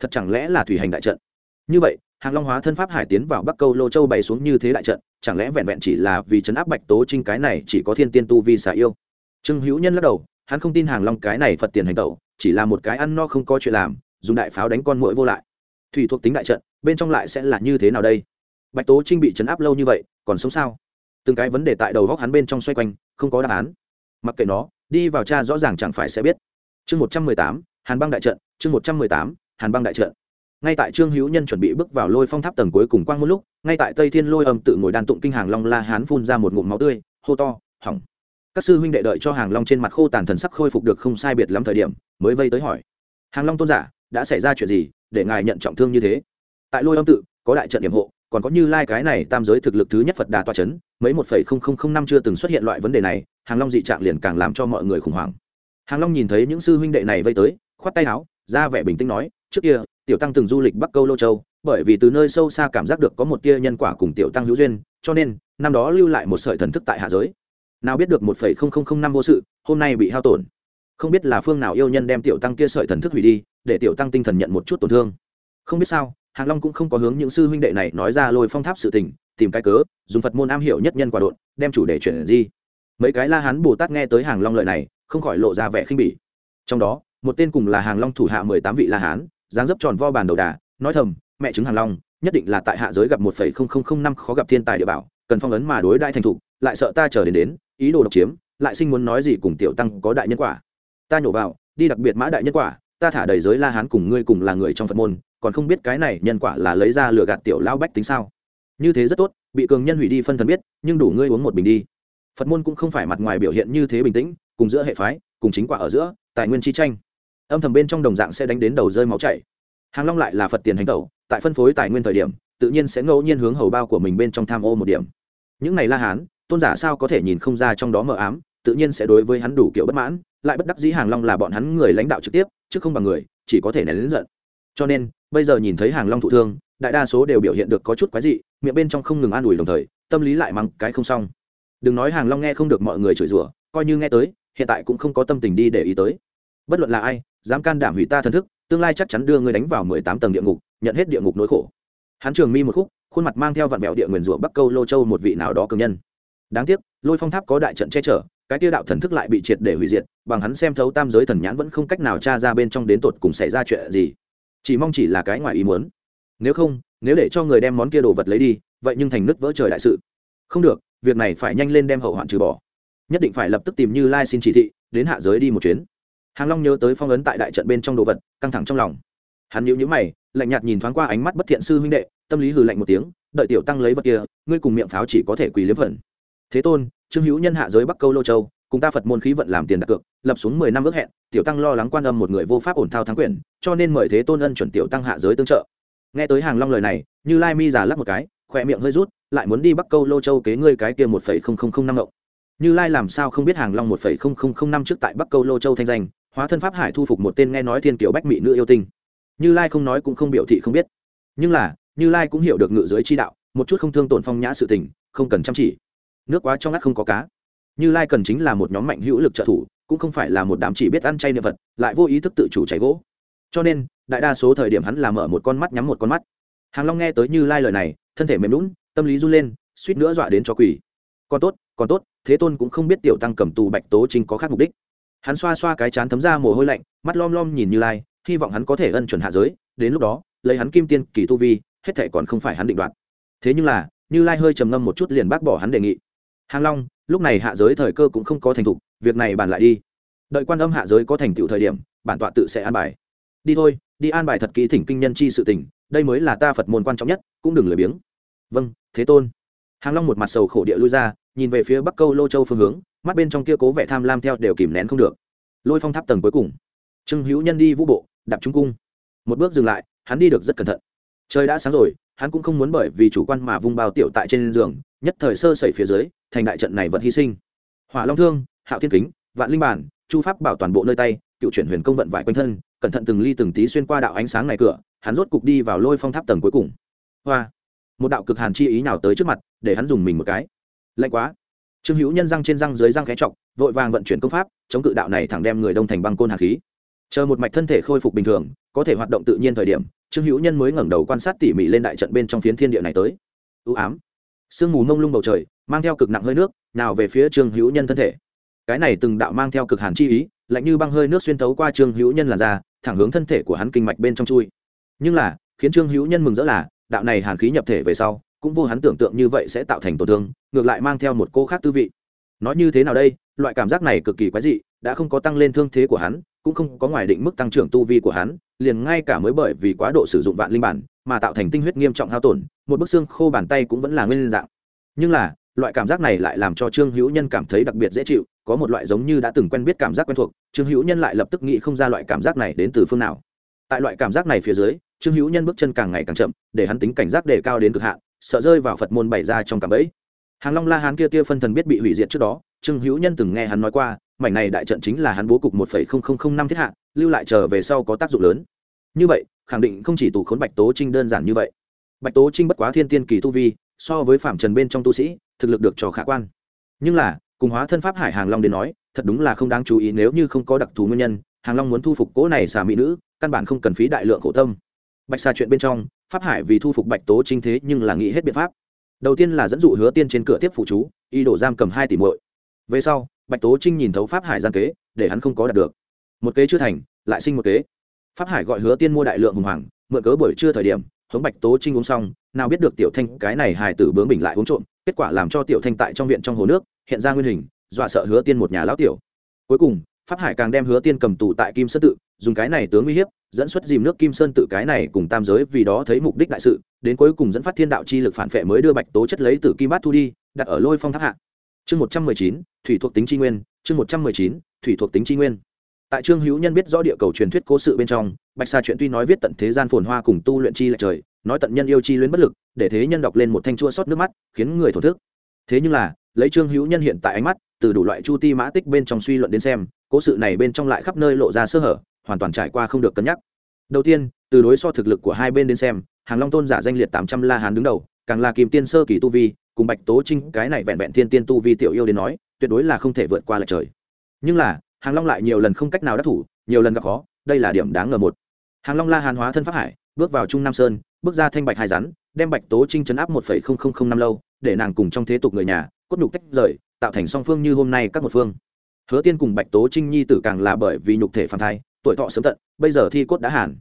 thật chẳng lẽ là thủy hành đại trận? Như vậy, hàng long hóa thân pháp hải tiến vào bắc câu lô châu bày xuống như thế đại trận, chẳng lẽ vẹn vẹn chỉ là vì chấn áp bạch tố trinh cái này chỉ có thiên tiên tu vi xả yêu? Trương hữu nhân lắc đầu, hắn không tin hàng long cái này phật tiền hành tẩu, chỉ là một cái ăn no không có chuyện làm, dùng đại pháo đánh con mũi vô lại. Thủy thuộc tính đại trận, bên trong lại sẽ là như thế nào đây? Bạch tố trinh bị chấn áp lâu như vậy, còn sống sao? Từng cái vấn đề tại đầu góc hắn bên trong xoay quanh, không có đáp án. Mặc kệ nó, đi vào cha rõ ràng chẳng phải sẽ biết. Chương một trăm mười tám, hàn băng đại trận, chương một trăm mười tám hàn băng đại trận. Ngay tại trương hữu nhân chuẩn bị bước vào lôi phong tháp tầng cuối cùng quang một lúc, ngay tại tây thiên lôi âm tự ngồi đàn tụng kinh hàng long la hán phun ra một ngụm máu tươi, hô to, hỏng. Các sư huynh đệ đợi cho hàng long trên mặt khô tàn thần sắc khôi phục được không sai biệt lắm thời điểm, mới vây tới hỏi, hàng long tôn giả, đã xảy ra chuyện gì để ngài nhận trọng thương như thế? Tại lôi âm tự, có đại trận điểm hộ, còn có như lai cái này tam giới thực lực thứ nhất phật đà toa c h ấ n mấy một phẩy không không không năm chưa từng xuất hiện loại vấn đề này, hàng long dị trạng liền càng làm cho mọi người khủng hoảng. Hàng long nhìn thấy những sư huynh đệ này vây tới, khoát tay áo, ra vẻ bình tĩnh nói trước kia, tiểu tăng từng du lịch bắc câu lô châu, bởi vì từ nơi sâu xa cảm giác được có một tia nhân quả cùng tiểu tăng hữu duyên, cho nên, năm đó lưu lại một sợi thần thức tại hạ giới. Nào biết được một phẩy không không không năm vô sự, hôm nay bị hao tổn. Không biết là phương nào yêu nhân đem tiểu tăng kia sợi thần thức hủy đi, để tiểu tăng tinh thần nhận một chút tổn thương. Không biết sao hàng long cũng không có hướng những sư huynh đệ này nói ra lôi phong tháp sự tình, tìm cái cớ, dùng phật môn am hiểu nhất nhân quả đột đem chủ đề chuyển di. Mấy cái la hán bồ tát nghe tới hàng long lợi này, không khỏi lộ ra vẻ khinh bỉ. Trong đó, một tên cùng là hàng long thủ hạ mười tám vị la hán dáng dấp tròn vo bàn đầu đà, nói thầm, mẹ chứng hàng long, nhất định là tại hạ giới gặp một phẩy không không không năm khó gặp thiên tài địa bảo, cần phong ấn mà đối đại thành thục lại sợ ta chờ đến đến, ý đồ độc chiếm, lại sinh muốn nói gì cùng tiểu tăng có đại nhân quả. Ta nhổ vào, đi đặc biệt mã đại nhân quả, ta thả đầy giới la hán cùng ngươi cùng là người trong phật môn, còn không biết cái này nhân quả là lấy ra lừa gạt tiểu lão bách tính sao? Như thế rất tốt, bị cường nhân hủy đi phân thần biết, nhưng đủ ngươi uống một bình đi. Phật môn cũng không phải mặt ngoài biểu hiện như thế bình tĩnh, cùng giữa hệ phái, cùng chính quả ở giữa, tài nguyên chi tranh âm thầm bên trong đồng dạng sẽ đánh đến đầu rơi máu chảy. Hàng long lại là phật tiền hành tẩu, tại phân phối tài nguyên thời điểm, tự nhiên sẽ ngẫu nhiên hướng hầu bao của mình bên trong tham ô một điểm. Những này la hán, tôn giả sao có thể nhìn không ra trong đó mờ ám, tự nhiên sẽ đối với hắn đủ kiểu bất mãn, lại bất đắc dĩ hàng long là bọn hắn người lãnh đạo trực tiếp, chứ không bằng người, chỉ có thể nén lớn giận. Cho nên, bây giờ nhìn thấy hàng long thụ thương, đại đa số đều biểu hiện được có chút quái dị, miệng bên trong không ngừng an ủi đồng thời, tâm lý lại mắng cái không xong. Đừng nói hàng long nghe không được mọi người chửi rủa, coi như nghe tới, hiện tại cũng không có tâm tình đi để ý tới. Bất luận là ai dám can đảm hủy ta thần thức, tương lai chắc chắn đưa ngươi đánh vào mười tám tầng địa ngục, nhận hết địa ngục nỗi khổ. Hắn trường mi một khúc, khuôn mặt mang theo vạn vẹo địa nguyền rủa bắc câu lô châu một vị nào đó cường nhân. Đáng tiếc, lôi phong tháp có đại trận che chở, cái tiêu đạo thần thức lại bị triệt để hủy diệt, bằng hắn xem thấu tam giới thần nhãn vẫn không cách nào tra ra bên trong đến tột cùng xảy ra chuyện gì. Chỉ mong chỉ là cái ngoài ý muốn. Nếu không, nếu để cho người đem món kia đồ vật lấy đi, vậy nhưng thành nứt vỡ trời đại sự. Không được, việc này phải nhanh lên đem hậu hoạn trừ bỏ. Nhất định phải lập tức tìm như lai xin chỉ thị, đến hạ giới đi một chuyến hàng long nhớ tới phong ấn tại đại trận bên trong đồ vật, căng thẳng trong lòng. Hắn nhíu nhíu mày, lạnh nhạt nhìn thoáng qua ánh mắt bất thiện sư huynh đệ, tâm lý hừ lạnh một tiếng, đợi tiểu tăng lấy vật kia, ngươi cùng miệng pháo chỉ có thể quỳ liếm phận thế tôn, trương hữu nhân hạ giới bắc câu lô châu, cùng ta phật môn khí vận làm tiền đặt cược, lập xuống mười năm ước hẹn, tiểu tăng lo lắng quan âm một người vô pháp ổn thao thắng quyền, cho nên mời thế tôn ân chuẩn tiểu tăng hạ giới tương trợ. Nghe tới hàng long lời này, như lai mi giả lắc một cái, khỏe miệng hơi rút, lại muốn đi bắc câu lô châu kế ngươi cái kia một phẩy không không không năm ngộ. Như lai làm sao không biết hàng long một phẩy không không không năm trước tại bắc câu lô châu thanh danh hóa thân pháp hải thu phục một tên nghe nói thiên kiều bách mỹ nữ yêu tinh. Như lai không nói cũng không biểu thị không biết. Nhưng là, như lai cũng hiểu được ngự dưới chi đạo, một chút không thương tổn phong nhã sự tình, không cần chăm chỉ. Nước quá trong ngắt không có cá. Như lai cần chính là một nhóm mạnh hữu lực trợ thủ, cũng không phải là một đám chỉ biết ăn chay niệm vật lại vô ý thức tự chủ cháy gỗ. Cho nên, đại đa số thời điểm hắn là mở một con mắt nhắm một con mắt. Hàng long nghe tới như lai lời này, thân thể mềm lún tâm lý run lên, suýt nữa dọa đến cho quỷ. Còn tốt còn tốt, thế tôn cũng không biết tiểu tăng cầm tù bạch tố trinh có khác mục đích hắn xoa xoa cái chán thấm ra mồ hôi lạnh, mắt lom lom nhìn như lai, hy vọng hắn có thể ân chuẩn hạ giới, đến lúc đó, lấy hắn kim tiên kỳ tu vi, hết thể còn không phải hắn định đoạt. Thế nhưng là, như lai hơi trầm ngâm một chút liền bác bỏ hắn đề nghị. Hàng long, lúc này hạ giới thời cơ cũng không có thành thục, việc này bàn lại đi. Đợi quan âm hạ giới có thành tựu thời điểm, bản tọa tự sẽ an bài. Đi thôi, đi an bài thật kỹ thỉnh kinh nhân chi sự tình, đây mới là ta phật môn quan trọng nhất, cũng đừng lười biếng. Vâng thế tôn. Hàng long một mặt sầu khổ địa lui ra, nhìn về phía bắc câu lô châu phương hướng mắt bên trong kia cố vẻ tham lam theo đều kìm nén không được. Lôi phong tháp tầng cuối cùng. Trương hữu nhân đi vũ bộ, đạp trung cung. Một bước dừng lại, hắn đi được rất cẩn thận. Trời đã sáng rồi, hắn cũng không muốn bởi vì chủ quan mà vung bao tiểu tại trên giường, nhất thời sơ sẩy phía dưới, thành đại trận này vẫn hy sinh. Hỏa long thương, hạo thiên kính, vạn linh bản, chu pháp bảo toàn bộ nơi tay, cựu chuyển huyền công vận vải quanh thân, cẩn thận từng ly từng tí xuyên qua đạo ánh sáng này cửa, hắn rốt cục đi vào lôi phong tháp tầng cuối cùng. Hoa! Một đạo cực hàn chi ý nào tới trước mặt, để hắn dùng mình một cái. Lạnh quá! Trương hữu nhân răng trên răng dưới răng khé trọc vội vàng vận chuyển công pháp, chống cự đạo này thẳng đem người đông thành băng côn hạt khí. Chờ một mạch thân thể khôi phục bình thường, có thể hoạt động tự nhiên thời điểm, trương hữu nhân mới ngẩng đầu quan sát tỉ mỉ lên đại trận bên trong phiến thiên địa này tới. Ưu ám. Sương mù mông lung bầu trời, mang theo cực nặng hơi nước, nào về phía trương hữu nhân thân thể. Cái này từng đạo mang theo cực hàn chi ý, lạnh như băng hơi nước xuyên thấu qua trương hữu nhân làn ra thẳng hướng thân thể của hắn kinh mạch bên trong chui. Nhưng là, khiến trương hữu nhân mừng rỡ là, đạo này hàn khí nhập thể về sau cũng vô hắn tưởng tượng như vậy sẽ tạo thành tổn thương, ngược lại mang theo một cô khác tư vị. Nói như thế nào đây, loại cảm giác này cực kỳ quái dị, đã không có tăng lên thương thế của hắn, cũng không có ngoài định mức tăng trưởng tu vi của hắn, liền ngay cả mới bởi vì quá độ sử dụng vạn linh bản mà tạo thành tinh huyết nghiêm trọng hao tổn, một bức xương khô bàn tay cũng vẫn là nguyên dạng. Nhưng là, loại cảm giác này lại làm cho trương hữu nhân cảm thấy đặc biệt dễ chịu, có một loại giống như đã từng quen biết cảm giác quen thuộc, trương hữu nhân lại lập tức nghĩ không ra loại cảm giác này đến từ phương nào. Tại loại cảm giác này phía dưới, trương hữu nhân bước chân càng ngày càng chậm, để hắn tính cảnh giác đề cao đến cực hạn sợ rơi vào phật môn bày ra trong cạm bẫy. Hàng long la hán kia tia phân thần biết bị hủy diệt trước đó, trương hữu nhân từng nghe hắn nói qua, mảnh này đại trận chính là hắn bố cục một không không không năm thiết hạ, lưu lại trở về sau có tác dụng lớn. Như vậy, khẳng định không chỉ tù khốn bạch tố trinh đơn giản như vậy. Bạch tố trinh bất quá thiên tiên kỳ tu vi, so với phạm trần bên trong tu sĩ, thực lực được cho khả quan. Nhưng là, cùng hóa thân pháp hải hàng long đến nói, thật đúng là không đáng chú ý nếu như không có đặc thù nguyên nhân, hàng long muốn thu phục cỗ này xà mỹ nữ, căn bản không cần phí đại lượng khổ tâm. Bạch xà chuyện bên trong pháp hải vì thu phục bạch tố trinh thế nhưng là nghĩ hết biện pháp. Đầu tiên là dẫn dụ hứa tiên trên cửa tiếp phụ chú, y đổ giam cầm hai tỷ muội. Về sau, bạch tố trinh nhìn thấu pháp hải gian kế, để hắn không có đạt được. Một kế chưa thành, lại sinh một kế. Pháp hải gọi hứa tiên mua đại lượng hùng hoàng, mượn cớ buổi trưa thời điểm hống bạch tố trinh uống xong, nào biết được tiểu thanh cái này hài tử bướng bình lại uống trộm, kết quả làm cho tiểu thanh tại trong viện trong hồ nước, hiện ra nguyên hình, dọa sợ hứa tiên một nhà lão tiểu. Cuối cùng pháp hải càng đem hứa tiên cầm tù tại kim sơn tự, dùng cái này tướng uy hiếp, dẫn xuất dìm nước kim sơn tự cái này cùng tam giới vì đó thấy mục đích đại sự, đến cuối cùng dẫn phát thiên đạo chi lực phản phệ mới đưa bạch tố chất lấy từ kim bát thu đi, đặt ở lôi phong tháp hạ. Chương một trăm mười chín, thủy thuộc tính tri nguyên, chương một trăm mười chín, thủy thuộc tính tri nguyên. Tại trương hữu nhân biết rõ địa cầu truyền thuyết cố sự bên trong, bạch sa chuyện tuy nói viết tận thế gian phồn hoa cùng tu luyện chi lệch trời, nói tận nhân yêu chi luyến bất lực, để thế nhân đọc lên một thanh chua xót nước mắt, khiến người thổ thức. Thế nhưng là lấy trương hữu nhân hiện tại ánh mắt, từ đủ loại chu ti mã tích bên trong suy luận đến xem, cố sự này bên trong lại khắp nơi lộ ra sơ hở, hoàn toàn trải qua không được cân nhắc. Đầu tiên, từ đối so thực lực của hai bên đến xem, hàng long tôn giả danh liệt tám trăm la hán đứng đầu, càng là kìm tiên sơ kỳ tu vi, cùng bạch tố trinh, cái này vẹn vẹn thiên tiên tu vi tiểu yêu đến nói, tuyệt đối là không thể vượt qua lại trời. Nhưng là, hàng long lại nhiều lần không cách nào đắc thủ, nhiều lần gặp khó, đây là điểm đáng ngờ một. Hàng long la hàn hóa thân pháp hải, bước vào trung nam sơn, bước ra thanh bạch hai rắn, đem bạch tố trinh chấn áp một phẩy không không không năm lâu, để nàng cùng trong thế tục người nhà cốt nhục tách rời, tạo thành song phương như hôm nay các một phương. Hứa tiên cùng bạch tố trinh nhi tử càng là bởi vì nhục thể phản thai, tuổi thọ sớm tận, bây giờ thi cốt đã hàn.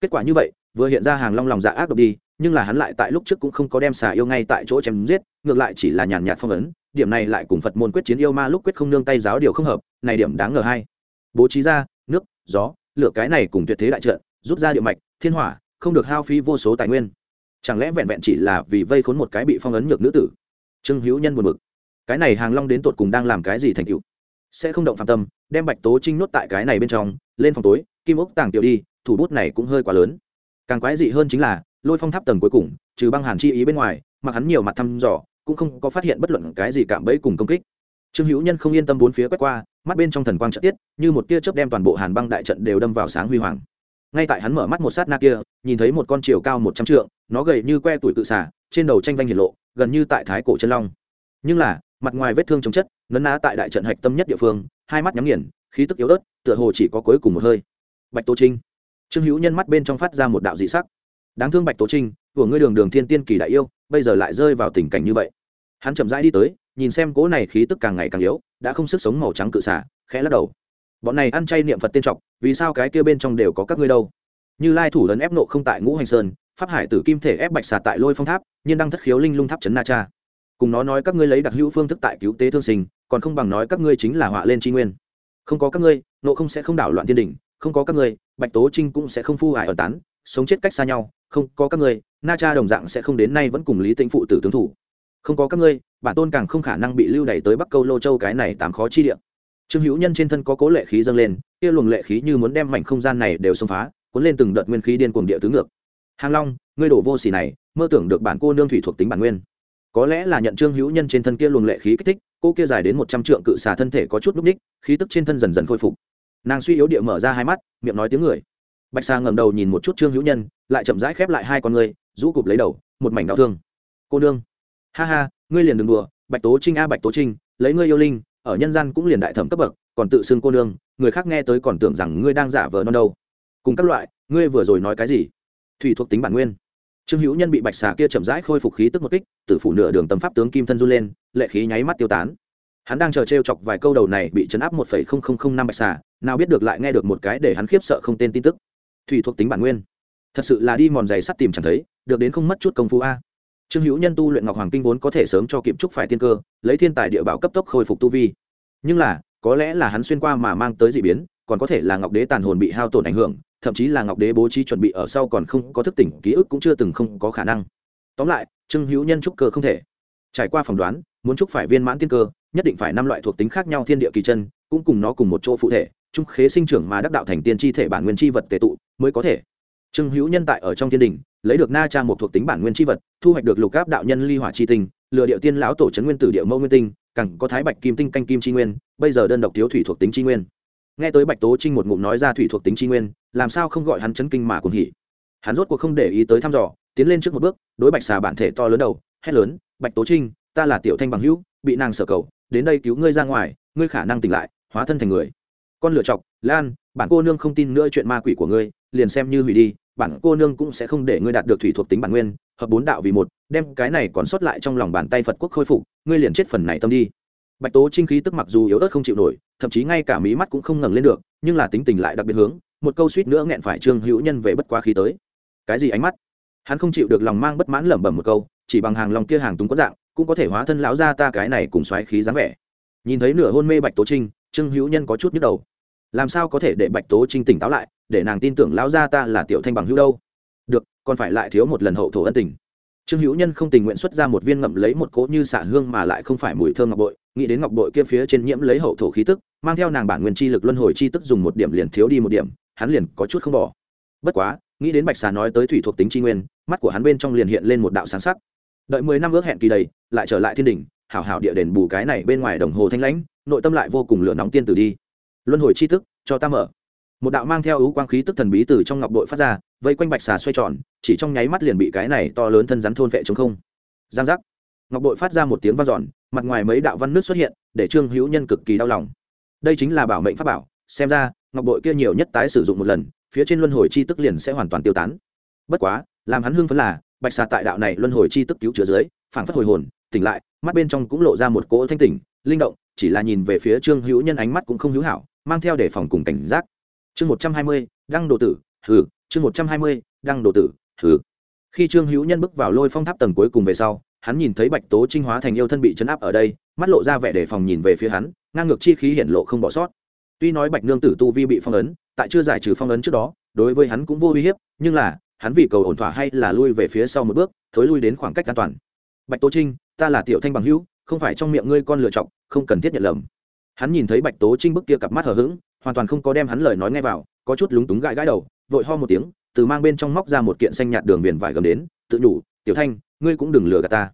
Kết quả như vậy, vừa hiện ra hàng long lòng dạ ác độc đi, nhưng là hắn lại tại lúc trước cũng không có đem xà yêu ngay tại chỗ chém giết, ngược lại chỉ là nhàn nhạt phong ấn, điểm này lại cùng phật môn quyết chiến yêu ma lúc quyết không nương tay giáo điều không hợp, này điểm đáng ngờ hay. Bố trí ra, nước, gió, lửa cái này cùng tuyệt thế đại trận, rút ra địa mạch, thiên hỏa, không được hao phí vô số tài nguyên. Chẳng lẽ vẹn vẹn chỉ là vì vây khốn một cái bị phong ấn nhược nữ tử? Trương hữu nhân buồn bực cái này hàng long đến tột cùng đang làm cái gì thành cựu sẽ không động phạm tâm, đem bạch tố trinh nuốt tại cái này bên trong, lên phòng tối, kim ốc tàng tiểu đi, thủ bút này cũng hơi quá lớn. Càng quái dị hơn chính là, lôi phong tháp tầng cuối cùng, trừ băng hàn chi ý bên ngoài mặc hắn nhiều mặt thăm dò, cũng không có phát hiện bất luận cái gì cảm bẫy cùng công kích. Trương hữu nhân không yên tâm bốn phía quét qua, mắt bên trong thần quang trận tiết, như một tia chớp đem toàn bộ hàn băng đại trận đều đâm vào sáng huy hoàng. Ngay tại hắn mở mắt một sát na kia, nhìn thấy một con chiều cao một trăm trượng, nó gầy như que tuổi tự xả trên đầu tranh vanh hiển lộ, gần như tại thái cổ chân long. Nhưng là mặt ngoài vết thương chống chất, nấn ná tại đại trận hạch tâm nhất địa phương, hai mắt nhắm nghiền, khí tức yếu ớt, tựa hồ chỉ có cuối cùng một hơi. Bạch tô trinh. Trương hữu nhân mắt bên trong phát ra một đạo dị sắc. Đáng thương bạch tố trinh, của ngươi đường đường thiên tiên kỳ đại yêu, bây giờ lại rơi vào tình cảnh như vậy. Hắn chậm rãi đi tới, nhìn xem cỗ này khí tức càng ngày càng yếu, đã không sức sống màu trắng cự xả, khẽ lắc đầu. Bọn này ăn chay niệm phật tiên trọc, vì sao cái kia bên trong đều có các ngươi đâu? Như lai thủ lớn ép nộ không tại ngũ hành sơn, pháp hải tử kim thể ép bạch xà tại lôi phong tháp, nhiên đăng thất khiếu linh lung tháp trấn na cha cùng nó nói các ngươi lấy đặc hữu phương thức tại cứu tế thương sinh, còn không bằng nói các ngươi chính là họa lên tri nguyên. Không có các ngươi, nộ không sẽ không đảo loạn thiên đình không có các ngươi, bạch tố trinh cũng sẽ không phu hại ở tán, sống chết cách xa nhau, không có các ngươi, na cha đồng dạng sẽ không đến nay vẫn cùng lý tĩnh phụ tử tướng thủ. Không có các ngươi, bản tôn càng không khả năng bị lưu đẩy tới bắc câu lô châu cái này tám khó chi địa. Trương hữu nhân trên thân có cố lệ khí dâng lên, kia luồng lệ khí như muốn đem mảnh không gian này đều xông phá, cuốn lên từng đợt nguyên khí điên cuồng địa tứ ngược. Hàng long, ngươi đổ vô xỉ này, mơ tưởng được bản cô nương thủy thuộc tính bản nguyên có lẽ là nhận trương hữu nhân trên thân kia luồng lệ khí kích thích, cô kia dài đến một trăm trượng cự xà thân thể có chút núp ních, khí tức trên thân dần dần khôi phục. Nàng suy yếu địa mở ra hai mắt, miệng nói tiếng người. Bạch xà ngẩng đầu nhìn một chút trương hữu nhân, lại chậm rãi khép lại hai con ngươi, rũ cụp lấy đầu, một mảnh đau thương. Cô nương, ha ha, ngươi liền đừng đùa, bạch tố trinh a, bạch tố trinh, lấy ngươi yêu linh, ở nhân gian cũng liền đại thẩm cấp bậc, còn tự xưng cô nương, người khác nghe tới còn tưởng rằng ngươi đang giả vờ non đâu. Cùng các loại, ngươi vừa rồi nói cái gì? Thủy thuộc tính bản nguyên trương hữu nhân bị bạch xà kia chậm rãi khôi phục khí tức một kích tự phủ nửa đường tâm pháp tướng kim thân run lên, lệ khí nháy mắt tiêu tán. Hắn đang chờ t chọc vài câu đầu này bị chấn áp một phẩy không không không năm bạch xà, nào biết được lại nghe được một cái để hắn khiếp sợ không tên tin tức. Thủy thuộc tính bản nguyên. Thật sự là đi mòn giày sắt tìm chẳng thấy, được đến không mất chút công phu a. Trương hữu nhân tu luyện ngọc hoàng kinh vốn có thể sớm cho kịp trúc phải tiên cơ, lấy thiên tài địa bảo cấp tốc khôi phục tu vi. Nhưng là, có lẽ là hắn xuyên qua mà mang tới d ị biến, còn có thể là ngọc đế tàn hồn bị hao tổn ảnh hưởng thậm chí là ngọc đế bố trí chuẩn bị ở sau còn không có thức tỉnh ký ức cũng chưa từng không có khả năng. Tóm lại, trương hữu nhân trúc cơ không thể. Trải qua phỏng đoán, muốn trúc phải viên mãn tiên cơ, nhất định phải năm loại thuộc tính khác nhau thiên địa kỳ chân, cũng cùng nó cùng một chỗ phụ thể, trung khế sinh trưởng mà đắc đạo thành tiên tri thể bản nguyên tri vật tệ tụ mới có thể. Trương hữu nhân tại ở trong thiên đình, lấy được na cha một thuộc tính bản nguyên tri vật, thu hoạch được lục áp đạo nhân ly hỏa tri tinh lựa điệu tiên lão tổ trấn nguyên tử điệu mẫu nguyên tinh cẳng có thái bạch kim tinh canh kim tri nguyên, bây giờ đơn độc thiếu thủy thuộc tính tri nguyên. Nghe tới bạch tố trinh một ngụm nói ra thủy thuộc tính tri nguyên làm sao không gọi hắn chấn kinh mà cuồng hỉ? Hắn rốt cuộc không để ý tới thăm dò, tiến lên trước một bước, đối bạch xà bản thể to lớn đầu, hét lớn, bạch tố trinh, ta là tiểu thanh bằng hữu, bị nàng sở cầu, đến đây cứu ngươi ra ngoài, ngươi khả năng tỉnh lại, hóa thân thành người. Con lựa chọc, lan, bản cô nương không tin nữa chuyện ma quỷ của ngươi, liền xem như hủy đi, bản cô nương cũng sẽ không để ngươi đạt được thủy thuộc tính bản nguyên, hợp bốn đạo vì một, đem cái này còn sót lại trong lòng bàn tay phật quốc khôi phục, ngươi liền chết phần này tâm đi. Bạch tố trinh khí tức mặc dù yếu ớt không chịu nổi, thậm chí ngay cả mí mắt cũng không ngẩng lên được, nhưng là tính tình lại đặc biệt hướng một câu suýt nữa nghẹn phải trương hữu nhân về bất quá khí tới. Cái gì ánh mắt? Hắn không chịu được lòng mang bất mãn lẩm bẩm một câu, chỉ bằng hàng lòng kia hàng túng có dạng, cũng có thể hóa thân lão ra ta cái này cùng xoáy khí dáng vẻ. Nhìn thấy nửa hôn mê bạch tố trinh, trương hữu nhân có chút nhức đầu. Làm sao có thể để bạch tố trinh tỉnh táo lại, để nàng tin tưởng lão gia ta là tiểu thanh bằng hữu đâu? Được, còn phải lại thiếu một lần hậu thổ ân tình. Trương hữu nhân không tình nguyện xuất ra một viên ngậm lấy một cỗ như xả hương mà lại không phải mùi thơm ngọc bội, nghĩ đến ngọc bội kia phía trên nhiễm lấy hậu thổ khí tức, mang theo nàng bản nguyên chi lực luân hồi chi tức dùng một điểm liền thiếu đi một điểm hắn liền có chút không bỏ. Bất quá, nghĩ đến bạch xà nói tới thủy thuộc tính chi nguyên, mắt của hắn bên trong liền hiện lên một đạo sáng sắc. Đợi mười năm ước hẹn kỳ đầy, lại trở lại thiên đình hảo hảo địa đền bù cái này bên ngoài đồng hồ thanh lãnh, nội tâm lại vô cùng lửa nóng tiên tử đi. Luân hồi chi tức cho ta mở. Một đạo mang theo ứ quang khí tức thần bí từ trong ngọc đội phát ra, vây quanh bạch xà xoay tròn, chỉ trong nháy mắt liền bị cái này to lớn thân rắn thôn vệ chống không. Giang giác. Ngọc đội phát ra một tiếng v a n giòn mặt ngoài mấy đạo văn nước xuất hiện, để trương hữu nhân cực kỳ đau lòng. Đây chính là bảo mệnh pháp bảo, xem ra ngọc bội kia nhiều nhất tái sử dụng một lần, phía trên luân hồi chi tức liền sẽ hoàn toàn tiêu tán. Bất quá, làm hắn hưng phấn là, bạch xà tại đạo này luân hồi chi tức cứu chữa dưới, phảng phất hồi hồn, tỉnh lại, mắt bên trong cũng lộ ra một cỗ thanh tỉnh, linh động, chỉ là nhìn về phía trương hữu nhân ánh mắt cũng không hữu hảo, mang theo để phòng cùng cảnh giác. Chương một trăm hai mươi, đăng đồ tử, hừ, chương một trăm hai mươi, đăng đồ tử, hừ. Khi trương hữu nhân bước vào lôi phong tháp tầng cuối cùng về sau, hắn nhìn thấy bạch tố trinh hóa thành yêu thân bị chấn áp ở đây, mắt lộ ra vẻ đề phòng nhìn về phía hắn, ngang ngược chi khí hiển lộ không bỏ sót tuy nói bạch nương tử tu vi bị phong ấn, tại chưa giải trừ phong ấn trước đó, đối với hắn cũng vô uy hiếp, nhưng là, hắn vì cầu ổn thỏa hay là lui về phía sau một bước, thối lui đến khoảng cách an toàn. Bạch tố trinh, ta là tiểu thanh bằng hữu, không phải trong miệng ngươi con lựa chọc không cần thiết nhận lầm. Hắn nhìn thấy bạch tố trinh bức kia cặp mắt hờ hững, hoàn toàn không có đem hắn lời nói ngay vào, có chút lúng túng gãi gãi đầu, vội ho một tiếng, từ mang bên trong móc ra một kiện xanh nhạt đường viền vải gấm đến, tự nhủ, tiểu thanh, ngươi cũng đừng lừa gạt ta.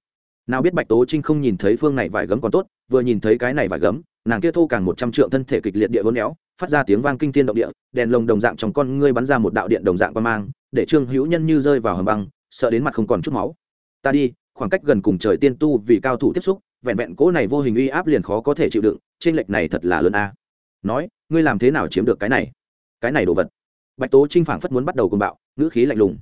Nào biết bạch tố trinh không nhìn thấy phương này vải gấm còn tốt, vừa nhìn thấy cái này vải gấm nàng kia thô càng một trăm trượng thân thể kịch liệt địa hôn éo, phát ra tiếng vang kinh thiên động địa, đèn lồng đồng dạng trong con ngươi bắn ra một đạo điện đồng dạng qua mang, để trương hữu nhân như rơi vào hầm băng, sợ đến mặt không còn chút máu. Ta đi, khoảng cách gần cùng trời tiên tu vì cao thủ tiếp xúc, vẹn vẹn cỗ này vô hình uy áp liền khó có thể chịu đựng trên lệch này thật là lớn a. Nói, ngươi làm thế nào chiếm được cái này? Cái này đồ vật. Bạch tố trinh phảng phất muốn bắt đầu cùng bạo, ngữ khí lạnh lùng.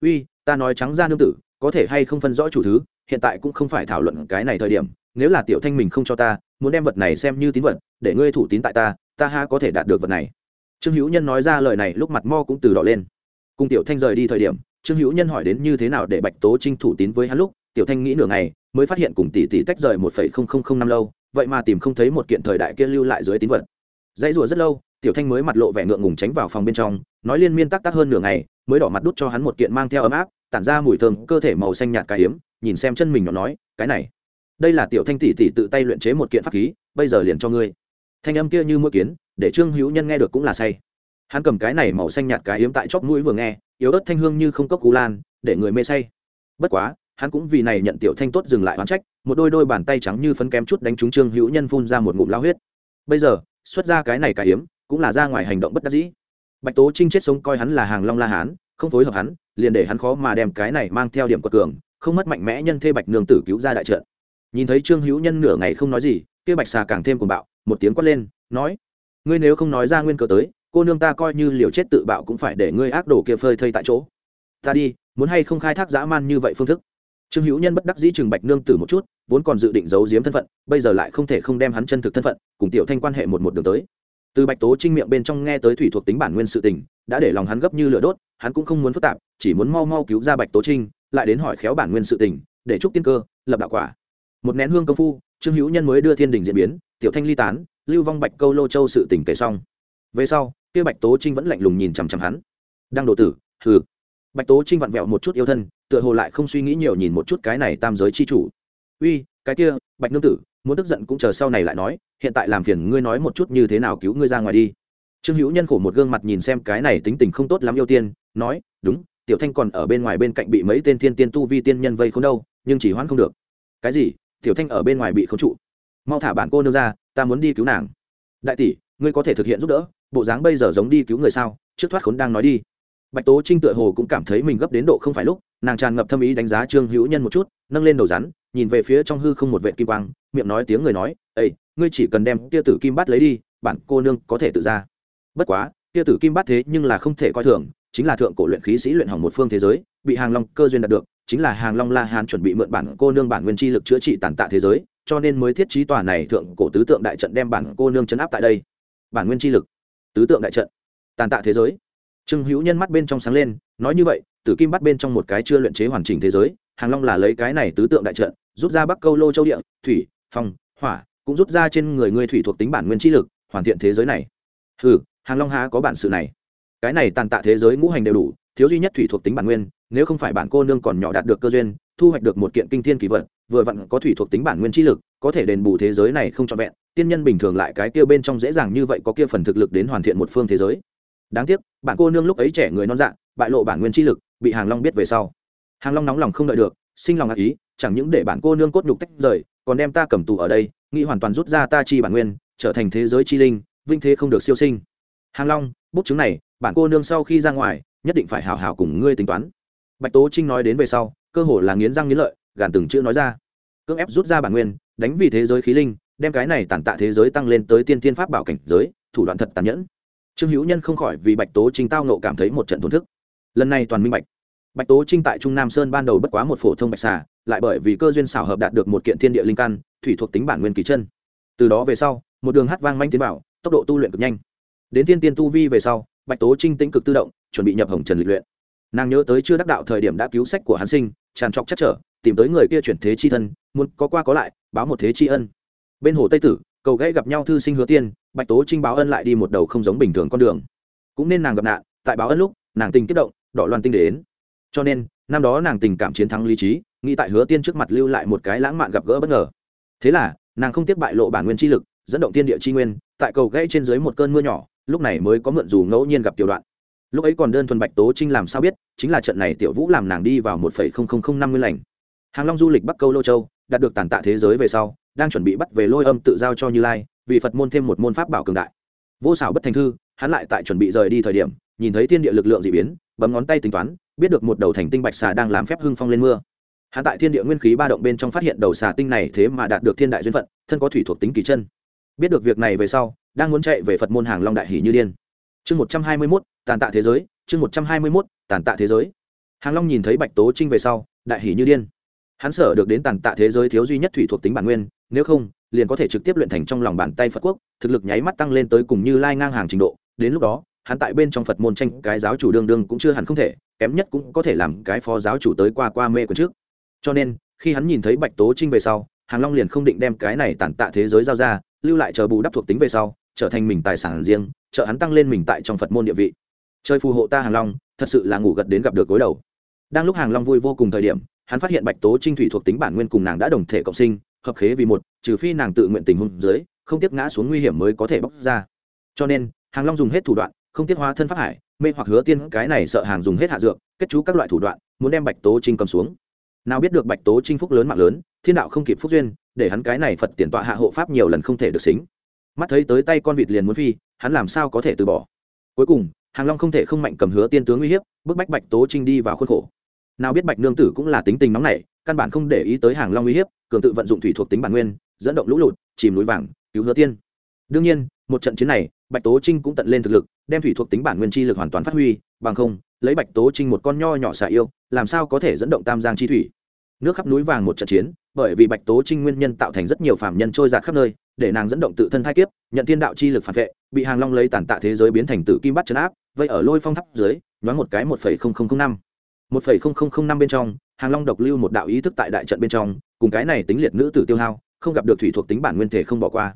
Uy, ta nói trắng ra nương tử, có thể hay không phân rõ chủ thứ, hiện tại cũng không phải thảo luận cái này thời điểm, nếu là tiểu thanh mình không cho ta muốn đem vật này xem như tín vật, để ngươi thủ tín tại ta ta ha có thể đạt được vật này. Trương hữu nhân nói ra lời này lúc mặt mo cũng từ đỏ lên. Cùng tiểu thanh rời đi thời điểm, trương hữu nhân hỏi đến như thế nào để bạch tố trinh thủ tín với hắn lúc, tiểu thanh nghĩ nửa ngày, mới phát hiện cùng tỷ tỷ tách rời một phẩy không không không năm lâu, vậy mà tìm không thấy một kiện thời đại kia lưu lại dưới tín vật. Dãy rùa rất lâu, tiểu thanh mới mặt lộ vẻ ngượng ngùng tránh vào phòng bên trong, nói liên miên tắc tắc hơn nửa ngày, mới đỏ mặt đút cho hắn một kiện mang theo ấm áp, tản ra mùi thơm, cơ thể màu xanh nhạt cái hiếm nhìn xem chân mình nhỏ nói, cái này đây là tiểu thanh tỷ tỷ tự tay luyện chế một kiện pháp khí, bây giờ liền cho ngươi. Thanh âm kia như mũi kiến, để trương hữu nhân nghe được cũng là say. Hắn cầm cái này màu xanh nhạt cái yếm tại chóp mũi vừa nghe, yếu ớt thanh hương như không cốc cú lan, để người mê say. Bất quá, hắn cũng vì này nhận tiểu thanh tốt dừng lại oán trách, một đôi đôi bàn tay trắng như phấn kém chút đánh trúng trương hữu nhân phun ra một ngụm lao huyết. Bây giờ, xuất ra cái này cái yếm, cũng là ra ngoài hành động bất đắc dĩ. Bạch tố trinh chết sống coi hắn là hàng long la hán, không phối hợp hắn, liền để hắn khó mà đem cái này mang theo điểm quật cường, không mất mạnh mẽ nhân thê bạch nương tử cứu ra đại trận nhìn thấy trương hữu nhân nửa ngày không nói gì, kia bạch xà càng thêm cuồng bạo, một tiếng quát lên, nói, ngươi nếu không nói ra nguyên cớ tới, cô nương ta coi như liều chết tự bạo cũng phải để ngươi ác đồ kia phơi thây tại chỗ. Ta đi, muốn hay không khai thác dã man như vậy phương thức? Trương hữu nhân bất đắc dĩ chừng bạch nương tử một chút, vốn còn dự định giấu giếm thân phận, bây giờ lại không thể không đem hắn chân thực thân phận cùng tiểu thanh quan hệ một một đường tới. Từ bạch tố trinh miệng bên trong nghe tới thủy thuộc tính bản nguyên sự tình, đã để lòng hắn gấp như lửa đốt, hắn cũng không muốn phức tạp, chỉ muốn mau mau cứu ra bạch tố trinh, lại đến hỏi khéo bản nguyên sự tình, để chúc tiên cơ, lập đạo quả một nén hương công phu, trương hữu nhân mới đưa thiên đình diễn biến, tiểu thanh ly tán, lưu vong bạch câu lô châu sự tỉnh kể xong. Về sau, kia bạch tố trinh vẫn lạnh lùng nhìn chằm chằm hắn. Đang đồ tử, hừ. Bạch tố trinh vặn vẹo một chút yêu thân, tựa hồ lại không suy nghĩ nhiều nhìn một chút cái này tam giới chi chủ. Uy, cái kia, bạch nương tử, muốn tức giận cũng chờ sau này lại nói, hiện tại làm phiền ngươi nói một chút như thế nào cứu ngươi ra ngoài đi. Trương hữu nhân khổ một gương mặt nhìn xem cái này tính tình không tốt lắm yêu tiên, nói, đúng, tiểu thanh còn ở bên ngoài bên cạnh bị mấy tên thiên tiên tu vi tiên nhân vây không đâu, nhưng chỉ hoãn không được. Cái gì? Tiểu thanh ở bên ngoài bị khống trụ. Mau thả bản cô nương ra, ta muốn đi cứu nàng. Đại tỷ, ngươi có thể thực hiện giúp đỡ, bộ dáng bây giờ giống đi cứu người sao? Trước thoát khốn đang nói đi. Bạch tố trinh tựa hồ cũng cảm thấy mình gấp đến độ không phải lúc, nàng tràn ngập thâm ý đánh giá trương hữu nhân một chút, nâng lên đầu rắn, nhìn về phía trong hư không một vệ kim quang, miệng nói tiếng người nói ây ngươi chỉ cần đem tia tử kim bát lấy đi bản cô nương có thể tự ra. Bất quá, tia tử kim bát thế nhưng là không thể coi thường, chính là thượng cổ luyện khí sĩ luyện hỏng một phương thế giới, bị hàng long cơ duyên đạt được chính là hàng long la hán chuẩn bị mượn bản cô nương bản nguyên chi lực chữa trị tàn tạ thế giới, cho nên mới thiết trí tòa này thượng cổ tứ tượng đại trận đem bản cô nương chấn áp tại đây. Bản nguyên chi lực, tứ tượng đại trận, tàn tạ thế giới. Trương hữu nhân mắt bên trong sáng lên, nói như vậy, tử kim bắt bên trong một cái chưa luyện chế hoàn chỉnh thế giới, hàng long là lấy cái này tứ tượng đại trận, rút ra bắc câu lô châu địa, thủy, phong, hỏa, cũng rút ra trên người ngươi thủy thuộc tính bản nguyên chi lực, hoàn thiện thế giới này. Ừ hàng long há có bản sự này cái này tàn tạ thế giới ngũ hành đều đủ, thiếu duy nhất thủy thuộc tính bản nguyên, nếu không phải bản cô nương còn nhỏ đạt được cơ duyên, thu hoạch được một kiện kinh thiên kỳ vật, vừa vặn có thủy thuộc tính bản nguyên chi lực, có thể đền bù thế giới này không trọn vẹn, tiên nhân bình thường lại cái kia bên trong dễ dàng như vậy có kia phần thực lực đến hoàn thiện một phương thế giới. Đáng tiếc, bản cô nương lúc ấy trẻ người non dạ bại lộ bản nguyên chi lực, bị hàng long biết về sau. Hàng long nóng lòng không đợi được, sinh lòng ác ý, chẳng những để bản cô nương cốt nhục tách rời, còn đem ta cầm tù ở đây, nghĩ hoàn toàn rút ra ta chi bản nguyên, trở thành thế giới chi linh, vinh thế không được siêu sinh. Hàng long, bút chứng này bản cô nương sau khi ra ngoài, nhất định phải hào hào cùng ngươi tính toán. Bạch tố trinh nói đến về sau, cơ hồ là nghiến răng nghiến lợi, gàn từng chữ nói ra. Cưỡng ép rút ra bản nguyên, đánh vì thế giới khí linh, đem cái này tàn tạ thế giới tăng lên tới tiên tiên pháp bảo cảnh giới, thủ đoạn thật tàn nhẫn. Trương hữu nhân không khỏi vì bạch tố trinh tao nộ cảm thấy một trận thổn thức. Lần này toàn minh bạch. Bạch tố trinh tại trung nam sơn ban đầu bất quá một phổ thông bạch xà, lại bởi vì cơ duyên xảo hợp đạt được một kiện thiên địa linh căn, thủy thuộc tính bản nguyên kỳ chân. Từ đó về sau, một đường hát vang manh tiến bảo, tốc độ tu luyện cực nhanh. Đến tiên tiên tu vi về sau bạch tố trinh tĩnh cực tự động, chuẩn bị nhập hồng trần lịch luyện. Nàng nhớ tới chưa đắc đạo thời điểm đã cứu sách của hắn sinh, tràn trọc chắc trở, tìm tới người kia chuyển thế chi thân, muốn có qua có lại, báo một thế chi ân. Bên hồ tây tử, cầu gãy gặp nhau thư sinh hứa tiên, bạch tố trinh báo ân lại đi một đầu không giống bình thường con đường. Cũng nên nàng gặp nạn, tại báo ân lúc, nàng tình kích động, đỏ loan tinh đến. Cho nên, năm đó nàng tình cảm chiến thắng lý trí, nghĩ tại hứa tiên trước mặt lưu lại một cái lãng mạn gặp gỡ bất ngờ. Thế là, nàng không tiếc bại lộ bản nguyên chi lực, dẫn động tiên địa chi nguyên, tại cầu gãy trên dưới một cơn mưa nhỏ lúc này mới có mượn dù ngẫu nhiên gặp tiểu đoạn. Lúc ấy còn đơn thuần bạch tố trinh làm sao biết, chính là trận này tiểu vũ làm nàng đi vào một phẩy không không không năm mươi lành. Hàng long du lịch bắc câu lô châu, đạt được tàn tạ thế giới về sau, đang chuẩn bị bắt về lôi âm tự giao cho như lai, vì phật môn thêm một môn pháp bảo cường đại. Vô xảo bất thành thư, hắn lại tại chuẩn bị rời đi thời điểm, nhìn thấy thiên địa lực lượng d ị biến, bấm ngón tay tính toán, biết được một đầu thành tinh bạch xà đang làm phép hưng phong lên mưa. Hắn tại thiên địa nguyên khí ba động bên trong phát hiện đầu xà tinh này thế mà đạt được thiên đại duyên phận, thân có thủy thuộc tính kỳ chân. Biết được việc này về sau đang muốn chạy về phật môn hàng long đại hỷ như điên. Chương một trăm hai mươi mốt, tàn tạ thế giới, chương một trăm hai mươi mốt, tàn tạ thế giới. Hàng long nhìn thấy bạch tố trinh về sau, đại hỷ như điên. Hắn sở được đến tàn tạ thế giới thiếu duy nhất thủy thuộc tính bản nguyên, nếu không, liền có thể trực tiếp luyện thành trong lòng bàn tay phật quốc, thực lực nháy mắt tăng lên tới cùng như lai ngang hàng trình độ. Đến lúc đó, hắn tại bên trong phật môn tranh cái giáo chủ đương đương cũng chưa hẳn không thể, kém nhất cũng có thể làm cái phó giáo chủ tới qua qua mê quần trước. Cho nên, khi hắn nhìn thấy bạch tố trinh về sau, hàng long liền không định đem cái này tàn tạ thế giới giao ra, lưu lại chờ bù đắp thuộc tính về sau trở thành mình tài sản riêng trợ hắn tăng lên mình tại trong phật môn địa vị. Chơi phù hộ ta hàng long, thật sự là ngủ gật đến gặp được gối đầu. Đang lúc hàng long vui vô cùng thời điểm, hắn phát hiện bạch tố trinh thủy thuộc tính bản nguyên cùng nàng đã đồng thể cộng sinh, hợp khế vì một, trừ phi nàng tự nguyện tình hôn dưới, không tiếp ngã xuống nguy hiểm mới có thể bóc ra. Cho nên, hàng long dùng hết thủ đoạn, không tiết hóa thân pháp hải, mê hoặc hứa tiên, cái này sợ hàng dùng hết hạ dược, kết chú các loại thủ đoạn, muốn đem bạch tố trinh cầm xuống. Nào biết được bạch tố trinh phúc lớn mạng lớn, thiên đạo không kịp phúc duyên, để hắn cái này phật tiền tọa hạ hộ pháp nhiều lần không thể được xính mắt thấy tới tay con vịt liền muốn phi, hắn làm sao có thể từ bỏ? Cuối cùng, hàng long không thể không mạnh cầm hứa tiên tướng uy hiếp, bức bách bạch tố trinh đi vào khuôn khổ. Nào biết bạch nương tử cũng là tính tình nóng nảy, căn bản không để ý tới hàng long uy hiếp, cường tự vận dụng thủy thuộc tính bản nguyên, dẫn động lũ lụt, chìm núi vàng, cứu hứa tiên. Đương nhiên, một trận chiến này, bạch tố trinh cũng tận lên thực lực, đem thủy thuộc tính bản nguyên chi lực hoàn toàn phát huy, bằng không, lấy bạch tố trinh một con nho nhỏ xả yêu, làm sao có thể dẫn động tam giang chi thủy? Nước khắp núi vàng một trận chiến, bởi vì bạch tố trinh nguyên nhân tạo thành rất nhiều phạm nhân trôi giạt khắp nơi để nàng dẫn động tự thân thai kiếp, nhận thiên đạo chi lực phản vệ, bị hàng long lấy tàn tạ thế giới biến thành tử kim bắt chấn áp vậy ở lôi phong tháp dưới, nhoáng một cái một phẩy không không không năm. một phẩy không không không năm bên trong, hàng long độc lưu một đạo ý thức tại đại trận bên trong, cùng cái này tính liệt nữ tử tiêu hao, không gặp được thủy thuộc tính bản nguyên thể không bỏ qua.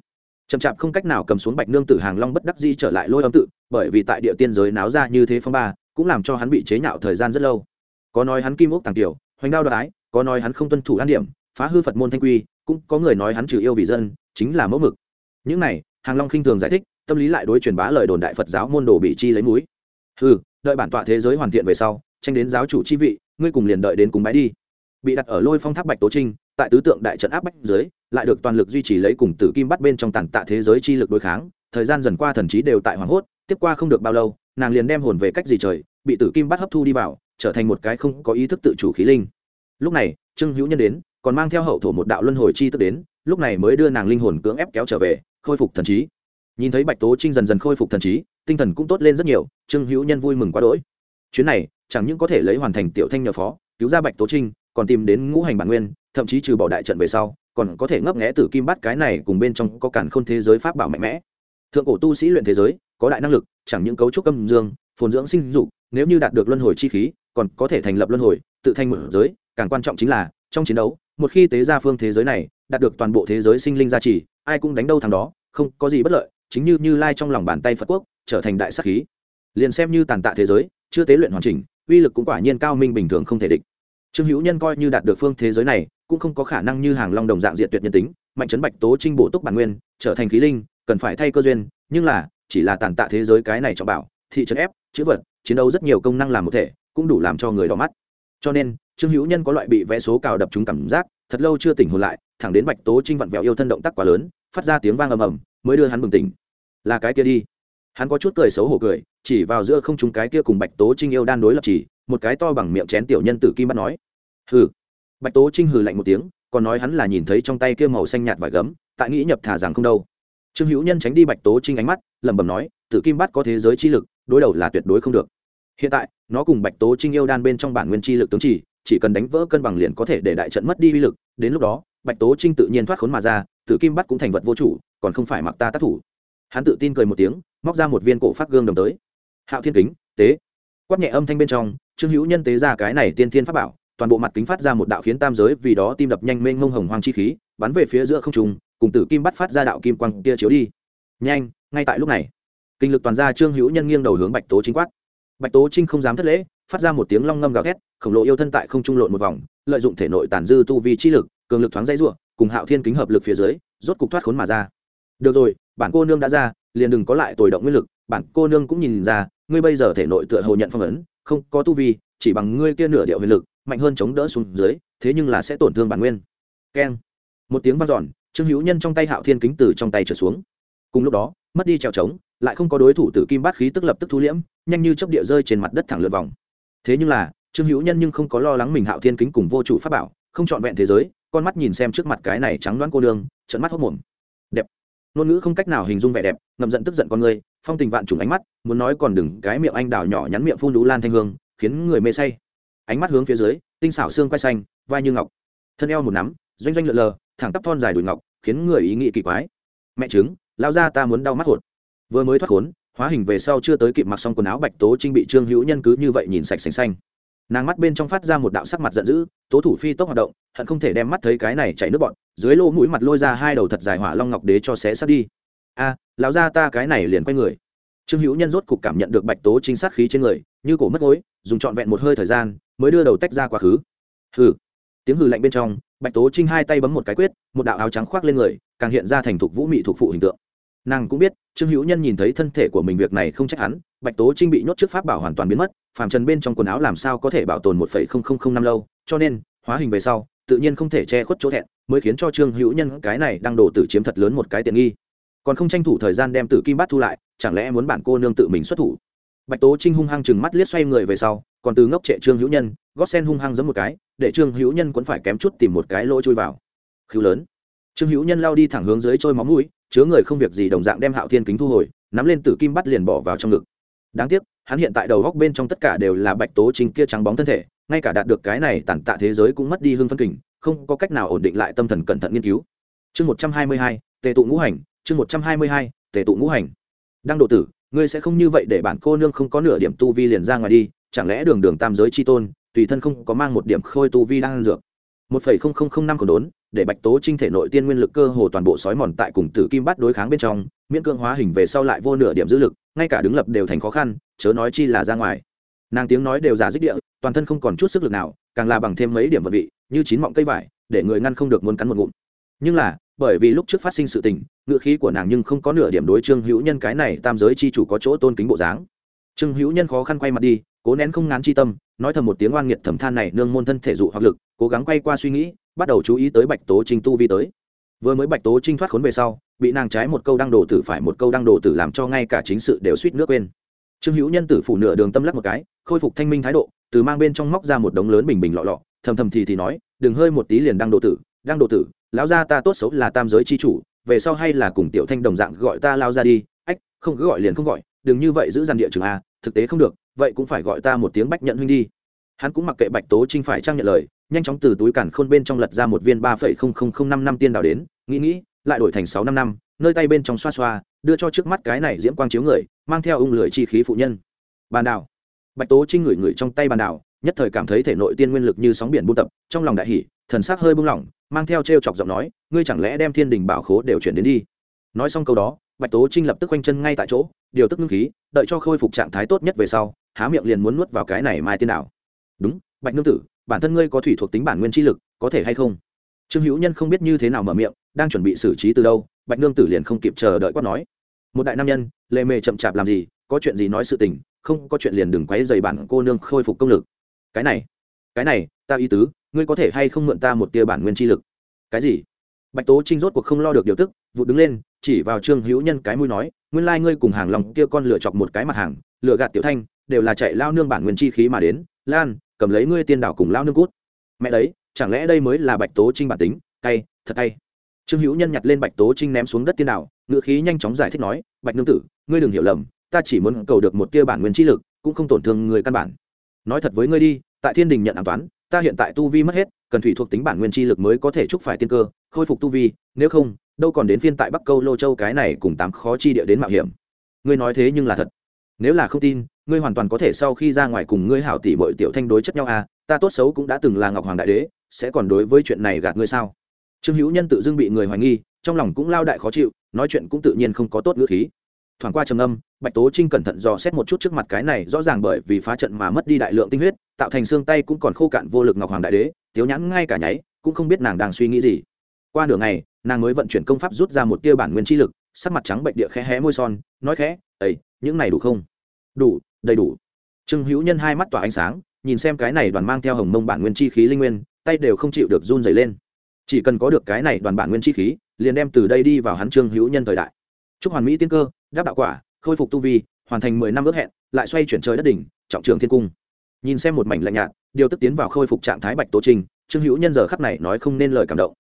Chậm chạp không cách nào cầm xuống bạch nương tử hàng long bất đắc di trở lại lôi âm tự, bởi vì tại địa tiên giới náo ra như thế phong ba, cũng làm cho hắn bị chế nhạo thời gian rất lâu. Có nói hắn kim ốc tàng tiểu, hoành đao đoái, có nói hắn không tuân thủ an điểm, phá hư phật môn thanh quy cũng có người nói hắn trừ yêu vì dân, chính là mẫu mực. Những này, hàng long khinh thường giải thích, tâm lý lại đối truyền bá lời đồn đại phật giáo môn đồ bị chi lấy núi. Ừ đợi bản tọa thế giới hoàn thiện về sau, tranh đến giáo chủ chi vị, ngươi cùng liền đợi đến cùng bái đi. Bị đặt ở lôi phong tháp bạch tố trinh, tại tứ tượng đại trận áp bách dưới, lại được toàn lực duy trì lấy cùng tử kim bắt bên trong tàn tạ thế giới chi lực đối kháng. Thời gian dần qua thần trí đều tại hoảng hốt, tiếp qua không được bao lâu, nàng liền đem hồn về cách gì trời, bị tử kim bắt hấp thu đi vào, trở thành một cái không có ý thức tự chủ khí linh. Lúc này, trương hữu nhân đến còn mang theo hậu thổ một đạo luân hồi chi tức đến, lúc này mới đưa nàng linh hồn cưỡng ép kéo trở về, khôi phục thần trí. Nhìn thấy bạch tố trinh dần dần khôi phục thần trí, tinh thần cũng tốt lên rất nhiều, trương hữu nhân vui mừng quá đỗi. Chuyến này, chẳng những có thể lấy hoàn thành tiểu thanh nhờ phó, cứu ra bạch tố trinh, còn tìm đến ngũ hành bản nguyên, thậm chí trừ bỏ đại trận về sau, còn có thể ngấp nghẽ tử kim bát cái này cùng bên trong có cản khôn thế giới pháp bảo mạnh mẽ. Thượng cổ tu sĩ luyện thế giới, có đại năng lực, chẳng những cấu trúc âm dương, phồn dưỡng sinh dục, nếu như đạt được luân hồi chi khí, còn có thể thành lập luân hồi, tự thành một giới, càng quan trọng chính là, trong chiến đấu một khi tế ra phương thế giới này, đạt được toàn bộ thế giới sinh linh gia trì, ai cũng đánh đâu thằng đó, không có gì bất lợi, chính như như lai trong lòng bàn tay phật quốc, trở thành đại sắc khí. Liền xem như tàn tạ thế giới, chưa tế luyện hoàn chỉnh, uy lực cũng quả nhiên cao minh bình thường không thể địch. Trương hữu nhân coi như đạt được phương thế giới này, cũng không có khả năng như hàng long đồng dạng diện tuyệt nhân tính, mạnh trấn bạch tố trinh bổ túc bản nguyên, trở thành khí linh, cần phải thay cơ duyên, nhưng là, chỉ là tàn tạ thế giới cái này cho bảo, thị trấn ép, chữ vật, chiến đấu rất nhiều công năng làm một thể, cũng đủ làm cho người đỏ mắt. Cho nên trương hữu nhân có loại bị vẽ số cào đập trúng cảm giác, thật lâu chưa tỉnh hồn lại, thẳng đến bạch tố trinh vặn vẹo yêu thân động tác quá lớn, phát ra tiếng vang ầm ầm, mới đưa hắn bừng tỉnh. Là cái kia đi. Hắn có chút cười xấu hổ cười, chỉ vào giữa không chúng cái kia cùng bạch tố trinh yêu đan đối lập chỉ, một cái to bằng miệng chén tiểu nhân tử kim bắt nói. Hừ. Bạch tố trinh hừ lạnh một tiếng, còn nói hắn là nhìn thấy trong tay kia màu xanh nhạt vải gấm, tại nghĩ nhập thả rằng không đâu. Trương hữu nhân tránh đi bạch tố trinh ánh mắt, lẩm bẩm nói, tử kim bắt có thế giới chi lực, đối đầu là tuyệt đối không được. Hiện tại, nó cùng bạch tố trinh yêu đan bên trong bản nguyên chi lực tướng chỉ chỉ cần đánh vỡ cân bằng liền có thể để đại trận mất đi uy lực, đến lúc đó, bạch tố trinh tự nhiên thoát khốn mà ra, tử kim bắt cũng thành vật vô chủ, còn không phải mặc ta tác thủ. Hắn tự tin cười một tiếng, móc ra một viên cổ phát gương đồng tới. Hạo thiên kính, tế. Quát nhẹ âm thanh bên trong, trương hữu nhân tế ra cái này tiên thiên pháp bảo, toàn bộ mặt kính phát ra một đạo khiến tam giới vì đó tim đập nhanh mênh mông hồng hoang chi khí, bắn về phía giữa không trung, cùng tử kim bắt phát ra đạo kim quang kia chiếu đi. Nhanh, ngay tại lúc này. Kinh lực toàn ra trương hữu nhân nghiêng đầu hướng bạch tố chính quát. Bạch tố trinh không dám thất lễ phát ra một tiếng long ngâm gào thét, khổng lồ yêu thân tại không trung lộn một vòng, lợi dụng thể nội tàn dư tu vi chi lực, cường lực thoáng dây ruộng cùng hạo thiên kính hợp lực phía dưới, rốt cục thoát khốn mà ra. Được rồi, bản cô nương đã ra, liền đừng có lại tồi động nguyên lực, bản cô nương cũng nhìn ra, ngươi bây giờ thể nội tựa hồ nhận phong ấn, không có tu vi, chỉ bằng ngươi kia nửa điệu huyền lực, mạnh hơn chống đỡ xuống dưới, thế nhưng là sẽ tổn thương bản nguyên. Keng. Một tiếng vang dọn, trương hữu nhân trong tay hạo thiên kính từ trong tay trở xuống. Cùng lúc đó, mất đi trèo trống, lại không có đối thủ tử kim bát khí tức lập tức thu liễm, nhanh như chớp địa rơi trên mặt đất thẳng lượn vòng thế nhưng là, trương hữu nhân nhưng không có lo lắng mình hạo thiên kính cùng vô chủ pháp bảo, không trọn vẹn thế giới, con mắt nhìn xem trước mặt cái này trắng đoán cô đường trận mắt hốc mồm. Đẹp. Ngôn ngữ không cách nào hình dung vẻ đẹp, ngậm giận tức giận con người, phong tình vạn trùng ánh mắt, muốn nói còn đừng, cái miệng anh đào nhỏ nhắn miệng phun đú lan thanh hương, khiến người mê say. Ánh mắt hướng phía dưới, tinh xảo xương quay xanh, vai như ngọc. Thân eo một nắm, doanh doanh lượn lờ, thẳng tắp thon dài đùi ngọc, khiến người ý nghĩ kỳ quái. Mẹ chứng lao ra ta muốn đau mắt hột. Vừa mới thoát khốn hóa hình về sau chưa tới kịp mặc xong quần áo bạch tố trinh bị trương hữu nhân cứ như vậy nhìn sạch sành xanh. Nàng mắt bên trong phát ra một đạo sắc mặt giận dữ, tố thủ phi tốc hoạt động, hận không thể đem mắt thấy cái này chảy nước bọn dưới lỗ mũi mặt lôi ra hai đầu thật dài hỏa long ngọc đế cho xé sát đi. A, lão ra ta cái này liền quay người. Trương hữu nhân rốt cục cảm nhận được bạch tố trinh sát khí trên người, như cổ mất gối, dùng trọn vẹn một hơi thời gian, mới đưa đầu tách ra quá khứ. Hừ. Tiếng hừ lạnh bên trong, bạch tố trinh hai tay bấm một cái quyết, một đạo áo trắng khoác lên người, càng hiện ra thành thục vũ mị thuộc phụ hình tượng nàng cũng biết, trương hữu nhân nhìn thấy thân thể của mình việc này không trách hắn, bạch tố trinh bị nhốt trước pháp bảo hoàn toàn biến mất, phàm trần bên trong quần áo làm sao có thể bảo tồn một phẩy không không không năm lâu, cho nên, hóa hình về sau, tự nhiên không thể che khuất chỗ thẹn, mới khiến cho trương hữu nhân cái này đang đổ tử chiếm thật lớn một cái tiện nghi. Còn không tranh thủ thời gian đem tử kim bát thu lại, chẳng lẽ muốn bản cô nương tự mình xuất thủ? Bạch tố trinh hung hăng chừng mắt liếc xoay người về sau, còn từ ngốc trệ trương hữu nhân, gót sen hung hăng giấm một cái, để trương hữu nhân cũng phải kém chút tìm một cái lỗ chui vào. Khứu lớn. Trương hữu nhân lao đi thẳng hướng dưới trôi máu mũi chứa người không việc gì đồng dạng đem hạo thiên kính thu hồi, nắm lên tử kim bắt liền bỏ vào trong ngực. Đáng tiếc, hắn hiện tại đầu góc bên trong tất cả đều là bạch tố chính kia trắng bóng thân thể, ngay cả đạt được cái này tàn tạ thế giới cũng mất đi hương phân kình, không có cách nào ổn định lại tâm thần cẩn thận nghiên cứu. Chương một trăm hai mươi hai, tề tụ ngũ hành, chương một trăm hai mươi hai, tề tụ ngũ hành. Đang độ tử, ngươi sẽ không như vậy để bản cô nương không có nửa điểm tu vi liền ra ngoài đi, chẳng lẽ đường đường tam giới chi tôn, tùy thân không có mang một điểm khôi tu vi đang dược? Một phẩy không không không năm còn đốn, để bạch tố trinh thể nội tiên nguyên lực cơ hồ toàn bộ sói mòn tại cùng tử kim bắt đối kháng bên trong, miễn cưỡng hóa hình về sau lại vô nửa điểm giữ lực, ngay cả đứng lập đều thành khó khăn, chớ nói chi là ra ngoài. Nàng tiếng nói đều giả dích địa, toàn thân không còn chút sức lực nào, càng là bằng thêm mấy điểm vật vị, như chín mọng cây vải, để người ngăn không được muốn cắn một ngụm. Nhưng là, bởi vì lúc trước phát sinh sự tình ngựa khí của nàng nhưng không có nửa điểm đối trương hữu nhân cái này tam giới chi chủ có chỗ tôn kính bộ dáng. Trương hữu nhân khó khăn quay mặt đi, cố nén không ngán chi tâm nói thầm một tiếng oan nghiệt thầm than này, nương môn thân thể dụ hoặc lực, cố gắng quay qua suy nghĩ, bắt đầu chú ý tới bạch tố trinh tu vi tới. Vừa mới bạch tố trinh thoát khốn về sau, bị nàng trái một câu đăng đồ tử phải một câu đăng đồ tử làm cho ngay cả chính sự đều suýt nước quên. Trương hữu nhân tử phủ nửa đường tâm lắc một cái, khôi phục thanh minh thái độ, từ mang bên trong móc ra một đống lớn bình bình lọ lọ, thầm thầm thì thì nói, đừng hơi một tí liền đăng đồ tử, đăng đồ tử, lão gia ta tốt xấu là tam giới chi chủ, về sau hay là cùng tiểu thanh đồng dạng gọi ta lao ra đi, ách, không cứ gọi liền không gọi đừng như vậy giữ dàn địa trường a, thực tế không được, vậy cũng phải gọi ta một tiếng bách nhận huynh đi. Hắn cũng mặc kệ bạch tố trinh phải trang nhận lời, nhanh chóng từ túi cản khôn bên trong lật ra một viên ba phẩy không không không năm năm tiên đào đến, nghĩ nghĩ, lại đổi thành sáu năm năm, nơi tay bên trong xoa xoa, đưa cho trước mắt cái này diễm quang chiếu người, mang theo ung lưỡi chi khí phụ nhân. Bàn đảo. Bạch tố trinh ngửi ngửi trong tay bàn đảo, nhất thời cảm thấy thể nội tiên nguyên lực như sóng biển buôn tập, trong lòng đại hỷ thần sắc hơi buông lỏng, mang theo t r e o chọc giọng nói, ngươi chẳng lẽ đem thiên đình bảo khố đều chuyển đến đi? Nói xong câu đó bạch tố trinh lập tức quanh chân ngay tại chỗ, điều tức ngưng khí, đợi cho khôi phục trạng thái tốt nhất về sau, há miệng liền muốn nuốt vào cái này mai tiên đảo. Đúng, bạch nương tử, bản thân ngươi có thủy thuộc tính bản nguyên chi lực, có thể hay không? Trương hữu nhân không biết như thế nào mở miệng, đang chuẩn bị xử trí từ đâu, bạch nương tử liền không kịp chờ đợi quát nói, một đại nam nhân, lệ mề chậm chạp làm gì, có chuyện gì nói sự tình, không có chuyện liền đừng quấy dày bản cô nương khôi phục công lực. Cái này cái này, ta ý tứ, ngươi có thể hay không mượn ta một tia bản nguyên chi lực? Cái gì? Bạch tố trinh rốt cuộc không lo được điều tức vụ đứng lên chỉ vào trương hữu nhân cái mũi nói, nguyên lai ngươi cùng hàng lòng kia con lựa chọc một cái mặt hàng lựa gạt tiểu thanh, đều là chạy lao nương bản nguyên chi khí mà đến, lan, cầm lấy ngươi tiên đảo cùng lao nương cút. Mẹ đấy, chẳng lẽ đây mới là bạch tố trinh bản tính? Cay, thật cay. Trương hữu nhân nhặt lên bạch tố trinh ném xuống đất tiên đảo ngự khí nhanh chóng giải thích nói, bạch nương tử, ngươi đừng hiểu lầm, ta chỉ muốn cầu được một tia bản nguyên chi lực, cũng không tổn thương người căn bản. Nói thật với ngươi đi, tại thiên đình nhận an toán, ta hiện tại tu vi mất hết, cần thủy thuộc tính bản nguyên chi lực mới có thể chúc phải tiên cơ, khôi phục tu vi, nếu không đâu còn đến phiên tại bắc câu lô châu cái này cùng tám khó chi địa đến mạo hiểm. Ngươi nói thế nhưng là thật. Nếu là không tin, ngươi hoàn toàn có thể sau khi ra ngoài cùng ngươi hảo tỷ bội tiểu thanh đối chất nhau à ta tốt xấu cũng đã từng là ngọc hoàng đại đế, sẽ còn đối với chuyện này gạt ngươi sao? Trương hữu nhân tự dưng bị người hoài nghi, trong lòng cũng lao đại khó chịu, nói chuyện cũng tự nhiên không có tốt ngữ khí. Thoảng qua trầm âm, bạch tố trinh cẩn thận dò xét một chút trước mặt cái này, rõ ràng bởi vì phá trận mà mất đi đại lượng tinh huyết, tạo thành xương tay cũng còn khô cạn vô lực ngọc hoàng đại đế, tiếu nhãn ngay cả nháy, cũng không biết nàng đang suy nghĩ gì. Qua nửa ngày nàng mới vận chuyển công pháp rút ra một tia bản nguyên chi lực, sắc mặt trắng bệnh địa khẽ hé môi son, nói khẽ ấy những này đủ không? Đủ, đầy đủ. Trương hữu nhân hai mắt tỏa ánh sáng, nhìn xem cái này đoàn mang theo hồng mông bản nguyên chi khí linh nguyên, tay đều không chịu được run dày lên. Chỉ cần có được cái này đoàn bản nguyên chi khí, liền đem từ đây đi vào hắn trương hữu nhân thời đại. Chúc hoàn mỹ tiên cơ, đáp đạo quả, khôi phục tu vi, hoàn thành mười năm ước hẹn, lại xoay chuyển trời đất đỉnh, trọng trường thiên cung. Nhìn xem một mảnh lạnh nhạt, điều tức tiến vào khôi phục trạng thái bạch tố trình, trương hữu nhân giờ khắc này nói không nên lời cảm động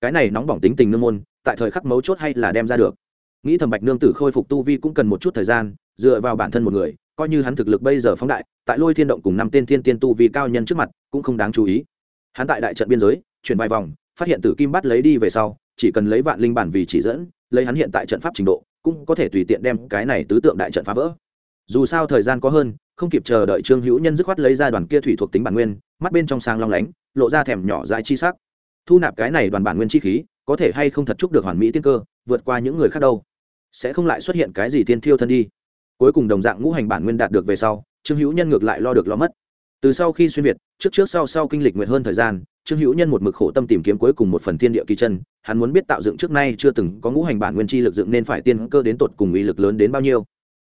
cái này nóng bỏng tính tình nương môn, tại thời khắc mấu chốt hay là đem ra được. Nghĩ thầm bạch nương tử khôi phục tu vi cũng cần một chút thời gian, dựa vào bản thân một người, coi như hắn thực lực bây giờ phóng đại, tại lôi thiên động cùng năm tên thiên tiên tu vi cao nhân trước mặt, cũng không đáng chú ý. Hắn tại đại trận biên giới, chuyển vài vòng, phát hiện tử kim bắt lấy đi về sau, chỉ cần lấy vạn linh bản vì chỉ dẫn, lấy hắn hiện tại trận pháp trình độ, cũng có thể tùy tiện đem cái này tứ tượng đại trận phá vỡ. Dù sao thời gian có hơn, không kịp chờ đợi trương hữu nhân dứt khoát lấy ra đoàn kia thủy thuộc tính bản nguyên, mắt bên trong sáng long lánh, lộ ra thèm nhỏ dại chi sắc thu nạp cái này đoàn bản nguyên chi khí, có thể hay không thật chúc được hoàn mỹ tiên cơ, vượt qua những người khác đâu. Sẽ không lại xuất hiện cái gì tiên thiêu thân đi. Cuối cùng đồng dạng ngũ hành bản nguyên đạt được về sau, trương hữu nhân ngược lại lo được lo mất. Từ sau khi xuyên việt, trước trước sau sau kinh lịch nguyện hơn thời gian, trương hữu nhân một mực khổ tâm tìm kiếm cuối cùng một phần thiên địa kỳ chân, hắn muốn biết tạo dựng trước nay chưa từng có ngũ hành bản nguyên chi lực dựng nên phải tiên cơ đến tột cùng uy lực lớn đến bao nhiêu.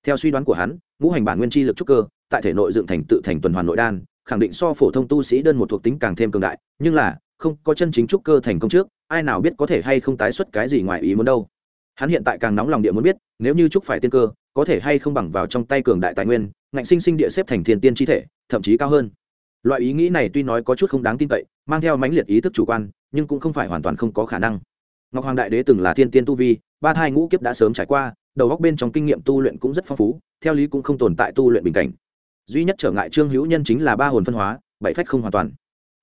Theo suy đoán của hắn, ngũ hành bản nguyên chi lực trúc cơ, tại thể nội dựng thành tự thành tuần hoàn nội đan, khẳng định so phổ thông tu sĩ đơn một thuộc tính càng thêm cường đại, nhưng là không có chân chính trúc cơ thành công trước, ai nào biết có thể hay không tái xuất cái gì ngoài ý muốn đâu. Hắn hiện tại càng nóng lòng địa muốn biết, nếu như trúc phải tiên cơ, có thể hay không bằng vào trong tay cường đại tài nguyên, ngạnh sinh sinh địa xếp thành thiên tiên chi thể, thậm chí cao hơn. Loại ý nghĩ này tuy nói có chút không đáng tin cậy, mang theo mãnh liệt ý thức chủ quan, nhưng cũng không phải hoàn toàn không có khả năng. Ngọc hoàng đại đế từng là thiên tiên tu vi, ba thai ngũ kiếp đã sớm trải qua, đầu góc bên trong kinh nghiệm tu luyện cũng rất phong phú, theo lý cũng không tồn tại tu luyện bình cảnh. Duy nhất trở ngại trương hữu nhân chính là ba hồn phân hóa, bảy phách không hoàn toàn.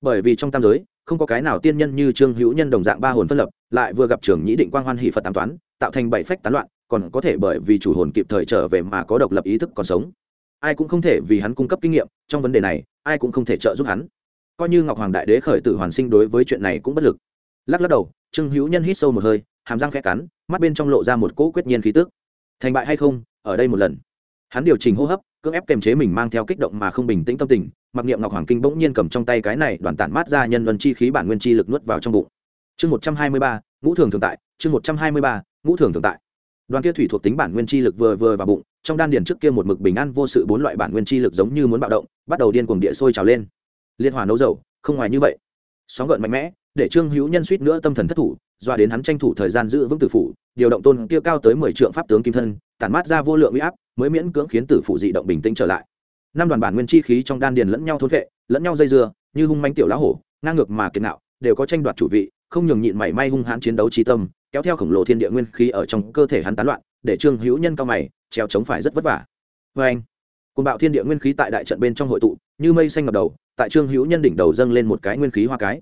Bởi vì trong tam giới không có cái nào tiên nhân như trương hữu nhân đồng dạng ba hồn phân lập, lại vừa gặp trưởng nhĩ định quang hoan hỷ phật tám toán, tạo thành bảy phách tán loạn, còn có thể bởi vì chủ hồn kịp thời trở về mà có độc lập ý thức còn sống. Ai cũng không thể vì hắn cung cấp kinh nghiệm, trong vấn đề này, ai cũng không thể trợ giúp hắn. Coi như ngọc hoàng đại đế khởi tử hoàn sinh đối với chuyện này cũng bất lực. Lắc lắc đầu, trương hữu nhân hít sâu một hơi, hàm răng khẽ cắn, mắt bên trong lộ ra một cỗ quyết nhiên khí tức. Thành bại hay không, ở đây một lần. Hắn điều chỉnh hô hấp, cưỡng ép kềm chế mình mang theo kích động mà không bình tĩnh tâm tình mặc niệm ngọc hoàng kinh bỗng nhiên cầm trong tay cái này đoàn tản mát ra nhân luân chi khí bản nguyên chi lực nuốt vào trong bụng. Chương một trăm hai mươi ba, ngũ thường thường tại, chương một trăm hai mươi ba, ngũ thường thường tại. Đoàn kia thủy thuộc tính bản nguyên chi lực vừa vừa vào bụng, trong đan điền trước kia một mực bình an vô sự bốn loại bản nguyên chi lực giống như muốn bạo động, bắt đầu điên cuồng địa sôi trào lên. Liên hòa nấu dầu, không ngoài như vậy. Sóng gợn mạnh mẽ, để trương hữu nhân suýt nữa tâm thần thất thủ, doa đến hắn tranh thủ thời gian giữ vững tử phủ, điều động tôn kia cao tới mười trượng pháp tướng kim thân, tản mát ra vô lượng uy áp, mới miễn cưỡng khiến tử phủ dị động bình tĩnh trở lại năm đoàn bản nguyên chi khí trong đan điền lẫn nhau thôn vệ, lẫn nhau dây dưa, như hung manh tiểu lá hổ, ngang ngược mà kiệt nạo đều có tranh đoạt chủ vị, không nhường nhịn mảy may hung hãn chiến đấu trí tâm, kéo theo khổng lồ thiên địa nguyên khí ở trong cơ thể hắn tán loạn, để trương hữu nhân cao mày, treo chống phải rất vất vả. Vê anh côn bạo thiên địa nguyên khí tại đại trận bên trong hội tụ, như mây xanh ngập đầu, tại trương hữu nhân đỉnh đầu dâng lên một cái nguyên khí hoa cái.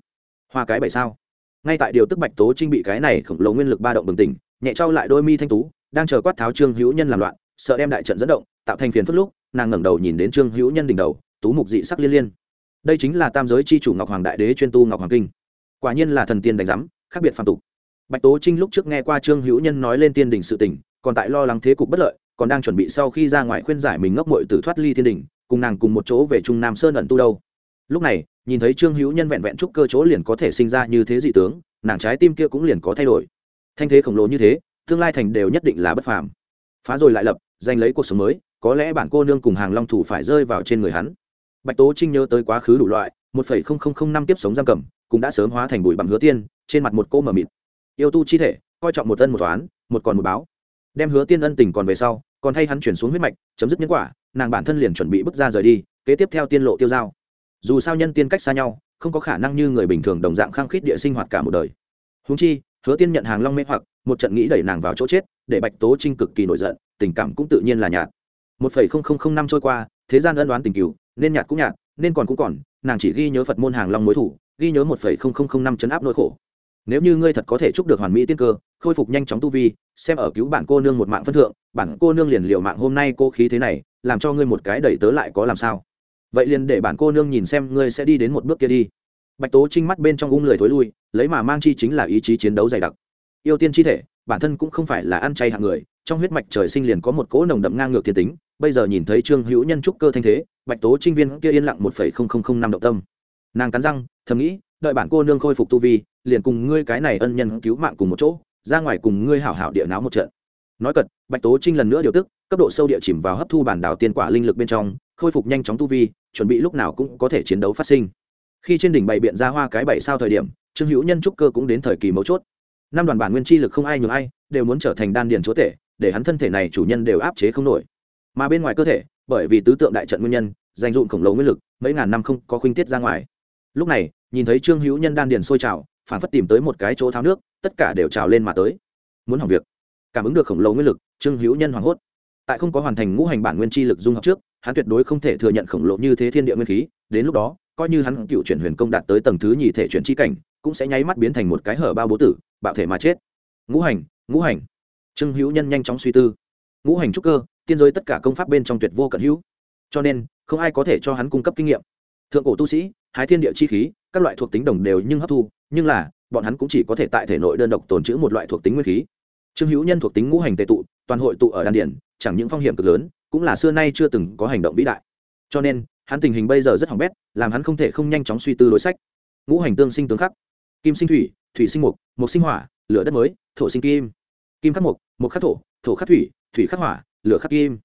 Hoa cái bảy sao? Ngay tại điều tức bạch tố trinh bị cái này khổng lồ nguyên lực ba động bừng tỉnh, nhẹ trao lại đôi mi thanh tú, đang chờ quát tháo trương hữu nhân làm loạn, sợ đem đại trận dẫn động, tạo thành phiền phức lúc nàng ngẩng đầu nhìn đến trương hữu nhân đỉnh đầu, tú mục dị sắc liên liên. Đây chính là tam giới c h i chủ ngọc hoàng đại đế chuyên tu ngọc hoàng kinh. Quả nhiên là thần tiên đánh giám, khác biệt phạm tục. Bạch tố trinh lúc trước nghe qua trương hữu nhân nói lên tiên đình sự tình, còn tại lo lắng thế cục bất lợi, còn đang chuẩn bị sau khi ra ngoài khuyên giải mình ngốc mội từ thoát ly thiên đình cùng nàng cùng một chỗ về trung nam sơn ẩn tu đâu. Lúc này, nhìn thấy trương hữu nhân vẹn vẹn chúc cơ chỗ liền có thể sinh ra như thế dị tướng, nàng trái tim kia cũng liền có thay đổi. Thanh thế khổng lồ như thế, tương lai thành đều nhất định là bất phàm. Phá rồi lại lập, giành lấy cuộc sống mới có lẽ bản cô nương cùng hàng long thủ phải rơi vào trên người hắn. Bạch tố trinh nhớ tới quá khứ đủ loại, một phẩy không không không năm tiếp sống giam cầm, cũng đã sớm hóa thành bụi bằng hứa tiên, trên mặt một cô mờ mịt. Yêu tu chi thể, coi trọng một tân một toán, một còn một báo. Đem hứa tiên ân tình còn về sau, còn thay hắn chuyển xuống huyết mạch, chấm dứt nhân quả, nàng bản thân liền chuẩn bị bước ra rời đi, kế tiếp theo tiên lộ tiêu giao. Dù sao nhân tiên cách xa nhau, không có khả năng như người bình thường đồng dạng khăng khít địa sinh hoạt cả một đời. Húng chi, hứa tiên nhận hàng long mê hoặc, một trận nghĩ đẩy nàng vào chỗ chết, để bạch tố trinh cực kỳ nổi giận, tình cảm cũng tự nhiên là nhạt một phẩy không không không năm trôi qua thế gian ân đoán tình cứu, nên nhạt cũng nhạt nên còn cũng còn nàng chỉ ghi nhớ phật môn hàng long mối thủ ghi nhớ một phẩy không không không năm chấn áp nỗi khổ. Nếu như ngươi thật có thể chúc được hoàn mỹ tiên cơ khôi phục nhanh chóng tu vi xem ở cứu bản cô nương một mạng phân thượng bản cô nương liền liệu mạng hôm nay cô khí thế này làm cho ngươi một cái đẩy tớ lại có làm sao? Vậy liền để bản cô nương nhìn xem ngươi sẽ đi đến một bước kia đi. Bạch tố trinh mắt bên trong ung lười thối lui lấy mà mang chi chính là ý chí chiến đấu dày đặc. Yêu tiên chi thể bản thân cũng không phải là ăn chay hạng người trong huyết mạch trời sinh liền có một cỗ nồng đậm ngang ngược thiên tính bây giờ nhìn thấy trương hữu nhân trúc cơ thanh thế, bạch tố trinh viên kia yên lặng một phẩy không không không năm động tâm. Nàng cắn răng, thầm nghĩ, đợi bản cô nương khôi phục tu vi, liền cùng ngươi cái này ân nhân cứu mạng cùng một chỗ, ra ngoài cùng ngươi hảo hảo địa náo một trận. Nói cật, bạch tố trinh lần nữa điều tức, cấp độ sâu địa chìm vào hấp thu bản đảo tiên quả linh lực bên trong, khôi phục nhanh chóng tu vi, chuẩn bị lúc nào cũng có thể chiến đấu phát sinh. Khi trên đỉnh bày biện ra hoa cái bảy sao thời điểm, trương hữu nhân trúc cơ cũng đến thời kỳ mấu chốt. Năm đoàn bản nguyên chi lực không ai nhường ai, đều muốn trở thành đan điền chúa tể, để hắn thân thể này chủ nhân đều áp chế không nổi mà bên ngoài cơ thể, bởi vì tứ tượng đại trận nguyên nhân, dành dụng khổng lồ nguyên lực, mấy ngàn năm không có khuynh tiết ra ngoài. Lúc này, nhìn thấy trương hữu nhân đan điền sôi trào, phản phất tìm tới một cái chỗ tháo nước, tất cả đều trào lên mà tới. Muốn hỏng việc. Cảm ứng được khổng lồ nguyên lực, trương hữu nhân hoảng hốt. Tại không có hoàn thành ngũ hành bản nguyên chi lực dung hợp trước, hắn tuyệt đối không thể thừa nhận khổng lồ như thế thiên địa nguyên khí, đến lúc đó, coi như hắn cựu chuyển huyền công đạt tới tầng thứ nhì thể chuyển chi cảnh, cũng sẽ nháy mắt biến thành một cái hở bao bố tử, bạo thể mà chết. Ngũ hành ngũ hành. Trương hữu nhân nhanh chóng suy tư. Ngũ hành trúc cơ tiên giới tất cả công pháp bên trong tuyệt vô cận hữu. Cho nên, không ai có thể cho hắn cung cấp kinh nghiệm. Thượng cổ tu sĩ, hái thiên địa chi khí, các loại thuộc tính đồng đều nhưng hấp thu, nhưng là, bọn hắn cũng chỉ có thể tại thể nội đơn độc tồn trữ một loại thuộc tính nguyên khí. Trương hữu nhân thuộc tính ngũ hành tệ tụ, toàn hội tụ ở đan điển chẳng những phong hiểm cực lớn, cũng là xưa nay chưa từng có hành động vĩ đại. Cho nên, hắn tình hình bây giờ rất hỏng bét, làm hắn không thể không nhanh chóng suy tư đối sách. Ngũ hành tương sinh tướng khắc. Kim sinh thủy thủy sinh mục mục sinh hỏa, lửa đất mới, thổ sinh kim. Kim khắc mục mục khắc thổ thổ khắc thủy thủy khắc hỏa lửa khắc kim.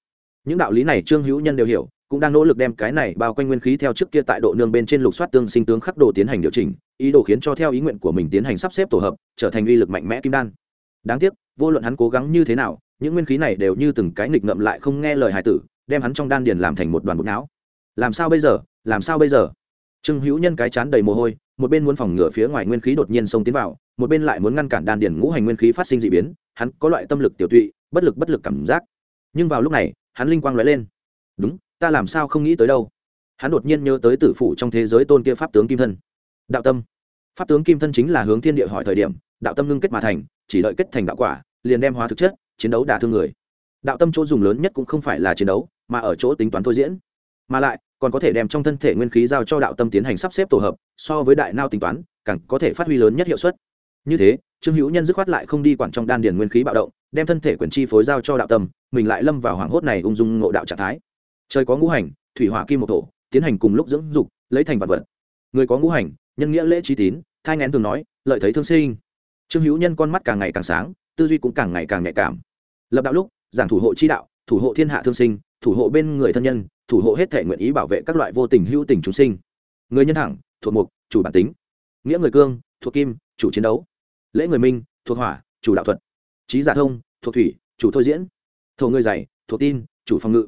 Những đạo lý này trương hữu nhân đều hiểu, cũng đang nỗ lực đem cái này bao quanh nguyên khí theo trước kia tại độ nương bên trên lục soát tương sinh tướng khắc đồ tiến hành điều chỉnh, ý đồ khiến cho theo ý nguyện của mình tiến hành sắp xếp tổ hợp, trở thành uy lực mạnh mẽ kim đan. Đáng tiếc, vô luận hắn cố gắng như thế nào, những nguyên khí này đều như từng cái nghịch ngợm lại không nghe lời hài tử, đem hắn trong đan điền làm thành một đoàn bột não. Làm sao bây giờ? Làm sao bây giờ? Trương hữu nhân cái chán đầy mồ hôi, một bên muốn phòng ngừa phía ngoài nguyên khí đột nhiên xông tiến vào, một bên lại muốn ngăn cản đan điền ngũ hành nguyên khí phát sinh d ị biến, hắn có loại tâm lực tiểu tụy, bất lực bất lực cảm giác nhưng vào lúc này, hắn linh quang lóe lên. Đúng, ta làm sao không nghĩ tới đâu. Hắn đột nhiên nhớ tới tử phủ trong thế giới tôn kia pháp tướng kim thân. Đạo tâm. Pháp tướng kim thân chính là hướng thiên địa hỏi thời điểm, đạo tâm ngưng kết mà thành, chỉ đợi kết thành đạo quả, liền đem hóa thực chất, chiến đấu đả thương người. Đạo tâm chỗ dùng lớn nhất cũng không phải là chiến đấu, mà ở chỗ tính toán thôi diễn. Mà lại, còn có thể đem trong thân thể nguyên khí giao cho đạo tâm tiến hành sắp xếp tổ hợp, so với đại nao tính toán, càng có thể phát huy lớn nhất hiệu suất. Như thế, trương hữu nhân dứt khoát lại không đi quản trong đan điền nguyên khí bạo động đem thân thể quyền chi phối giao cho đạo tâm, mình lại lâm vào hoảng hốt này ung dung ngộ đạo trạng thái. Trời có ngũ hành, thủy hỏa kim một thổ, tiến hành cùng lúc dưỡng dục, lấy thành vật vật. Người có ngũ hành, nhân nghĩa lễ trí tín, thai ngén thường nói, lợi thấy thương sinh. Trương hữu nhân con mắt càng ngày càng sáng, tư duy cũng càng ngày càng nhạy cảm. Lập đạo lúc, giảng thủ hộ chi đạo, thủ hộ thiên hạ thương sinh, thủ hộ bên người thân nhân, thủ hộ hết thể nguyện ý bảo vệ các loại vô tình hữu tình chúng sinh. Người nhân thẳng, thuộc mục, chủ bản tính. Nghĩa người cương, thuộc kim, chủ chiến đấu. Lễ người minh, thuộc hỏa, chủ đạo thuật trí giả thông, thuộc thủy, chủ thôi diễn. Thổ người dày, thuộc tin, chủ phòng ngự.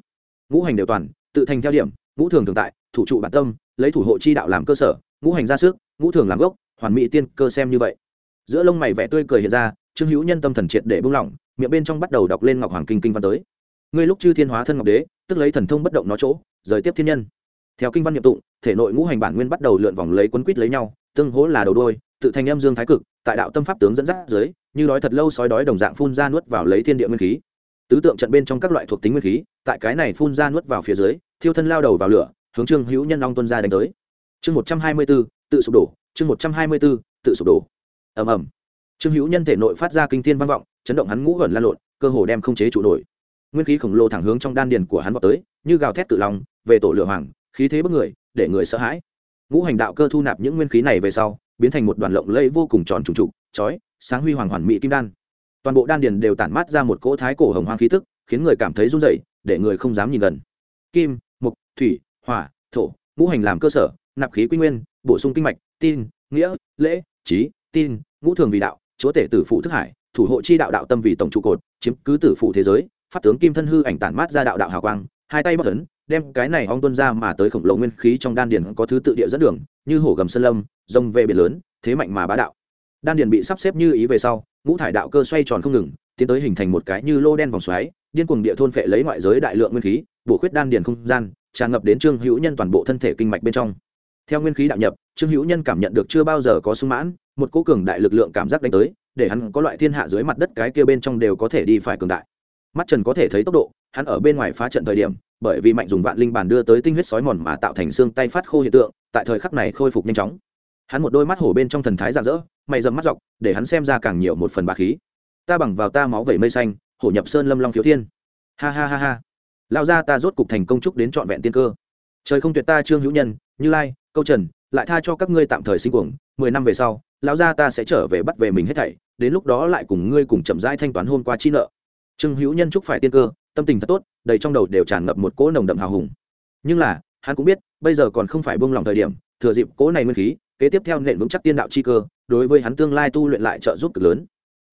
Ngũ hành đều toàn, tự thành theo điểm, ngũ thường thường tại, thủ trụ bản tâm, lấy thủ hộ chi đạo làm cơ sở, ngũ hành ra sức, ngũ thường làm gốc, hoàn mỹ tiên cơ xem như vậy. Giữa lông mày vẻ tươi cười hiện ra, trương hữu nhân tâm thần triệt để buông lỏng, miệng bên trong bắt đầu đọc lên ngọc hoàng kinh kinh văn tới. Ngươi lúc chư thiên hóa thân ngọc đế, tức lấy thần thông bất động nó chỗ, rời tiếp thiên nhân. Theo kinh văn nhiệm tụng, thể nội ngũ hành bản nguyên bắt đầu lượn vòng lấy quấn quýt lấy nhau, tương hỗ là đầu đôi, tự thành âm dương thái cực, tại đạo tâm pháp tướng dẫn dắt dưới như đói thật lâu sói đói đồng dạng phun ra nuốt vào lấy thiên địa nguyên khí. Tứ tượng trận bên trong các loại thuộc tính nguyên khí, tại cái này phun ra nuốt vào phía dưới, thiêu thân lao đầu vào lửa, hướng trương hữu nhân long tuân ra đánh tới. Chương một trăm hai mươi b ố tự sụp đổ, chương một trăm hai mươi b ố tự sụp đổ. Ầm ầm. Trương hữu nhân thể nội phát ra kinh thiên văn vọng, chấn động hắn ngũ gần lan lộn, cơ hồ đem không chế trụ nổi. Nguyên khí khổng lồ thẳng hướng trong đan điền của hắn vào tới, như gào thét tự lòng về tổ lửa hoàng, khí thế bức người, để người sợ hãi. Ngũ hành đạo cơ thu nạp những nguyên khí này về sau, biến thành một đoàn lộng lây vô cùng tròn trùng trục, chói sáng huy hoàng hoàn mỹ kim đan. Toàn bộ đan điền đều tản mát ra một cỗ thái cổ hồng hoang khí tức khiến người cảm thấy run rẩy để người không dám nhìn gần. Kim Mộc, thủy hỏa thổ ngũ hành làm cơ sở nạp khí quy nguyên bổ sung kinh mạch tin nghĩa lễ trí tin ngũ thường vì đạo chúa tể tử phụ thức hải thủ hộ chi đạo đạo tâm vì tổng trụ cột chiếm cứ tử phụ thế giới pháp tướng kim thân hư ảnh tản mát ra đạo đạo hào quang hai tay bắc ấn đem cái này ong tuân ra mà tới khổng lồ nguyên khí trong đan điền có thứ tự địa dẫn đường như hổ gầm sơn lâm rông về biển lớn thế mạnh mà bá đạo đan điền bị sắp xếp như ý về sau, ngũ thải đạo cơ xoay tròn không ngừng, tiến tới hình thành một cái như lô đen vòng xoáy, điên cuồng địa thôn phệ lấy ngoại giới đại lượng nguyên khí, bổ khuyết đan điền không gian, tràn ngập đến trương hữu nhân toàn bộ thân thể kinh mạch bên trong. Theo nguyên khí đạo nhập, trương hữu nhân cảm nhận được chưa bao giờ có sung mãn, một cố cường đại lực lượng cảm giác đánh tới, để hắn có loại thiên hạ dưới mặt đất cái kia bên trong đều có thể đi phải cường đại. Mắt trần có thể thấy tốc độ, hắn ở bên ngoài phá trận thời điểm, bởi vì mạnh dùng vạn linh bản đưa tới tinh huyết sói mòn mà tạo thành xương tay phát khô hiện tượng, tại thời khắc này khôi phục nhanh chóng. Hắn một đôi mắt hổ bên trong thần thái rạng rỡ mày dầm mắt dọc, để hắn xem ra càng nhiều một phần bà khí. Ta bằng vào ta máu vẩy mây xanh, hổ nhập sơn lâm long khiếu thiên. Ha ha ha ha. Lao ra ta rốt cục thành công trúc đến trọn vẹn tiên cơ. Trời không tuyệt ta trương hữu nhân, như lai, câu trần, lại tha cho các ngươi tạm thời sinh cuồng, mười năm về sau, lão gia ta sẽ trở về bắt về mình hết thảy, đến lúc đó lại cùng ngươi cùng chậm rãi thanh toán hôm qua chi nợ. Trương hữu nhân chúc phải tiên cơ, tâm tình thật tốt, đầy trong đầu đều tràn ngập một cỗ nồng đậm hào hùng. Nhưng là, hắn cũng biết, bây giờ còn không phải buông lòng thời điểm, thừa dịp cỗ này nguyên khí kế tiếp theo nền vững chắc tiên đạo chi cơ, đối với hắn tương lai tu luyện lại trợ giúp cực lớn.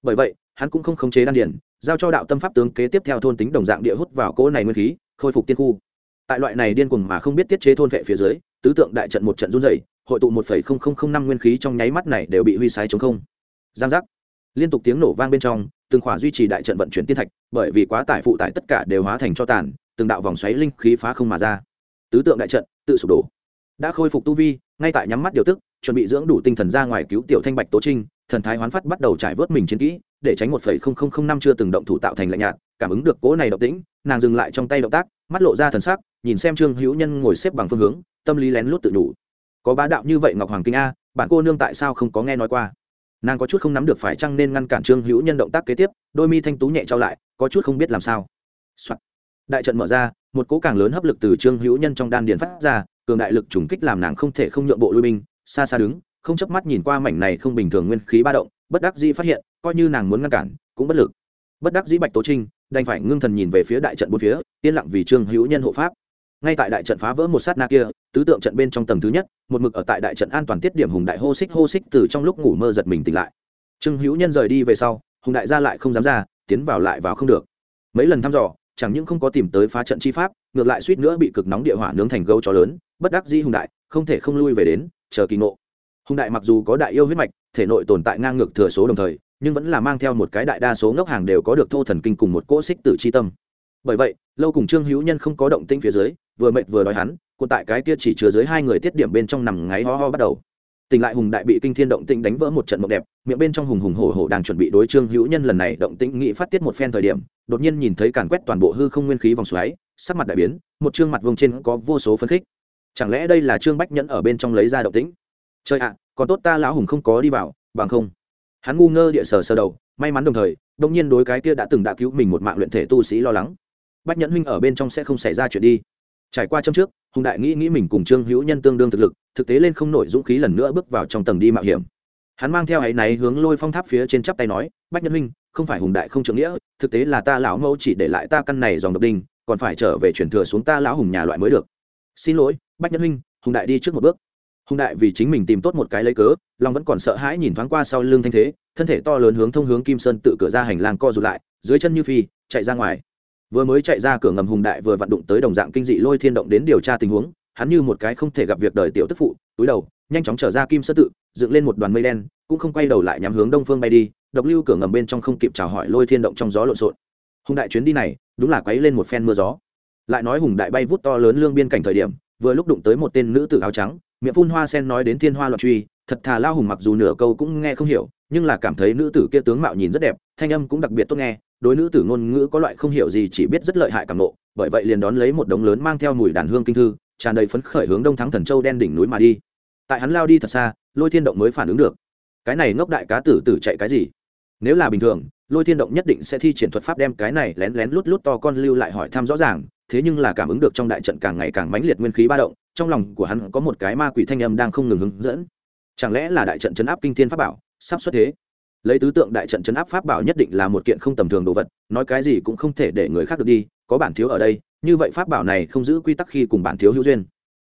Bởi vậy, hắn cũng không khống chế đan điển giao cho đạo tâm pháp tướng kế tiếp theo thôn tính đồng dạng địa hút vào cỗ này nguyên khí, khôi phục tiên khu. Tại loại này điên cuồng mà không biết tiết chế thôn vệ phía dưới, tứ tượng đại trận một trận run dày hội tụ một năm nguyên khí trong nháy mắt này đều bị huy sái chống không. Giang giác. Liên tục tiếng nổ vang bên trong, từng khỏa duy trì đại trận vận chuyển tiên thạch, bởi vì quá tải phụ tải tất cả đều hóa thành cho tàn, từng đạo vòng xoáy linh khí phá không mà ra. Tứ tượng đại trận, tự sụp đổ đã khôi phục tu vi, ngay tại nhắm mắt điều tức, chuẩn bị dưỡng đủ tinh thần ra ngoài cứu tiểu thanh bạch tố trinh, thần thái hoán phát bắt đầu trải vớt mình chiến kỹ, để tránh một năm chưa từng động thủ tạo thành lạnh nhạt, cảm ứng được cố này động tĩnh, nàng dừng lại trong tay động tác, mắt lộ ra thần sắc, nhìn xem trương hữu nhân ngồi xếp bằng phương hướng, tâm lý lén lút tự đủ có bá đạo như vậy ngọc hoàng kinh a, bạn cô nương tại sao không có nghe nói qua? Nàng có chút không nắm được phải chăng nên ngăn cản trương hữu nhân động tác kế tiếp, đôi mi thanh tú nhẹ trao lại, có chút không biết làm sao、Soạn. đại trận mở ra, một cỗ càng lớn hấp lực từ trương hữu nhân trong đan điền phát ra cường đại lực trùng kích làm nàng không thể không nhượng bộ lui binh, xa xa đứng, không chớp mắt nhìn qua mảnh này không bình thường nguyên khí ba động, bất đắc dĩ phát hiện, coi như nàng muốn ngăn cản, cũng bất lực. Bất đắc dĩ bạch tố trinh, đành phải ngưng thần nhìn về phía đại trận bốn phía, yên lặng vì trương hữu nhân hộ pháp. Ngay tại đại trận phá vỡ một sát na kia, tứ tượng trận bên trong tầng thứ nhất, một mực ở tại đại trận an toàn tiết điểm hùng đại hô xích hô xích từ trong lúc ngủ mơ giật mình tỉnh lại. Trương hữu nhân rời đi về sau, hùng đại ra lại không dám ra, tiến vào lại vào không được. Mấy lần thăm dò chẳng những không có tìm tới phá trận chi pháp, ngược lại suýt nữa bị cực nóng địa hỏa nướng thành gấu chó lớn, bất đắc dĩ hùng đại, không thể không lui về đến, chờ kỳ ngộ. Hùng đại mặc dù có đại yêu huyết mạch, thể nội tồn tại ngang ngược thừa số đồng thời, nhưng vẫn là mang theo một cái đại đa số ngốc hàng đều có được thô thần kinh cùng một cỗ xích tử c h i tâm. Bởi vậy, lâu cùng trương hữu nhân không có động tĩnh phía dưới, vừa mệt vừa đói hắn, cuộn tại cái kia chỉ chứa dưới hai người tiết điểm bên trong nằm ngáy ho ho bắt đầu tỉnh lại hùng đại bị kinh thiên động tĩnh đánh vỡ một trận mộng đẹp, miệng bên trong hùng hùng hổ hổ đang chuẩn bị đối trương hữu nhân lần này động tĩnh nghị phát tiết một phen thời điểm, đột nhiên nhìn thấy càn quét toàn bộ hư không nguyên khí vòng xoáy, sắc mặt đại biến, một trương mặt vùng trên có vô số phấn khích. Chẳng lẽ đây là trương bách nhẫn ở bên trong lấy ra động tĩnh? Trời ạ, còn tốt ta lão hùng không có đi vào, bằng không. Hắn ngu ngơ địa sở sơ đầu, may mắn đồng thời đông nhiên đối cái kia đã từng đã cứu mình một mạng luyện thể tu sĩ lo lắng. Bách nhẫn huynh ở bên trong sẽ không xảy ra chuyện đi trải qua châm trước, hùng đại nghĩ nghĩ mình cùng trương hữu nhân tương đương thực lực, thực tế lên không nổi dũng khí lần nữa bước vào trong tầng đi mạo hiểm. Hắn mang theo áy náy hướng lôi phong tháp phía trên chắp tay nói, bách nhân huynh, không phải hùng đại không trưởng nghĩa, thực tế là ta lão mẫu chỉ để lại ta căn này dòng độc đinh, còn phải trở về chuyển thừa xuống ta lão hùng nhà loại mới được. Xin lỗi, bách nhân huynh, hùng đại đi trước một bước. Hùng đại vì chính mình tìm tốt một cái lấy cớ long vẫn còn sợ hãi nhìn thoáng qua sau lưng thanh thế, thân thể to lớn hướng thông hướng kim sơn tự cửa ra hành lang co rụt lại, dưới chân như phi, chạy ra ngoài vừa mới chạy ra cửa ngầm hùng đại vừa vặn đụng tới đồng dạng kinh dị lôi thiên động đến điều tra tình huống, hắn như một cái không thể gặp việc đời tiểu tức phụ, túi đầu, nhanh chóng trở ra kim sơ tự, dựng lên một đoàn mây đen, cũng không quay đầu lại nhắm hướng đông phương bay đi, độc lưu cửa ngầm bên trong không kịp chào hỏi lôi thiên động trong gió lộn xộn. Hùng đại chuyến đi này, đúng là quấy lên một phen mưa gió. Lại nói hùng đại bay vút to lớn lương biên cảnh thời điểm, vừa lúc đụng tới một tên nữ tử áo trắng, miệng phun hoa sen nói đến thiên hoa loạn truy, thật thà lao hùng mặc dù nửa câu cũng nghe không hiểu, nhưng là cảm thấy nữ tử kia tướng mạo nhìn rất đẹp, thanh âm cũng đặc biệt tốt nghe đối nữ tử ngôn ngữ có loại không hiểu gì chỉ biết rất lợi hại cảm nộ, bởi vậy liền đón lấy một đống lớn mang theo mùi đàn hương kinh thư, tràn đầy phấn khởi hướng đông thắng thần châu đen đỉnh núi mà đi. Tại hắn lao đi thật xa, lôi thiên động mới phản ứng được. Cái này ngốc đại cá tử tử chạy cái gì? Nếu là bình thường, lôi thiên động nhất định sẽ thi triển thuật pháp đem cái này lén lén lút lút to con lưu lại hỏi thăm rõ ràng, thế nhưng là cảm ứng được trong đại trận càng ngày càng mãnh liệt nguyên khí ba động, trong lòng của hắn có một cái ma quỷ thanh âm đang không ngừng hướng dẫn. Chẳng lẽ là đại trận chấn áp kinh thiên pháp bảo, sắp xuất thế? Lấy tứ tượng đại trận chấn áp pháp bảo nhất định là một kiện không tầm thường đồ vật, nói cái gì cũng không thể để người khác được đi, có bản thiếu ở đây, như vậy pháp bảo này không giữ quy tắc khi cùng bản thiếu hữu duyên.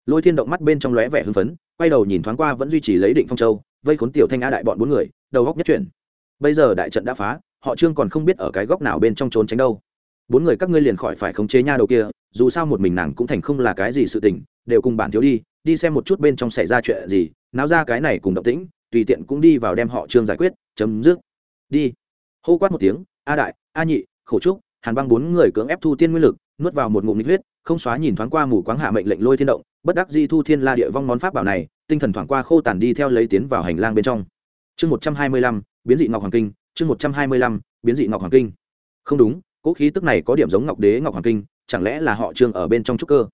Lôi thiên động mắt bên trong lóe vẻ hưng phấn, quay đầu nhìn thoáng qua vẫn duy trì lấy định phong châu, vây khốn tiểu thanh a đại bọn bốn người, đầu góc nhất chuyển. Bây giờ đại trận đã phá, họ trương còn không biết ở cái góc nào bên trong trốn tránh đâu. Bốn người các ngươi liền khỏi phải khống chế nha đầu kia, dù sao một mình nàng cũng thành không là cái gì sự tình, đều cùng bản thiếu đi đi xem một chút bên trong xảy ra chuyện gì, náo ra cái này cùng động tĩnh tùy tiện cũng đi vào đem họ trương giải quyết, chấm dứt. Đi. Hô quát một tiếng, a đại, a nhị khẩu trúc, hàn băng bốn người cưỡng ép thu tiên nguyên lực, nuốt vào một ngụm nhiệt huyết, không xóa nhìn thoáng qua mù quáng hạ mệnh lệnh lôi thiên động, bất đắc di thu thiên la địa vong món pháp bảo này, tinh thần thoáng qua khô tàn đi theo lấy tiến vào hành lang bên trong. Chương một trăm hai mươi lăm, biến dị ngọc hoàng kinh, chương một trăm hai mươi lăm, biến dị ngọc hoàng kinh. Không đúng cỗ khí tức này có điểm giống ngọc đế ngọc hoàng kinh, chẳng lẽ là họ trương ở bên trong trúc cơ?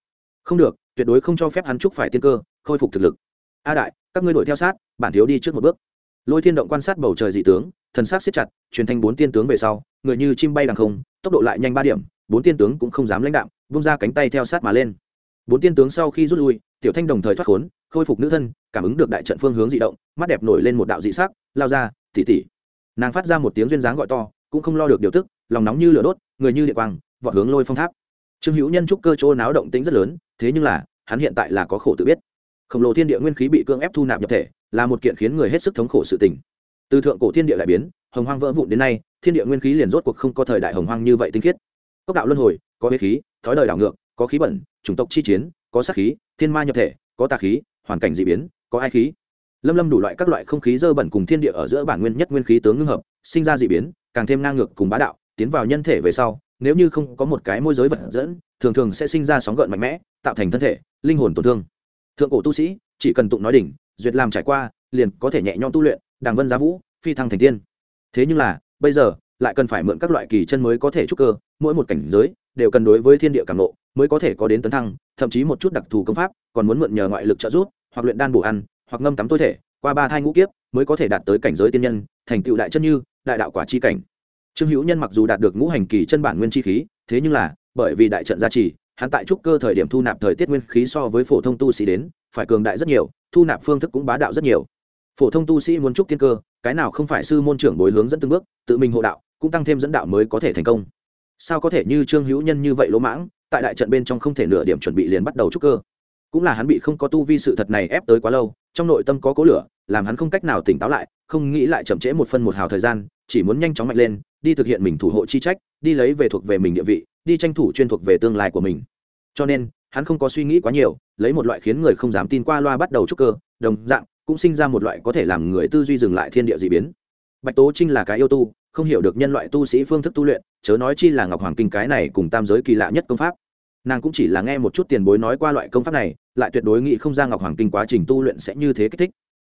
Không được, tuyệt đối không cho phép hắn trúc phải tiên cơ, khôi phục thực lực a đại, các ngươi đuổi theo sát, bản thiếu đi trước một bước. Lôi thiên động quan sát bầu trời dị tướng, thần sát siết chặt, truyền thanh bốn tiên tướng về sau, người như chim bay đằng không, tốc độ lại nhanh ba điểm, bốn tiên tướng cũng không dám lãnh đạm, vung ra cánh tay theo sát mà lên. Bốn tiên tướng sau khi rút lui, tiểu thanh đồng thời thoát khốn, khôi phục nữ thân, cảm ứng được đại trận phương hướng dị động, mắt đẹp nổi lên một đạo dị sắc, lao ra tỉ tỉ nàng phát ra một tiếng duyên dáng gọi to, cũng không lo được điều tức, lòng nóng như lửa đốt, người như địa quang, vọt hướng lôi phong tháp. Trương hữu nhân trúc cơ chỗ náo động tính rất lớn, thế nhưng là, hắn hiện tại là có khổ tự biết khổng lồ thiên địa nguyên khí bị cưỡng ép thu nạp nhập thể, là một kiện khiến người hết sức thống khổ sự tình. Từ thượng cổ thiên địa lại biến, hồng hoang vỡ vụn đến nay, thiên địa nguyên khí liền rốt cuộc không có thời đại hồng hoang như vậy tinh khiết. Cốc đạo luân hồi, có huyết khí, thói đời đảo ngược, có khí bẩn, chủng tộc chi chiến, có sát khí, thiên ma nhập thể, có tà khí, hoàn cảnh dị biến, có ai khí. Lâm lâm đủ loại các loại không khí dơ bẩn cùng thiên địa ở giữa bản nguyên nhất nguyên khí tướng ngưng hợp, sinh ra dị biến, càng thêm ngang ngược cùng bá đạo, tiến vào nhân thể về sau, nếu như không có một cái môi giới vật dẫn, thường thường sẽ sinh ra sóng gợn mạnh mẽ, tạo thành thân thể, linh hồn tổn thương thượng cổ tu sĩ, chỉ cần tụng nói đỉnh, duyệt làm trải qua, liền có thể nhẹ nhõm tu luyện, đàng vân giá vũ, phi thăng thành tiên. Thế nhưng là, bây giờ, lại cần phải mượn các loại kỳ chân mới có thể trúc cơ, mỗi một cảnh giới, đều cần đối với thiên địa cảm nộ, mới có thể có đến tấn thăng, thậm chí một chút đặc thù công pháp, còn muốn mượn nhờ ngoại lực trợ giúp, hoặc luyện đan bổ ăn, hoặc ngâm tắm tối thể, qua ba thai ngũ kiếp, mới có thể đạt tới cảnh giới tiên nhân, thành tựu đại chân như, đại đạo quả chi cảnh. Trương hữu nhân mặc dù đạt được ngũ hành kỳ chân bản nguyên chi khí, thế nhưng là, bởi vì đại trận gia trì hắn tại trúc cơ thời điểm thu nạp thời tiết nguyên khí so với phổ thông tu sĩ đến, phải cường đại rất nhiều, thu nạp phương thức cũng bá đạo rất nhiều. Phổ thông tu sĩ muốn trúc tiên cơ, cái nào không phải sư môn trưởng bồi hướng dẫn từng bước, tự mình hộ đạo, cũng tăng thêm dẫn đạo mới có thể thành công. Sao có thể như trương hữu nhân như vậy lỗ mãng, tại đại trận bên trong không thể nửa điểm chuẩn bị liền bắt đầu trúc cơ? Cũng là hắn bị không có tu vi sự thật này ép tới quá lâu, trong nội tâm có cố lửa, làm hắn không cách nào tỉnh táo lại, không nghĩ lại chậm trễ một phân một hào thời gian, chỉ muốn nhanh chóng mạnh lên, đi thực hiện mình thủ hộ chi trách, đi lấy về thuộc về mình địa vị đi tranh thủ chuyên thuộc về tương lai của mình. Cho nên, hắn không có suy nghĩ quá nhiều, lấy một loại khiến người không dám tin qua loa bắt đầu trúc cơ, đồng dạng, cũng sinh ra một loại có thể làm người tư duy dừng lại thiên địa d ị biến. Bạch tố trinh là cái yêu tu, không hiểu được nhân loại tu sĩ phương thức tu luyện, chớ nói chi là ngọc hoàng kinh cái này cùng tam giới kỳ lạ nhất công pháp. Nàng cũng chỉ là nghe một chút tiền bối nói qua loại công pháp này, lại tuyệt đối nghĩ không ra ngọc hoàng kinh quá trình tu luyện sẽ như thế kích thích.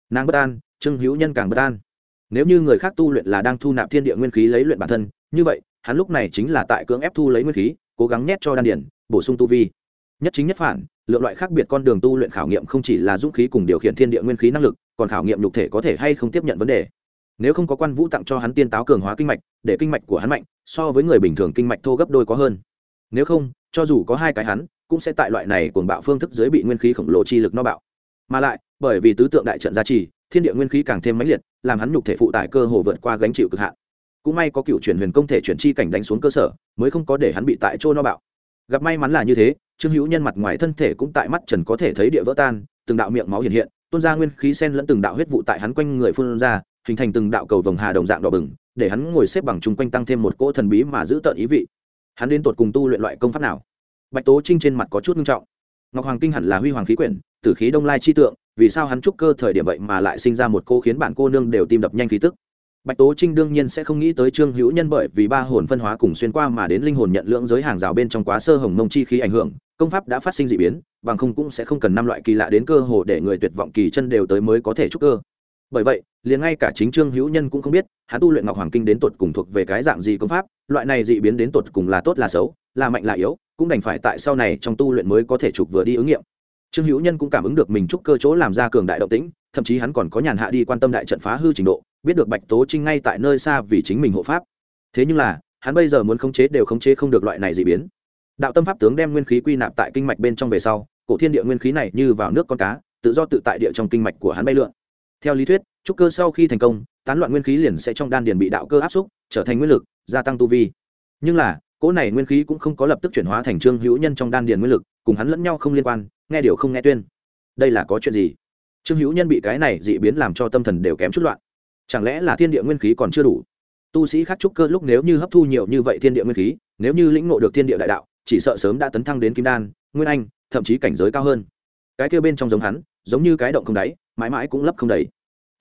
Nàng bất an, trương hữu nhân càng bất an. Nếu như người khác tu luyện là đang thu nạp thiên địa nguyên khí lấy luyện bản thân, như vậy hắn lúc này chính là tại cưỡng ép thu lấy nguyên khí, cố gắng nhét cho đan điển bổ sung tu vi. Nhất chính nhất phản, lượng loại khác biệt con đường tu luyện khảo nghiệm không chỉ là dũng khí cùng điều khiển thiên địa nguyên khí năng lực, còn khảo nghiệm nhục thể có thể hay không tiếp nhận vấn đề. Nếu không có quan vũ tặng cho hắn tiên táo cường hóa kinh mạch, để kinh mạch của hắn mạnh, so với người bình thường kinh mạch thô gấp đôi có hơn. Nếu không, cho dù có hai cái hắn, cũng sẽ tại loại này cuồng bạo phương thức dưới bị nguyên khí khổng lồ chi lực no bạo. Mà lại, bởi vì tứ tượng đại trận gia trì, thiên địa nguyên khí càng thêm mãnh liệt, làm hắn nhục thể phụ tải cơ hồ vượt qua gánh chịu cực hạn cũng may có cựu chuyển huyền công thể chuyển chi cảnh đánh xuống cơ sở, mới không có để hắn bị tại chỗ no bạo. Gặp may mắn là như thế, trương hữu nhân mặt ngoài thân thể cũng tại mắt trần có thể thấy địa vỡ tan, từng đạo miệng máu hiện hiện, tuôn ra nguyên khí sen lẫn từng đạo huyết vụ tại hắn quanh người phun ra, hình thành từng đạo cầu vồng hà đồng dạng đỏ bừng, để hắn ngồi xếp bằng chung quanh tăng thêm một cỗ thần bí mà giữ tợn ý vị. Hắn đến tột cùng tu luyện loại công pháp nào? Bạch tố trinh trên mặt có chút nghiêm trọng. Ngọc hoàng kinh hẳn là huy hoàng khí quyển, tử khí đông lai chi tượng, vì sao hắn trúc cơ thời điểm vậy mà lại sinh ra một cô khiến bản cô nương đều tim đập nhanh khí tức? Bạch tố trinh đương nhiên sẽ không nghĩ tới trương hữu nhân bởi vì ba hồn phân hóa cùng xuyên qua mà đến linh hồn nhận lượng giới hàng rào bên trong quá sơ hồng mông chi khí ảnh hưởng, công pháp đã phát sinh dị biến, bằng không cũng sẽ không cần năm loại kỳ lạ đến cơ hồ để người tuyệt vọng kỳ chân đều tới mới có thể trúc cơ. Bởi vậy, liền ngay cả chính trương hữu nhân cũng không biết, hắn tu luyện ngọc hoàng kinh đến tuột cùng thuộc về cái dạng gì công pháp, loại này dị biến đến tuột cùng là tốt là xấu, là mạnh là yếu, cũng đành phải tại sau này trong tu luyện mới có thể trục vừa đi ứng nghiệm. Trương hữu nhân cũng cảm ứng được mình trúc cơ chỗ làm ra cường đại động tĩnh, thậm chí hắn còn có nhàn hạ đi quan tâm đại trận phá hư trình độ biết được bạch tố trinh ngay tại nơi xa vì chính mình hộ pháp. Thế nhưng là, hắn bây giờ muốn khống chế đều khống chế không được loại này dị biến. Đạo tâm pháp tướng đem nguyên khí quy nạp tại kinh mạch bên trong về sau, cổ thiên địa nguyên khí này như vào nước con cá, tự do tự tại địa trong kinh mạch của hắn bay lượn. Theo lý thuyết, trúc cơ sau khi thành công, tán loạn nguyên khí liền sẽ trong đan điền bị đạo cơ áp xúc, trở thành nguyên lực, gia tăng tu vi. Nhưng là, cỗ này nguyên khí cũng không có lập tức chuyển hóa thành trương hữu nhân trong đan điền nguyên lực, cùng hắn lẫn nhau không liên quan, nghe điều không nghe tuyên. Đây là có chuyện gì? Trương hữu nhân bị cái này dị biến làm cho tâm thần đều kém chút loạn chẳng lẽ là thiên địa nguyên khí còn chưa đủ? Tu sĩ khác trúc cơ lúc nếu như hấp thu nhiều như vậy thiên địa nguyên khí, nếu như lĩnh ngộ được thiên địa đại đạo, chỉ sợ sớm đã tấn thăng đến kim đan, nguyên anh, thậm chí cảnh giới cao hơn. Cái kia bên trong giống hắn, giống như cái động không đáy, mãi mãi cũng lấp không đầy.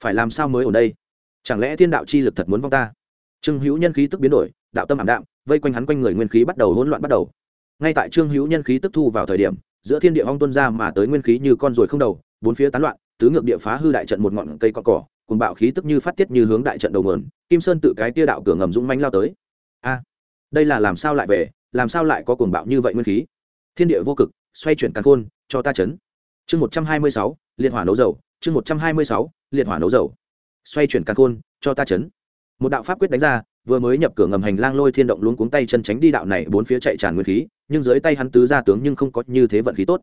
Phải làm sao mới ở đây? Chẳng lẽ thiên đạo chi lực thật muốn vong ta? Trương hữu nhân khí tức biến đổi, đạo tâm ảm đạm, vây quanh hắn quanh người nguyên khí bắt đầu hỗn loạn bắt đầu. Ngay tại trương hữu nhân khí tức thu vào thời điểm, giữa thiên địa hong tuân ra mà tới nguyên khí như con ruồi không đầu, bốn phía tán loạn, tứ ngược địa phá hư đại trận một ngọn cây cọ cỏ cùng bạo khí tức như phát tiết như hướng đại trận đầu nguồn, kim sơn tự cái tia đạo cửa ngầm dũng manh lao tới. A, đây là làm sao lại về, làm sao lại có cuồng bạo như vậy nguyên khí? Thiên địa vô cực, xoay chuyển càn khôn, cho ta chấn. Chương một trăm hai mươi sáu, liệt hỏa nấu dầu, chương một trăm hai mươi sáu, liệt hỏa nấu dầu. Xoay chuyển càn khôn, cho ta chấn. Một đạo pháp quyết đánh ra, vừa mới nhập cửa ngầm hành lang lôi thiên động luống cuống tay chân tránh đi đạo này, bốn phía chạy tràn nguyên khí, nhưng dưới tay hắn tứ gia tướng nhưng không có như thế vận khí tốt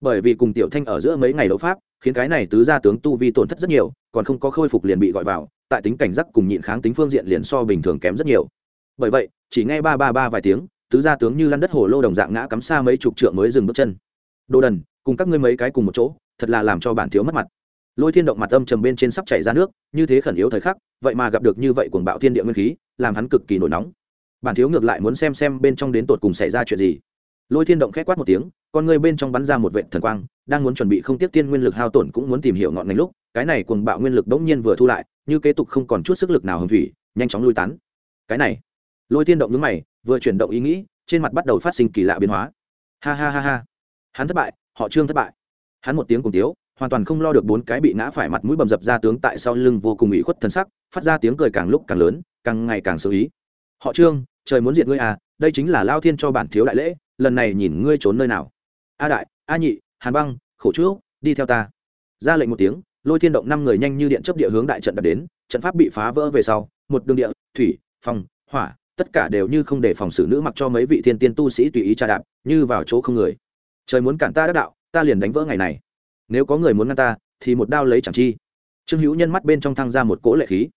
bởi vì cùng tiểu thanh ở giữa mấy ngày đấu pháp, khiến cái này tứ gia tướng tu vi tổn thất rất nhiều, còn không có khôi phục liền bị gọi vào, tại tính cảnh giác cùng nhịn kháng tính phương diện liền so bình thường kém rất nhiều. Bởi vậy, chỉ nghe ba ba ba vài tiếng, tứ gia tướng như lăn đất hồ lô đồng dạng ngã cắm xa mấy chục trượng mới dừng bước chân. Đồ đần, cùng các ngươi mấy cái cùng một chỗ, thật là làm cho bản thiếu mất mặt. Lôi thiên động mặt âm trầm bên trên sắp chảy ra nước, như thế khẩn yếu thời khắc, vậy mà gặp được như vậy cuồng bạo thiên địa nguyên khí, làm hắn cực kỳ nổi nóng. Bản thiếu ngược lại muốn xem xem bên trong đến tột cùng xảy ra chuyện gì lôi thiên động khét quát một tiếng, con người bên trong bắn ra một vệ thần quang, đang muốn chuẩn bị không tiếp tiên nguyên lực hao tổn cũng muốn tìm hiểu ngọn ngành lúc, cái này cuồng bạo nguyên lực bỗng nhiên vừa thu lại, như kế tục không còn chút sức lực nào hồng thủy, nhanh chóng lui tán. Cái này, lôi thiên động nhướng mày, vừa chuyển động ý nghĩ, trên mặt bắt đầu phát sinh kỳ lạ biến hóa. Ha ha ha ha. Hắn thất bại, họ trương thất bại. Hắn một tiếng cùng tiếu, hoàn toàn không lo được bốn cái bị ngã phải mặt mũi bầm dập ra tướng tại sau lưng vô cùng ủy khuất thân sắc, phát ra tiếng cười càng lúc càng lớn, càng ngày càng xử ý. Họ trương, trời muốn diện ngươi à đây chính là lao thiên cho bản thiếu đại lễ lần này nhìn ngươi trốn nơi nào? A đại, a nhị, hàn băng, khổ chữ đi theo ta. Ra lệnh một tiếng, lôi thiên động năm người nhanh như điện chấp địa hướng đại trận đập đến, trận pháp bị phá vỡ về sau, một đường địa, thủy phòng hỏa, tất cả đều như không để phòng xử nữ mặc cho mấy vị thiên tiên tu sĩ tùy ý tra đạp, như vào chỗ không người. Trời muốn cản ta đắc đạo, ta liền đánh vỡ ngày này. Nếu có người muốn ngăn ta, thì một đao lấy chẳng chi. Trương hữu nhân mắt bên trong thăng ra một cỗ lệ khí.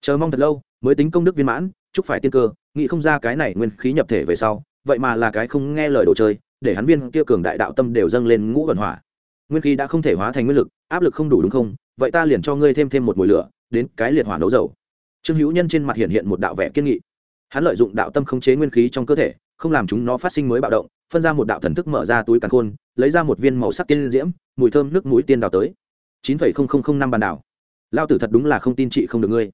Chờ mong thật lâu, mới tính công đức viên mãn, chúc phải tiên cơ, nghĩ không ra cái này nguyên khí nhập thể về sau vậy mà là cái không nghe lời đồ chơi, để hắn viên kia cường đại đạo tâm đều dâng lên ngũ vận hỏa. Nguyên khí đã không thể hóa thành nguyên lực, áp lực không đủ đúng không? Vậy ta liền cho ngươi thêm thêm một mùi lửa, đến cái liệt hỏa nấu dầu. Trương hữu nhân trên mặt hiện hiện một đạo vẻ kiên nghị. Hắn lợi dụng đạo tâm khống chế nguyên khí trong cơ thể, không làm chúng nó phát sinh mới bạo động, phân ra một đạo thần thức mở ra túi càn khôn, lấy ra một viên màu sắc tiên diễm, mùi thơm nước mũi tiên đào tới. chín phẩy không không không năm bàn đảo. Lao tử thật đúng là không tin chị không được ngươi.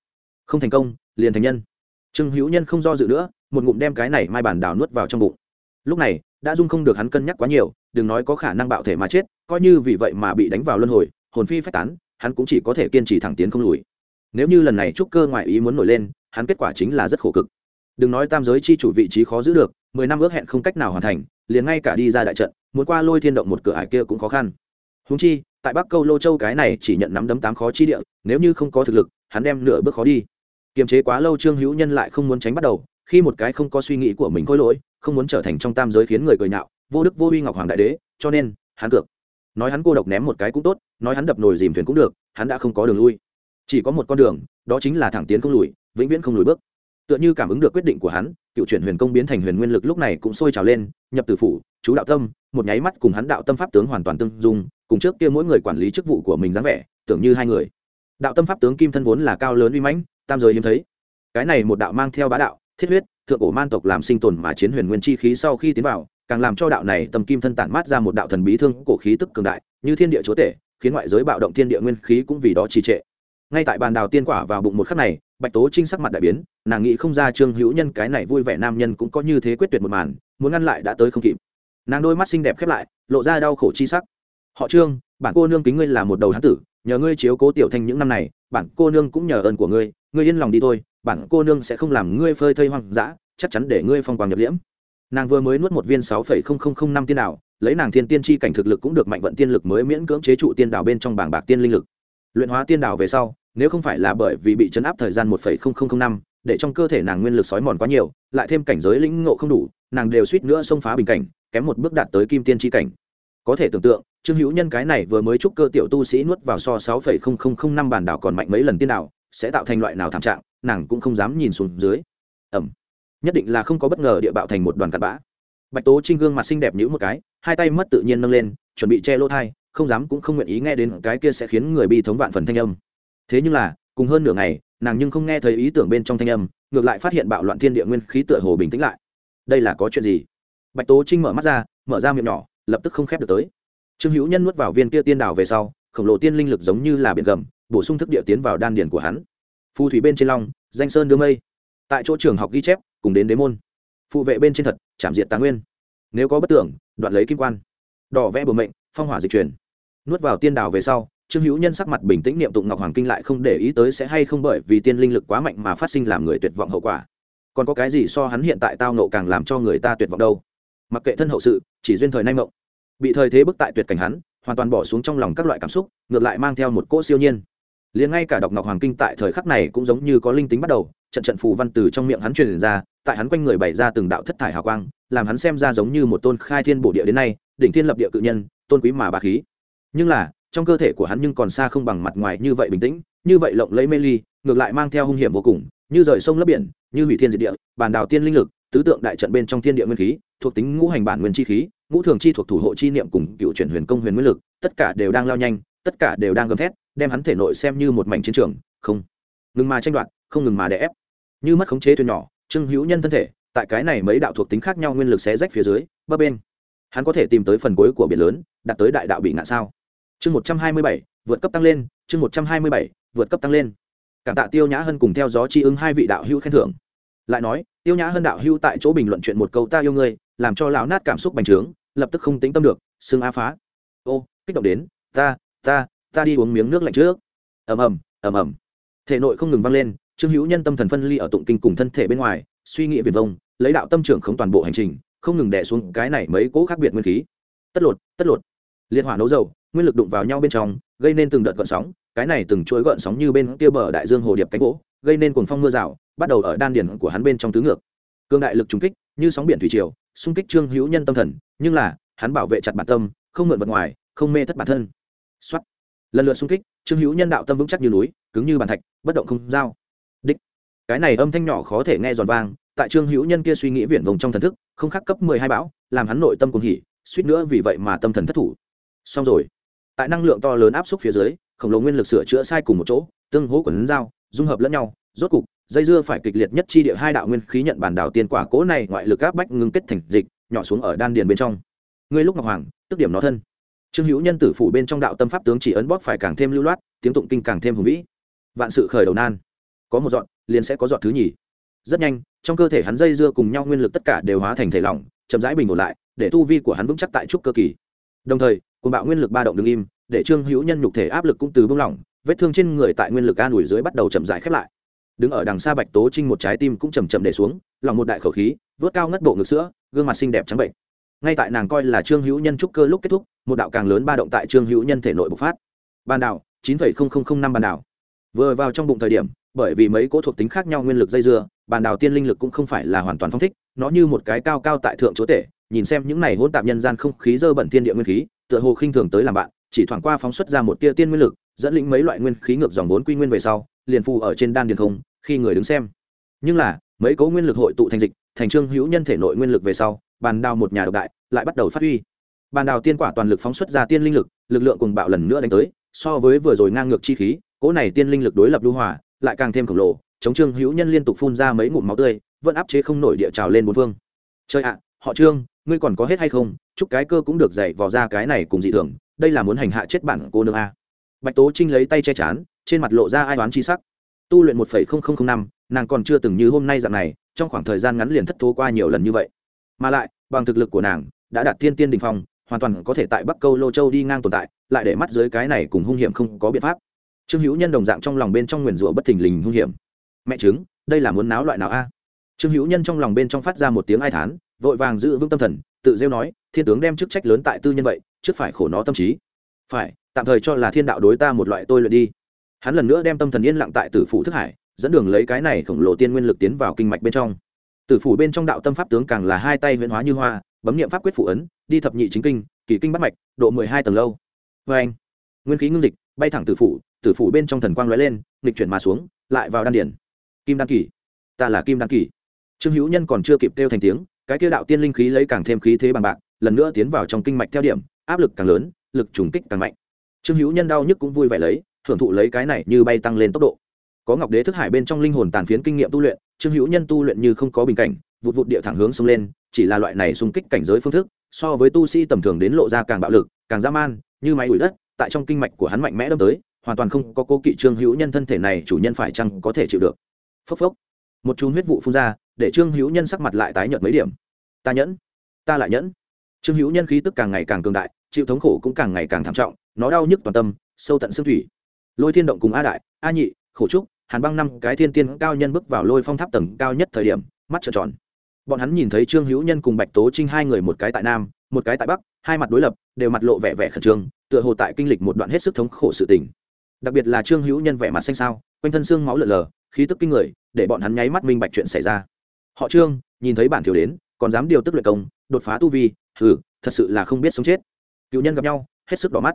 Không thành công, liền thành nhân. Trương hữu nhân không do dự nữa một ngụm đem cái này mai bản đảo nuốt vào trong bụng. Lúc này, đã dung không được hắn cân nhắc quá nhiều, đừng nói có khả năng bạo thể mà chết, coi như vì vậy mà bị đánh vào luân hồi, hồn phi phách tán, hắn cũng chỉ có thể kiên trì thẳng tiến không lùi. Nếu như lần này trúc cơ ngoại ý muốn nổi lên, hắn kết quả chính là rất khổ cực. Đừng nói tam giới chi chủ vị trí khó giữ được, mười năm ước hẹn không cách nào hoàn thành, liền ngay cả đi ra đại trận, muốn qua lôi thiên động một cửa ải kia cũng khó khăn. Húng chi, tại bắc câu lô châu cái này chỉ nhận nắm đấm tám khó chi địa, nếu như không có thực lực, hắn đem nửa bước khó đi. Kiềm chế quá lâu trương hữu nhân lại không muốn tránh bắt đầu khi một cái không có suy nghĩ của mình khôi lỗi, không muốn trở thành trong tam giới khiến người cười nhạo, vô đức vô uy ngọc hoàng đại đế, cho nên, hắn cược. Nói hắn cô độc ném một cái cũng tốt, nói hắn đập nồi dìm thuyền cũng được, hắn đã không có đường lui. Chỉ có một con đường, đó chính là thẳng tiến không lùi, vĩnh viễn không lùi bước. Tựa như cảm ứng được quyết định của hắn, cựu chuyển huyền công biến thành huyền nguyên lực lúc này cũng sôi trào lên, nhập từ phủ, chú đạo tâm, một nháy mắt cùng hắn đạo tâm pháp tướng hoàn toàn tương dung, cùng trước kia mỗi người quản lý chức vụ của mình dáng vẻ, tưởng như hai người. Đạo tâm pháp tướng kim thân vốn là cao lớn uy mãnh, tam giới hiếm thấy. Cái này một đạo mang theo bá đạo thiết huyết, thượng cổ man tộc làm sinh tồn mà chiến huyền nguyên chi khí sau khi tiến vào, càng làm cho đạo này tâm kim thân tản mát ra một đạo thần bí thương cổ khí tức cường đại, như thiên địa chúa tể, khiến ngoại giới bạo động thiên địa nguyên khí cũng vì đó trì trệ. Ngay tại bàn đào tiên quả vào bụng một khắc này, bạch tố trinh sắc mặt đại biến, nàng nghĩ không ra trương hữu nhân cái này vui vẻ nam nhân cũng có như thế quyết tuyệt một màn, muốn ngăn lại đã tới không kịp. Nàng đôi mắt xinh đẹp khép lại, lộ ra đau khổ chi sắc. Họ trương, bản cô nương kính ngươi là một đầu hán tử, nhờ ngươi chiếu cố tiểu thanh những năm này, bản cô nương cũng nhờ ơn của ngươi ngươi yên lòng đi thôi bản cô nương sẽ không làm ngươi phơi thây hoang dã, chắc chắn để ngươi phong quang nhập liễm. Nàng vừa mới nuốt một viên sáu phẩy không không không năm tiên đạo lấy nàng thiên tiên chi cảnh thực lực cũng được mạnh vận tiên lực mới miễn cưỡng chế trụ tiên đạo bên trong bảng bạc tiên linh lực. Luyện hóa tiên đạo về sau, nếu không phải là bởi vì bị chấn áp thời gian một phẩy không không không năm, để trong cơ thể nàng nguyên lực sói mòn quá nhiều, lại thêm cảnh giới lĩnh ngộ không đủ, nàng đều suýt nữa xông phá bình cảnh, kém một bước đạt tới kim tiên chi cảnh. Có thể tưởng tượng, trương hữu nhân cái này vừa mới chúc cơ tiểu tu sĩ nuốt vào so sáu phẩy không không không năm bản đảo còn mạnh mấy lần tiên đạo sẽ tạo thành loại nào thảm trạng nàng cũng không dám nhìn xuống dưới. Ẩm. Nhất định là không có bất ngờ địa bạo thành một đoàn cặn bã. Bạch tố trinh gương mặt xinh đẹp nhữ một cái, hai tay mất tự nhiên nâng lên, chuẩn bị che lỗ thai, không dám cũng không nguyện ý nghe đến cái kia sẽ khiến người bi thống vạn phần thanh âm. Thế nhưng là, cùng hơn nửa ngày, nàng nhưng không nghe thấy ý tưởng bên trong thanh âm, ngược lại phát hiện bạo loạn thiên địa nguyên khí tựa hồ bình tĩnh lại. Đây là có chuyện gì? Bạch tố trinh mở mắt ra, mở ra miệng nhỏ, lập tức không khép được tới. Trương hữu nhân nuốt vào viên kia tiên đảo về sau, khổng lồ tiên linh lực giống như là biển gầm, bổ sung thức địa tiến vào đan điền của hắn. Phù thủy bên trên long danh sơn đưa mây. Tại chỗ trường học ghi chép, cùng đến đế môn. Phụ vệ bên trên thật, chạm diệt tá nguyên. Nếu có bất tưởng đoạn lấy kim quan. Đỏ vẽ bờ mệnh, phong hỏa dịch truyền nuốt vào tiên đào về sau, trương hữu nhân sắc mặt bình tĩnh niệm tụng ngọc hoàng kinh lại không để ý tới sẽ hay không bởi vì tiên linh lực quá mạnh mà phát sinh làm người tuyệt vọng hậu quả. Còn có cái gì so hắn hiện tại tao nộ càng làm cho người ta tuyệt vọng đâu? Mặc kệ thân hậu sự, chỉ duyên thời nay mộng. Bị thời thế bức tại tuyệt cảnh hắn, hoàn toàn bỏ xuống trong lòng các loại cảm xúc, ngược lại mang theo một cỗ siêu nhiên liền ngay cả đọc ngọc hoàng kinh tại thời khắc này cũng giống như có linh tính bắt đầu, trận trận phù văn từ trong miệng hắn truyền ra, tại hắn quanh người bày ra từng đạo thất thải hào quang, làm hắn xem ra giống như một tôn khai thiên bổ địa đến nay, đỉnh thiên lập địa cự nhân, tôn quý mà bà khí. Nhưng là, trong cơ thể của hắn nhưng còn xa không bằng mặt ngoài như vậy bình tĩnh, như vậy lộng lấy mê ly, ngược lại mang theo hung hiểm vô cùng, như rời sông lấp biển, như hủy thiên diệt địa bàn đào tiên linh lực, tứ tượng đại trận bên trong thiên địa nguyên khí, thuộc tính ngũ hành bản nguyên chi khí, ngũ thường chi thuộc thủ hộ chi niệm cùng cựu chuyển huyền công huyền nguyên lực, tất cả đều đang lao nhanh, tất cả đều đang gầm thét đem hắn thể nội xem như một mảnh chiến trường, không. Ngừng mà tranh đoạt, không ngừng mà đè ép. Như mất khống chế thuyền nhỏ, trương hữu nhân thân thể, tại cái này mấy đạo thuộc tính khác nhau nguyên lực sẽ rách phía dưới, bấp bên hắn có thể tìm tới phần cuối của biển lớn, đạt tới đại đạo bị ngã sao? Chương một trăm hai mươi bảy, vượt cấp tăng lên, chương một trăm hai mươi bảy, vượt cấp tăng lên. Cảm tạ tiêu nhã hân cùng theo gió chi ứng hai vị đạo hữu khen thưởng. Lại nói, tiêu nhã hân đạo hữu tại chỗ bình luận chuyện một câu ta yêu ngươi, làm cho lão nát cảm xúc bành trướng, lập tức không tính tâm được xương a phá. Ô, kích động đến, ta ta ta đi uống miếng nước lạnh trước. Ầm ầm ầm ầm. Thể nội không ngừng vang lên, trương hữu nhân tâm thần phân ly ở tụng kinh cùng thân thể bên ngoài, suy nghĩ viền vông, lấy đạo tâm trưởng không toàn bộ hành trình, không ngừng đè xuống cái này mấy cỗ khác biệt nguyên khí. Tất lột tất lột. Liệt hỏa nấu dầu, nguyên lực đụng vào nhau bên trong, gây nên từng đợt gợn sóng, cái này từng chuỗi gợn sóng như bên kia bờ đại dương hồ điệp cánh gỗ, gây nên cuồng phong mưa rào, bắt đầu ở đan điển của hắn bên trong tứ ngược. Cương đại lực trùng kích, như sóng biển thủy triều, xung kích trương hữu nhân tâm thần, nhưng là, hắn bảo vệ chặt bản tâm, không mượn vật ngoài, không mê thất bản thân. Xuất lần lượt xung kích, trương hữu nhân đạo tâm vững chắc như núi, cứng như bàn thạch, bất động không dao đích. Cái này âm thanh nhỏ khó thể nghe giòn vang, tại trương hữu nhân kia suy nghĩ viển vông trong thần thức, không khắc cấp mười hai bão, làm hắn nội tâm cùng hỉ, suýt nữa vì vậy mà tâm thần thất thủ. Xong rồi. Tại năng lượng to lớn áp suất phía dưới, khổng lồ nguyên lực sửa chữa sai cùng một chỗ, tương hỗ quần dao dung hợp lẫn nhau, rốt cục, dây dưa phải kịch liệt nhất chi địa hai đạo nguyên khí nhận bản đảo tiên quả cố này ngoại lực áp bách ngưng kết thành dịch, nhỏ xuống ở đan điền bên trong. Ngươi lúc ngọc hoàng, tức điểm nó thân trương hữu nhân tử phủ bên trong đạo tâm pháp tướng chỉ ấn bóp phải càng thêm lưu loát, tiếng tụng kinh càng thêm hùng vĩ. Vạn sự khởi đầu nan. Có một dọn, liền sẽ có dọn thứ nhì. Rất nhanh, trong cơ thể hắn dây dưa cùng nhau nguyên lực tất cả đều hóa thành thể lỏng, chậm rãi bình ổn lại, để tu vi của hắn vững chắc tại trúc cơ kỳ. Đồng thời cùng bạo nguyên lực ba động đứng im, để trương hữu nhân nhục thể áp lực cũng từ bông lỏng, vết thương trên người tại nguyên lực an ủi dưới bắt đầu chậm rãi khép lại. Đứng ở đằng xa bạch tố trinh một trái tim cũng chầm chậm để xuống, lòng một đại khẩu khí, vớt cao ngất bộ ngực sữa, gương mặt xinh đẹp trắng bệnh ngay tại nàng coi là trương hữu nhân trúc cơ lúc kết thúc, một đạo càng lớn ba động tại trương hữu nhân thể nội bộc phát. Ban đảo, chín năm ban đảo. Vừa vào trong bụng thời điểm, bởi vì mấy cỗ thuộc tính khác nhau nguyên lực dây dưa bàn đảo tiên linh lực cũng không phải là hoàn toàn phong thích, nó như một cái cao cao tại thượng chúa tể, nhìn xem những này hỗn tạp nhân gian không khí dơ bẩn thiên địa nguyên khí, tựa hồ khinh thường tới làm bạn, chỉ thoảng qua phóng xuất ra một tia tiên nguyên lực, dẫn lĩnh mấy loại nguyên khí ngược dòng vốn quy nguyên về sau, liền phù ở trên đan điền không, khi người đứng xem. Nhưng là, mấy cỗ nguyên lực hội tụ thành dịch, thành trương hữu nhân thể nội nguyên lực về sau bàn đào một nhà độc đại, lại bắt đầu phát huy. Bàn đào tiên quả toàn lực phóng xuất ra tiên linh lực lực lượng cùng bạo lần nữa đánh tới, so với vừa rồi ngang ngược chi khí, cỗ này tiên linh lực đối lập lưu hòa, lại càng thêm khổng lồ, chống trương hữu nhân liên tục phun ra mấy ngụm máu tươi, vẫn áp chế không nổi địa trào lên bốn phương. Chơi ạ, họ trương, ngươi còn có hết hay không? Chúc cái cơ cũng được dạy vò ra cái này cùng dị thường, đây là muốn hành hạ chết bản cô nương a. Bạch tố trinh lấy tay che chán, trên mặt lộ ra ai oán chi sắc. Tu luyện một năm, nàng còn chưa từng như hôm nay dạng này, trong khoảng thời gian ngắn liền thất thố qua nhiều lần như vậy mà lại, bằng thực lực của nàng, đã đạt thiên tiên đình phong, hoàn toàn có thể tại bắc câu lô châu đi ngang tồn tại, lại để mắt dưới cái này cùng hung hiểm không có biện pháp. Trương hữu nhân đồng dạng trong lòng bên trong nguyền rủa bất thình lình hung hiểm. Mẹ chứng đây là muốn náo loại nào a? Trương hữu nhân trong lòng bên trong phát ra một tiếng ai thán, vội vàng giữ vững tâm thần, tự rêu nói, thiên tướng đem chức trách lớn tại tư nhân vậy, trước phải khổ nó tâm trí. Phải, tạm thời cho là thiên đạo đối ta một loại tôi luyện đi. Hắn lần nữa đem tâm thần yên lặng tại tử phủ thức hải, dẫn đường lấy cái này khổng lồ tiên nguyên lực tiến vào kinh mạch bên trong tử phủ bên trong đạo tâm pháp tướng càng là hai tay huyễn hóa như hoa, bấm nghiệm pháp quyết phụ ấn, đi thập nhị chính kinh, kỳ kinh bắt mạch, độ mười hai tầng lâu. Vê anh, nguyên khí ngưng dịch, bay thẳng tử phủ tử phủ bên trong thần quang lóe lên, nghịch chuyển mà xuống, lại vào đan điển kim đan kỳ, ta là kim đan kỳ. Trương hữu nhân còn chưa kịp kêu thành tiếng, cái kia đạo tiên linh khí lấy càng thêm khí thế bằng bạc, lần nữa tiến vào trong kinh mạch theo điểm, áp lực càng lớn, lực trùng kích càng mạnh. Trương hữu nhân đau nhức cũng vui vẻ lấy thưởng thụ lấy cái này như bay tăng lên tốc độ có ngọc đế thức hải bên trong linh hồn tàn phiến kinh nghiệm tu luyện, trương hữu nhân tu luyện như không có bình cảnh, vụt vụt địa thẳng hướng xông lên, chỉ là loại này xung kích cảnh giới phương thức, so với tu sĩ tầm thường đến lộ ra càng bạo lực, càng dã man, như máy đuổi đất, tại trong kinh mạch của hắn mạnh mẽ đâm tới, hoàn toàn không có cố kỵ trương hữu nhân thân thể này, chủ nhân phải chăng có thể chịu được. Phốc phốc. Một chùm huyết vụ phun ra, để trương hữu nhân sắc mặt lại tái nhợt mấy điểm. Ta nhẫn, ta lại nhẫn. Trương hữu nhân khí tức càng ngày càng cường đại, chịu thống khổ cũng càng ngày càng thảm trọng, nó đau nhức toàn tâm, sâu tận xương thủy. Lôi thiên động cùng a đại, a nhị, khổ trúc hàn băng năm cái thiên tiên cao nhân bước vào lôi phong tháp tầng cao nhất thời điểm, mắt trợn tròn. Bọn hắn nhìn thấy trương hữu nhân cùng bạch tố trinh hai người một cái tại nam, một cái tại bắc, hai mặt đối lập, đều mặt lộ vẻ vẻ khẩn trương, tựa hồ tại kinh lịch một đoạn hết sức thống khổ sự tình. Đặc biệt là trương hữu nhân vẻ mặt xanh xao, quanh thân xương máu lợn lờ, khí tức kinh người, để bọn hắn nháy mắt minh bạch chuyện xảy ra. Họ trương, nhìn thấy bản thiếu đến, còn dám điều tức luyện công, đột phá tu vi, hừ, thật sự là không biết sống chết. Cựu nhân gặp nhau, hết sức đỏ mắt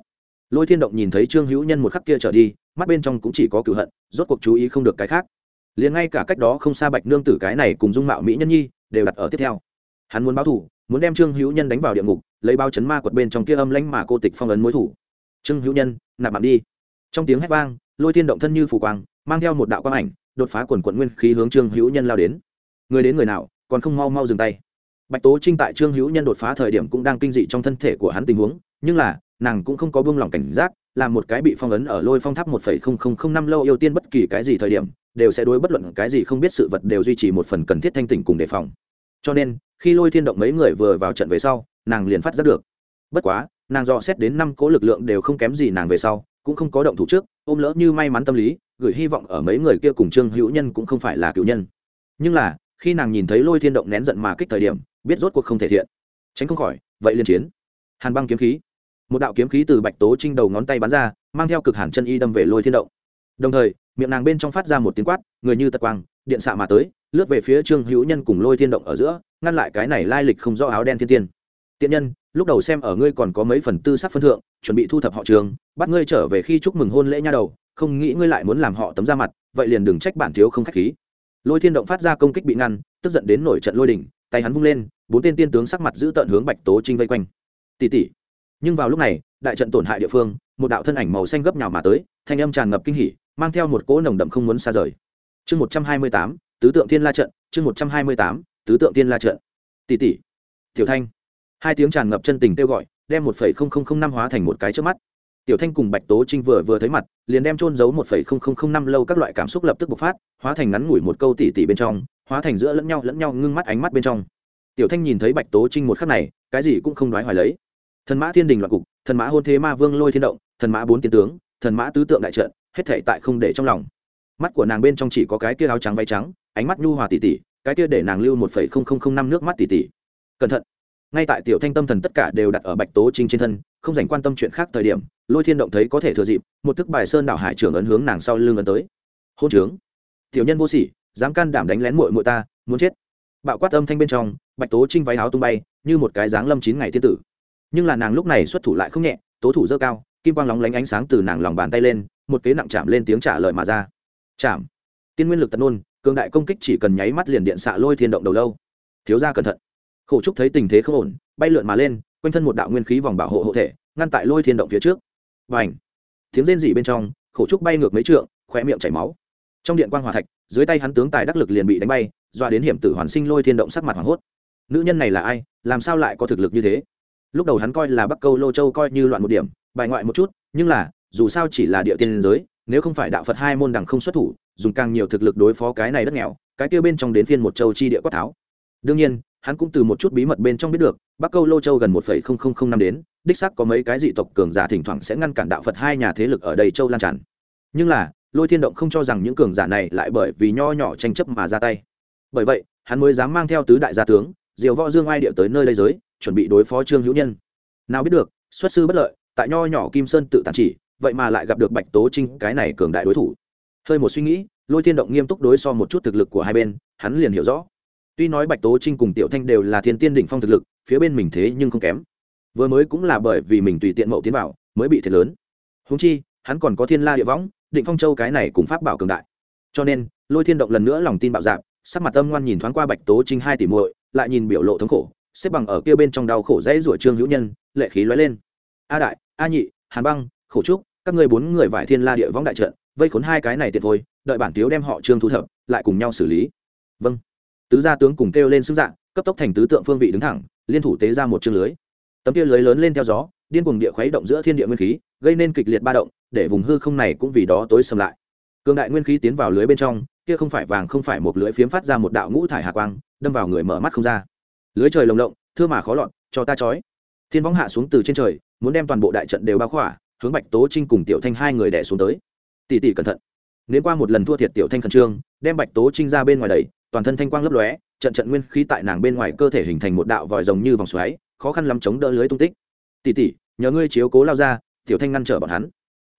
lôi thiên động nhìn thấy trương hữu nhân một khắc kia trở đi, mắt bên trong cũng chỉ có cựu hận, rốt cuộc chú ý không được cái khác. Liền ngay cả cách đó không xa bạch nương tử cái này cùng dung mạo mỹ nhân nhi đều đặt ở tiếp theo. Hắn muốn báo thủ, muốn đem trương hữu nhân đánh vào địa ngục, lấy bao chấn ma quật bên trong kia âm lãnh mà cô tịch phong ấn mối thủ. Trương hữu nhân, nạp bạn đi. Trong tiếng hét vang, lôi thiên động thân như phủ quang, mang theo một đạo quang ảnh, đột phá quần quận nguyên khí hướng trương hữu nhân lao đến. Người đến người nào, còn không mau mau dừng tay. Bạch tố trinh tại trương hữu nhân đột phá thời điểm cũng đang kinh dị trong thân thể của hắn tình huống, nhưng là nàng cũng không có buông lỏng cảnh giác, là một cái bị phong ấn ở lôi phong tháp một phẩy không không không năm lâu yêu tiên bất kỳ cái gì thời điểm, đều sẽ đối bất luận cái gì không biết sự vật đều duy trì một phần cần thiết thanh tỉnh cùng đề phòng. Cho nên, khi lôi thiên động mấy người vừa vào trận về sau, nàng liền phát giác được. Bất quá, nàng dò xét đến năm cố lực lượng đều không kém gì nàng về sau, cũng không có động thủ trước, ôm lỡ như may mắn tâm lý, gửi hy vọng ở mấy người kia cùng trương hữu nhân cũng không phải là cựu nhân. Nhưng là, khi nàng nhìn thấy lôi thiên động nén giận mà kích thời điểm, biết rốt cuộc không thể thiện. Tránh không khỏi, vậy liên chiến. Hàn băng kiếm khí một đạo kiếm khí từ bạch tố trinh đầu ngón tay bắn ra, mang theo cực hàn chân y đâm về lôi thiên động. Đồng thời, miệng nàng bên trong phát ra một tiếng quát, người như tật quang, điện xạ mà tới, lướt về phía trương hữu nhân cùng lôi thiên động ở giữa, ngăn lại cái này lai lịch không rõ áo đen thiên tiên. Tiện nhân, lúc đầu xem ở ngươi còn có mấy phần tư sắc phân thượng, chuẩn bị thu thập họ trường, bắt ngươi trở về khi chúc mừng hôn lễ nha đầu, không nghĩ ngươi lại muốn làm họ tấm ra mặt, vậy liền đừng trách bản thiếu không khách khí. Lôi thiên động phát ra công kích bị ngăn, tức giận đến nổi trận lôi đỉnh, tay hắn vung lên, bốn tên tiên tướng sắc mặt giữ tợn hướng bạch tố trinh vây quanh. Tỷ tỷ nhưng vào lúc này, đại trận tổn hại địa phương, một đạo thân ảnh màu xanh gấp nhào mà tới, thanh âm tràn ngập kinh hỉ, mang theo một cỗ nồng đậm không muốn xa rời. Chương một trăm hai mươi tám, tứ tượng thiên la trận, chương một trăm hai mươi tám, tứ tượng thiên la trận. Tỷ tỷ, tiểu thanh. Hai tiếng tràn ngập chân tình kêu gọi, đem một phẩy không không không năm hóa thành một cái trước mắt. Tiểu thanh cùng bạch tố trinh vừa vừa thấy mặt, liền đem trôn giấu một phẩy không không không năm lâu các loại cảm xúc lập tức bộc phát, hóa thành ngắn ngủi một câu tỉ tỉ bên trong, hóa thành giữa lẫn nhau lẫn nhau ngưng mắt ánh mắt bên trong. Tiểu thanh nhìn thấy bạch tố trinh một khắc này, cái gì cũng không nói hoài lấy thần mã thiên đình loạn cục, thần mã hôn thế ma vương lôi thiên động, thần mã bốn tiến tướng, thần mã tứ tượng đại trận, hết thể tại không để trong lòng. Mắt của nàng bên trong chỉ có cái kia áo trắng váy trắng, ánh mắt nhu hòa tỉ tỉ, cái kia để nàng lưu một phẩy không không không năm nước mắt tỉ tỉ. Cẩn thận. Ngay tại tiểu thanh tâm thần tất cả đều đặt ở bạch tố trinh trên thân, không dành quan tâm chuyện khác thời điểm, lôi thiên động thấy có thể thừa dịp, một thức bài sơn đảo hải trưởng ấn hướng nàng sau lưng ấn tới. Hôn trướng. Tiểu nhân vô sỉ, dám can đảm đánh lén muội muội ta, muốn chết. Bạo quát âm thanh bên trong, bạch tố trinh váy áo tung bay, như một cái dáng lâm chín ngày tiên tử nhưng là nàng lúc này xuất thủ lại không nhẹ, tố thủ dơ cao, kim quang lóng lánh ánh sáng từ nàng lòng bàn tay lên, một kế nặng chạm lên tiếng trả lời mà ra. Chạm. Tiên nguyên lực tận ôn, cường đại công kích chỉ cần nháy mắt liền điện xạ lôi thiên động đầu lâu. Thiếu ra cẩn thận. Khổ trúc thấy tình thế không ổn, bay lượn mà lên, quanh thân một đạo nguyên khí vòng bảo hộ hộ thể, ngăn tại lôi thiên động phía trước. Và ảnh tiếng rên rỉ bên trong, khổ trúc bay ngược mấy trượng khoe miệng chảy máu. Trong điện quan hòa thạch, dưới tay hắn tướng tài đắc lực liền bị đánh bay, doa đến hiểm tử hoàn sinh lôi thiên động sắc mặt hoảng hốt. Nữ nhân này là ai, làm sao lại có thực lực như thế? Lúc đầu hắn coi là bắc câu lô châu coi như loạn một điểm, bài ngoại một chút, nhưng là, dù sao chỉ là địa tiên giới, nếu không phải đạo phật hai môn đẳng không xuất thủ, dùng càng nhiều thực lực đối phó cái này đất nghèo, cái kia bên trong đến phiên một châu chi địa quát tháo. Đương nhiên, hắn cũng từ một chút bí mật bên trong biết được, bắc câu lô châu gần một năm đến, đích sắc có mấy cái dị tộc cường giả thỉnh thoảng sẽ ngăn cản đạo phật hai nhà thế lực ở đây châu lan tràn. Nhưng là, lôi thiên động không cho rằng những cường giả này lại bởi vì nho nhỏ tranh chấp mà ra tay. Bởi vậy, hắn mới dám mang theo tứ đại gia tướng, diều võ dương ai địa tới nơi đây giới chuẩn bị đối phó trương hữu nhân. Nào biết được, xuất sư bất lợi, tại nho nhỏ kim sơn tự tàn chỉ, vậy mà lại gặp được bạch tố trinh, cái này cường đại đối thủ. Hơi một suy nghĩ, lôi thiên động nghiêm túc đối so một chút thực lực của hai bên, hắn liền hiểu rõ. Tuy nói bạch tố trinh cùng tiểu thanh đều là thiên tiên đỉnh phong thực lực, phía bên mình thế nhưng không kém. Vừa mới cũng là bởi vì mình tùy tiện mậu tiến vào, mới bị thiệt lớn. Húng chi, hắn còn có thiên la địa võng, định phong châu cái này cùng pháp bảo cường đại. Cho nên, lôi thiên động lần nữa lòng tin bạo dạp sắc mặt tâm ngoan nhìn thoáng qua bạch tố trinh hai tỷ muội, lại nhìn biểu lộ thống khổ xếp bằng ở kia bên trong đau khổ dãy rủa trương hữu nhân, lệ khí lóe lên. A đại, a nhị, hàn băng, khổ trúc, các ngươi bốn người vải thiên la địa võng đại trận, vây khốn hai cái này tiệt vôi, đợi bản thiếu đem họ trương thu thập, lại cùng nhau xử lý. Vâng. Tứ gia tướng cùng kêu lên xưng dạng, cấp tốc thành tứ tượng phương vị đứng thẳng, liên thủ tế ra một chương lưới. Tấm kia lưới lớn lên theo gió, điên cuồng địa khuấy động giữa thiên địa nguyên khí, gây nên kịch liệt ba động, để vùng hư không này cũng vì đó tối sầm lại. Cường đại nguyên khí tiến vào lưới bên trong, kia không phải vàng không phải một lưới phiếm phát ra một đạo ngũ thải hạ quang, đâm vào người mở mắt không ra lưới trời lồng lộng, thưa mà khó lọt, cho ta chói thiên võng hạ xuống từ trên trời, muốn đem toàn bộ đại trận đều bao khỏa, hướng bạch tố trinh cùng tiểu thanh hai người đẻ xuống tới. Tỉ tỉ cẩn thận. Nếu qua một lần thua thiệt tiểu thanh khẩn trương, đem bạch tố trinh ra bên ngoài đầy toàn thân thanh quang lấp lóe, trận trận nguyên khí tại nàng bên ngoài cơ thể hình thành một đạo vòi rồng như vòng xoáy, khó khăn lắm chống đỡ lưới tung tích. Tỉ tỉ nhờ ngươi chiếu cố lao ra, tiểu thanh ngăn trở bọn hắn.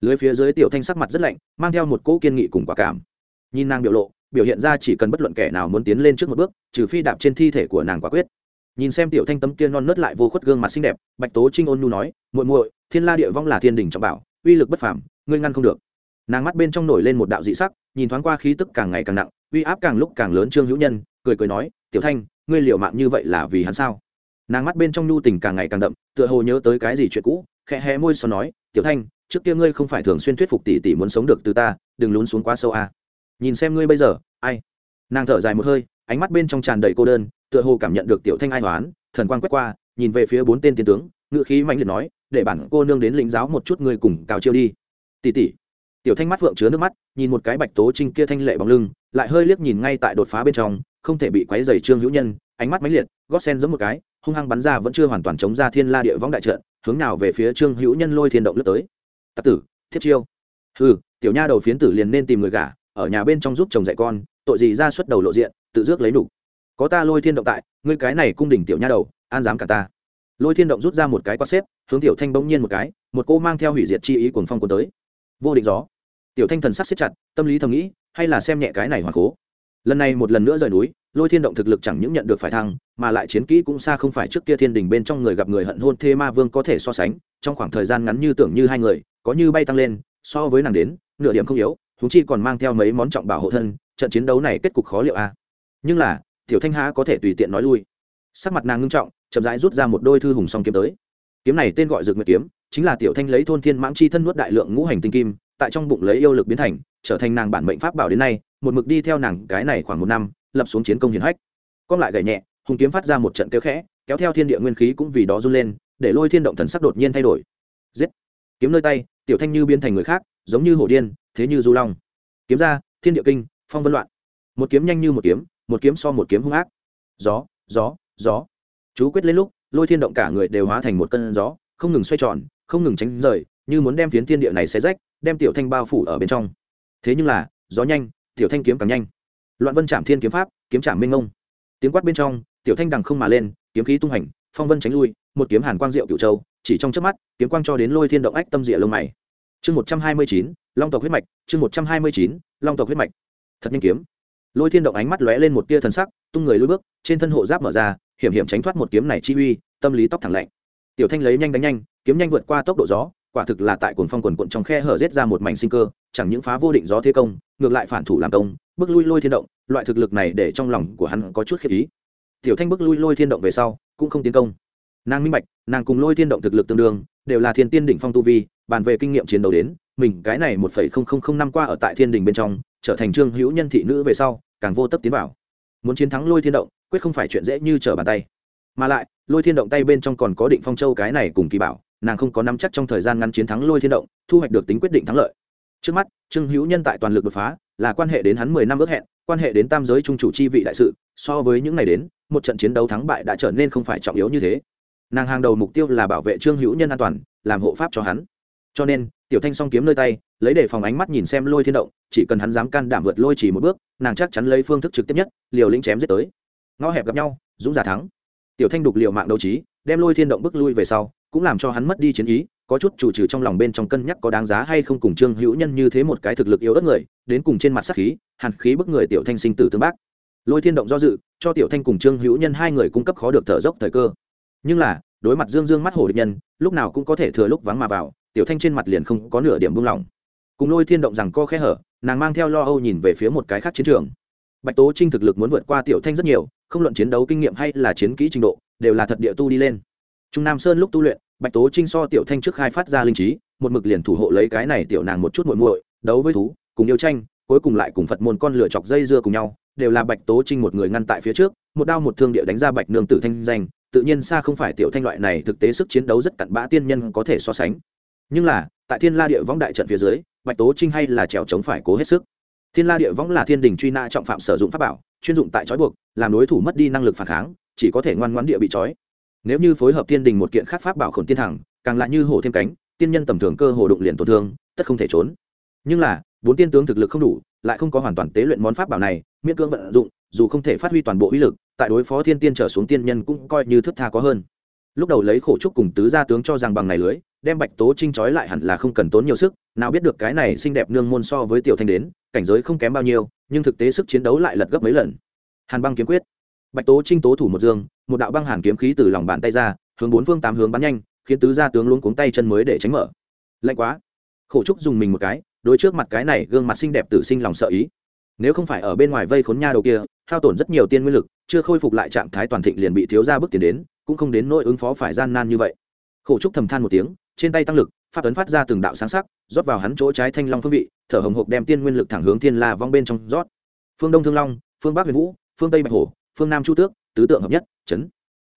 Lưới phía dưới tiểu thanh sắc mặt rất lạnh, mang theo một cỗ kiên nghị cùng quả cảm. Nhìn nàng biểu lộ, biểu hiện ra chỉ cần bất luận kẻ nào muốn tiến lên trước một bước, trừ phi đạp trên thi thể của nàng quả quyết nhìn xem tiểu thanh tấm kia non nớt lại vô khuất gương mặt xinh đẹp, bạch tố trinh ôn nhu nói, muội muội, thiên la địa vong là thiên đình trọng bảo, uy lực bất phàm, ngươi ngăn không được. Nàng mắt bên trong nổi lên một đạo dị sắc, nhìn thoáng qua khí tức càng ngày càng nặng, uy áp càng lúc càng lớn trương hữu nhân, cười cười nói, tiểu thanh, ngươi liệu mạng như vậy là vì hắn sao? Nàng mắt bên trong nhu tình càng ngày càng đậm, tựa hồ nhớ tới cái gì chuyện cũ, khẽ hé môi sau nói, tiểu thanh, trước kia ngươi không phải thường xuyên thuyết phục tỷ tỷ muốn sống được từ ta, đừng lún xuống quá sâu à. nhìn xem ngươi bây giờ, ai? Nàng thở dài một hơi, ánh mắt bên trong tràn đầy cô đơn tựa hồ cảm nhận được tiểu thanh ai hoán thần quan quét qua nhìn về phía bốn tên tiên tướng ngự khí mạnh liệt nói để bản cô nương đến lĩnh giáo một chút ngươi cùng cào chiêu đi. Tỉ tỉ tiểu thanh mắt phượng chứa nước mắt nhìn một cái bạch tố trinh kia thanh lệ bóng lưng lại hơi liếc nhìn ngay tại đột phá bên trong không thể bị quấy dày trương hữu nhân ánh mắt mãnh liệt gót sen giống một cái hung hăng bắn ra vẫn chưa hoàn toàn chống ra thiên la địa võng đại trận hướng nào về phía trương hữu nhân lôi thiên động lướt tới. Tặc tử thiết chiêu. Hừ, tiểu nha đầu phiến tử liền nên tìm người gả ở nhà bên trong giúp chồng dạy con tội gì ra xuất đầu lộ diện tự rước lấy đủ có ta lôi thiên động tại, ngươi cái này cung đỉnh tiểu nha đầu, an dám cả ta. Lôi thiên động rút ra một cái quát xếp, hướng tiểu thanh bỗng nhiên một cái, một cô mang theo hủy diệt chi ý cuồng phong cuốn tới. Vô định gió. Tiểu thanh thần sắc siết chặt, tâm lý thầm nghĩ, hay là xem nhẹ cái này hoàn cố lần này một lần nữa rời núi, lôi thiên động thực lực chẳng những nhận được phải thăng, mà lại chiến kỹ cũng xa không phải trước kia thiên đình bên trong người gặp người hận hôn thê ma vương có thể so sánh, trong khoảng thời gian ngắn như tưởng như hai người, có như bay tăng lên, so với nàng đến, nửa điểm không yếu thú chi còn mang theo mấy món trọng bảo hộ thân, trận chiến đấu này kết cục khó liệu a. À? nhưng là tiểu thanh há có thể tùy tiện nói lui. Sắc mặt nàng ngưng trọng, chậm rãi rút ra một đôi thư hùng song kiếm tới. Kiếm này tên gọi dược nguyệt kiếm, chính là tiểu thanh lấy thôn thiên mãng chi thân nuốt đại lượng ngũ hành tinh kim, tại trong bụng lấy yêu lực biến thành, trở thành nàng bản mệnh pháp bảo đến nay, một mực đi theo nàng cái này khoảng một năm, lập xuống chiến công hiển hách. Con lại gậy nhẹ, hùng kiếm phát ra một trận kêu khẽ, kéo theo thiên địa nguyên khí cũng vì đó run lên, để lôi thiên động thần sắc đột nhiên thay đổi. Giết! Kiếm nơi tay, tiểu thanh như biến thành người khác, giống như hổ điên, thế như du long. Kiếm ra, thiên địa kinh, phong vân loạn. Một kiếm nhanh như một kiếm một kiếm so một kiếm hung ác. Gió gió gió. Chú quyết lên lúc, lôi thiên động cả người đều hóa thành một cơn gió, không ngừng xoay tròn, không ngừng tránh rời, như muốn đem phiến thiên địa này xé rách, đem tiểu thanh bao phủ ở bên trong. Thế nhưng là, gió nhanh, tiểu thanh kiếm càng nhanh. Loạn vân chạm thiên kiếm pháp, kiếm chạm minh ngông. Tiếng quát bên trong, tiểu thanh đằng không mà lên, kiếm khí tung hành, phong vân tránh lui, một kiếm hàn quang diệu cựu châu, chỉ trong chớp mắt, kiếm quang cho đến lôi thiên động ách tâm địa lông mày. Chương một trăm hai mươi chín, long tộc huyết mạch, chương một trăm hai mươi chín, long tộc huyết mạch. Thật nhanh kiếm lôi thiên động ánh mắt lóe lên một tia thần sắc, tung người lôi bước, trên thân hộ giáp mở ra, hiểm hiểm tránh thoát một kiếm này chi uy, tâm lý tóc thẳng lạnh. Tiểu thanh lấy nhanh đánh nhanh, kiếm nhanh vượt qua tốc độ gió, quả thực là tại cuồng phong quần quận trong khe hở rết ra một mảnh sinh cơ, chẳng những phá vô định gió thế công, ngược lại phản thủ làm công, bước lui lôi thiên động, loại thực lực này để trong lòng của hắn có chút khiếp ý. Tiểu thanh bước lui lôi thiên động về sau, cũng không tiến công. Nàng minh bạch, nàng cùng lôi thiên động thực lực tương đương, đều là thiên tiên đỉnh phong tu vi, bàn về kinh nghiệm chiến đấu đến, mình cái này một phẩy không không không năm qua ở tại thiên đình bên trong trở thành trương hữu nhân thị nữ về sau, càng vô tấp tiến vào. Muốn chiến thắng lôi thiên động, quyết không phải chuyện dễ như trở bàn tay. Mà lại, lôi thiên động tay bên trong còn có định phong châu cái này cùng kỳ bảo, nàng không có nắm chắc trong thời gian ngắn chiến thắng lôi thiên động, thu hoạch được tính quyết định thắng lợi. Trước mắt, trương hữu nhân tại toàn lực đột phá, là quan hệ đến hắn mười năm ước hẹn, quan hệ đến tam giới trung chủ chi vị đại sự, so với những ngày đến, một trận chiến đấu thắng bại đã trở nên không phải trọng yếu như thế. Nàng hàng đầu mục tiêu là bảo vệ trương hữu nhân an toàn, làm hộ pháp cho hắn. Cho nên, tiểu thanh song kiếm nơi tay lấy để phòng ánh mắt nhìn xem lôi thiên động, chỉ cần hắn dám can đảm vượt lôi chỉ một bước, nàng chắc chắn lấy phương thức trực tiếp nhất, liều lĩnh chém giết tới. Ngõ hẹp gặp nhau, dũng giả thắng. Tiểu thanh đục liều mạng đấu trí, đem lôi thiên động bước lui về sau, cũng làm cho hắn mất đi chiến ý, có chút chủ trừ trong lòng bên trong cân nhắc có đáng giá hay không cùng trương hữu nhân như thế một cái thực lực yếu ớt người, đến cùng trên mặt sắc khí, hàn khí bức người tiểu thanh sinh tử tương bác. Lôi thiên động do dự, cho tiểu thanh cùng trương hữu nhân hai người cung cấp khó được thở dốc thời cơ. Nhưng là, đối mặt dương dương mắt hổ địch nhân, lúc nào cũng có thể thừa lúc vắng mà vào, tiểu thanh trên mặt liền không có nửa điểm buông lỏng cùng lôi thiên động rằng co khẽ hở, nàng mang theo lo âu nhìn về phía một cái khác chiến trường. Bạch tố trinh thực lực muốn vượt qua tiểu thanh rất nhiều, không luận chiến đấu kinh nghiệm hay là chiến kỹ trình độ, đều là thật địa tu đi lên. Trung nam sơn lúc tu luyện, bạch tố trinh so tiểu thanh trước khai phát ra linh trí, một mực liền thủ hộ lấy cái này tiểu nàng một chút muội muội, đấu với thú, cùng yêu tranh, cuối cùng lại cùng phật môn con lửa chọc dây dưa cùng nhau, đều là bạch tố trinh một người ngăn tại phía trước, một đao một thương địa đánh ra bạch nương tử thanh danh, tự nhiên xa không phải tiểu thanh loại này thực tế sức chiến đấu rất cặn bã tiên nhân có thể so sánh. Nhưng là, tại thiên la địa võng đại trận phía dưới bạch tố trinh hay là trèo chống phải cố hết sức. Thiên la địa võng là thiên đình truy nã trọng phạm sử dụng pháp bảo, chuyên dụng tại trói buộc, làm đối thủ mất đi năng lực phản kháng, chỉ có thể ngoan ngoãn địa bị trói. Nếu như phối hợp thiên đình một kiện khác pháp bảo khổn tiên thẳng, càng lại như hổ thêm cánh, tiên nhân tầm thường cơ hồ đụng liền tổn thương, tất không thể trốn. Nhưng là, bốn tiên tướng thực lực không đủ, lại không có hoàn toàn tế luyện món pháp bảo này, miễn cưỡng vận dụng, dù không thể phát huy toàn bộ uy lực, tại đối phó thiên tiên trở xuống tiên nhân cũng coi như thức tha có hơn lúc đầu lấy khổ trúc cùng tứ gia tướng cho rằng bằng này lưới, đem bạch tố trinh trói lại hẳn là không cần tốn nhiều sức, nào biết được cái này xinh đẹp nương môn so với tiểu thanh đến, cảnh giới không kém bao nhiêu, nhưng thực tế sức chiến đấu lại lật gấp mấy lần. Hàn băng kiếm quyết. Bạch tố trinh tố thủ một dương, một đạo băng hàn kiếm khí từ lòng bàn tay ra, hướng bốn phương tám hướng bắn nhanh, khiến tứ gia tướng luôn cuống tay chân mới để tránh mở. Lạnh quá. Khổ trúc dùng mình một cái, đối trước mặt cái này gương mặt xinh đẹp tử sinh lòng sợ ý. Nếu không phải ở bên ngoài vây khốn nha đầu kia, hao tổn rất nhiều tiên nguyên lực, chưa khôi phục lại trạng thái toàn thịnh liền bị thiếu gia bước tiền đến cũng không đến nỗi ứng phó phải gian nan như vậy. Khổ trúc thầm than một tiếng, trên tay tăng lực, pháp ấn phát ra từng đạo sáng sắc, rót vào hắn chỗ trái thanh long phương vị, thở hồng hộc đem tiên nguyên lực thẳng hướng thiên la vong bên trong rót. Phương đông thương long, phương bắc huyền vũ, phương tây bạch hổ, phương nam chu tước, tứ tượng hợp nhất, chấn.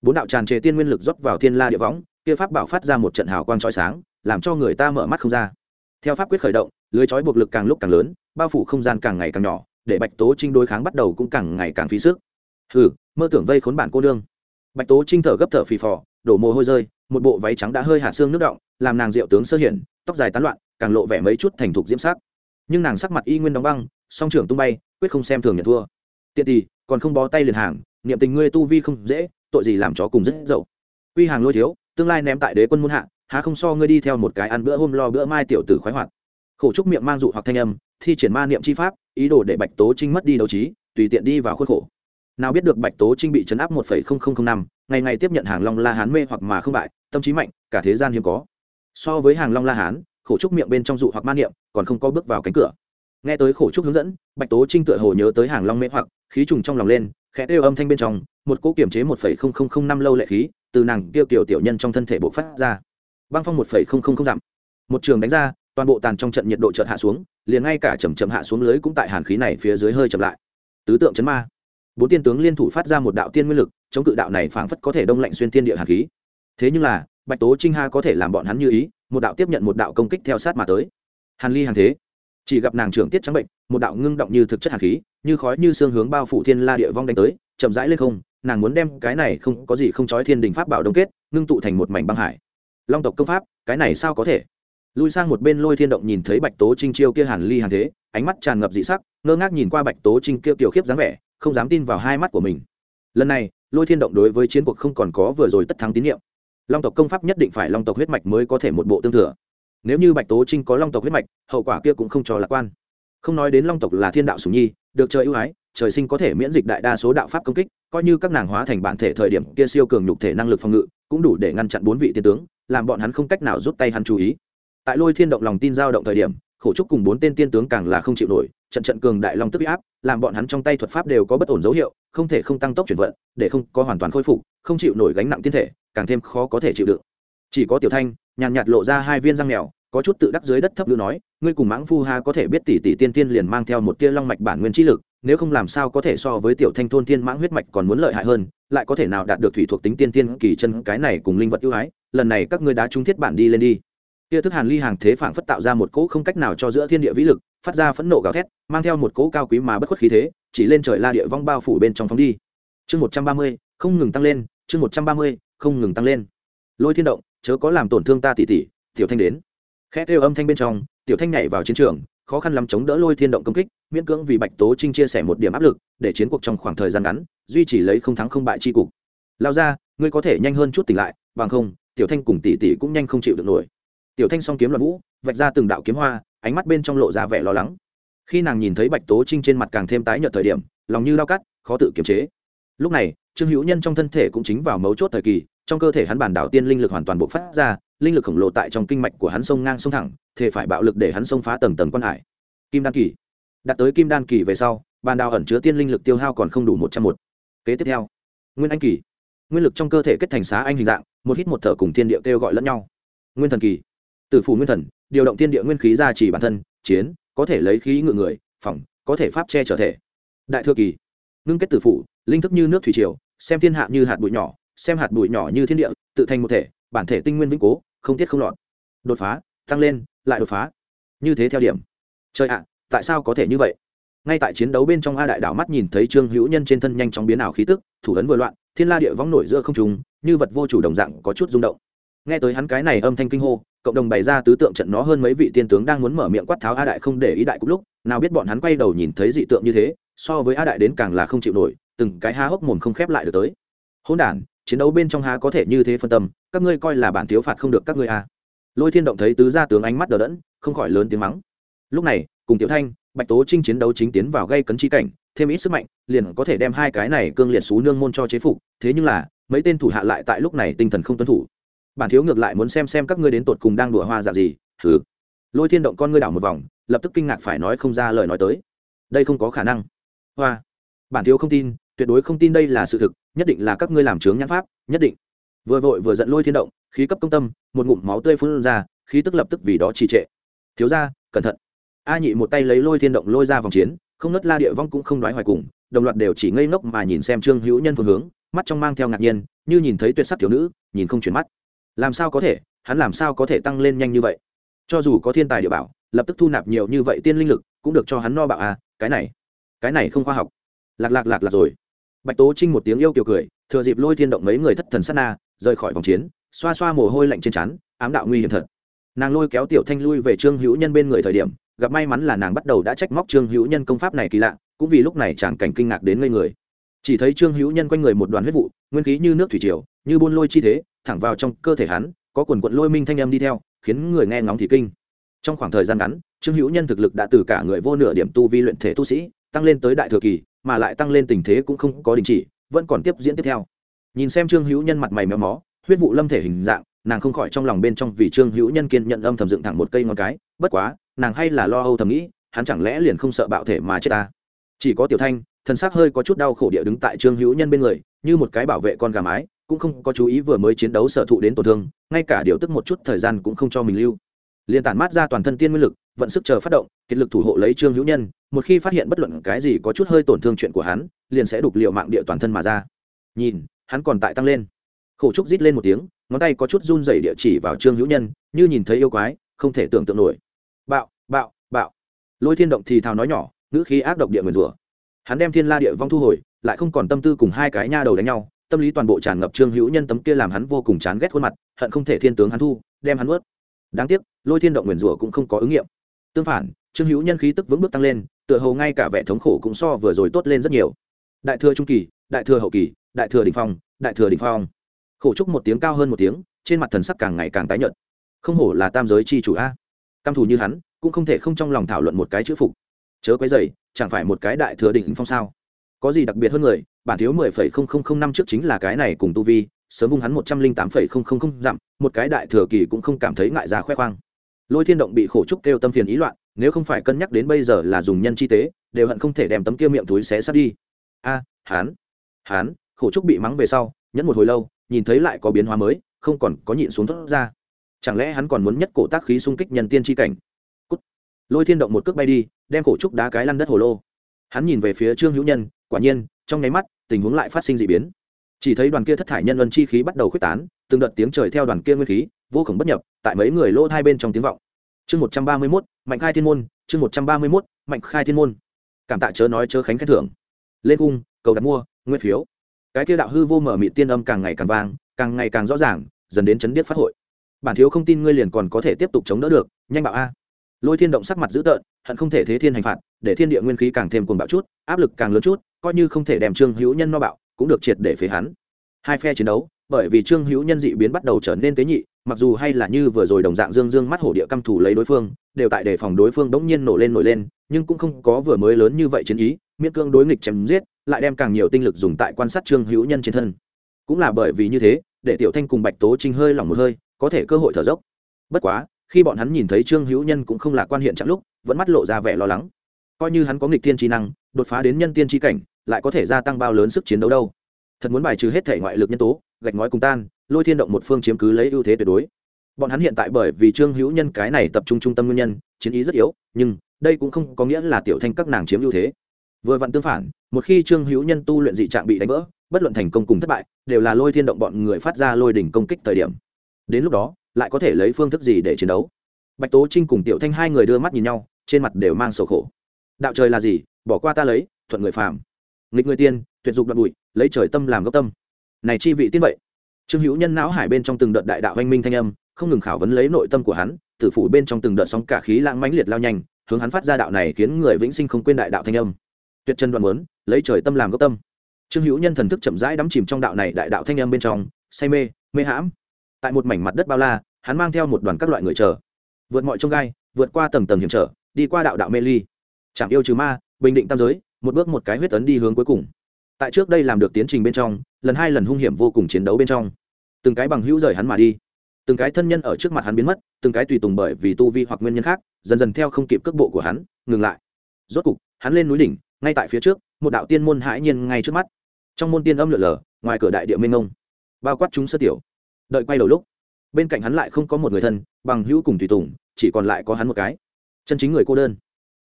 Bốn đạo tràn trề tiên nguyên lực rót vào thiên la địa võng, kia pháp bảo phát ra một trận hào quang trói sáng, làm cho người ta mở mắt không ra. Theo pháp quyết khởi động, lưới trói buộc lực càng lúc càng lớn, bao phủ không gian càng ngày càng nhỏ, để bạch tố trinh đối kháng bắt đầu cũng càng ngày càng phí sức. Hừ, mơ tưởng vây khốn bản cô đương bạch tố trinh thở gấp thở phì phò, đổ mồ hôi rơi, một bộ váy trắng đã hơi hạ xương nước động làm nàng diệu tướng sơ hiển, tóc dài tán loạn, càng lộ vẻ mấy chút thành thục diễm sắc. Nhưng nàng sắc mặt y nguyên đóng băng, song trưởng tung bay, quyết không xem thường nhận thua. Tiện tỳ còn không bó tay liền hàng, niệm tình ngươi tu vi không dễ, tội gì làm chó cùng rất dậu. Quy hàng lôi thiếu, tương lai ném tại đế quân muôn hạ, há không so ngươi đi theo một cái ăn bữa hôm lo bữa mai tiểu tử khoái hoạt. Khổ trúc miệng mang dụ hoặc thanh âm, thi triển ma niệm chi pháp, ý đồ để bạch tố trinh mất đi đấu trí, tùy tiện đi vào khuất khổ nào biết được bạch tố trinh bị chấn áp một năm, ngày ngày tiếp nhận hàng long la hán mê hoặc mà không bại, tâm trí mạnh, cả thế gian hiếm có. So với hàng long la hán, khổ trúc miệng bên trong dụ hoặc man niệm còn không có bước vào cánh cửa. Nghe tới khổ trúc hướng dẫn, bạch tố trinh tựa hồ nhớ tới hàng long mê hoặc, khí trùng trong lòng lên, khẽ kêu âm thanh bên trong, một cỗ kiểm chế một năm lâu lệ khí từ nàng tiêu kiểu tiểu nhân trong thân thể bộ phát ra. Băng phong một dặm. Một trường đánh ra, toàn bộ tàn trong trận nhiệt độ chợt hạ xuống, liền ngay cả chầm chậm hạ xuống lưới cũng tại hàn khí này phía dưới hơi chậm lại. Tứ tượng chấn ma bốn tiên tướng liên thủ phát ra một đạo tiên nguyên lực, chống cự đạo này phảng phất có thể đông lạnh xuyên tiên địa hàn khí. Thế nhưng là, bạch tố trinh ha có thể làm bọn hắn như ý, một đạo tiếp nhận một đạo công kích theo sát mà tới. Hàn ly hàng thế, chỉ gặp nàng trưởng tiết trắng bệnh, một đạo ngưng động như thực chất hàn khí, như khói như xương hướng bao phủ thiên la địa vong đánh tới, chậm rãi lên không, nàng muốn đem cái này không có gì không trói thiên đình pháp bảo đông kết, ngưng tụ thành một mảnh băng hải. Long tộc công pháp, cái này sao có thể? Lui sang một bên lôi thiên động nhìn thấy bạch tố trinh chiêu kia hàn ly hàn thế, ánh mắt tràn ngập dị sắc, ngơ ngác nhìn qua bạch tố trinh kia kiểu khiếp dáng vẻ không dám tin vào hai mắt của mình. Lần này, lôi thiên động đối với chiến cuộc không còn có vừa rồi tất thắng tín nhiệm. Long tộc công pháp nhất định phải long tộc huyết mạch mới có thể một bộ tương thừa. Nếu như bạch tố trinh có long tộc huyết mạch, hậu quả kia cũng không cho lạc quan. Không nói đến long tộc là thiên đạo sùng nhi, được trời ưu ái, trời sinh có thể miễn dịch đại đa số đạo pháp công kích, coi như các nàng hóa thành bản thể thời điểm kia siêu cường nhục thể năng lực phòng ngự, cũng đủ để ngăn chặn bốn vị tiên tướng, làm bọn hắn không cách nào rút tay hắn chú ý. Tại lôi thiên động lòng tin giao động thời điểm khổ trúc cùng bốn tên tiên tướng càng là không chịu nổi, trận trận cường đại long tức áp, làm bọn hắn trong tay thuật pháp đều có bất ổn dấu hiệu, không thể không tăng tốc chuyển vận, để không có hoàn toàn khôi phục, không chịu nổi gánh nặng tiên thể, càng thêm khó có thể chịu đựng. Chỉ có tiểu thanh, nhàn nhạt lộ ra hai viên răng mèo, có chút tự đắc dưới đất thấp lưu nói, ngươi cùng mãng phu ha có thể biết tỷ tỷ tiên tiên liền mang theo một tia long mạch bản nguyên trí lực, nếu không làm sao có thể so với tiểu thanh thôn tiên mãng huyết mạch còn muốn lợi hại hơn, lại có thể nào đạt được thủy thuộc tính tiên tiên kỳ chân cái này cùng linh vật ưu ái, lần này các ngươi đã trúng thiết bản đi lên đi kia thức hàn ly hàng thế phảng phất tạo ra một cỗ không cách nào cho giữa thiên địa vĩ lực, phát ra phẫn nộ gào thét, mang theo một cỗ cao quý mà bất khuất khí thế, chỉ lên trời la địa vong bao phủ bên trong phóng đi. Chương một trăm ba mươi, không ngừng tăng lên, chương một trăm ba mươi, không ngừng tăng lên. Lôi thiên động, chớ có làm tổn thương ta tỉ tỉ, tiểu thanh đến. Khẽ kêu âm thanh bên trong, tiểu thanh nhảy vào chiến trường, khó khăn lắm chống đỡ lôi thiên động công kích, miễn cưỡng vì bạch tố trinh chia sẻ một điểm áp lực, để chiến cuộc trong khoảng thời gian ngắn, duy trì lấy không thắng không bại tri cục. Lao ra, ngươi có thể nhanh hơn chút tỉnh lại, bằng không, tiểu thanh cùng tỷ tỷ cũng nhanh không chịu được nổi tiểu thanh song kiếm loạn vũ, vạch ra từng đạo kiếm hoa, ánh mắt bên trong lộ ra vẻ lo lắng. Khi nàng nhìn thấy bạch tố trinh trên mặt càng thêm tái nhợt thời điểm, lòng như lao cắt, khó tự kiềm chế. Lúc này, trương hữu nhân trong thân thể cũng chính vào mấu chốt thời kỳ, trong cơ thể hắn bản đảo tiên linh lực hoàn toàn bộc phát ra, linh lực khổng lồ tại trong kinh mạch của hắn sông ngang sông thẳng thể phải bạo lực để hắn sông phá tầng tầng quan hải. Kim đan kỳ. Đặt tới kim đan kỳ về sau bàn đào ẩn chứa tiên linh lực tiêu hao còn không đủ một trăm một. Kế tiếp theo, nguyên anh kỳ. Nguyên lực trong cơ thể kết thành xá anh hình dạng, một hít một thở cùng thiên địa kêu gọi lẫn nhau. Nguyên thần kỳ từ phủ nguyên thần, điều động thiên địa nguyên khí ra chỉ bản thân, chiến, có thể lấy khí ngự người phòng có thể pháp che trở thể. Đại thừa kỳ, ngưng kết tử phủ, linh thức như nước thủy triều, xem thiên hạ như hạt bụi nhỏ, xem hạt bụi nhỏ như thiên địa, tự thành một thể, bản thể tinh nguyên vĩnh cố, không tiết không lọt. Đột phá, tăng lên, lại đột phá. Như thế theo điểm. Trời ạ, tại sao có thể như vậy? Ngay tại chiến đấu bên trong a đại đảo mắt nhìn thấy trương hữu nhân trên thân nhanh chóng biến ảo khí tức, thủ ấn vừa loạn, thiên la địa vong nổi giữa không trùng như vật vô chủ đồng dạng có chút rung động. Nghe tới hắn cái này âm thanh kinh hô cộng đồng bày ra tứ tượng trận nó hơn mấy vị tiên tướng đang muốn mở miệng quát tháo a đại không để ý đại cục lúc, nào biết bọn hắn quay đầu nhìn thấy dị tượng như thế, so với a đại đến càng là không chịu nổi, từng cái há hốc mồm không khép lại được tới. Hôn đản, chiến đấu bên trong há có thể như thế phân tâm, các ngươi coi là bản thiếu phạt không được các ngươi a. Lôi thiên động thấy tứ gia tướng ánh mắt đờ đẫn, không khỏi lớn tiếng mắng. Lúc này, cùng tiểu thanh, bạch tố trinh chiến đấu chính tiến vào gây cấn chi cảnh, thêm ít sức mạnh, liền có thể đem hai cái này cương liệt xú nương môn cho chế phục, thế nhưng là, mấy tên thủ hạ lại tại lúc này tinh thần không tuân thủ bản thiếu ngược lại muốn xem xem các ngươi đến tột cùng đang đùa hoa dạ gì thử lôi thiên động con ngươi đảo một vòng, lập tức kinh ngạc phải nói không ra lời nói tới. Đây không có khả năng. Hoa. Bản thiếu không tin, tuyệt đối không tin đây là sự thực, nhất định là các ngươi làm trướng nhãn pháp, nhất định. Vừa vội vừa giận lôi thiên động, khí cấp công tâm, một ngụm máu tươi phun ra, khí tức lập tức vì đó trì trệ. Thiếu ra cẩn thận. A nhị một tay lấy lôi thiên động lôi ra vòng chiến, không nứt la địa vong cũng không đoái hoài cùng, đồng loạt đều chỉ ngây ngốc mà nhìn xem trương hữu nhân phương hướng, mắt trong mang theo ngạc nhiên, như nhìn thấy tuyệt sắc thiếu nữ, nhìn không chuyển mắt làm sao có thể? Hắn làm sao có thể tăng lên nhanh như vậy? Cho dù có thiên tài địa bảo lập tức thu nạp nhiều như vậy tiên linh lực cũng được cho hắn no bạo à cái này cái này không khoa học. Lạc lạc lạc lạc rồi. Bạch tố trinh một tiếng yêu kiều cười thừa dịp lôi thiên động mấy người thất thần sát na rời khỏi vòng chiến xoa xoa mồ hôi lạnh trên trán, ám đạo nguy hiểm thật. Nàng lôi kéo tiểu thanh lui về trương hữu nhân bên người thời điểm gặp may mắn là nàng bắt đầu đã trách móc trương hữu nhân công pháp này kỳ lạ cũng vì lúc này chẳng cảnh kinh ngạc đến ngây người. Chỉ thấy trương hữu nhân quanh người một đoàn huyết vụ nguyên khí như nước thủy triều như buôn lôi chi thế thẳng vào trong cơ thể hắn, có quần quận lôi minh thanh âm đi theo, khiến người nghe ngóng thì kinh. Trong khoảng thời gian ngắn, trương hữu nhân thực lực đã từ cả người vô nửa điểm tu vi luyện thể tu sĩ, tăng lên tới đại thừa kỳ, mà lại tăng lên tình thế cũng không có đình chỉ, vẫn còn tiếp diễn tiếp theo. Nhìn xem trương hữu nhân mặt mày méo mó, huyết vụ lâm thể hình dạng, nàng không khỏi trong lòng bên trong vì trương hữu nhân kiên nhận âm thầm dựng thẳng một cây ngón cái, bất quá, nàng hay là lo âu thầm nghĩ, hắn chẳng lẽ liền không sợ bạo thể mà chết ta? Chỉ có tiểu thanh, thân xác hơi có chút đau khổ địa đứng tại trương hữu nhân bên người, như một cái bảo vệ con gà mái cũng không có chú ý vừa mới chiến đấu sở thụ đến tổn thương, ngay cả điều tức một chút thời gian cũng không cho mình lưu. Liền tản mát ra toàn thân tiên nguyên lực, vận sức chờ phát động, kiệt lực thủ hộ lấy trương hữu nhân, một khi phát hiện bất luận cái gì có chút hơi tổn thương chuyện của hắn, liền sẽ đục liệu mạng địa toàn thân mà ra. Nhìn, hắn còn tại tăng lên. Khổ trúc rít lên một tiếng, ngón tay có chút run dày địa chỉ vào trương hữu nhân, như nhìn thấy yêu quái, không thể tưởng tượng nổi. Bạo bạo bạo. Lôi thiên động thì thào nói nhỏ, ngữ khí ác độc địa nguyền rủa. Hắn đem thiên la địa vong thu hồi, lại không còn tâm tư cùng hai cái nha đầu đánh nhau tâm lý toàn bộ tràn ngập trương hữu nhân tấm kia làm hắn vô cùng chán ghét khuôn mặt, hận không thể thiên tướng hắn thu, đem hắn ướt đáng tiếc, lôi thiên động nguyền rủa cũng không có ứng nghiệm. Tương phản, trương hữu nhân khí tức vững bước tăng lên, tựa hồ ngay cả vẻ thống khổ cũng so vừa rồi tốt lên rất nhiều. Đại thừa trung kỳ, đại thừa hậu kỳ, đại thừa đình phong, đại thừa đình phong. Khổ trúc một tiếng cao hơn một tiếng, trên mặt thần sắc càng ngày càng tái nhợt. Không hổ là tam giới chi chủ a. Căm thù như hắn, cũng không thể không trong lòng thảo luận một cái chữ phục. Chớ quấy dày chẳng phải một cái đại thừa đỉnh phong sao? Có gì đặc biệt hơn người bản thiếu mười phẩy không không không năm trước chính là cái này cùng tu vi, sớm vung hắn một trăm linh tám phẩy không không không dặm, một cái đại thừa kỳ cũng không cảm thấy ngại ra khoe khoang. Lôi thiên động bị khổ trúc kêu tâm phiền ý loạn, nếu không phải cân nhắc đến bây giờ là dùng nhân chi tế, đều hận không thể đem tấm kia miệng túi xé sắp đi. A hán hán khổ trúc bị mắng về sau, nhẫn một hồi lâu, nhìn thấy lại có biến hóa mới, không còn có nhịn xuống thốt ra. Chẳng lẽ hắn còn muốn nhất cổ tác khí xung kích nhân tiên tri cảnh? Cút. lôi thiên động một cước bay đi, đem khổ trúc đá cái lăn đất hồ lô. Hắn nhìn về phía trương hữu nhân, quả nhiên, trong nháy mắt tình huống lại phát sinh d ị biến. Chỉ thấy đoàn kia thất thải nhân luân chi khí bắt đầu k h u ế c tán, từng đợt tiếng trời theo đoàn kia nguyên khí, vô khổng bất nhập, tại mấy người lỗ hai bên trong tiếng vọng. Chương một trăm ba mươi mốt, mạnh khai thiên môn, chương một trăm ba mươi mốt, mạnh khai thiên môn. Cảm tạ chớ nói chớ khánh khen thưởng. Lên cung, cầu đặt mua, nguyên phiếu. Cái kia đạo hư vô mở mị tiên âm càng ngày càng vang, càng ngày càng rõ ràng, dần đến chấn điếc phát hội. Bản thiếu không tin ngươi liền còn có thể tiếp tục chống đỡ được, nhanh bảo a lôi thiên động sắc mặt dữ tợn, hận không thể thế thiên hành phạt, để thiên địa nguyên khí càng thêm cuồng bạo chút, áp lực càng lớn chút, coi như không thể đem trương hữu nhân no bạo, cũng được triệt để phế hắn. Hai phe chiến đấu, bởi vì trương hữu nhân dị biến bắt đầu trở nên tế nhị, mặc dù hay là như vừa rồi đồng dạng dương dương mắt hổ địa căm thủ lấy đối phương, đều tại đề phòng đối phương đống nhiên nổi lên nổi lên, nhưng cũng không có vừa mới lớn như vậy chiến ý, miễn cương đối nghịch chém giết, lại đem càng nhiều tinh lực dùng tại quan sát trương hữu nhân trên thân. Cũng là bởi vì như thế, để tiểu thanh cùng bạch tố trinh hơi lỏng một hơi, có thể cơ hội thở dốc. Bất quá khi bọn hắn nhìn thấy trương hữu nhân cũng không là quan hiện trạng lúc, vẫn mắt lộ ra vẻ lo lắng. Coi như hắn có nghịch tiên trí năng, đột phá đến nhân tiên trí cảnh, lại có thể gia tăng bao lớn sức chiến đấu đâu. Thật muốn bài trừ hết thể ngoại lực nhân tố, gạch ngói cùng tan, lôi thiên động một phương chiếm cứ lấy ưu thế tuyệt đối. Bọn hắn hiện tại bởi vì trương hữu nhân cái này tập trung trung tâm nguyên nhân, chiến ý rất yếu, nhưng đây cũng không có nghĩa là tiểu thanh các nàng chiếm ưu thế. Vừa vặn tương phản, một khi trương hữu nhân tu luyện dị trạng bị đánh vỡ, bất luận thành công cùng thất bại, đều là lôi thiên động bọn người phát ra lôi đỉnh công kích thời điểm. Đến lúc đó lại có thể lấy phương thức gì để chiến đấu? Bạch tố trinh cùng tiểu thanh hai người đưa mắt nhìn nhau, trên mặt đều mang sầu khổ. Đạo trời là gì? Bỏ qua ta lấy, thuận người phàm. Nghịch người tiên, tuyệt dục đoạn bụi, lấy trời tâm làm gốc tâm. Này chi vị tiên vậy? Trương hữu nhân não hải bên trong từng đợt đại đạo anh minh thanh âm, không ngừng khảo vấn lấy nội tâm của hắn, tử phủ bên trong từng đợt sóng cả khí lãng mãnh liệt lao nhanh, hướng hắn phát ra đạo này khiến người vĩnh sinh không quên đại đạo thanh âm. Tuyệt chân đoạn muốn, lấy trời tâm làm gốc tâm. Trương hữu nhân thần thức chậm rãi đắm chìm trong đạo này đại đạo thanh âm bên trong, say mê mê hãm tại một mảnh mặt đất bao la, hắn mang theo một đoàn các loại người chờ. Vượt mọi trông gai, vượt qua tầng tầng hiểm trở, đi qua đạo đạo mê ly. Chạm yêu trừ ma, bình định tam giới, một bước một cái huyết tấn đi hướng cuối cùng. Tại trước đây làm được tiến trình bên trong, lần hai lần hung hiểm vô cùng chiến đấu bên trong. Từng cái bằng hữu rời hắn mà đi. Từng cái thân nhân ở trước mặt hắn biến mất, từng cái tùy tùng bởi vì tu vi hoặc nguyên nhân khác, dần dần theo không kịp cước bộ của hắn, ngừng lại. Rốt cục, hắn lên núi đỉnh, ngay tại phía trước, một đạo tiên môn hãi nhiên ngay trước mắt. Trong môn tiên âm lượn lờ, ngoài cửa đại địa minh ngông bao quát chúng sơ tiểu đợi quay đầu lúc, bên cạnh hắn lại không có một người thân, bằng hữu cùng tùy tùng, chỉ còn lại có hắn một cái. Chân chính người cô đơn.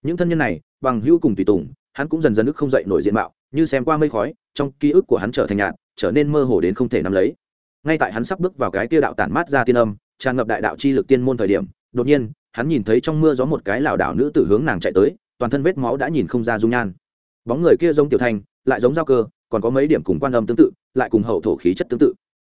Những thân nhân này, bằng hữu cùng tùy tùng, hắn cũng dần dần ức không dậy nổi diện mạo, như xem qua mây khói, trong ký ức của hắn trở thành nhạt, trở nên mơ hồ đến không thể nắm lấy. Ngay tại hắn sắp bước vào cái tia đạo tản mát ra tiên âm, tràn ngập đại đạo chi lực tiên môn thời điểm, đột nhiên, hắn nhìn thấy trong mưa gió một cái lảo đảo nữ tử hướng nàng chạy tới, toàn thân vết máu đã nhìn không ra dung nhan. Bóng người kia giống tiểu thanh, lại giống giao cơ, còn có mấy điểm cùng quan âm tương tự, lại cùng hậu thổ khí chất tương tự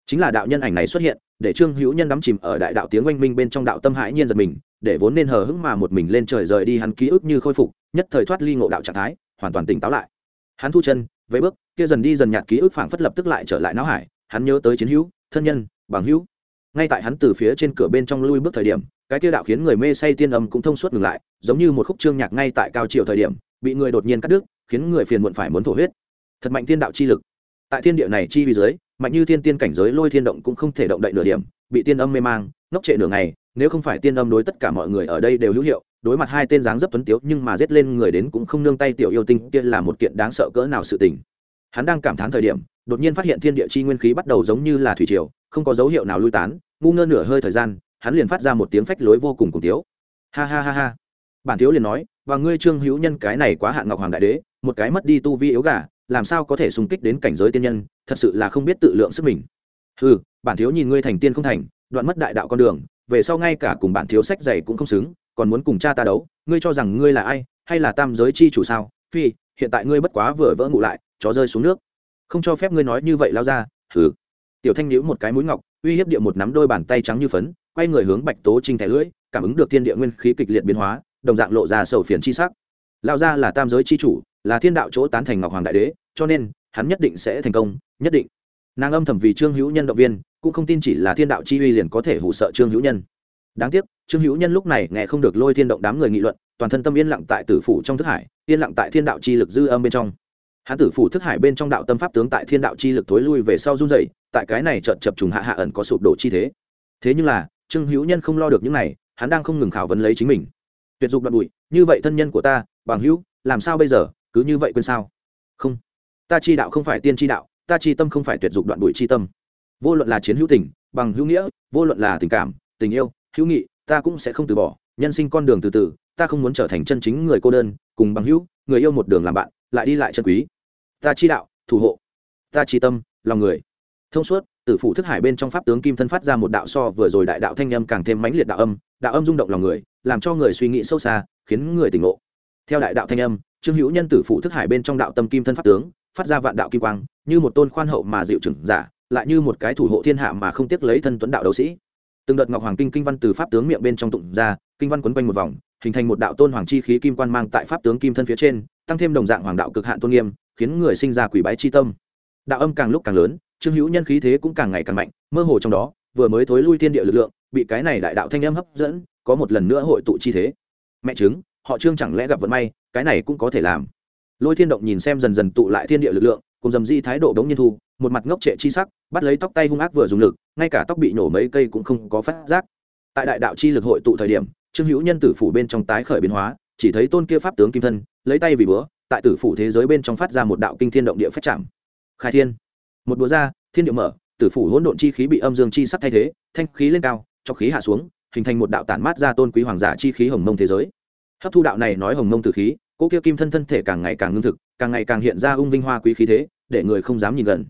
chính là đạo nhân ảnh này xuất hiện, để trương hữu nhân đắm chìm ở đại đạo tiếng oanh minh bên trong đạo tâm hãi nhiên giật mình, để vốn nên hờ hững mà một mình lên trời rời đi hắn ký ức như khôi phục, nhất thời thoát ly ngộ đạo trạng thái, hoàn toàn tỉnh táo lại. Hắn thu chân, vẫy bước, kia dần đi dần nhạt ký ức phảng phất lập tức lại trở lại não hải, hắn nhớ tới chiến hữu, thân nhân, bằng hữu. Ngay tại hắn từ phía trên cửa bên trong lui bước thời điểm, cái kia đạo khiến người mê say tiên âm cũng thông suốt ngừng lại, giống như một khúc trương nhạc ngay tại cao triều thời điểm, bị người đột nhiên cắt đứt, khiến người phiền muộn phải muốn thổ huyết. Thật mạnh tiên đạo chi lực tại thiên địa này chi vì dưới mạnh như thiên tiên cảnh giới lôi thiên động cũng không thể động đậy nửa điểm, bị tiên âm mê mang, ngốc trệ nửa ngày, nếu không phải tiên âm đối tất cả mọi người ở đây đều hữu hiệu, đối mặt hai tên dáng dấp tuấn tiếu nhưng mà giết lên người đến cũng không nương tay tiểu yêu tinh kia là một kiện đáng sợ cỡ nào sự tình. Hắn đang cảm thán thời điểm, đột nhiên phát hiện thiên địa chi nguyên khí bắt đầu giống như là thủy triều, không có dấu hiệu nào lui tán, ngu ngơ nửa hơi thời gian, hắn liền phát ra một tiếng phách lối vô cùng cùng tiếu. Ha ha ha ha. Bản thiếu liền nói, và ngươi trương hữu nhân cái này quá hạn ngọc hoàng đại đế, một cái mất đi tu vi yếu gà làm sao có thể xung kích đến cảnh giới tiên nhân, thật sự là không biết tự lượng sức mình. Ừ bản thiếu nhìn ngươi thành tiên không thành, đoạn mất đại đạo con đường, về sau ngay cả cùng bản thiếu sách dày cũng không xứng, còn muốn cùng cha ta đấu, ngươi cho rằng ngươi là ai, hay là tam giới chi chủ sao? Phi, hiện tại ngươi bất quá vừa vỡ ngụ lại, chó rơi xuống nước. Không cho phép ngươi nói như vậy lao ra, hừ. Tiểu thanh nhíu một cái mũi ngọc, uy hiếp địa một nắm đôi bàn tay trắng như phấn, quay người hướng bạch tố trinh thẻ lưỡi, cảm ứng được thiên địa nguyên khí kịch liệt biến hóa, đồng dạng lộ ra sầu phiền chi sắc. Lao ra là tam giới chi chủ là thiên đạo chỗ tán thành ngọc hoàng đại đế, cho nên, hắn nhất định sẽ thành công, nhất định. Nàng âm thầm vì trương hữu nhân động viên, cũng không tin chỉ là thiên đạo chi uy liền có thể hủ sợ trương hữu nhân. Đáng tiếc, trương hữu nhân lúc này nghe không được lôi thiên động đám người nghị luận, toàn thân tâm yên lặng tại tử phủ trong thức hải, yên lặng tại thiên đạo chi lực dư âm bên trong. Hãn tử phủ thức hải bên trong đạo tâm pháp tướng tại thiên đạo chi lực thối lui về sau run dày tại cái này trợt chập trùng hạ hạ ẩn có sụp đổ chi thế. Thế nhưng là, trương hữu nhân không lo được những này, hắn đang không ngừng khảo vấn lấy chính mình. Tuyệt dục đoạn bụi, như vậy thân nhân của ta, bằng hữu, làm sao bây giờ? Cứ như vậy quên sao? Không. Ta chi đạo không phải tiên chi đạo, ta chi tâm không phải tuyệt dục đoạn bụi chi tâm. Vô luận là chiến hữu tình, bằng hữu nghĩa, vô luận là tình cảm, tình yêu, hữu nghị, ta cũng sẽ không từ bỏ. Nhân sinh con đường từ từ, ta không muốn trở thành chân chính người cô đơn, cùng bằng hữu, người yêu một đường làm bạn, lại đi lại chân quý. Ta chi đạo, thủ hộ. Ta chi tâm, lòng người. Thông suốt, tử phủ thức hải bên trong pháp tướng kim thân phát ra một đạo so vừa rồi đại đạo thanh âm càng thêm mãnh liệt đạo âm. Đạo âm rung động lòng người, làm cho người suy nghĩ sâu xa, khiến người tỉnh ngộ. Theo đại đạo thanh âm trương hữu nhân tử phụ thức hải bên trong đạo tâm kim thân pháp tướng, phát ra vạn đạo kim quang, như một tôn khoan hậu mà dịu trừng giả, lại như một cái thủ hộ thiên hạ mà không tiếc lấy thân tuấn đạo đấu sĩ. Từng đợt ngọc hoàng kinh kinh văn từ pháp tướng miệng bên trong tụng ra, kinh văn quấn quanh một vòng, hình thành một đạo tôn hoàng chi khí kim quan mang tại pháp tướng kim thân phía trên, tăng thêm đồng dạng hoàng đạo cực hạn tôn nghiêm, khiến người sinh ra quỷ bái chi tâm. Đạo âm càng lúc càng lớn, trương hữu nhân khí thế cũng càng ngày càng mạnh, mơ hồ trong đó, vừa mới thối lui thiên địa lực lượng, bị cái này đại đạo thanh âm hấp dẫn, có một lần nữa hội tụ chi thế. Mẹ chứng họ trương chẳng lẽ gặp vận may, cái này cũng có thể làm. Lôi thiên động nhìn xem dần dần tụ lại thiên địa lực lượng, cùng dầm di thái độ đống nhiên thu, một mặt ngốc trệ chi sắc, bắt lấy tóc tay hung ác vừa dùng lực, ngay cả tóc bị nổ mấy cây cũng không có phát giác. Tại đại đạo chi lực hội tụ thời điểm, trương hữu nhân tử phủ bên trong tái khởi biến hóa, chỉ thấy tôn kia pháp tướng kim thân, lấy tay vì búa, tại tử phủ thế giới bên trong phát ra một đạo kinh thiên động địa phách chạm. Khai thiên. Một búa ra, thiên địa mở, tử phủ hỗn độn chi khí bị âm dương chi sắc thay thế, thanh khí lên cao, cho khí hạ xuống, hình thành một đạo tản mát ra tôn quý hoàng giả chi khí hồng mông thế giới hấp thu đạo này nói hồng mông tử khí, cỗ kia kim thân thân thể càng ngày càng ngưng thực, càng ngày càng hiện ra ung vinh hoa quý khí thế, để người không dám nhìn gần.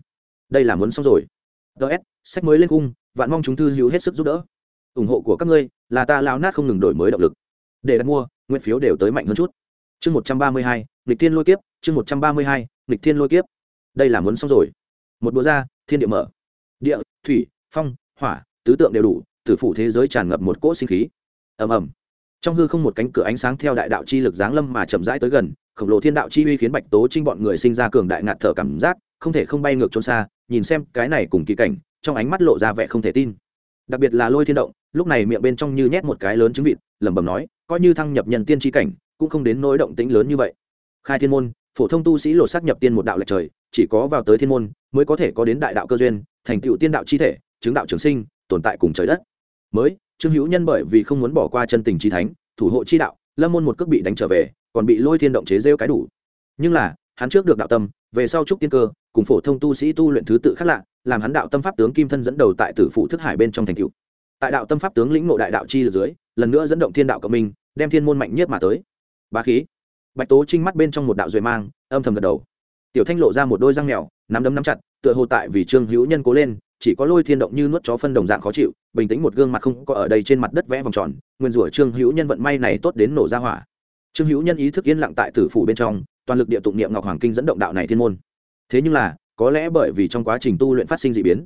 Đây là muốn xong rồi. Ts sách mới lên cung, vạn mong chúng thư hữu hết sức giúp đỡ. Ủng hộ của các ngươi, là ta lao nát không ngừng đổi mới động lực. Để đặt mua, nguyện phiếu đều tới mạnh hơn chút. Chương một trăm ba mươi hai lịch thiên lôi kiếp, chương một trăm ba mươi hai lịch thiên lôi kiếp. Đây là muốn xong rồi. Một búa ra, thiên địa mở. Địa, thủy, phong, hỏa, tứ tượng đều đủ, tử phủ thế giới tràn ngập một cỗ sinh khí. Ầm ầm trong hư không một cánh cửa ánh sáng theo đại đạo chi lực giáng lâm mà chậm rãi tới gần, khổng lồ thiên đạo chi uy khiến bạch tố trinh bọn người sinh ra cường đại ngạt thở cảm giác, không thể không bay ngược trốn xa, nhìn xem cái này cùng kỳ cảnh, trong ánh mắt lộ ra vẻ không thể tin. Đặc biệt là lôi thiên động, lúc này miệng bên trong như nhét một cái lớn trứng vịt, lẩm bẩm nói, coi như thăng nhập nhân tiên tri cảnh, cũng không đến nỗi động tĩnh lớn như vậy. Khai thiên môn, phổ thông tu sĩ lột xác nhập tiên một đạo lệch trời, chỉ có vào tới thiên môn, mới có thể có đến đại đạo cơ duyên, thành tựu tiên đạo chi thể, chứng đạo trường sinh, tồn tại cùng trời đất. Mới trương hữu nhân bởi vì không muốn bỏ qua chân tình trí thánh, thủ hộ chi đạo, lâm môn một cước bị đánh trở về, còn bị lôi thiên động chế rêu cái đủ. Nhưng là, hắn trước được đạo tâm, về sau trúc tiên cơ, cùng phổ thông tu sĩ tu luyện thứ tự khác lạ, làm hắn đạo tâm pháp tướng kim thân dẫn đầu tại tử phụ thức hải bên trong thành cựu tại đạo tâm pháp tướng lĩnh ngộ đại đạo chi dưới, lần nữa dẫn động thiên đạo cộng minh, đem thiên môn mạnh nhất mà tới. Bá khí. Bạch tố trinh mắt bên trong một đạo duệ mang, âm thầm gật đầu. Tiểu thanh lộ ra một đôi răng mèo, nắm đấm nắm chặt, tựa hồ tại vì trương hữu nhân cố lên, chỉ có lôi thiên động như nuốt chó phân đồng dạng khó chịu bình tĩnh một gương mặt không có ở đây trên mặt đất vẽ vòng tròn, nguyên rủa trương hữu nhân vận may này tốt đến nổ ra hỏa. Trương hữu nhân ý thức yên lặng tại tử phủ bên trong, toàn lực địa tụng niệm ngọc hoàng kinh dẫn động đạo này thiên môn. Thế nhưng là, có lẽ bởi vì trong quá trình tu luyện phát sinh d ị biến,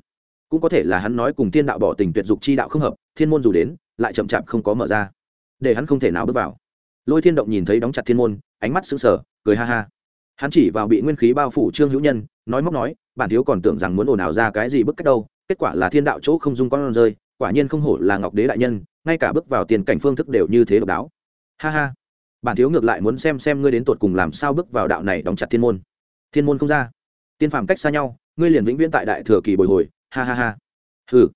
cũng có thể là hắn nói cùng thiên đạo bỏ tình tuyệt dục chi đạo không hợp, thiên môn dù đến, lại chậm chạp không có mở ra, để hắn không thể nào bước vào. Lôi thiên động nhìn thấy đóng chặt thiên môn, ánh mắt sững sờ, cười ha ha. Hắn chỉ vào bị nguyên khí bao phủ trương hữu nhân, nói móc nói, bản thiếu còn tưởng rằng muốn ồn ào ra cái gì bức cách đâu, kết quả là thiên đạo chỗ không dung con rơi quả nhiên không hổ là ngọc đế đại nhân, ngay cả bước vào tiền cảnh phương thức đều như thế độc đáo. Ha ha. Bản thiếu ngược lại muốn xem xem ngươi đến tột cùng làm sao bước vào đạo này đóng chặt thiên môn. Thiên môn không ra. Tiên phàm cách xa nhau, ngươi liền vĩnh viễn tại đại thừa kỳ bồi hồi. Ha ha ha. Hừ.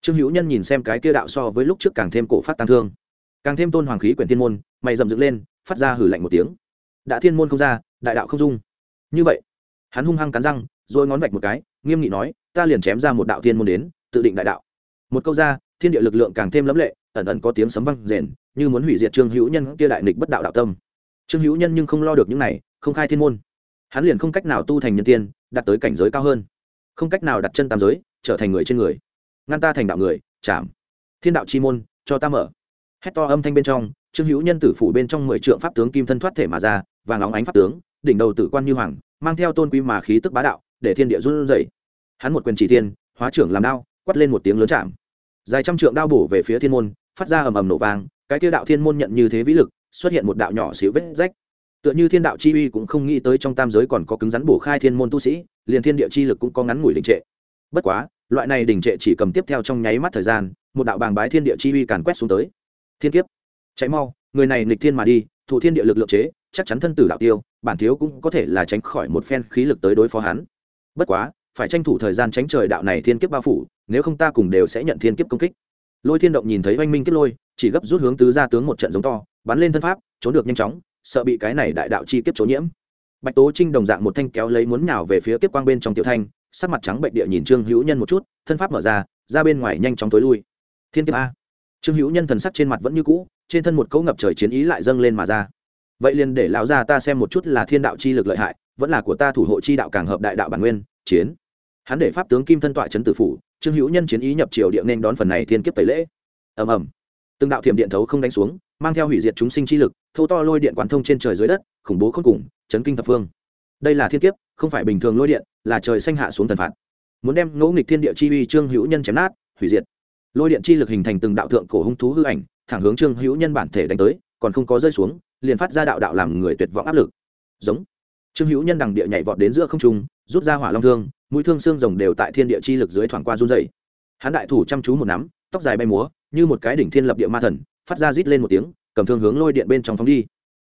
Trương hữu nhân nhìn xem cái kia đạo so với lúc trước càng thêm cổ phát tăng thương. Càng thêm tôn hoàng khí quyển thiên môn, mày dầm dựng lên, phát ra hử lạnh một tiếng. Đã thiên môn không ra, đại đạo không dung. Như vậy, hắn hung hăng cắn răng rồi ngón vạch một cái, nghiêm nghị nói, ta liền chém ra một đạo thiên môn đến, tự định đại đạo một câu ra, thiên địa lực lượng càng thêm lẫm lệ, ẩn ẩn có tiếng sấm vang rền, như muốn hủy diệt trương hữu nhân kia đại nịch bất đạo đạo tâm. Trương hữu nhân nhưng không lo được những này, không khai thiên môn. Hắn liền không cách nào tu thành nhân tiên, đạt tới cảnh giới cao hơn. Không cách nào đặt chân tam giới, trở thành người trên người. Ngăn ta thành đạo người, chạm. Thiên đạo chi môn, cho ta mở. Hét to âm thanh bên trong, trương hữu nhân tử phủ bên trong mười trượng pháp tướng kim thân thoát thể mà ra, vàng óng ánh pháp tướng, đỉnh đầu tử quan như hoàng, mang theo tôn quý mà khí tức bá đạo, để thiên địa run rẩy. Hắn một quyền chỉ thiên, hóa trưởng làm đao, quát lên một tiếng lớn chạm dài trăm trượng đao bổ về phía thiên môn, phát ra ầm ầm nổ vang, cái kia đạo thiên môn nhận như thế vĩ lực, xuất hiện một đạo nhỏ xíu vết rách. Tựa như thiên đạo chi uy cũng không nghĩ tới trong tam giới còn có cứng rắn bổ khai thiên môn tu sĩ, liền thiên địa chi lực cũng có ngắn ngủi đình trệ. Bất quá, loại này đình trệ chỉ cầm tiếp theo trong nháy mắt thời gian, một đạo bàng bái thiên địa chi uy càn quét xuống tới. Thiên kiếp cháy mau, người này nghịch thiên mà đi thụ thiên địa lực lượng chế, chắc chắn thân tử đạo tiêu, bản thiếu cũng có thể là tránh khỏi một phen khí lực tới đối phó hắn. Bất quá phải tranh thủ thời gian tránh trời đạo này thiên kiếp bao phủ, nếu không ta cùng đều sẽ nhận thiên kiếp công kích. Lôi thiên động nhìn thấy oanh minh kiếp lôi, chỉ gấp rút hướng tứ ra tướng một trận giống to, bắn lên thân pháp, trốn được nhanh chóng, sợ bị cái này đại đạo chi kiếp trốn nhiễm. Bạch tố trinh đồng dạng một thanh kéo lấy muốn nhào về phía kiếp quang bên trong tiểu thanh, sắc mặt trắng bệnh địa nhìn trương hữu nhân một chút, thân pháp mở ra ra bên ngoài nhanh chóng tối lui. Thiên kiếp a. Trương hữu nhân thần sắc trên mặt vẫn như cũ, trên thân một cấu ngập trời chiến ý lại dâng lên mà ra. Vậy liền để lão gia ta xem một chút là thiên đạo chi lực lợi hại, vẫn là của ta thủ hộ chi đạo càng hợp đại đạo bản nguyên, chiến hắn để pháp tướng kim thân tọa chấn tử phủ, trương hữu nhân chiến ý nhập triều địa nên đón phần này thiên kiếp tẩy lễ. Ầm ầm. Từng đạo thiểm điện thấu không đánh xuống, mang theo hủy diệt chúng sinh chi lực thâu to lôi điện quán thông trên trời dưới đất, khủng bố khôn cùng, chấn kinh thập phương. Đây là thiên kiếp, không phải bình thường lôi điện, là trời xanh hạ xuống thần phạt. Muốn đem ngỗ nghịch thiên địa chi uy trương hữu nhân chém nát, hủy diệt. Lôi điện chi lực hình thành từng đạo thượng cổ hung thú hư ảnh, thẳng hướng trương hữu nhân bản thể đánh tới, còn không có rơi xuống, liền phát ra đạo đạo làm người tuyệt vọng áp lực. Giống. Trương hữu nhân đằng địa nhảy vọt đến giữa không trung, rút ra hỏa long thương mũi thương xương rồng đều tại thiên địa chi lực dưới thoảng qua run dày hắn đại thủ chăm chú một nắm, tóc dài bay múa, như một cái đỉnh thiên lập địa ma thần, phát ra rít lên một tiếng, cầm thương hướng lôi điện bên trong phóng đi.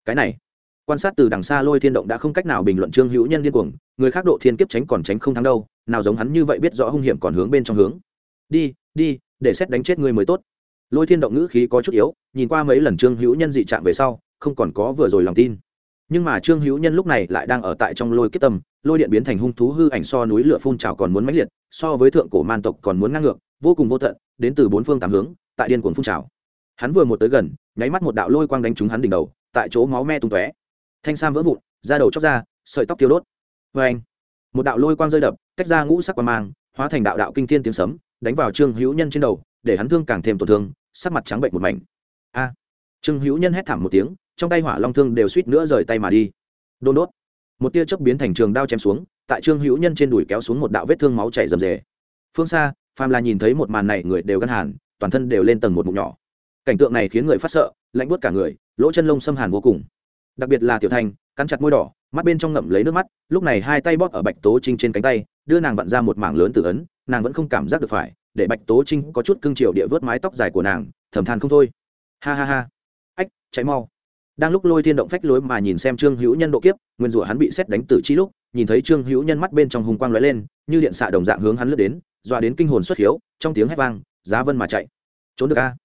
Cái này, quan sát từ đằng xa lôi thiên động đã không cách nào bình luận trương hữu nhân điên cuồng, người khác độ thiên kiếp tránh còn tránh không thắng đâu, nào giống hắn như vậy biết rõ hung hiểm còn hướng bên trong hướng. Đi đi, để xét đánh chết người mới tốt. Lôi thiên động ngữ khí có chút yếu, nhìn qua mấy lần trương hữu nhân dị trạng về sau, không còn có vừa rồi lòng tin nhưng mà trương hữu nhân lúc này lại đang ở tại trong lôi kết tâm, lôi điện biến thành hung thú hư ảnh so núi lửa phun trào còn muốn mãnh liệt, so với thượng cổ man tộc còn muốn ngang ngược, vô cùng vô tận, đến từ bốn phương tám hướng, tại điên cuồng phun trào. Hắn vừa một tới gần, nháy mắt một đạo lôi quang đánh trúng hắn đỉnh đầu, tại chỗ máu me tung tóe. Thanh sam vỡ vụn, da đầu chóc ra, sợi tóc tiêu đốt. Vê anh một đạo lôi quang rơi đập, tách ra ngũ sắc quang mang, hóa thành đạo đạo kinh thiên tiếng sấm, đánh vào trương hữu nhân trên đầu, để hắn thương càng thêm tổn thương, sắc mặt trắng bệnh một mảnh. A! Trương hữu nhân hét thảm một tiếng trong tay hỏa long thương đều suýt nữa rời tay mà đi. Đôn đốt. Một tia chớp biến thành trường đao chém xuống, tại trương hữu nhân trên đùi kéo xuống một đạo vết thương máu chảy rầm rề. Phương xa, phàm là nhìn thấy một màn này, người đều gân hàn, toàn thân đều lên tầng một mụn nhỏ. Cảnh tượng này khiến người phát sợ, lạnh buốt cả người, lỗ chân lông xâm hàn vô cùng. Đặc biệt là tiểu thanh, cắn chặt môi đỏ, mắt bên trong ngậm lấy nước mắt, lúc này hai tay bóp ở bạch tố trinh trên cánh tay, đưa nàng vặn ra một mảng lớn từ ấn, nàng vẫn không cảm giác được phải, để bạch tố trinh có chút cưng chiều địa vớt mái tóc dài của nàng, thầm than không thôi. Ha ha ha. Ách, cháy mau đang lúc lôi thiên động phách lối mà nhìn xem trương hữu nhân độ kiếp, nguyên rủa hắn bị xét đánh tử chi lúc, nhìn thấy trương hữu nhân mắt bên trong hùng quang lóe lên, như điện xạ đồng dạng hướng hắn lướt đến, dọa đến kinh hồn xuất hiếu, trong tiếng hét vang, giá vân mà chạy. Trốn được a.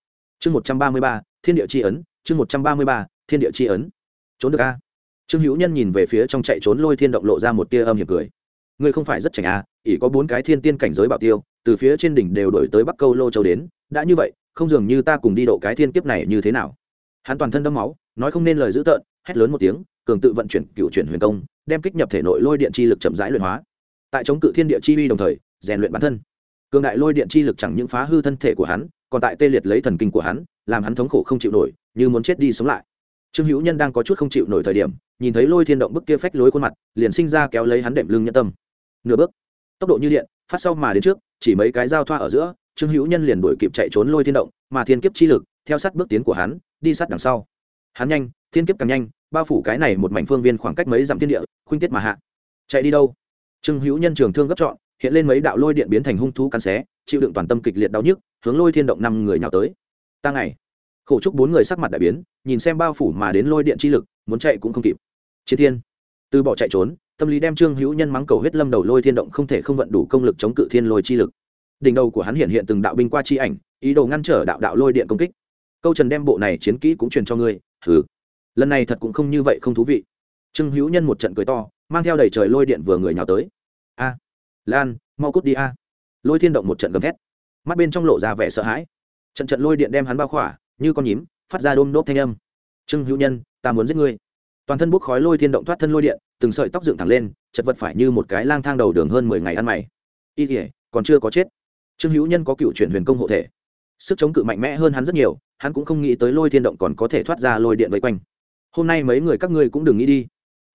Chương một trăm ba mươi ba, thiên địa c h i ấn, chương một trăm ba mươi ba, thiên địa c h i ấn. Trốn được a. Trương hữu nhân nhìn về phía trong chạy trốn lôi thiên động lộ ra một tia âm hiểm cười. Ngươi không phải rất chảnh a ỉ có bốn cái thiên tiên cảnh giới bảo tiêu, từ phía trên đỉnh đều đổi tới bắc câu lô châu đến, đã như vậy, không dường như ta cùng đi độ cái thiên kiếp này như thế nào. Hắn toàn thân đẫm máu nói không nên lời dữ tợn, hét lớn một tiếng, cường tự vận chuyển cựu chuyển huyền công, đem kích nhập thể nội lôi điện chi lực chậm rãi luyện hóa. Tại chống cự thiên địa chi uy đồng thời, rèn luyện bản thân. Cường đại lôi điện chi lực chẳng những phá hư thân thể của hắn, còn tại tê liệt lấy thần kinh của hắn, làm hắn thống khổ không chịu nổi, như muốn chết đi sống lại. Trương hữu nhân đang có chút không chịu nổi thời điểm, nhìn thấy lôi thiên động bức kia phách lối khuôn mặt, liền sinh ra kéo lấy hắn đệm lưng nhân tâm. Nửa bước, tốc độ như điện, phát sau mà đến trước, chỉ mấy cái giao thoa ở giữa, trương hữu nhân liền đuổi kịp chạy trốn lôi thiên động, mà thiên kiếp chi lực, theo sát bước tiến của hắn, đi sát đằng sau hắn nhanh, thiên kiếp càng nhanh, bao phủ cái này một mảnh phương viên khoảng cách mấy dặm thiên địa, khuynh tiết mà hạ. Chạy đi đâu? Trương hữu nhân trường thương gấp trọn, hiện lên mấy đạo lôi điện biến thành hung thú cắn xé, chịu đựng toàn tâm kịch liệt đau nhức, hướng lôi thiên động năm người nhào tới. Ta ngày khổ trúc bốn người sắc mặt đại biến, nhìn xem bao phủ mà đến lôi điện chi lực, muốn chạy cũng không kịp. Chiến thiên. Từ bỏ chạy trốn, tâm lý đem trương hữu nhân mắng cầu huyết lâm đầu lôi thiên động không thể không vận đủ công lực chống cự thiên lôi chi lực. Đỉnh đầu của hắn hiện hiện từng đạo binh qua chi ảnh, ý đồ ngăn trở đạo đạo lôi điện công kích. Câu trần đem bộ này chiến kỹ cũng truyền cho ngươi hừ. Lần này thật cũng không như vậy không thú vị. Trương hữu nhân một trận cười to, mang theo đầy trời lôi điện vừa người nhào tới. A. Lan, mau cút đi a. Lôi thiên động một trận gầm thét. Mắt bên trong lộ ra vẻ sợ hãi. Trận trận lôi điện đem hắn bao khỏa, như con nhím, phát ra đôm đốp thanh âm. Trương hữu nhân, ta muốn giết ngươi. Toàn thân bốc khói lôi thiên động thoát thân lôi điện, từng sợi tóc dựng thẳng lên, chật vật phải như một cái lang thang đầu đường hơn mười ngày ăn mày. Y thể còn chưa có chết. Trương hữu nhân có cựu chuyển huyền công hộ thể sức chống cự mạnh mẽ hơn hắn rất nhiều, hắn cũng không nghĩ tới lôi thiên động còn có thể thoát ra lôi điện vây quanh. Hôm nay mấy người các ngươi cũng đừng nghĩ đi.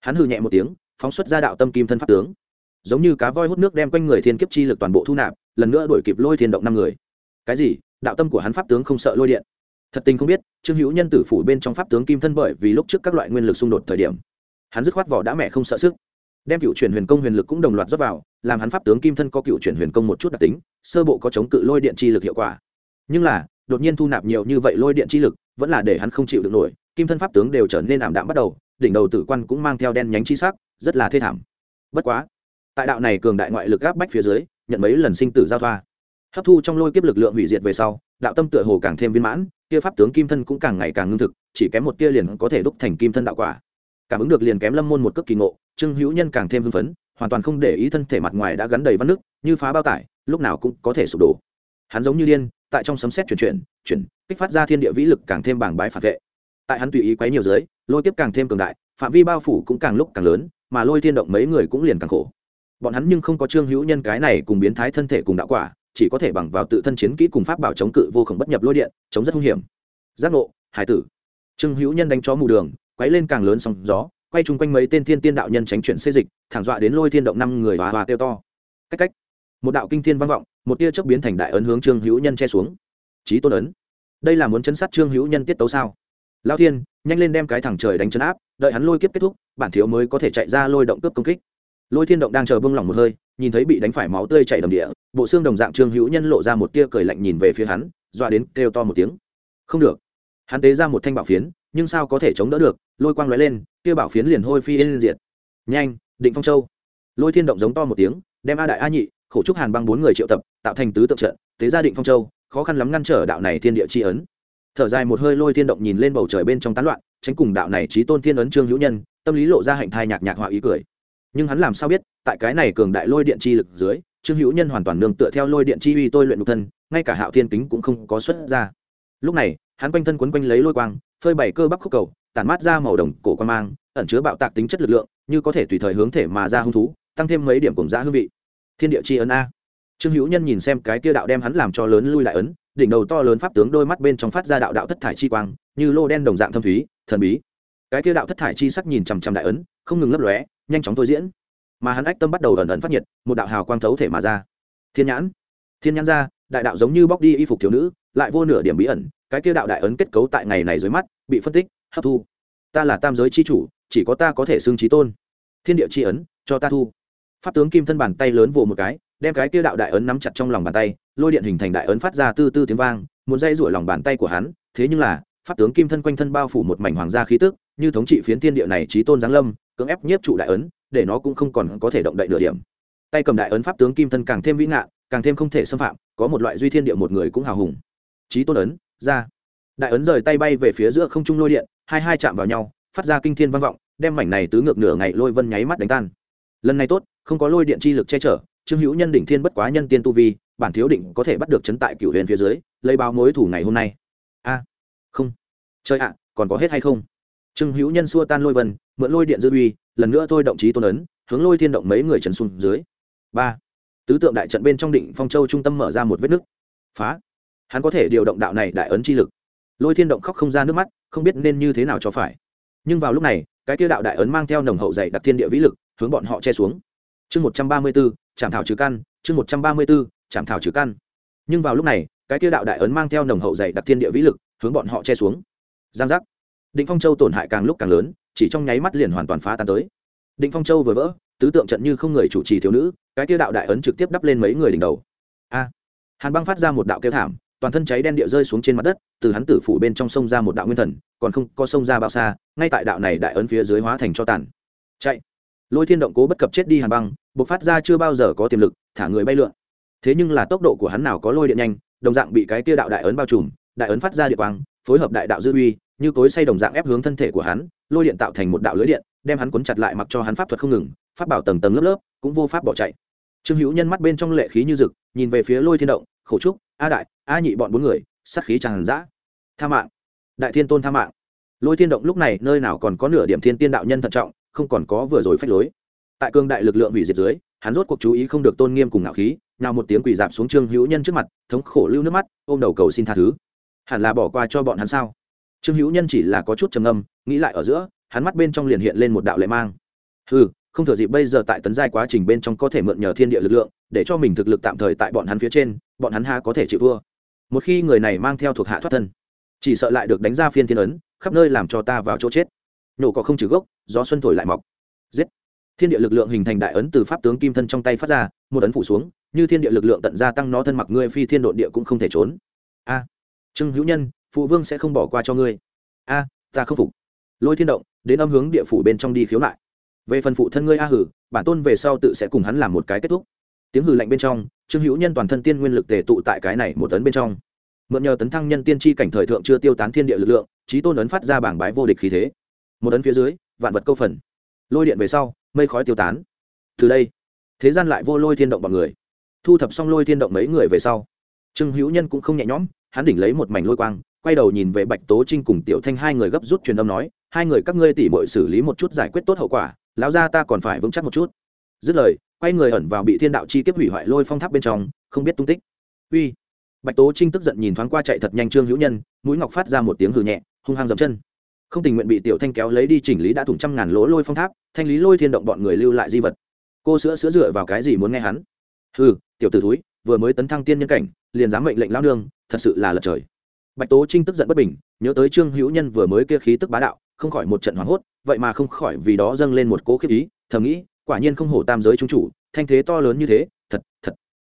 Hắn hừ nhẹ một tiếng, phóng xuất ra đạo tâm kim thân pháp tướng. Giống như cá voi hút nước đem quanh người thiên kiếp chi lực toàn bộ thu nạp, lần nữa đuổi kịp lôi thiên động năm người. Cái gì? Đạo tâm của hắn pháp tướng không sợ lôi điện? Thật tình không biết, trương hữu nhân tử phủ bên trong pháp tướng kim thân bởi vì lúc trước các loại nguyên lực xung đột thời điểm, hắn dứt khoát vỏ đã mẹ không sợ sức. Đem cựu chuyển huyền công huyền lực cũng đồng loạt dốc vào, làm hắn pháp tướng kim thân có cựu chuyển huyền công một chút đặc tính, sơ bộ có chống cự lôi điện chi lực hiệu quả nhưng là, đột nhiên thu nạp nhiều như vậy lôi điện chi lực, vẫn là để hắn không chịu được nổi, kim thân pháp tướng đều trở nên ảm đạm bắt đầu, đỉnh đầu tử quan cũng mang theo đen nhánh chi sắc, rất là thê thảm. Bất quá, tại đạo này cường đại ngoại lực áp bách phía dưới, nhận mấy lần sinh tử giao thoa. Hấp thu trong lôi kiếp lực lượng hủy diệt về sau, đạo tâm tựa hồ càng thêm viên mãn, kia pháp tướng kim thân cũng càng ngày càng ngưng thực, chỉ kém một tia liền có thể đúc thành kim thân đạo quả. Cảm ứng được liền kém lâm môn một cước kỳ ngộ, trương hữu nhân càng thêm hưng phấn, hoàn toàn không để ý thân thể mặt ngoài đã gắn đầy văn nước, như phá bao tải, lúc nào cũng có thể sụp đổ. Hắn giống như điên tại trong sấm xét chuyển chuyển chuyển, kích phát ra thiên địa vĩ lực càng thêm bảng bái phản vệ. Tại hắn tùy ý quấy nhiều dưới, lôi kiếp càng thêm cường đại, phạm vi bao phủ cũng càng lúc càng lớn, mà lôi thiên động mấy người cũng liền càng khổ. Bọn hắn nhưng không có trương hữu nhân cái này cùng biến thái thân thể cùng đạo quả, chỉ có thể bằng vào tự thân chiến kỹ cùng pháp bảo chống cự vô khổng bất nhập lôi điện, chống rất hung hiểm. Giác ngộ, hải tử. Trương hữu nhân đánh chó mù đường, quấy lên càng lớn sóng gió, quay chung quanh mấy tên thiên tiên đạo nhân tránh chuyển xê dịch, thẳng dọa đến lôi thiên động năm người và hòa kêu to. Cách cách. Một đạo kinh thiên vang vọng một tia chớp biến thành đại ấn hướng trương hữu nhân che xuống. Trí tôn ấn. Đây là muốn chấn sát trương hữu nhân tiết tấu sao? Lao thiên, nhanh lên đem cái thẳng trời đánh chấn áp, đợi hắn lôi kiếp kết thúc, bản thiếu mới có thể chạy ra lôi động cướp công kích. Lôi thiên động đang chờ bông lỏng một hơi, nhìn thấy bị đánh phải máu tươi chảy đầm địa, bộ xương đồng dạng trương hữu nhân lộ ra một tia cười lạnh nhìn về phía hắn, dọa đến kêu to một tiếng. Không được. Hắn tế ra một thanh bảo phiến, nhưng sao có thể chống đỡ được, lôi quang lóe lên, kia bảo phiến liền hôi phi lên diệt. Nhanh, định phong châu. Lôi thiên động giống to một tiếng, đem a đại a nhị khổ trúc hàn băng bốn người triệu tập, tạo thành tứ tượng trận, tế gia định phong châu, khó khăn lắm ngăn trở đạo này thiên địa tri ấn. Thở dài một hơi lôi thiên động nhìn lên bầu trời bên trong tán loạn, tránh cùng đạo này trí tôn thiên ấn trương hữu nhân, tâm lý lộ ra hạnh thai nhạc nhạc họa ý cười. Nhưng hắn làm sao biết, tại cái này cường đại lôi điện chi lực dưới, trương hữu nhân hoàn toàn nương tựa theo lôi điện chi uy tôi luyện nhục thân, ngay cả hạo thiên kính cũng không có xuất ra. Lúc này, hắn quanh thân quấn quanh lấy lôi quang, phơi bảy cơ bắp khúc cầu, tản mát ra màu đồng cổ quan mang, ẩn chứa bạo tạc tính chất lực lượng, như có thể tùy thời hướng thể mà ra hung thú, tăng thêm mấy điểm cùng giá hương vị thiên địa chi ấn a. Trương hữu nhân nhìn xem cái kia đạo đem hắn làm cho lớn lui lại ấn, đỉnh đầu to lớn pháp tướng đôi mắt bên trong phát ra đạo đạo thất thải chi quang, như lô đen đồng dạng thâm thúy, thần bí. Cái kia đạo thất thải chi sắc nhìn chằm chằm đại ấn, không ngừng lấp lóe, nhanh chóng thôi diễn. Mà hắn ách tâm bắt đầu ẩn ẩn phát nhiệt, một đạo hào quang thấu thể mà ra. Thiên nhãn. Thiên nhãn ra, đại đạo giống như bóc đi y phục thiếu nữ, lại vô nửa điểm bí ẩn, cái kia đạo đại ấn kết cấu tại ngày này dưới mắt, bị phân tích, hấp thu. Ta là tam giới chi chủ, chỉ có ta có thể xưng trí tôn. Thiên địa chi ấn, cho ta thu pháp tướng kim thân bàn tay lớn vồ một cái, đem cái kia đạo đại ấn nắm chặt trong lòng bàn tay, lôi điện hình thành đại ấn phát ra tư tư tiếng vang, muốn dây rủi lòng bàn tay của hắn, thế nhưng là, pháp tướng kim thân quanh thân bao phủ một mảnh hoàng gia khí tức, như thống trị phiến thiên địa này trí tôn giáng lâm, cưỡng ép nhiếp trụ đại ấn, để nó cũng không còn có thể động đậy nửa điểm. Tay cầm đại ấn pháp tướng kim thân càng thêm vĩ ngạ, càng thêm không thể xâm phạm, có một loại duy thiên địa một người cũng hào hùng. Trí tôn ấn, ra. Đại ấn rời tay bay về phía giữa không trung lôi điện, hai hai chạm vào nhau, phát ra kinh thiên vang vọng, đem mảnh này tứ ngược nửa ngày lôi vân nháy mắt đánh tan. Lần này tốt không có lôi điện chi lực che chở, trương hữu nhân đỉnh thiên bất quá nhân tiên tu vi, bản thiếu định có thể bắt được chấn tại cửu huyền phía dưới, lấy báo mối thủ ngày hôm nay. A, không. Chơi ạ, còn có hết hay không? Trương hữu nhân xua tan lôi vân, mượn lôi điện dư uy, lần nữa thôi động trí tôn ấn, hướng lôi thiên động mấy người trần xuống dưới. Ba, tứ tượng đại trận bên trong định phong châu trung tâm mở ra một vết nứt. Phá. Hắn có thể điều động đạo này đại ấn chi lực. Lôi thiên động khóc không ra nước mắt, không biết nên như thế nào cho phải. Nhưng vào lúc này, cái tiêu đạo đại ấn mang theo nồng hậu dày đặc thiên địa vĩ lực, hướng bọn họ che xuống chương một trăm ba mươi b ố chạm thảo trừ căn, chương một trăm ba mươi b ố chạm thảo trừ căn. Nhưng vào lúc này, cái tiêu đạo đại ấn mang theo nồng hậu dày đặc thiên địa vĩ lực, hướng bọn họ che xuống. Giang giác. Định phong châu tổn hại càng lúc càng lớn, chỉ trong nháy mắt liền hoàn toàn phá tan tới. Định phong châu vừa vỡ, tứ tượng trận như không người chủ trì thiếu nữ, cái tiêu đạo đại ấn trực tiếp đắp lên mấy người đỉnh đầu. A! Hàn băng phát ra một đạo kêu thảm, toàn thân cháy đen địa rơi xuống trên mặt đất, từ hắn tử phủ bên trong sông ra một đạo nguyên thần, còn không có sông ra bao xa, ngay tại đạo này đại ấn phía dưới hóa thành cho tàn. Chạy! Lôi thiên động cố bất cập chết đi hàn băng buộc phát ra chưa bao giờ có tiềm lực, thả người bay lượn. Thế nhưng là tốc độ của hắn nào có lôi điện nhanh, đồng dạng bị cái kia đạo đại ấn bao trùm, đại ấn phát ra địa quang, phối hợp đại đạo dư uy, như cối say đồng dạng ép hướng thân thể của hắn, lôi điện tạo thành một đạo lưới điện, đem hắn cuốn chặt lại mặc cho hắn pháp thuật không ngừng, pháp bảo tầng tầng lớp lớp, cũng vô pháp bỏ chạy. Trương hữu nhân mắt bên trong lệ khí như rực, nhìn về phía lôi thiên động khẩu trúc, a đại, a nhị bọn bốn người, sát khí tràn dã. Tha mạng. Đại thiên tôn tha mạng. Lôi thiên động lúc này nơi nào còn có nửa điểm thiên tiên đạo nhân thận trọng không còn có vừa rồi phách lối. Tại cương đại lực lượng hủy diệt dưới, hắn rốt cuộc chú ý không được tôn nghiêm cùng ngạo khí, nào một tiếng quỳ dạp xuống trương hữu nhân trước mặt, thống khổ lưu nước mắt, ôm đầu cầu xin tha thứ. Hẳn là bỏ qua cho bọn hắn sao? Trương hữu nhân chỉ là có chút trầm ngâm, nghĩ lại ở giữa, hắn mắt bên trong liền hiện lên một đạo lệ mang. Ừ không thừa dịp bây giờ tại tấn giai quá trình bên trong có thể mượn nhờ thiên địa lực lượng, để cho mình thực lực tạm thời tại bọn hắn phía trên, bọn hắn ha có thể chịu thua. Một khi người này mang theo thuộc hạ thoát thân, chỉ sợ lại được đánh ra phiên thiên ấn, khắp nơi làm cho ta vào chỗ chết nổ có không trừ gốc, gió xuân thổi lại mọc. Giết! Thiên địa lực lượng hình thành đại ấn từ pháp tướng kim thân trong tay phát ra, một ấn phủ xuống, như thiên địa lực lượng tận gia tăng nó thân mặc ngươi phi thiên độn địa cũng không thể trốn. A! Trương hữu nhân, phụ vương sẽ không bỏ qua cho ngươi. A, ta không phục. Lôi thiên động, đến âm hướng địa phủ bên trong đi khiếu nại. Về phần phụ thân ngươi a hử, bản tôn về sau tự sẽ cùng hắn làm một cái kết thúc. Tiếng hử lạnh bên trong, trương hữu nhân toàn thân tiên nguyên lực tề tụ tại cái này một tấn bên trong. Mượn nhờ tấn thăng nhân tiên tri cảnh thời thượng chưa tiêu tán thiên địa lực lượng trí tôn ấn phát ra bảng bái vô địch khí thế một ấn phía dưới, vạn vật câu phần. Lôi điện về sau, mây khói tiêu tán. Từ đây, thế gian lại vô lôi thiên động bằng người. Thu thập xong lôi thiên động mấy người về sau, trương hữu nhân cũng không nhẹ nhõm, hắn đỉnh lấy một mảnh lôi quang, quay đầu nhìn về bạch tố trinh cùng tiểu thanh hai người gấp rút truyền âm nói, hai người các ngươi tỉ mội xử lý một chút giải quyết tốt hậu quả, lão ra ta còn phải vững chắc một chút. Dứt lời, quay người ẩn vào bị thiên đạo chi tiếp hủy hoại lôi phong tháp bên trong, không biết tung tích. Uy! Bạch tố trinh tức giận nhìn thoáng qua chạy thật nhanh trương hữu nhân, mũi ngọc phát ra một tiếng hừ nhẹ, hung hăng dậm chân không tình nguyện bị tiểu thanh kéo lấy đi chỉnh lý đã thủng trăm ngàn lỗ lôi phong tháp, thanh lý lôi thiên động bọn người lưu lại di vật. Cô sữa sữa dựa vào cái gì muốn nghe hắn? Hừ, tiểu t ử thúi, vừa mới tấn thăng tiên nhân cảnh, liền dám mệnh lệnh lao nương, thật sự là lật trời. Bạch tố trinh tức giận bất bình, nhớ tới trương hữu nhân vừa mới kia khí tức bá đạo, không khỏi một trận hoảng hốt, vậy mà không khỏi vì đó dâng lên một cố khiếp ý, thầm nghĩ, quả nhiên không hổ tam giới trung chủ, thanh thế to lớn như thế, thật thật.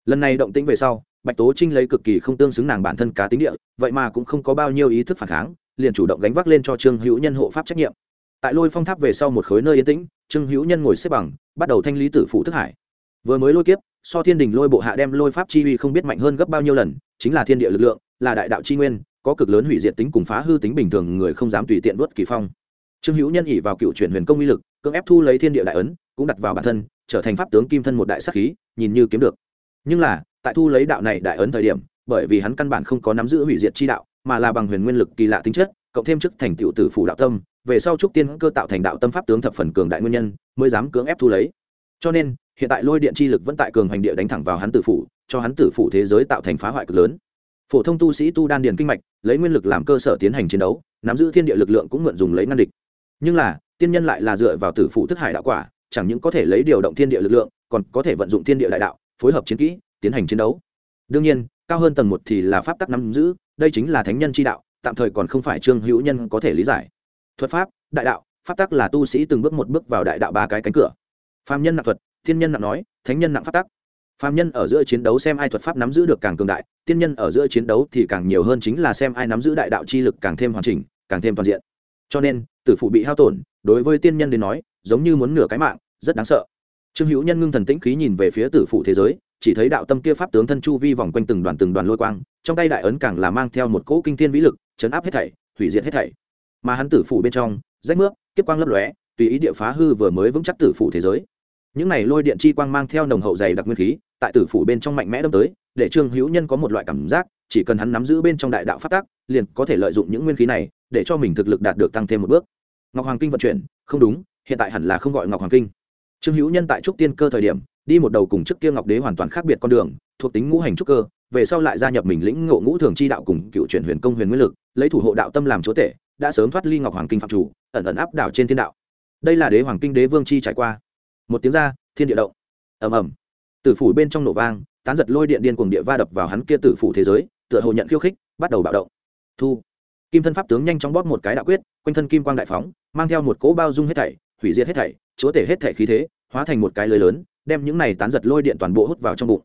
Lần này động tĩnh về sau, bạch tố trinh lấy cực kỳ không tương xứng nàng bản thân cá tính địa, vậy mà cũng không có bao nhiêu ý thức phản kháng liền chủ động gánh vác lên cho trương hữu nhân hộ pháp trách nhiệm. Tại lôi phong tháp về sau một khối nơi yên tĩnh, trương hữu nhân ngồi xếp bằng, bắt đầu thanh lý tử phụ thức hải. Vừa mới lôi kiếp, so thiên đình lôi bộ hạ đem lôi pháp chi uy không biết mạnh hơn gấp bao nhiêu lần, chính là thiên địa lực lượng, là đại đạo chi nguyên, có cực lớn hủy diệt tính cùng phá hư tính bình thường, người không dám tùy tiện vớt kỳ phong. Trương hữu nhân ỉ vào cựu chuyển huyền công uy lực, cưỡng ép thu lấy thiên địa đại ấn, cũng đặt vào bản thân, trở thành pháp tướng kim thân một đại sắc khí, nhìn như kiếm được. Nhưng là, tại thu lấy đạo này đại ấn thời điểm, bởi vì hắn căn bản không có nắm giữ hủy diệt chi đạo mà là bằng huyền nguyên lực kỳ lạ tính chất, cộng thêm chức thành tựu tử phủ đạo tâm, về sau trúc tiên cơ tạo thành đạo tâm pháp tướng thập phần cường đại nguyên nhân, mới dám cưỡng ép thu lấy. Cho nên, hiện tại lôi điện chi lực vẫn tại cường hành địa đánh thẳng vào hắn tử phủ, cho hắn tử phủ thế giới tạo thành phá hoại cực lớn. Phổ thông tu sĩ tu đan điền kinh mạch, lấy nguyên lực làm cơ sở tiến hành chiến đấu, nắm giữ thiên địa lực lượng cũng mượn dùng lấy ngăn địch. Nhưng là, tiên nhân lại là dựa vào tử phủ thức hải đạo quả, chẳng những có thể lấy điều động thiên địa lực lượng, còn có thể vận dụng thiên địa đại đạo, phối hợp chiến kỹ, tiến hành chiến đấu. Đương nhiên, cao hơn tầng một thì là pháp tắc nắm giữ đây chính là thánh nhân chi đạo, tạm thời còn không phải trương hữu nhân có thể lý giải. Thuật pháp, đại đạo, pháp tắc là tu sĩ từng bước một bước vào đại đạo ba cái cánh cửa. Phạm nhân nặng thuật, thiên nhân nặng nói, thánh nhân nặng pháp tắc. Phạm nhân ở giữa chiến đấu xem ai thuật pháp nắm giữ được càng cường đại tiên nhân ở giữa chiến đấu thì càng nhiều hơn chính là xem ai nắm giữ đại đạo chi lực càng thêm hoàn chỉnh, càng thêm toàn diện. Cho nên, tử phụ bị hao tổn, đối với tiên nhân đến nói, giống như muốn nửa cái mạng, rất đáng sợ. Trương hữu nhân ngưng thần tĩnh khí nhìn về phía tử phụ thế giới chỉ thấy đạo tâm kia pháp tướng thân chu vi vòng quanh từng đoàn từng đoàn lôi quang, trong tay đại ấn càng là mang theo một cỗ kinh thiên vĩ lực, chấn áp hết thảy, hủy diệt hết thảy. Mà hắn tử phủ bên trong, rách mướp, kiếp quang lấp lóe, tùy ý địa phá hư vừa mới vững chắc tử phủ thế giới. Những này lôi điện chi quang mang theo nồng hậu dày đặc nguyên khí, tại tử phủ bên trong mạnh mẽ đâm tới, để trương hữu nhân có một loại cảm giác, chỉ cần hắn nắm giữ bên trong đại đạo phát tác liền có thể lợi dụng những nguyên khí này, để cho mình thực lực đạt được tăng thêm một bước. Ngọc hoàng kinh vận chuyển, không đúng, hiện tại hẳn là không gọi ngọc hoàng kinh. Trương hữu nhân tại trúc tiên cơ thời điểm đi một đầu cùng trước kia ngọc đế hoàn toàn khác biệt con đường, thuộc tính ngũ hành trúc cơ, về sau lại gia nhập mình lĩnh ngộ ngũ thường chi đạo cùng cựu chuyển huyền công huyền nguyên lực, lấy thủ hộ đạo tâm làm chúa tể, đã sớm thoát ly ngọc hoàng kinh phạm chủ, ẩn ẩn áp đảo trên thiên đạo. Đây là đế hoàng kinh đế vương chi trải qua. Một tiếng ra, thiên địa động. Ầm ầm. Tử phủ bên trong nổ vang, tán giật lôi điện điên cuồng địa va đập vào hắn kia tử phủ thế giới, tựa hồ nhận khiêu khích, bắt đầu bạo động. Thu. Kim thân pháp tướng nhanh chóng bóp một cái đạo quyết, quanh thân kim quang đại phóng, mang theo một cỗ bao dung hết thảy, hủy diệt hết thảy, chúa tể hết thảy khí thế, hóa thành một cái lưới lớn đem những này tán giật lôi điện toàn bộ hút vào trong bụng.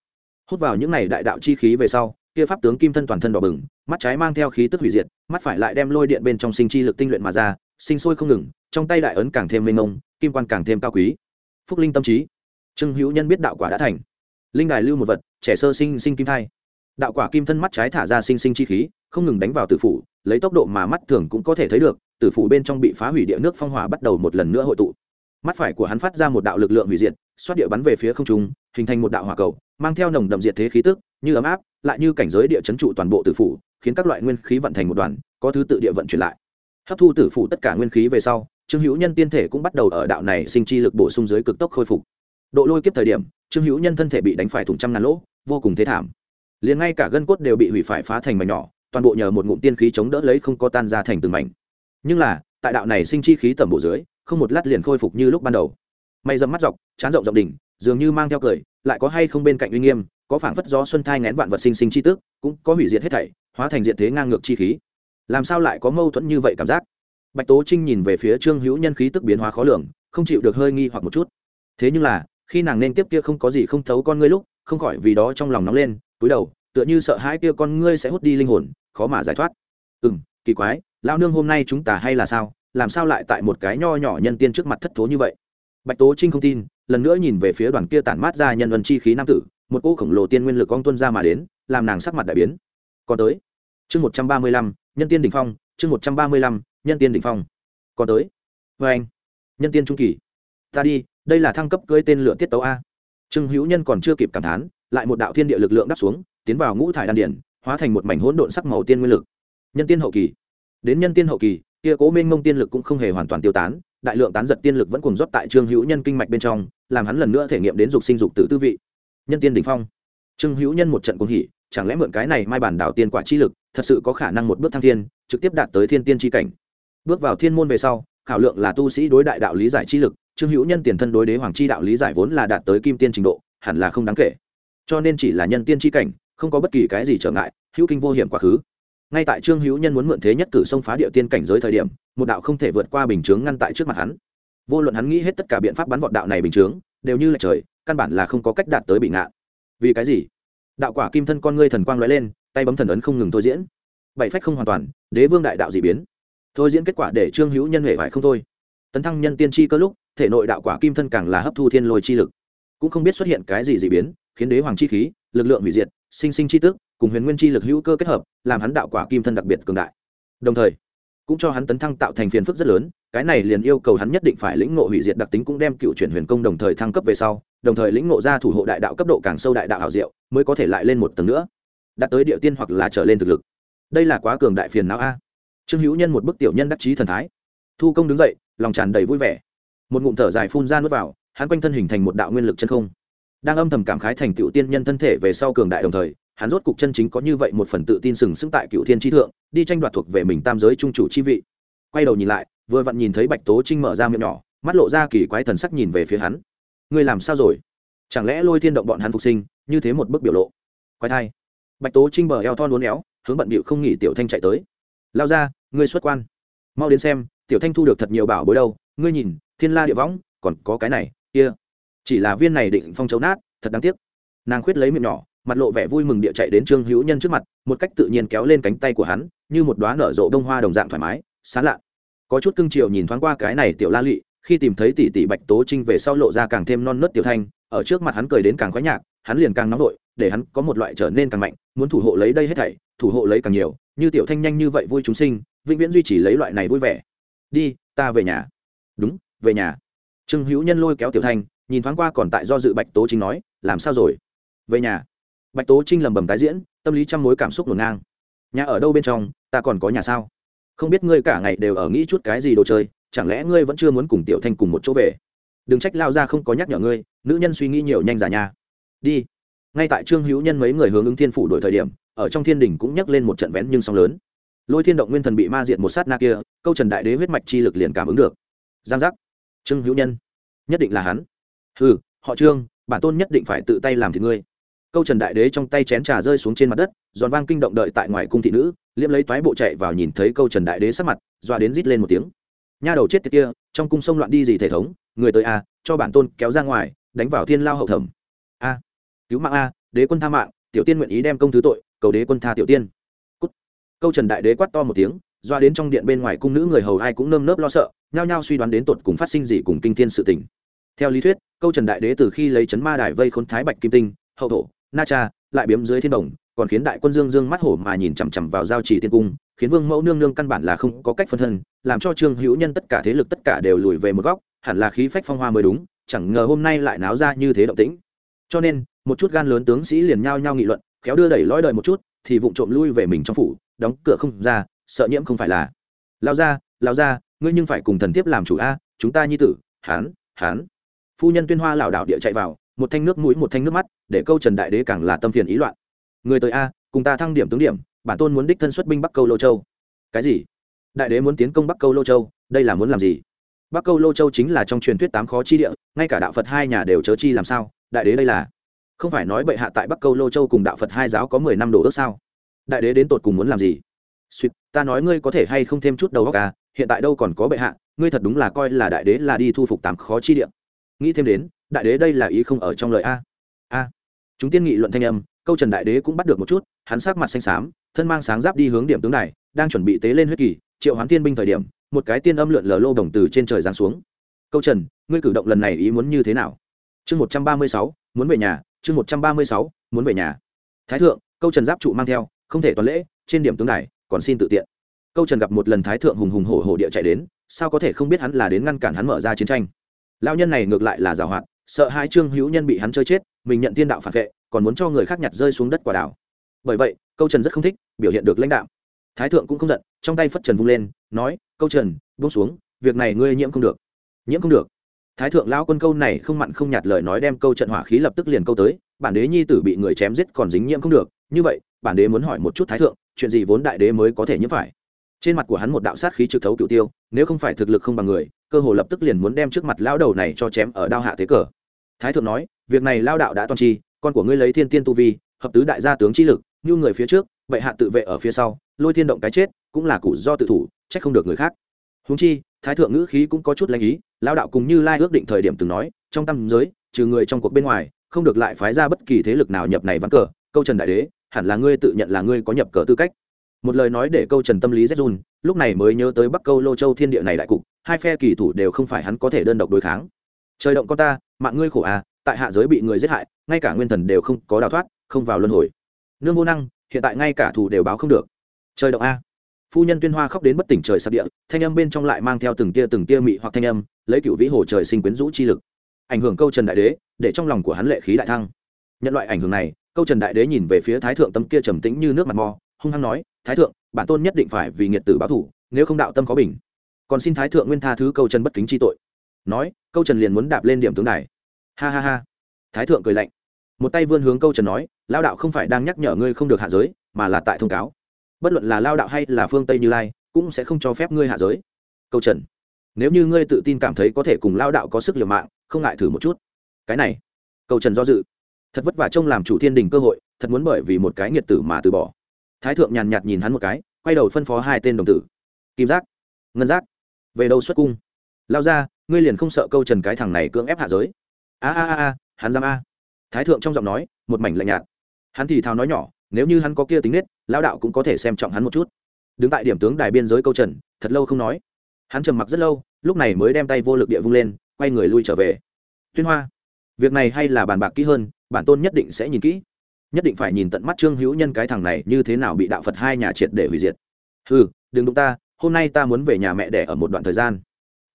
Hút vào những này đại đạo chi khí về sau, kia pháp tướng kim thân toàn thân đỏ bừng, mắt trái mang theo khí tức hủy diệt, mắt phải lại đem lôi điện bên trong sinh chi lực tinh luyện mà ra, sinh sôi không ngừng, trong tay đại ấn càng thêm mênh mông, kim quan càng thêm cao quý. Phúc linh tâm trí. Trương hữu nhân biết đạo quả đã thành. Linh đài lưu một vật, trẻ sơ sinh sinh kim thai. Đạo quả kim thân mắt trái thả ra sinh sinh chi khí, không ngừng đánh vào tử phủ, lấy tốc độ mà mắt thường cũng có thể thấy được, tử phủ bên trong bị phá hủy địa nước phong hỏa bắt đầu một lần nữa hội tụ mắt phải của hắn phát ra một đạo lực lượng hủy diệt, xoát địa bắn về phía không trung, hình thành một đạo hỏa cầu, mang theo nồng đậm diệt thế khí tức, như ấm áp, lại như cảnh giới địa chấn trụ toàn bộ tử phủ, khiến các loại nguyên khí vận thành một đoàn, có thứ tự địa vận chuyển lại. Hấp thu tử phủ tất cả nguyên khí về sau, trương hữu nhân tiên thể cũng bắt đầu ở đạo này sinh chi lực bổ sung dưới cực tốc khôi phục. Độ lôi kiếp thời điểm, trương hữu nhân thân thể bị đánh phải thủng trăm ngàn lỗ, vô cùng thế thảm. Liền ngay cả gân cốt đều bị hủy phải phá thành mảnh nhỏ, toàn bộ nhờ một ngụm tiên khí chống đỡ lấy không có tan ra thành từng mảnh. Nhưng là, tại đạo này sinh chi khí tầm bộ dưới không một lát liền khôi phục như lúc ban đầu. Mày dầm mắt dọc, chán rộng rộng đỉnh, dường như mang theo cười, lại có hay không bên cạnh uy nghiêm, có phảng phất gió xuân thai ngén vạn vật sinh sinh chi tức, cũng có hủy diệt hết thảy, hóa thành diện thế ngang ngược chi khí. Làm sao lại có mâu thuẫn như vậy cảm giác? Bạch tố trinh nhìn về phía trương hữu nhân khí tức biến hóa khó lường, không chịu được hơi nghi hoặc một chút. Thế nhưng là, khi nàng nên tiếp kia không có gì không thấu con ngươi lúc, không khỏi vì đó trong lòng nóng lên, túi đầu, tựa như sợ hãi kia con ngươi sẽ hút đi linh hồn, khó mà giải thoát. Ừ m kỳ quái lao nương hôm nay chúng ta hay là sao? Làm sao lại tại một cái nho nhỏ nhân tiên trước mặt thất thố như vậy? Bạch tố trinh không tin, lần nữa nhìn về phía đoàn kia tản mát ra nhân vân chi khí nam tử, một cô khổng lồ tiên nguyên lực con tuân ra mà đến, làm nàng sắc mặt đại biến. Còn tới, chương một trăm ba mươi lăm, nhân tiên đ ỉ n h phong, chương một trăm ba mươi lăm, nhân tiên đ ỉ n h phong. Còn tới vê anh, nhân tiên trung kỳ. Ta đi, đây là thăng cấp cưới tên lửa tiết tấu a. Trương hữu nhân còn chưa kịp cảm thán, lại một đạo thiên địa lực lượng đắp xuống, tiến vào ngũ thải đan điển hóa thành một mảnh hỗn độn sắc màu tiên nguyên lực. Nhân tiên hậu kỳ. Đến nhân tiên hậu kỳ kia cố minh mông tiên lực cũng không hề hoàn toàn tiêu tán, đại lượng tán giật tiên lực vẫn cùng rót tại trương hữu nhân kinh mạch bên trong, làm hắn lần nữa thể nghiệm đến dục sinh dục tự tư vị. Nhân tiên đỉnh phong. Trương hữu nhân một trận cuồng hỉ, chẳng lẽ mượn cái này mai bản đảo tiên quả chi lực, thật sự có khả năng một bước thăng thiên, trực tiếp đạt tới thiên tiên chi cảnh. Bước vào thiên môn về sau, khảo lượng là tu sĩ đối đại đạo lý giải chi lực, trương hữu nhân tiền thân đối đế hoàng chi đạo lý giải vốn là đạt tới kim tiên trình độ, hẳn là không đáng kể. Cho nên chỉ là nhân tiên chi cảnh, không có bất kỳ cái gì trở ngại, hữu kinh vô hiểm quá khứ ngay tại trương hữu nhân muốn mượn thế nhất cử xông phá địa tiên cảnh giới thời điểm, một đạo không thể vượt qua bình chướng ngăn tại trước mặt hắn. Vô luận hắn nghĩ hết tất cả biện pháp bắn vọt đạo này bình chướng, đều như là trời, căn bản là không có cách đạt tới bị ngạn vì cái gì? Đạo quả kim thân con ngươi thần quang lóe lên, tay bấm thần ấn không ngừng thôi diễn. Bảy phách không hoàn toàn, đế vương đại đạo dị biến. Thôi diễn kết quả để trương hữu nhân huệ phải không thôi. Tấn thăng nhân tiên tri cơ lúc, thể nội đạo quả kim thân càng là hấp thu thiên lôi chi lực. Cũng không biết xuất hiện cái gì dị biến, khiến đế hoàng chi khí, lực lượng hủy diệt, sinh sinh chi tức cùng huyền nguyên chi lực hữu cơ kết hợp, làm hắn đạo quả kim thân đặc biệt cường đại. Đồng thời, cũng cho hắn tấn thăng tạo thành phiền phức rất lớn, cái này liền yêu cầu hắn nhất định phải lĩnh ngộ hủy diệt đặc tính cũng đem cựu chuyển huyền công đồng thời thăng cấp về sau, đồng thời lĩnh ngộ ra thủ hộ đại đạo cấp độ càng sâu đại đạo hảo diệu, mới có thể lại lên một tầng nữa. Đạt tới địa tiên hoặc là trở lên thực lực. Đây là quá cường đại phiền não a. Trương hữu nhân một bức tiểu nhân đắc chí thần thái. Thu công đứng dậy, lòng tràn đầy vui vẻ. Một ngụm thở dài phun ra nuốt vào, hắn quanh thân hình thành một đạo nguyên lực chân không. Đang âm thầm cảm khái thành tựu tiên nhân thân thể về sau cường đại đồng thời hắn rốt cục chân chính có như vậy một phần tự tin sừng sững tại cựu thiên tri thượng, đi tranh đoạt thuộc về mình tam giới trung chủ chi vị. Quay đầu nhìn lại, vừa vặn nhìn thấy bạch tố trinh mở ra miệng nhỏ, mắt lộ ra kỳ quái thần sắc nhìn về phía hắn. Ngươi làm sao rồi? Chẳng lẽ lôi thiên động bọn hắn phục sinh, như thế một bức biểu lộ? Quái thai. Bạch tố trinh bờ eo thon uốn éo, hướng bận bịu không nghỉ tiểu thanh chạy tới. Lao ra, ngươi xuất quan. Mau đến xem, tiểu thanh thu được thật nhiều bảo bối đâu. Ngươi nhìn, thiên la địa võng, còn có cái này, kia. Chỉ là viên này định phong chấu nát, thật đáng tiếc. Nàng khuyết lấy miệng nhỏ mặt lộ vẻ vui mừng địa chạy đến trương hữu nhân trước mặt, một cách tự nhiên kéo lên cánh tay của hắn, như một đoá nở rộ đông hoa đồng dạng thoải mái, sán lạ có chút cưng chiều nhìn thoáng qua cái này tiểu la lụy, khi tìm thấy tỷ tỷ bạch tố trinh về sau lộ ra càng thêm non nớt tiểu thanh, ở trước mặt hắn cười đến càng khoái nhạc, hắn liền càng nóng vội, để hắn có một loại trở nên càng mạnh, muốn thủ hộ lấy đây hết thảy, thủ hộ lấy càng nhiều, như tiểu thanh nhanh như vậy vui chúng sinh, vĩnh viễn duy trì lấy loại này vui vẻ. Đi, ta về nhà. Đúng, về nhà. Trương hữu nhân lôi kéo tiểu thanh, nhìn thoáng qua còn tại do dự bạch tố trinh nói, làm sao rồi? Về nhà bạch tố trinh lầm bầm tái diễn, tâm lý trăm mối cảm xúc ngổn ngang. Nhà ở đâu bên trong, ta còn có nhà sao? Không biết ngươi cả ngày đều ở nghĩ chút cái gì đồ chơi, chẳng lẽ ngươi vẫn chưa muốn cùng tiểu thanh cùng một chỗ về? Đừng trách lao ra không có nhắc nhở ngươi, nữ nhân suy nghĩ nhiều nhanh giả nha. Đi. Ngay tại trương hữu nhân mấy người hướng ứng thiên phủ đổi thời điểm, ở trong thiên đình cũng nhắc lên một trận vén nhưng song lớn. Lôi thiên động nguyên thần bị ma diệt một sát na kia, câu trần đại đế huyết mạch chi lực liền cảm ứng được. Giang giác. Trương hữu nhân. Nhất định là hắn. Ừ họ trương, bản tôn nhất định phải tự tay làm thì ngươi câu trần đại đế trong tay chén trà rơi xuống trên mặt đất, giòn vang kinh động đợi tại ngoài cung thị nữ liễm lấy toái bộ chạy vào nhìn thấy câu trần đại đế sắc mặt doa đến rít lên một tiếng. Nha đầu chết tiệt kia, trong cung sông loạn đi gì thể thống, người tới a, cho bản tôn kéo ra ngoài, đánh vào thiên lao hậu thẩm. A, cứu mạng a, đế quân tha mạng, tiểu tiên nguyện ý đem công thứ tội, cầu đế quân tha tiểu tiên. Cút. câu trần đại đế quát to một tiếng doa đến trong điện bên ngoài cung nữ người hầu ai cũng nơm nớp lo sợ, nhao nhao suy đoán đến tột cùng phát sinh gì cùng kinh thiên sự tình. Theo lý thuyết, câu trần đại đế từ khi lấy chấn ma đài vây khốn thái bạch kim tinh, hậu thổ na cha, lại biếm dưới thiên đồng, còn khiến đại quân dương dương mắt hổ mà nhìn chằm chằm vào giao trì tiên cung, khiến vương mẫu nương nương căn bản là không có cách phân thân, làm cho trương hữu nhân tất cả thế lực tất cả đều lùi về một góc, hẳn là khí phách phong hoa mới đúng, chẳng ngờ hôm nay lại náo ra như thế động tĩnh. Cho nên, một chút gan lớn tướng sĩ liền nhao nhao nghị luận, khéo đưa đẩy lõi đời một chút, thì vụng trộm lui về mình trong phủ, đóng cửa không ra, sợ nhiễm không phải là. Lao ra lao ra ngươi nhưng phải cùng thần thiếp làm chủ a, chúng ta nhi tử, hán hán. Phu nhân tuyên hoa lảo đảo địa chạy vào một thanh nước mũi, một thanh nước mắt, để câu trần đại đế càng là tâm phiền ý loạn. Người tới a, cùng ta thăng điểm tướng điểm, bản tôn muốn đích thân xuất binh bắc câu lô châu. Cái gì? Đại đế muốn tiến công bắc câu lô châu, đây là muốn làm gì? Bắc câu lô châu chính là trong truyền thuyết tám khó chi địa, ngay cả đạo phật hai nhà đều chớ chi làm sao? Đại đế đây là? Không phải nói bệ hạ tại bắc câu lô châu cùng đạo phật hai giáo có mười năm đồ ước sao? Đại đế đến tột cùng muốn làm gì? Suýt, ta nói ngươi có thể hay không thêm chút đầu óc à hiện tại đâu còn có bệ hạ, ngươi thật đúng là coi là đại đế là đi thu phục tám khó chi địa. Nghĩ thêm đến đại đế đây là ý không ở trong lời a. A. Chúng tiên nghị luận thanh âm, câu trần đại đế cũng bắt được một chút, hắn sát mặt xanh xám, thân mang sáng giáp đi hướng điểm tướng này đang chuẩn bị tế lên huyết kỳ, triệu hoán tiên binh thời điểm, một cái tiên âm lượn lờ lô đồng từ trên trời giáng xuống. Câu trần, ngươi cử động lần này ý muốn như thế nào? Chương một trăm ba mươi sáu, muốn về nhà, chương một trăm ba mươi sáu, muốn về nhà. Thái thượng, câu trần giáp trụ mang theo, không thể toàn lễ, trên điểm tướng này còn xin tự tiện. Câu trần gặp một lần thái thượng hùng hùng hổ hổ địa chạy đến, sao có thể không biết hắn là đến ngăn cản hắn mở ra chiến tranh? Lao nhân này ngược lại là giảo hoạt sợ hai trương hữu nhân bị hắn chơi chết, mình nhận tiên đạo phản vệ, còn muốn cho người khác nhặt rơi xuống đất quả đảo. Bởi vậy, câu trần rất không thích biểu hiện được lãnh đạo thái thượng cũng không giận, trong tay phất trần vung lên, nói, câu trần, buông xuống, việc này ngươi nhiễm không được. Nhiễm không được? Thái thượng lao quân câu này không mặn không nhạt lời nói đem câu trận hỏa khí lập tức liền câu tới, bản đế nhi tử bị người chém giết còn dính nhiễm không được, như vậy, bản đế muốn hỏi một chút thái thượng, chuyện gì vốn đại đế mới có thể nhiễm phải? Trên mặt của hắn một đạo sát khí trực thấu cựu tiêu, nếu không phải thực lực không bằng người, cơ hồ lập tức liền muốn đem trước mặt lão đầu này cho chém ở đao hạ thế cờ. Thái thượng nói, việc này lao đạo đã toàn chi con của ngươi lấy thiên tiên tu vi, hợp tứ đại gia tướng chi lực, như người phía trước vậy hạ tự vệ ở phía sau, lôi thiên động cái chết, cũng là củ do tự thủ, trách không được người khác. Húng chi, thái thượng ngữ khí cũng có chút lãnh ý lao đạo cùng như lai ước định thời điểm từng nói, trong tâm giới, trừ người trong cuộc bên ngoài, không được lại phái ra bất kỳ thế lực nào nhập này vắng cờ. Câu trần đại đế, hẳn là ngươi tự nhận là ngươi có nhập cờ tư cách một lời nói để câu trần tâm lý rét run, lúc này mới nhớ tới bắc câu lô châu thiên địa này đại cục, hai phe kỳ thủ đều không phải hắn có thể đơn độc đối kháng. Trời động con ta, mạng ngươi khổ à tại hạ giới bị người giết hại, ngay cả nguyên thần đều không có đào thoát, không vào luân hồi. Nương vô năng, hiện tại ngay cả thủ đều báo không được. Trời động a. Phu nhân tuyên hoa khóc đến bất tỉnh trời sắp địa, thanh âm bên trong lại mang theo từng tia từng tia mị hoặc thanh âm, lấy cựu vĩ hồ trời sinh quyến rũ chi lực. Ảnh hưởng câu trần đại đế, để trong lòng của hắn lệ khí đại thăng. Nhận loại ảnh hưởng này, câu trần đại đế nhìn về phía thái thượng tâm kia trầm tĩnh như nước mặt mò, hung hăng nói thái thượng, bản tôn nhất định phải vì nghiệt tử báo thủ nếu không đạo tâm có bình. Còn xin thái thượng nguyên tha thứ câu trần bất kính chi tội. Nói, câu trần liền muốn đạp lên điểm tướng đài. Ha ha ha. Thái thượng cười lạnh. Một tay vươn hướng câu trần nói, lao đạo không phải đang nhắc nhở ngươi không được hạ giới, mà là tại thông cáo. Bất luận là lao đạo hay là phương tây như lai, cũng sẽ không cho phép ngươi hạ giới. Câu trần nếu như ngươi tự tin cảm thấy có thể cùng lao đạo có sức liều mạng, không ngại thử một chút. Cái này. Câu trần do dự. Thật vất vả trông làm chủ thiên đình cơ hội, thật muốn bởi vì một cái nghiệt tử mà từ bỏ thái thượng nhàn nhạt nhìn hắn một cái, quay đầu phân phó hai tên đồng tử. Kim giác, ngân giác, về đâu xuất cung? Lao ra, ngươi liền không sợ câu trần cái thằng này cưỡng ép hạ giới. A a a a, hắn dám a. Thái thượng trong giọng nói, một mảnh lạnh nhạt. Hắn thì thào nói nhỏ, nếu như hắn có kia tính nết lao đạo cũng có thể xem trọng hắn một chút. Đứng tại điểm tướng đài biên giới câu trần, thật lâu không nói. Hắn trầm mặc rất lâu, lúc này mới đem tay vô lực địa vung lên, quay người lui trở về. Tuyên hoa, việc này hay là bàn bạc kỹ hơn, bản tôn nhất định sẽ nhìn kỹ nhất định phải nhìn tận mắt trương hữu nhân cái thằng này như thế nào bị đạo phật hai nhà triệt để hủy diệt. Ừ đừng đụng ta, hôm nay ta muốn về nhà mẹ đẻ ở một đoạn thời gian.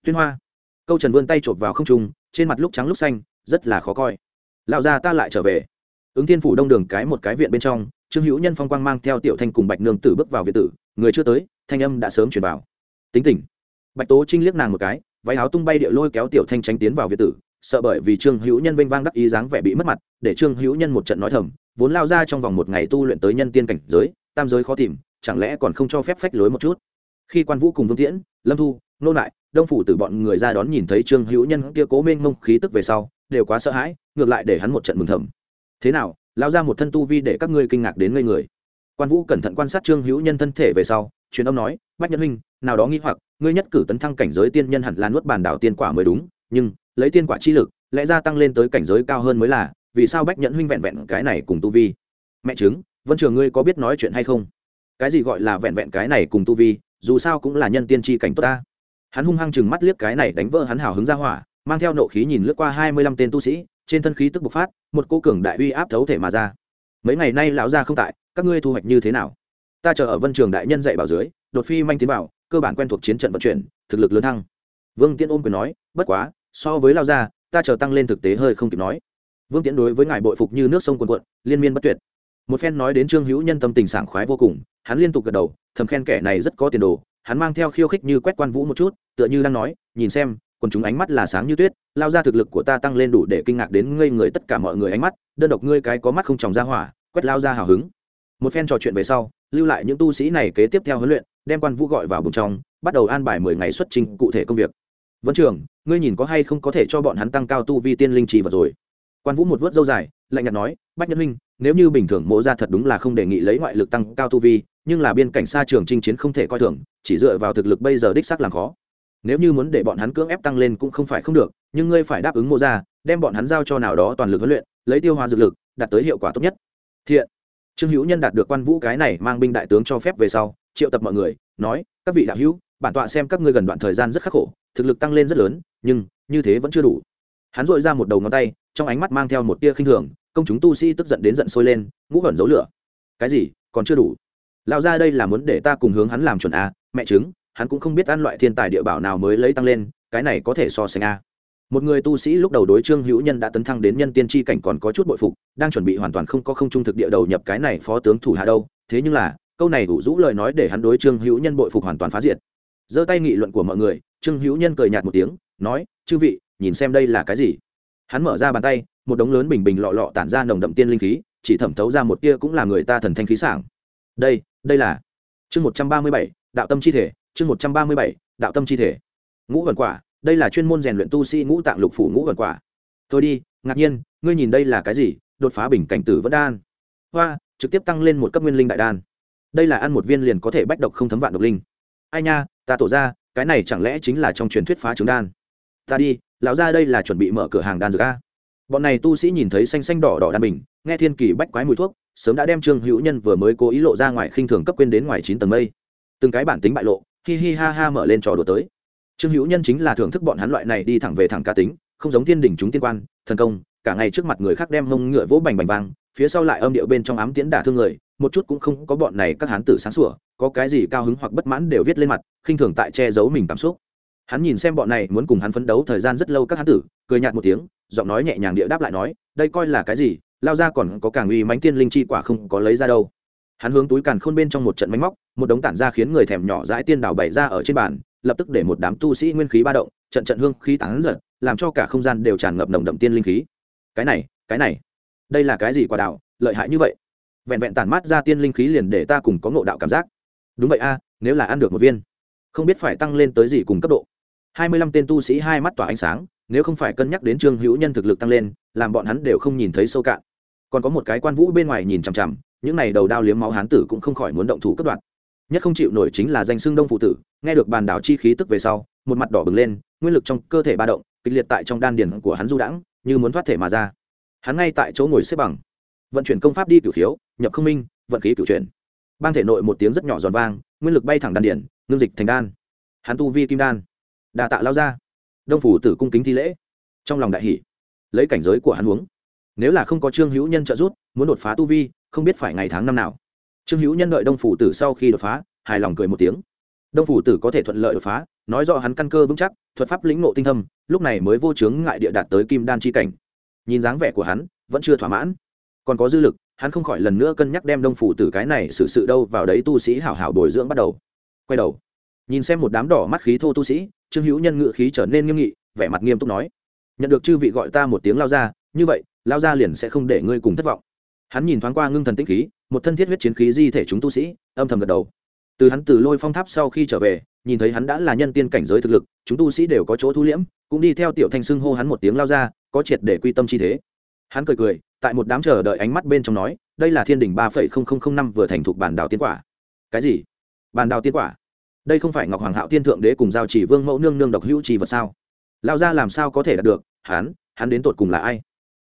Tuyên hoa. Câu trần vươn tay chộp vào không trung, trên mặt lúc trắng lúc xanh, rất là khó coi. Lão gia ta lại trở về. Ứng thiên phủ đông đường cái một cái viện bên trong, trương hữu nhân phong quang mang theo tiểu thanh cùng bạch nương tử bước vào viện tử, người chưa tới, thanh âm đã sớm truyền vào. Tính tỉnh bạch tố trinh liếc nàng một cái, váy áo tung bay địa lôi kéo tiểu thanh tránh tiến vào viện tử, sợ bởi vì trương hữu nhân vênh vang đắc ý dáng vẻ bị mất mặt, để trương hữu nhân một trận nói thầm vốn lao ra trong vòng một ngày tu luyện tới nhân tiên cảnh giới, tam giới khó tìm, chẳng lẽ còn không cho phép phách lối một chút? Khi quan vũ cùng vương tiễn, lâm thu, nô lại đông phủ từ bọn người ra đón nhìn thấy trương hữu nhân kia cố mênh mông khí tức về sau, đều quá sợ hãi, ngược lại để hắn một trận mừng thầm. Thế nào, lao ra một thân tu vi để các ngươi kinh ngạc đến ngây người. Quan vũ cẩn thận quan sát trương hữu nhân thân thể về sau, truyền âm nói, bách nhân huynh, nào đó nghi hoặc, ngươi nhất cử tấn thăng cảnh giới tiên nhân hẳn là nuốt bàn đảo tiên quả mới đúng, nhưng, lấy tiên quả chi lực, lẽ ra tăng lên tới cảnh giới cao hơn mới là vì sao bách nhẫn huynh vẹn vẹn cái này cùng tu vi? Mẹ chứng vân trường ngươi có biết nói chuyện hay không? Cái gì gọi là vẹn vẹn cái này cùng tu vi, dù sao cũng là nhân tiên tri cảnh tốt ta. Hắn hung hăng chừng mắt liếc cái này đánh vỡ hắn hào hứng ra hỏa, mang theo nộ khí nhìn lướt qua hai mươi lăm tên tu sĩ, trên thân khí tức bộc phát, một cô cường đại uy áp thấu thể mà ra. Mấy ngày nay lão gia không tại, các ngươi thu hoạch như thế nào? Ta chờ ở vân trường đại nhân dạy bảo dưới, đột phi manh tiến bảo cơ bản quen thuộc chiến trận vận chuyển, thực lực lớn thăng. Vương tiên ôm quyền nói, bất quá, so với lao gia, ta chờ tăng lên thực tế hơi không kịp nói vương tiễn đối với ngài bội phục như nước sông quần quận liên miên bất tuyệt. Một phen nói đến trương hữu nhân tâm tình sảng khoái vô cùng, hắn liên tục gật đầu, thầm khen kẻ này rất có tiền đồ, hắn mang theo khiêu khích như quét quan vũ một chút, tựa như đang nói, nhìn xem, quần chúng ánh mắt là sáng như tuyết, lao ra thực lực của ta tăng lên đủ để kinh ngạc đến ngây người tất cả mọi người ánh mắt, đơn độc ngươi cái có mắt không tròng ra hỏa, quét lao ra hào hứng. Một phen trò chuyện về sau, lưu lại những tu sĩ này kế tiếp theo huấn luyện, đem quan vũ gọi vào bùng trong, bắt đầu an bài mười ngày xuất trình cụ thể công việc. Vấn trường, ngươi nhìn có hay không có thể cho bọn hắn tăng cao tu vi tiên linh trì vật rồi? Quan vũ một vớt dâu dài lạnh nhạt nói bách nhân Minh, nếu như bình thường mộ ra thật đúng là không đề nghị lấy ngoại lực tăng cao tu vi nhưng là biên cảnh xa trường chinh chiến không thể coi thường chỉ dựa vào thực lực bây giờ đích xác làm khó. Nếu như muốn để bọn hắn cưỡng ép tăng lên cũng không phải không được nhưng ngươi phải đáp ứng mô ra đem bọn hắn giao cho nào đó toàn lực huấn luyện lấy tiêu hóa dược lực đạt tới hiệu quả tốt nhất. Thiện. Trương hữu nhân đạt được quan vũ cái này mang binh đại tướng cho phép về sau triệu tập mọi người nói các vị đạo hữu bản tọa xem các ngươi gần đoạn thời gian rất khắc khổ thực lực tăng lên rất lớn nhưng như thế vẫn chưa đủ hắn dội ra một đầu ngón tay, trong ánh mắt mang theo một tia khinh thường, công chúng tu sĩ tức giận đến giận sôi lên, ngũ hẩn dấu lửa. Cái gì? Còn chưa đủ. Lão ra đây là muốn để ta cùng hướng hắn làm chuẩn a, mẹ chứng, hắn cũng không biết ăn loại thiên tài địa bảo nào mới lấy tăng lên, cái này có thể so sánh a. Một người tu sĩ lúc đầu đối trương hữu nhân đã tấn thăng đến nhân tiên tri cảnh còn có chút bội phục, đang chuẩn bị hoàn toàn không có không trung thực địa đầu nhập cái này phó tướng thủ hạ đâu, thế nhưng là, câu này đủ rũ lời nói để hắn đối trương hữu nhân bội phục hoàn toàn phá diệt. Giơ tay nghị luận của mọi người, trương hữu nhân cười nhạt một tiếng, nói, chư vị nhìn xem đây là cái gì. Hắn mở ra bàn tay, một đống lớn bình bình lọ lọ tản ra nồng đậm tiên linh khí, chỉ thẩm thấu ra một tia cũng là người ta thần thanh khí sảng. Đây đây là chương một trăm ba mươi bảy, đạo tâm chi thể, chương một trăm ba mươi bảy, đạo tâm chi thể. Ngũ vần quả, đây là chuyên môn rèn luyện tu sĩ ngũ tạng lục phủ ngũ vần quả. Thôi đi, ngạc nhiên, ngươi nhìn đây là cái gì? Đột phá bình cảnh tử vẫn đan. Hoa, trực tiếp tăng lên một cấp nguyên linh đại đan. Đây là ăn một viên liền có thể bách độc không thấm vạn độc linh. Ai nha, ta tổ ra, cái này chẳng lẽ chính là trong truyền thuyết phá trứng đan? Ta đi, lão ra đây là chuẩn bị mở cửa hàng đan dược a. Bọn này tu sĩ nhìn thấy xanh xanh đỏ đỏ đan bình, nghe thiên kỳ bách quái mùi thuốc, sớm đã đem trương hữu nhân vừa mới cố ý lộ ra ngoài khinh thường cấp quên đến ngoài chín tầng mây. Từng cái bản tính bại lộ, hi hi ha ha mở lên trò đùa tới. Trương hữu nhân chính là thưởng thức bọn hắn loại này đi thẳng về thẳng cá tính, không giống thiên đình chúng tiên quan, thần công, cả ngày trước mặt người khác đem mông ngựa vỗ bành bành vang, phía sau lại âm điệu bên trong ám tiễn đả thương người, một chút cũng không có bọn này các hán tử sáng sủa, có cái gì cao hứng hoặc bất mãn đều viết lên mặt, khinh thường tại che giấu mình cảm xúc hắn nhìn xem bọn này, muốn cùng hắn phấn đấu thời gian rất lâu các hán tử, cười nhạt một tiếng, giọng nói nhẹ nhàng địa đáp lại nói, đây coi là cái gì? Lao ra còn có càng uy mánh tiên linh chi quả không có lấy ra đâu. Hắn hướng túi càn khôn bên trong một trận máy móc, một đống tản ra khiến người thèm nhỏ dãi tiên đào bày ra ở trên bàn, lập tức để một đám tu sĩ nguyên khí ba động, trận trận hương khí tán giật, làm cho cả không gian đều tràn ngập nồng đậm tiên linh khí. Cái này cái này, đây là cái gì quả đạo lợi hại như vậy. Vẹn vẹn tản mát ra tiên linh khí liền để ta cùng có ngộ đạo cảm giác. Đúng vậy a, nếu là ăn được một viên, không biết phải tăng lên tới gì cùng cấp độ hai mươi lăm tên tu sĩ hai mắt tỏa ánh sáng, nếu không phải cân nhắc đến trương hữu nhân thực lực tăng lên, làm bọn hắn đều không nhìn thấy sâu cạn. Còn có một cái quan vũ bên ngoài nhìn chằm chằm, những này đầu đao liếm máu hán tử cũng không khỏi muốn động thủ cấp đoạn nhất không chịu nổi chính là danh xưng đông phụ tử, nghe được bàn đảo chi khí tức về sau, một mặt đỏ bừng lên, nguyên lực trong cơ thể ba động, kịch liệt tại trong đan điền của hắn du đãng, như muốn thoát thể mà ra. Hắn ngay tại chỗ ngồi xếp bằng, vận chuyển công pháp đi cửu khiếu, nhập không minh, vận khí cửu chuyển. Bang thể nội một tiếng rất nhỏ giòn vang, nguyên lực bay thẳng đan điền, ngưng dịch thành đan. Hắn tu vi kim đan đà tạ lao ra. Đông phủ tử cung kính thi lễ. Trong lòng đại hỷ lấy cảnh giới của hắn uống. Nếu là không có trương hữu nhân trợ giúp muốn đột phá tu vi không biết phải ngày tháng năm nào. Trương hữu nhân đợi đông phủ tử sau khi đột phá hài lòng cười một tiếng. Đông phủ tử có thể thuận lợi đột phá nói rõ hắn căn cơ vững chắc thuật pháp lĩnh nộ tinh thâm lúc này mới vô chướng ngại địa đạt tới kim đan chi cảnh. Nhìn dáng vẻ của hắn vẫn chưa thỏa mãn. Còn có dư lực hắn không khỏi lần nữa cân nhắc đem đông phủ tử cái này xử sự, sự đâu vào đấy tu sĩ hảo hảo bồi dưỡng bắt đầu. Quay đầu nhìn xem một đám đỏ mắt khí thô tu sĩ trương hữu nhân ngự khí trở nên nghiêm nghị, vẻ mặt nghiêm túc nói, nhận được chư vị gọi ta một tiếng lao ra, như vậy, lao ra liền sẽ không để ngươi cùng thất vọng. Hắn nhìn thoáng qua ngưng thần tĩnh khí, một thân thiết huyết chiến khí di thể chúng tu sĩ, âm thầm gật đầu. Từ hắn từ lôi phong tháp sau khi trở về, nhìn thấy hắn đã là nhân tiên cảnh giới thực lực, chúng tu sĩ đều có chỗ thu liễm, cũng đi theo tiểu thanh xưng hô hắn một tiếng lao ra, có triệt để quy tâm chi thế. Hắn cười cười, tại một đám chờ đợi ánh mắt bên trong nói, đây là thiên đỉnh ba phẩy không không không năm vừa thành thục bản đào tiên quả. Cái gì? Bản đào tiên quả đây không phải ngọc hoàng hạo Thiên thượng đế cùng giao chỉ vương mẫu nương nương độc hữu trì vật sao? Lao ra làm sao có thể đạt được? Hắn hắn đến tột cùng là ai?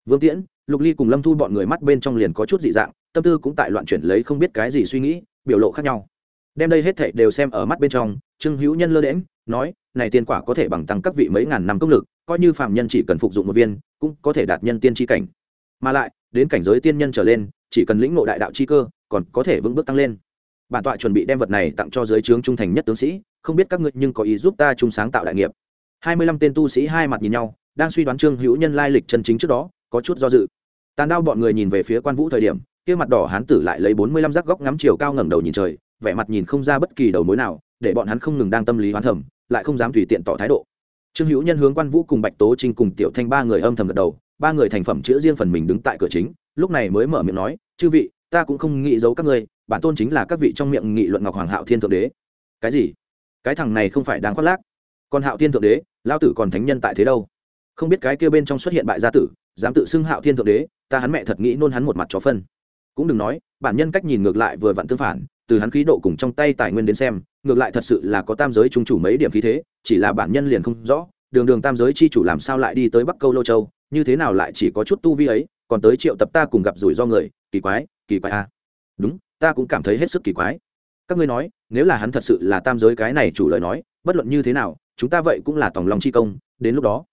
Vương tiễn, lục ly cùng lâm thu bọn người mắt bên trong liền có chút dị dạng, tâm tư cũng tại loạn chuyển lấy không biết cái gì suy nghĩ, biểu lộ khác nhau. Đem đây hết thảy đều xem ở mắt bên trong, trương hữu nhân lơ đễm nói, này tiên quả có thể bằng tăng các vị mấy ngàn năm công lực, coi như phạm nhân chỉ cần phục dụng một viên, cũng có thể đạt nhân tiên tri cảnh. Mà lại, đến cảnh giới tiên nhân trở lên, chỉ cần lĩnh ngộ đại đạo chi cơ, còn có thể vững bước tăng lên bản tọa chuẩn bị đem vật này tặng cho giới trướng trung thành nhất tướng sĩ, không biết các ngươi nhưng có ý giúp ta chung sáng tạo đại nghiệp. Hai mươi lăm tên tu sĩ hai mặt nhìn nhau, đang suy đoán trương hữu nhân lai lịch chân chính trước đó, có chút do dự. Tàn đao bọn người nhìn về phía quan vũ thời điểm, kia mặt đỏ hán tử lại lấy bốn mươi lăm rác góc ngắm chiều cao ngẩng đầu nhìn trời, vẻ mặt nhìn không ra bất kỳ đầu mối nào, để bọn hắn không ngừng đang tâm lý hoán thẩm lại không dám tùy tiện tỏ thái độ. Trương hữu nhân hướng quan vũ cùng bạch tố trinh cùng tiểu thanh ba người âm thầm gật đầu, ba người thành phẩm chữa riêng phần mình đứng tại cửa chính, lúc này mới mở miệng nói, chư vị, ta cũng không nghĩ giấu các ngươi bản tôn chính là các vị trong miệng nghị luận ngọc hoàng hạo thiên thượng đế. Cái gì? Cái thằng này không phải đáng khoác lác. Còn hạo thiên thượng đế lao tử còn thánh nhân tại thế đâu? Không biết cái kia bên trong xuất hiện bại gia tử, dám tự xưng hạo thiên thượng đế, ta hắn mẹ thật nghĩ nôn hắn một mặt chó phân. Cũng đừng nói, bản nhân cách nhìn ngược lại vừa vặn tương phản, từ hắn khí độ cùng trong tay tài nguyên đến xem, ngược lại thật sự là có tam giới trung chủ mấy điểm khí thế, chỉ là bản nhân liền không rõ, đường đường tam giới chi chủ làm sao lại đi tới bắc câu lô châu, như thế nào lại chỉ có chút tu vi ấy, còn tới triệu tập ta cùng gặp rủi ro người, kỳ quái kỳ quái a à. đúng ta cũng cảm thấy hết sức kỳ quái. Các ngươi nói, nếu là hắn thật sự là tam giới cái này chủ lời nói, bất luận như thế nào, chúng ta vậy cũng là tòng lòng chi công, đến lúc đó.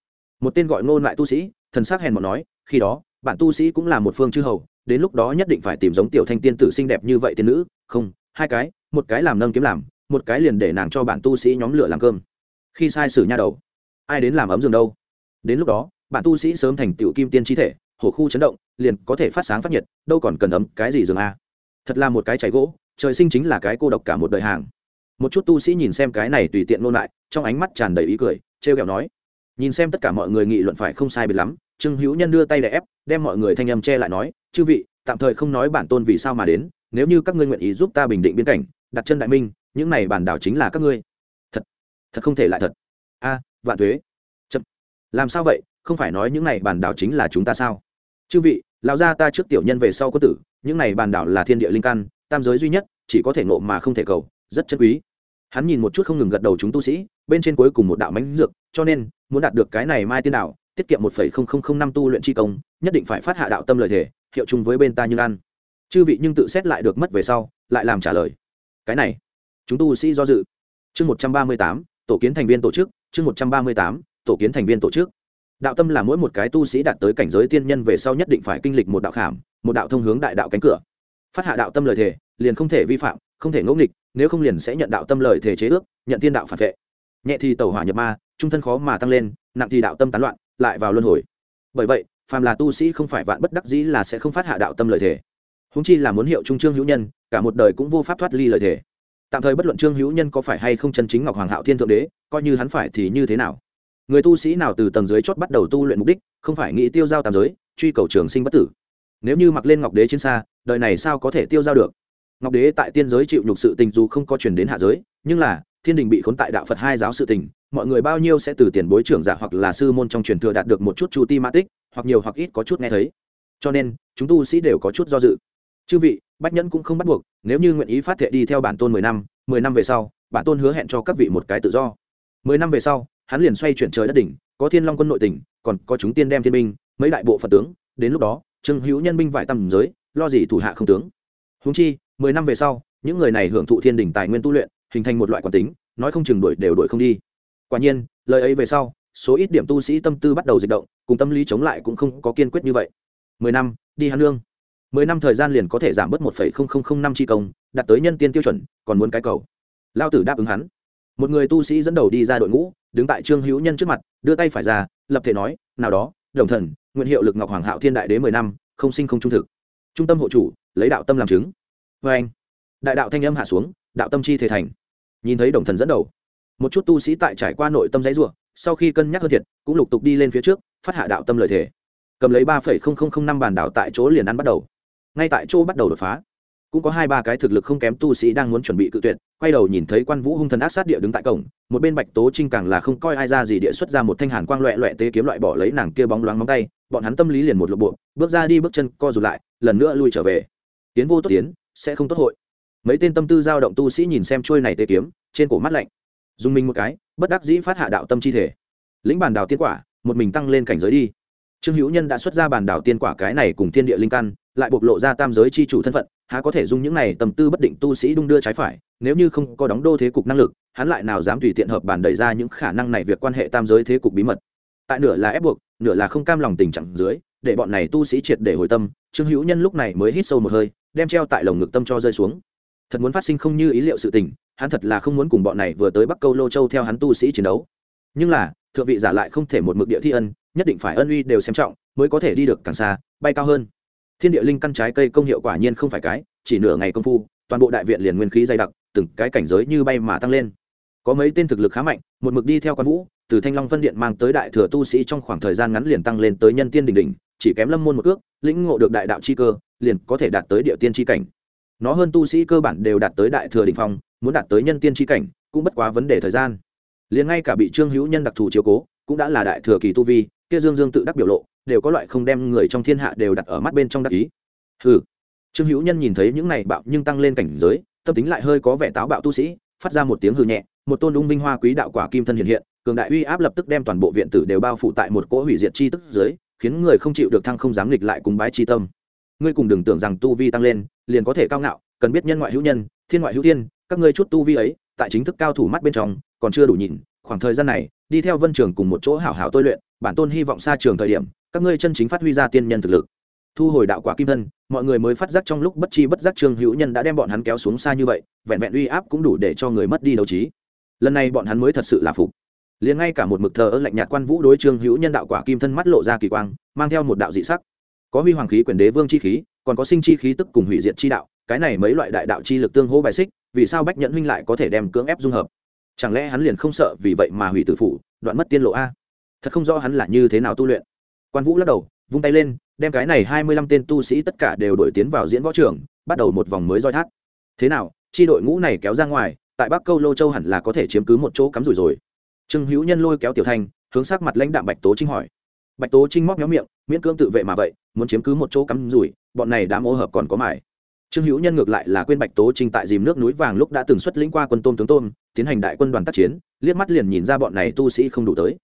Một tên gọi ngôn lại tu sĩ, thần sắc hèn mọn nói, khi đó, bạn tu sĩ cũng là một phương chư hầu, đến lúc đó nhất định phải tìm giống tiểu thanh tiên tử xinh đẹp như vậy tiên nữ. Không, hai cái, một cái làm nâng kiếm làm, một cái liền để nàng cho bạn tu sĩ nhóm lửa làm cơm. Khi sai sử nha đầu, ai đến làm ấm giường đâu? Đến lúc đó, bạn tu sĩ sớm thành tiểu kim tiên chi thể, hổ khu chấn động, liền có thể phát sáng phát nhiệt, đâu còn cần ấm cái gì giường a? Thật là một cái cháy gỗ, trời sinh chính là cái cô độc cả một đời hàng. Một chút tu sĩ nhìn xem cái này tùy tiện nôn lại, trong ánh mắt tràn đầy ý cười, trêu kẹo nói, nhìn xem tất cả mọi người nghị luận phải không sai biệt lắm, trương hữu nhân đưa tay để ép, đem mọi người thanh âm che lại nói, chư vị, tạm thời không nói bản tôn vì sao mà đến, nếu như các ngươi nguyện ý giúp ta bình định biên cảnh, đặt chân đại minh, những này bản đảo chính là các ngươi. Thật thật không thể lại thật. A, vạn thuế chậm. Làm sao vậy? Không phải nói những này bản đảo chính là chúng ta sao? Chư vị lão gia ta trước tiểu nhân về sau có tử, những này bàn đảo là thiên địa linh căn, tam giới duy nhất, chỉ có thể nộ mà không thể cầu, rất chân quý. Hắn nhìn một chút không ngừng gật đầu chúng tu sĩ, bên trên cuối cùng một đạo mánh dược, cho nên, muốn đạt được cái này mai tiên đạo tiết kiệm một năm tu luyện chi công, nhất định phải phát hạ đạo tâm lời thể hiệu chung với bên ta như ăn chư vị nhưng tự xét lại được mất về sau, lại làm trả lời. Cái này, chúng tu sĩ do dự. Chương một trăm ba mươi tám, tổ kiến thành viên tổ chức, chương một trăm ba mươi tám, tổ kiến thành viên tổ chức đạo tâm là mỗi một cái tu sĩ đạt tới cảnh giới tiên nhân về sau nhất định phải kinh lịch một đạo khảm, một đạo thông hướng đại đạo cánh cửa. Phát hạ đạo tâm lời thể liền không thể vi phạm, không thể ngẫu nghịch, nếu không liền sẽ nhận đạo tâm lời thể chế ước, nhận tiên đạo phản vệ. Nhẹ thì tẩu hỏa nhập ma, trung thân khó mà tăng lên, nặng thì đạo tâm tán loạn, lại vào luân hồi. Bởi vậy, phàm là tu sĩ không phải vạn bất đắc dĩ là sẽ không phát hạ đạo tâm lời thể húng chi là muốn hiệu trung trương hữu nhân, cả một đời cũng vô pháp thoát ly lời thể tạm thời bất luận trương hữu nhân có phải hay không chân chính ngọc hoàng hạo thiên thượng đế, coi như hắn phải thì như thế nào? Người tu sĩ nào từ tầng dưới chót bắt đầu tu luyện mục đích, không phải nghĩ tiêu giao tam giới, truy cầu trường sinh bất tử. Nếu như mặc lên ngọc đế trên xa, đời này sao có thể tiêu giao được? Ngọc đế tại tiên giới chịu nhục sự tình dù không có truyền đến hạ giới, nhưng là, thiên đình bị khốn tại đạo phật hai giáo sự tình, mọi người bao nhiêu sẽ từ tiền bối trưởng giả hoặc là sư môn trong truyền thừa đạt được một chút chu ti ma tích, hoặc nhiều hoặc ít có chút nghe thấy. Cho nên, chúng tu sĩ đều có chút do dự. Chư vị, bách nhẫn cũng không bắt buộc, nếu như nguyện ý phát thệ đi theo bản tôn mười năm mười năm về sau, bản tôn hứa hẹn cho các vị một cái tự do. Mười năm về sau hắn liền xoay chuyển trời đất đỉnh, có thiên long quân nội tỉnh còn có chúng tiên đem thiên binh, mấy đại bộ phật tướng, đến lúc đó, trương hữu nhân binh vải tầm giới, lo gì thủ hạ không tướng. Húng chi, mười năm về sau, những người này hưởng thụ thiên đình tài nguyên tu luyện, hình thành một loại quán tính, nói không chừng đuổi đều đuổi không đi. Quả nhiên, lời ấy về sau, số ít điểm tu sĩ tâm tư bắt đầu dịch động, cùng tâm lý chống lại cũng không có kiên quyết như vậy. Mười năm, đi hắn lương mười năm thời gian liền có thể giảm bớt một phẩy không không không năm chi công, đạt tới nhân tiên tiêu chuẩn, còn muốn cái cầu. Lao tử đáp ứng hắn. Một người tu sĩ dẫn đầu đi ra đội ngũ đứng tại trương hữu nhân trước mặt, đưa tay phải ra, lập thể nói, nào đó, đồng thần, nguyện hiệu lực ngọc hoàng hạo thiên đại đế mười năm, không sinh không trung thực. Trung tâm hộ chủ, lấy đạo tâm làm chứng. Vê anh, đại đạo thanh âm hạ xuống, đạo tâm chi thể thành. Nhìn thấy đồng thần dẫn đầu, một chút tu sĩ tại trải qua nội tâm giấy ruộng sau khi cân nhắc hơn thiệt, cũng lục tục đi lên phía trước, phát hạ đạo tâm lợi thể cầm lấy ba phẩy không không không năm bàn đảo tại chỗ liền ăn bắt đầu. Ngay tại chỗ bắt đầu đột phá cũng có hai ba cái thực lực không kém tu sĩ đang muốn chuẩn bị cự tuyệt, quay đầu nhìn thấy quan vũ hung thần ác sát địa đứng tại cổng, một bên bạch tố trinh càng là không coi ai ra gì địa xuất ra một thanh hàn quang loẹ loẹ tế kiếm loại bỏ lấy nàng kia bóng loáng móng tay, bọn hắn tâm lý liền một lộ bộ, bước ra đi bước chân co rụt lại, lần nữa lui trở về. Tiến vô tốt tiến, sẽ không tốt hội. Mấy tên tâm tư dao động tu sĩ nhìn xem trôi này tế kiếm, trên cổ mắt lạnh. Dùng mình một cái, bất đắc dĩ phát hạ đạo tâm chi thể. Lĩnh bản đào tiên quả, một mình tăng lên cảnh giới đi. Trương hữu nhân đã xuất ra bản đảo tiên quả cái này cùng thiên địa linh căn lại bộc lộ ra tam giới c h i chủ thân phận, há có thể dùng những này tầm tư bất định tu sĩ đung đưa trái phải, nếu như không có đóng đô thế cục năng lực, hắn lại nào dám tùy tiện hợp bàn đẩy ra những khả năng này việc quan hệ tam giới thế cục bí mật. Tại nửa là ép buộc, nửa là không cam lòng tình trạng dưới, để bọn này tu sĩ triệt để hồi tâm, trương hữu nhân lúc này mới hít sâu một hơi, đem treo tại lồng ngực tâm cho rơi xuống. Thật muốn phát sinh không như ý liệu sự tình, hắn thật là không muốn cùng bọn này vừa tới bắc câu lô châu theo hắn tu sĩ chiến đấu. Nhưng là, thượng vị giả lại không thể một mực địa thi ân, nhất định phải ân uy đều xem trọng, mới có thể đi được càng xa, bay cao hơn thiên địa linh căn trái cây công hiệu quả nhiên không phải cái, chỉ nửa ngày công phu, toàn bộ đại viện liền nguyên khí dày đặc, từng cái cảnh giới như bay mà tăng lên. Có mấy tên thực lực khá mạnh, một mực đi theo quan vũ, từ thanh long phân điện mang tới đại thừa tu sĩ trong khoảng thời gian ngắn liền tăng lên tới nhân tiên đỉnh đỉnh, chỉ kém lâm môn một cước, lĩnh ngộ được đại đạo chi cơ, liền có thể đạt tới địa tiên chi cảnh. Nó hơn tu sĩ cơ bản đều đạt tới đại thừa đỉnh phong, muốn đạt tới nhân tiên chi cảnh, cũng bất quá vấn đề thời gian. Liền ngay cả bị trương hữu nhân đặc thù chiếu cố, cũng đã là đại thừa kỳ tu vi, kia dương dương tự đắc biểu lộ đều có loại không đem người trong thiên hạ đều đặt ở mắt bên trong đắc ý. Hừ. Trương hữu nhân nhìn thấy những này bạo nhưng tăng lên cảnh giới, tâm tính lại hơi có vẻ táo bạo tu sĩ, phát ra một tiếng hừ nhẹ, một tôn ung minh hoa quý đạo quả kim thân hiện hiện, cường đại uy áp lập tức đem toàn bộ viện tử đều bao phủ tại một cỗ hủy diệt chi tức dưới, khiến người không chịu được thăng không dám nghịch lại cùng bái chi tâm. Ngươi cùng đừng tưởng rằng tu vi tăng lên, liền có thể cao ngạo, cần biết nhân ngoại hữu nhân, thiên ngoại hữu thiên, các ngươi chút tu vi ấy, tại chính thức cao thủ mắt bên trong, còn chưa đủ nhìn, khoảng thời gian này, đi theo vân trường cùng một chỗ hảo hảo tôi luyện, bản tôn hy vọng xa trường thời điểm các ngươi chân chính phát huy ra tiên nhân thực lực. Thu hồi đạo quả kim thân, mọi người mới phát giác trong lúc bất chi bất giác trương hữu nhân đã đem bọn hắn kéo xuống xa như vậy, vẹn vẹn uy áp cũng đủ để cho người mất đi đấu trí. Lần này bọn hắn mới thật sự là phục. Liền ngay cả một mực thờ ơ lạnh nhạt quan vũ đối trương hữu nhân đạo quả kim thân mắt lộ ra kỳ quang, mang theo một đạo dị sắc. Có huy hoàng khí quyền đế vương chi khí, còn có sinh chi khí tức cùng hủy diệt chi đạo, cái này mấy loại đại đạo chi lực tương hỗ bài xích, vì sao bách nhẫn huynh lại có thể đem cưỡng ép dung hợp? Chẳng lẽ hắn liền không sợ vì vậy mà hủy tử phủ, đoạn mất tiên lộ a? Thật không rõ hắn là như thế nào tu luyện quan vũ lắc đầu, vung tay lên, đem cái này hai mươi lăm tên tu sĩ tất cả đều đổi tiến vào diễn võ trường, bắt đầu một vòng mới roi thác thế nào, chi đội ngũ này kéo ra ngoài, tại bắc câu lô châu hẳn là có thể chiếm cứ một chỗ cắm rủi rồi. Trương hữu nhân lôi kéo tiểu thanh, hướng sắc mặt lãnh đạm bạch tố trinh hỏi. Bạch tố trinh móc nhóm miệng, miễn cưỡng tự vệ mà vậy, muốn chiếm cứ một chỗ cắm rủi, bọn này đã mô hợp còn có mải. Trương hữu nhân ngược lại là quên bạch tố trinh tại dìm nước núi vàng lúc đã từng xuất lĩnh qua quân tôm tướng tôm, tiến hành đại quân đoàn tác chiến, liếc mắt liền nhìn ra bọn này tu sĩ không đủ tới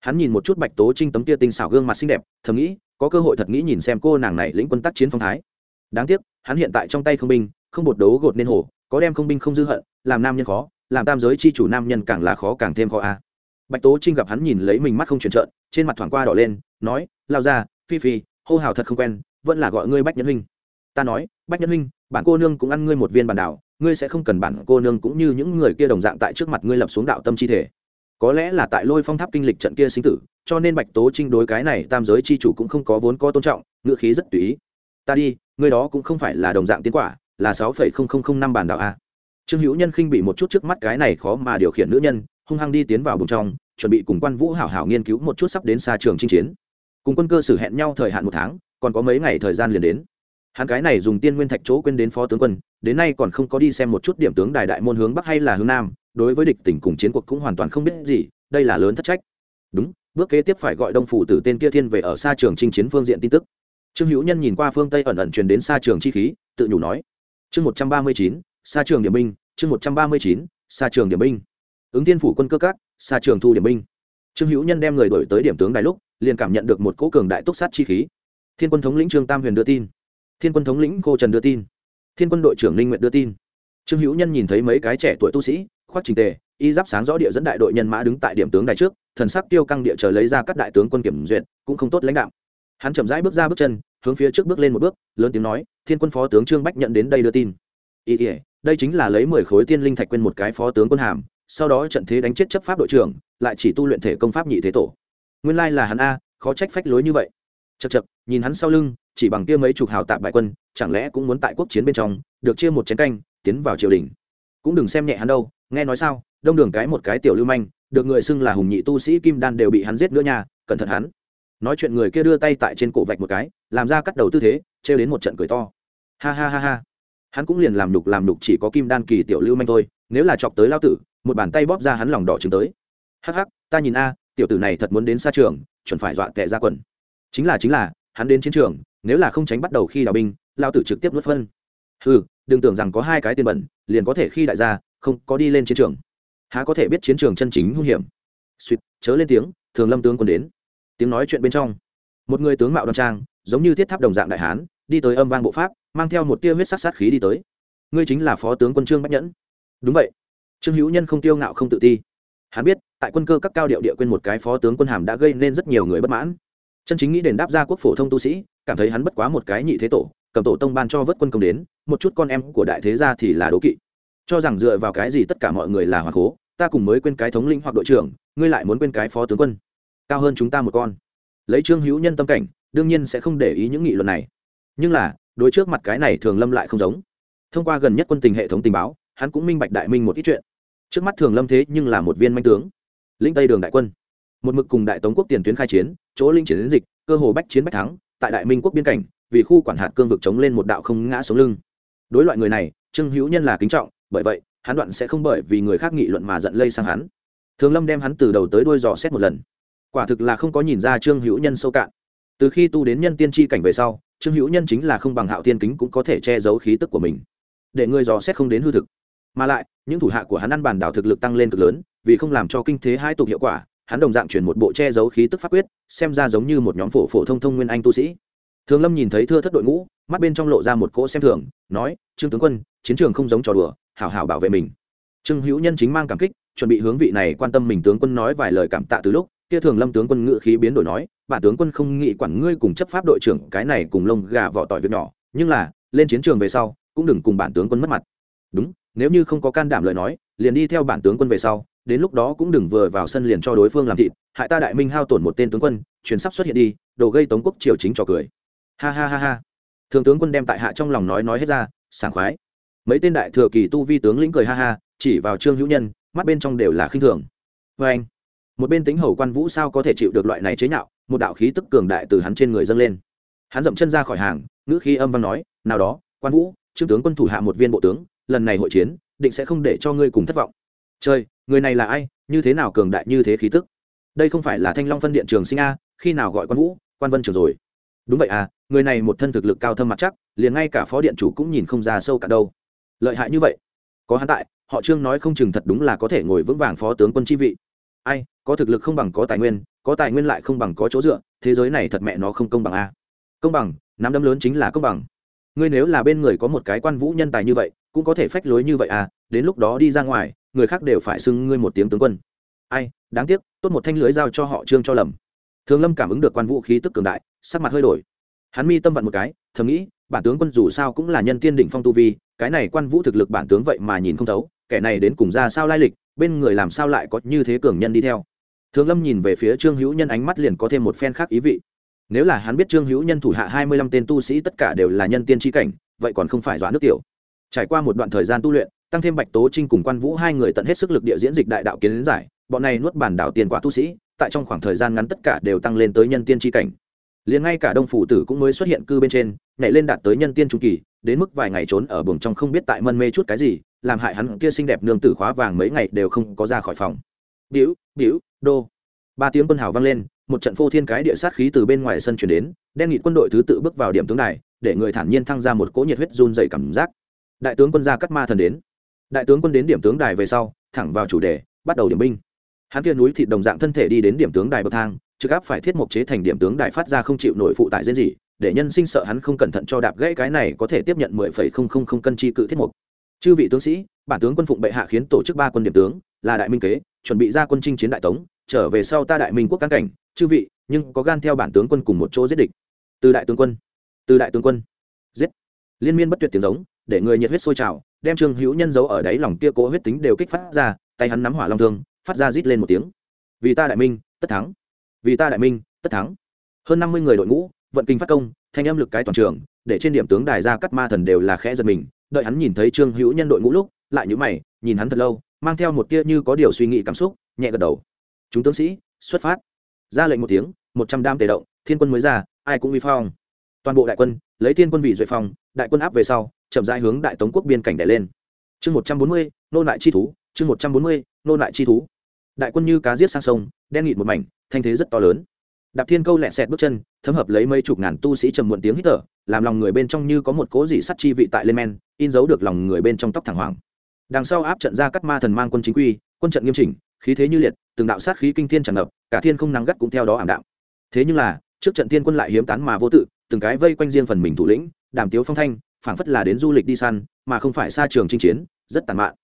hắn nhìn một chút bạch tố trinh tấm kia tinh xảo gương mặt xinh đẹp, thầm nghĩ, có cơ hội thật nghĩ nhìn xem cô nàng này lĩnh quân tác chiến phong thái. Đáng tiếc, hắn hiện tại trong tay không binh, không bột đấu gột nên hổ có đem không binh không dư hận, làm nam nhân khó, làm tam giới chi chủ nam nhân càng là khó càng thêm khó a. Bạch tố trinh gặp hắn nhìn lấy mình mắt không chuyển trợn, trên mặt thoảng qua đỏ lên, nói, lao ra phi phi, hô hào thật không quen, vẫn là gọi ngươi bách nhân huynh. Ta nói, bách nhân huynh, bản cô nương cũng ăn ngươi một viên bản đảo, ngươi sẽ không cần bản cô nương cũng như những người kia đồng dạng tại trước mặt ngươi lập xuống đạo tâm chi thể có lẽ là tại lôi phong tháp kinh lịch trận kia sinh tử, cho nên bạch tố trinh đối cái này tam giới chi chủ cũng không có vốn có tôn trọng, ngữ khí rất tùy ý. Ta đi, người đó cũng không phải là đồng dạng tiến quả, là sáu phẩy không không không năm bản đạo a. Trương hữu nhân khinh bị một chút trước mắt cái này khó mà điều khiển nữ nhân, hung hăng đi tiến vào bùng trong, chuẩn bị cùng quan vũ hảo hảo nghiên cứu một chút sắp đến xa trường chinh chiến. Cùng quân cơ sử hẹn nhau thời hạn một tháng, còn có mấy ngày thời gian liền đến. Hắn cái này dùng tiên nguyên thạch chỗ quên đến phó tướng quân, đến nay còn không có đi xem một chút điểm tướng đài đại môn hướng bắc hay là hướng nam đối với địch tình cùng chiến cuộc cũng hoàn toàn không biết gì, đây là lớn thất trách. Đúng, bước kế tiếp phải gọi đông phủ tử tên kia thiên về ở xa trường chinh chiến phương diện tin tức. Trương hữu nhân nhìn qua phương tây ẩn ẩn truyền đến xa trường chi khí, tự nhủ nói, chương một trăm ba mươi chín, xa trường điểm binh, chương một trăm ba mươi chín, xa trường điểm binh. Ứng thiên phủ quân cơ cát xa trường thu điểm binh. Trương hữu nhân đem người đổi tới điểm tướng đài lúc, liền cảm nhận được một cỗ cường đại túc sát chi khí. Thiên quân thống lĩnh trương tam huyền đưa tin. Thiên quân thống lĩnh cô trần đưa tin. Thiên quân đội trưởng ninh nguyện đưa tin. Trương hữu nhân nhìn thấy mấy cái trẻ tuổi tu sĩ khoác trình tề, y giáp sáng rõ địa dẫn đại đội nhân mã đứng tại điểm tướng đài trước, thần sắc tiêu căng địa chờ lấy ra các đại tướng quân kiểm duyệt, cũng không tốt lãnh đạo hắn chậm rãi bước ra bước chân, hướng phía trước bước lên một bước, lớn tiếng nói, thiên quân phó tướng trương bách nhận đến đây đưa tin. Ý ỉa đây chính là lấy mười khối tiên linh thạch quên một cái phó tướng quân hàm, sau đó trận thế đánh chết chấp pháp đội trưởng, lại chỉ tu luyện thể công pháp nhị thế tổ. Nguyên lai là hắn a, khó trách phách lối như vậy. Chật chật nhìn hắn sau lưng, chỉ bằng kia mấy chục hào tạp bại quân, chẳng lẽ cũng muốn tại quốc chiến bên trong, được chia một chén canh, tiến vào triều đình cũng đừng xem nhẹ hắn đâu, nghe nói sao, đông đường cái một cái tiểu lưu manh, được người xưng là hùng nhị tu sĩ kim đan đều bị hắn giết nữa nha, cẩn thận hắn. Nói chuyện người kia đưa tay tại trên cổ vạch một cái, làm ra cắt đầu tư thế, trêu đến một trận cười to. Ha ha ha ha. Hắn cũng liền làm đục làm đục chỉ có kim đan kỳ tiểu lưu manh thôi, nếu là chọc tới lao tử, một bàn tay bóp ra hắn lòng đỏ trứng tới. Hắc hắc, ta nhìn a, tiểu tử này thật muốn đến xa trường, chuẩn phải dọa tệ ra quần. Chính là chính là, hắn đến chiến trường, nếu là không tránh bắt đầu khi đào binh, lao tử trực tiếp nuốt phân. Ừ đừng tưởng rằng có hai cái tiền bẩn, liền có thể khi đại gia không có đi lên chiến trường. Há có thể biết chiến trường chân chính hung hiểm. Suýt, chớ lên tiếng, thường lâm tướng quân đến. Tiếng nói chuyện bên trong, một người tướng mạo đoan trang, giống như thiết tháp đồng dạng đại hán, đi tới âm vang bộ pháp, mang theo một tia huyết sắc sát khí đi tới. Ngươi chính là phó tướng quân trương bách nhẫn. Đúng vậy. Trương hữu nhân không tiêu ngạo không tự ti. Hắn biết, tại quân cơ các cao điệu địa quên một cái phó tướng quân hàm đã gây nên rất nhiều người bất mãn. Chân chính nghĩ đền đáp ra quốc phổ thông tu sĩ, cảm thấy hắn bất quá một cái nhị thế tổ cầm tổ tông ban cho vớt quân công đến, một chút con em của đại thế gia thì là đố kỵ. Cho rằng dựa vào cái gì tất cả mọi người là hoàng cố, ta cùng mới quên cái thống lĩnh hoặc đội trưởng, ngươi lại muốn quên cái phó tướng quân. Cao hơn chúng ta một con. Lấy trương hữu nhân tâm cảnh, đương nhiên sẽ không để ý những nghị luận này. Nhưng là, đối trước mặt cái này thường lâm lại không giống. Thông qua gần nhất quân tình hệ thống tình báo, hắn cũng minh bạch đại minh một ít chuyện. Trước mắt thường lâm thế nhưng là một viên manh tướng. Lĩnh tây đường đại quân. Một mực cùng đại tống quốc tiền tuyến khai chiến, chỗ linh chiến đến dịch, cơ hồ bách chiến bách thắng, tại đại minh quốc biên cảnh vì khu quản hạt cương vực chống lên một đạo không ngã xuống lưng. Đối loại người này, trương hữu nhân là kính trọng, bởi vậy, hắn đoạn sẽ không bởi vì người khác nghị luận mà giận lây sang hắn. Thường lâm đem hắn từ đầu tới đuôi dò xét một lần. Quả thực là không có nhìn ra trương hữu nhân sâu cạn. Từ khi tu đến nhân tiên tri cảnh về sau, trương hữu nhân chính là không bằng hạo tiên kính cũng có thể che giấu khí tức của mình. Để người dò xét không đến hư thực. Mà lại, những thủ hạ của hắn ăn bàn đảo thực lực tăng lên cực lớn, vì không làm cho kinh thế hai tục hiệu quả, hắn đồng dạng chuyển một bộ che giấu khí tức pháp quyết, xem ra giống như một nhóm phổ phổ thông thông nguyên anh tu sĩ thường lâm nhìn thấy thưa thất đội ngũ, mắt bên trong lộ ra một cỗ xem thường, nói, trương tướng quân, chiến trường không giống trò đùa, hảo hảo bảo vệ mình. Trương hữu nhân chính mang cảm kích, chuẩn bị hướng vị này quan tâm mình tướng quân nói vài lời cảm tạ từ lúc, kia thường lâm tướng quân ngự khí biến đổi nói bản tướng quân không nghĩ quản ngươi cùng chấp pháp đội trưởng, cái này cùng lông gà vỏ tỏi việc nhỏ, nhưng là, lên chiến trường về sau, cũng đừng cùng bản tướng quân mất mặt. Đúng, nếu như không có can đảm lời nói, liền đi theo bản tướng quân về sau, đến lúc đó cũng đừng vừa vào sân liền cho đối phương làm thịt, hại ta đại minh hao tổn một tên tướng quân chuyển sắp xuất hiện đi, đồ gây tống quốc triều chính trò cười ha ha ha ha. Thường tướng quân đem tại hạ trong lòng nói nói hết ra, sảng khoái. Mấy tên đại thừa kỳ tu vi tướng lĩnh cười ha ha, chỉ vào trương hữu nhân, mắt bên trong đều là khinh thường. Vê anh, một bên tính hầu quan vũ sao có thể chịu được loại này chế nhạo, một đạo khí tức cường đại từ hắn trên người dâng lên. Hắn dậm chân ra khỏi hàng, ngữ khí âm văn nói, nào đó, quan vũ, trương tướng quân thủ hạ một viên bộ tướng, lần này hội chiến, định sẽ không để cho ngươi cùng thất vọng. Chơi người này là ai, như thế nào cường đại như thế khí tức? Đây không phải là thanh long phân điện trường sinh a, khi nào gọi quan vũ, quan vân trường rồi? Đúng vậy à người này một thân thực lực cao thâm mặt chắc, liền ngay cả phó điện chủ cũng nhìn không ra sâu cả đâu. Lợi hại như vậy? Có hắn tại, họ trương nói không chừng thật đúng là có thể ngồi vững vàng phó tướng quân chi vị. Ai, có thực lực không bằng có tài nguyên, có tài nguyên lại không bằng có chỗ dựa, thế giới này thật mẹ nó không công bằng a công bằng, nắm đấm lớn chính là công bằng. Ngươi nếu là bên người có một cái quan vũ nhân tài như vậy, cũng có thể phách lối như vậy à đến lúc đó đi ra ngoài, người khác đều phải xưng ngươi một tiếng tướng quân. Ai, đáng tiếc, tốt một thanh lưới giao cho họ trương cho lầm thường lâm cảm ứng được quan vũ khí tức cường đại, sắc mặt hơi đổi. Hắn mi tâm vận một cái, thầm nghĩ, bản tướng quân dù sao cũng là nhân tiên đỉnh phong tu vi, cái này quan vũ thực lực bản tướng vậy mà nhìn không thấu, kẻ này đến cùng ra sao lai lịch, bên người làm sao lại có như thế cường nhân đi theo. Thường lâm nhìn về phía trương hữu nhân ánh mắt liền có thêm một phen khác ý vị. Nếu là hắn biết trương hữu nhân thủ hạ hai mươi lăm tên tu sĩ tất cả đều là nhân tiên tri cảnh, vậy còn không phải dọa nước tiểu. Trải qua một đoạn thời gian tu luyện, tăng thêm bạch tố trinh cùng quan vũ hai người tận hết sức lực địa diễn dịch đại đạo kiến giải, bọn này nuốt bản đảo tiền quả tu sĩ tại trong khoảng thời gian ngắn tất cả đều tăng lên tới nhân tiên tri cảnh. Liền ngay cả đông phủ tử cũng mới xuất hiện cư bên trên, nhảy lên đạt tới nhân tiên trung kỳ, đến mức vài ngày trốn ở buồng trong không biết tại mân mê chút cái gì, làm hại hắn kia xinh đẹp nương tử khóa vàng mấy ngày đều không có ra khỏi phòng. Biểu biểu đô. Ba tiếng quân hào vang lên, một trận phô thiên cái địa sát khí từ bên ngoài sân chuyển đến, đen nghị quân đội thứ tự bước vào điểm tướng này để người thản nhiên thăng ra một cỗ nhiệt huyết run dày cảm giác. Đại tướng quân gia cắt ma thần đến. Đại tướng quân đến điểm tướng đài về sau, thẳng vào chủ đề, bắt đầu điểm binh hắn kia núi thịt đồng dạng thân thể đi đến điểm tướng đài bậc thang, trực áp phải thiết mộc chế thành điểm tướng đài phát ra không chịu nổi phụ tải diễn gì để nhân sinh sợ hắn không cẩn thận cho đạp gãy cái này có thể tiếp nhận mười phẩy không không không cân chi cự thiết mộc. Chư vị tướng sĩ, bản tướng quân phụng bệ hạ khiến tổ chức ba quân điểm tướng, là đại minh kế, chuẩn bị ra quân chinh chiến đại tống, trở về sau ta đại minh quốc cán cảnh. Chư vị, nhưng có gan theo bản tướng quân cùng một chỗ giết địch. Từ đại tướng quân, từ đại tướng quân. Giết. Liên miên bất tuyệt tiếng giống, để người nhiệt huyết sôi trào, đem trương hữu nhân giấu ở đáy lòng kia cố huyết tính đều kích phát ra, tay hắn nắm hỏa long thương phát ra rít lên một tiếng. Vì ta đại minh, tất thắng. Vì ta đại minh, tất thắng. Hơn năm mươi người đội ngũ, vận kinh phát công, thanh âm lực cái toàn trường, để trên điểm tướng đài ra cắt ma thần đều là khẽ giật mình. Đợi hắn nhìn thấy trương hữu nhân đội ngũ lúc, lại nhữ mày, nhìn hắn thật lâu, mang theo một tia như có điều suy nghĩ cảm xúc, nhẹ gật đầu. Chúng tướng sĩ, xuất phát. Ra lệnh một tiếng, một trăm đam tề động, thiên quân mới ra, ai cũng vi phong. Toàn bộ đại quân, lấy thiên quân vị duệ phong, đại quân áp về sau, chậm rãi hướng đại tống quốc biên cảnh đẻ lên. Chương một trăm bốn mươi, nô lại chi thú, chương một trăm bốn mươi, nô lại chi thú đại quân như cá giết sang sông, đen nghịt một mảnh, thanh thế rất to lớn. Đạp thiên câu lẹ xẹt bước chân, thấm hợp lấy mấy chục ngàn tu sĩ trầm muộn tiếng hít thở, làm lòng người bên trong như có một cố dị sắt chi vị tại lên men, in dấu được lòng người bên trong tóc thẳng hoàng đằng sau áp trận ra cắt ma thần mang quân chính quy, quân trận nghiêm chỉnh, khí thế như liệt, từng đạo sát khí kinh thiên tràn ngập, cả thiên không nắng gắt cũng theo đó ảm đạm. Thế nhưng là, trước trận thiên quân lại hiếm tán mà vô tự, từng cái vây quanh riêng phần mình thủ lĩnh, đàm tiếu phong thanh, phảng phất là đến du lịch đi săn, mà không phải xa trường chinh chiến, rất tàn mạn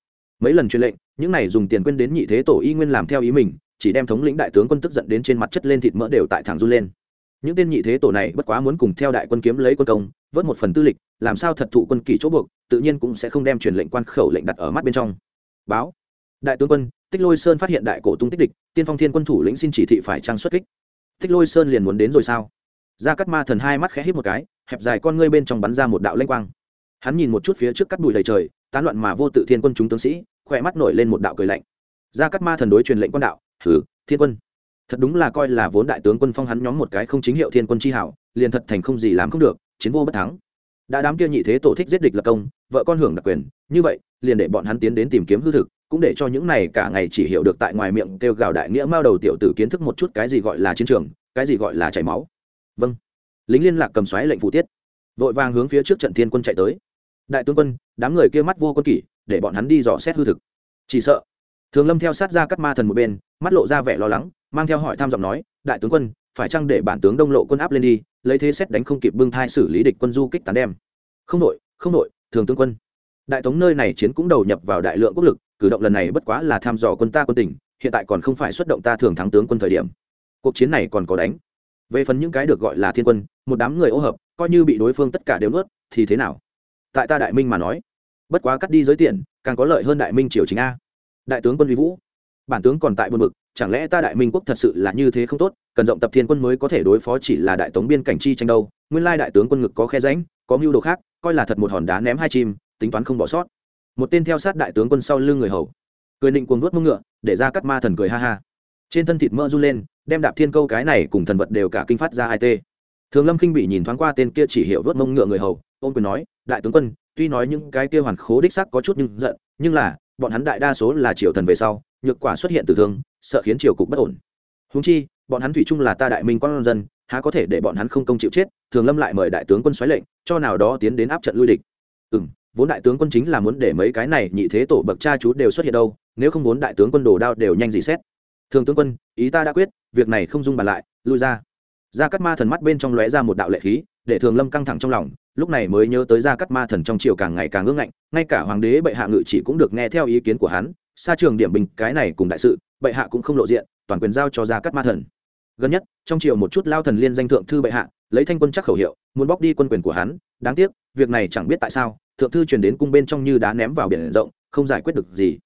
mấy lần truyền lệnh, những này dùng tiền quên đến nhị thế tổ y nguyên làm theo ý mình, chỉ đem thống lĩnh đại tướng quân tức giận đến trên mặt chất lên thịt mỡ đều tại thẳng run lên. Những tên nhị thế tổ này bất quá muốn cùng theo đại quân kiếm lấy quân công, vớt một phần tư lịch, làm sao thật thụ quân kỳ chỗ buộc, tự nhiên cũng sẽ không đem truyền lệnh quan khẩu lệnh đặt ở mắt bên trong. Báo. Đại tướng quân, tích lôi sơn phát hiện đại cổ tung tích địch, tiên phong thiên quân thủ lĩnh xin chỉ thị phải trang xuất kích. Tích lôi sơn liền muốn đến rồi sao? Ra cắt ma thần hai mắt khẽ hít một cái, hẹp dài con ngươi bên trong bắn ra một đạo lanh quang. Hắn nhìn một chút phía trước cắt bụi đầy trời, tán loạn mà vô tự thiên quân chúng tướng sĩ khỏe mắt nổi lên một đạo cười lạnh. Ra cắt ma thần đối truyền lệnh quan đạo thử thiên quân, thật đúng là coi là vốn đại tướng quân phong hắn nhóm một cái không chính hiệu thiên quân chi hảo, liền thật thành không gì làm không được, chiến vô bất thắng. Đã đám kia nhị thế tổ thích giết địch lập công, vợ con hưởng đặc quyền, như vậy, liền để bọn hắn tiến đến tìm kiếm hư thực, cũng để cho những này cả ngày chỉ hiểu được tại ngoài miệng kêu gào đại nghĩa mao đầu tiểu tử kiến thức một chút cái gì gọi là chiến trường, cái gì gọi là chảy máu. Vâng. Lính liên lạc cầm xoáy lệnh phụ tiết, vội vàng hướng phía trước trận thiên quân chạy tới. Đại tướng quân, đám người kia mắt vô quân kỷ để bọn hắn đi dò xét hư thực. Chỉ sợ, thường lâm theo sát ra cắt ma thần một bên, mắt lộ ra vẻ lo lắng, mang theo hỏi tham giọng nói, đại tướng quân, phải chăng để bản tướng đông lộ quân áp lên đi, lấy thế xét đánh không kịp bưng thai xử lý địch quân du kích tán đem? Không nội không nội thường tướng quân. Đại tống nơi này chiến cũng đầu nhập vào đại lượng quốc lực, cử động lần này bất quá là tham dò quân ta quân tỉnh, hiện tại còn không phải xuất động ta thường thắng tướng quân thời điểm. Cuộc chiến này còn có đánh. Về phần những cái được gọi là thiên quân, một đám người ô hợp, coi như bị đối phương tất cả đều nuốt, thì thế nào? Tại ta đại minh mà nói bất quá cắt đi giới tiền, càng có lợi hơn đại minh triều chính a. Đại tướng quân huy vũ, bản tướng còn tại buồn bực, chẳng lẽ ta đại minh quốc thật sự là như thế không tốt, cần rộng tập thiên quân mới có thể đối phó chỉ là đại tống biên cảnh chi tranh đâu, nguyên lai đại tướng quân ngực có khe ránh có mưu đồ khác, coi là thật một hòn đá ném hai chim, tính toán không bỏ sót. Một tên theo sát đại tướng quân sau lưng người hầu, cười định cuồng nuốt mông ngựa, để ra cắt ma thần cười ha ha. Trên thân thịt mỡ run lên, đem đạp thiên câu cái này cùng thần vật đều cả kinh phát ra ai tê. Thường lâm khinh bị nhìn thoáng qua tên kia chỉ hiệu vớt mông ngựa người hầu ôm quyền nói, đại tướng quân tuy nói những cái kia hoàn khố đích sắc có chút nhưng giận, nhưng là, bọn hắn đại đa số là triều thần về sau, nhược quả xuất hiện từ thương, sợ khiến triều cục bất ổn. Húng chi, bọn hắn thủy chung là ta đại minh quan dân, há có thể để bọn hắn không công chịu chết, thường lâm lại mời đại tướng quân xoáy lệnh, cho nào đó tiến đến áp trận lui địch. Ừ m vốn đại tướng quân chính là muốn để mấy cái này nhị thế tổ bậc cha chú đều xuất hiện đâu, nếu không vốn đại tướng quân đồ đao đều nhanh dị xét. Thường tướng quân, ý ta đã quyết, việc này không dung bàn lại, lui ra. Ra cắt ma thần mắt bên trong lóe ra một đạo lệ khí để thường lâm căng thẳng trong lòng, lúc này mới nhớ tới ra cắt ma thần trong triều càng ngày càng ngưng ngạnh, ngay cả hoàng đế bệ hạ ngự chỉ cũng được nghe theo ý kiến của hắn, xa trường điểm bình, cái này cùng đại sự, bệ hạ cũng không lộ diện, toàn quyền giao cho ra cắt ma thần. Gần nhất, trong triều một chút lao thần liên danh thượng thư bệ hạ, lấy thanh quân chắc khẩu hiệu, muốn bóc đi quân quyền của hắn, đáng tiếc, việc này chẳng biết tại sao, thượng thư truyền đến cung bên trong như đá ném vào biển rộng, không giải quyết được gì.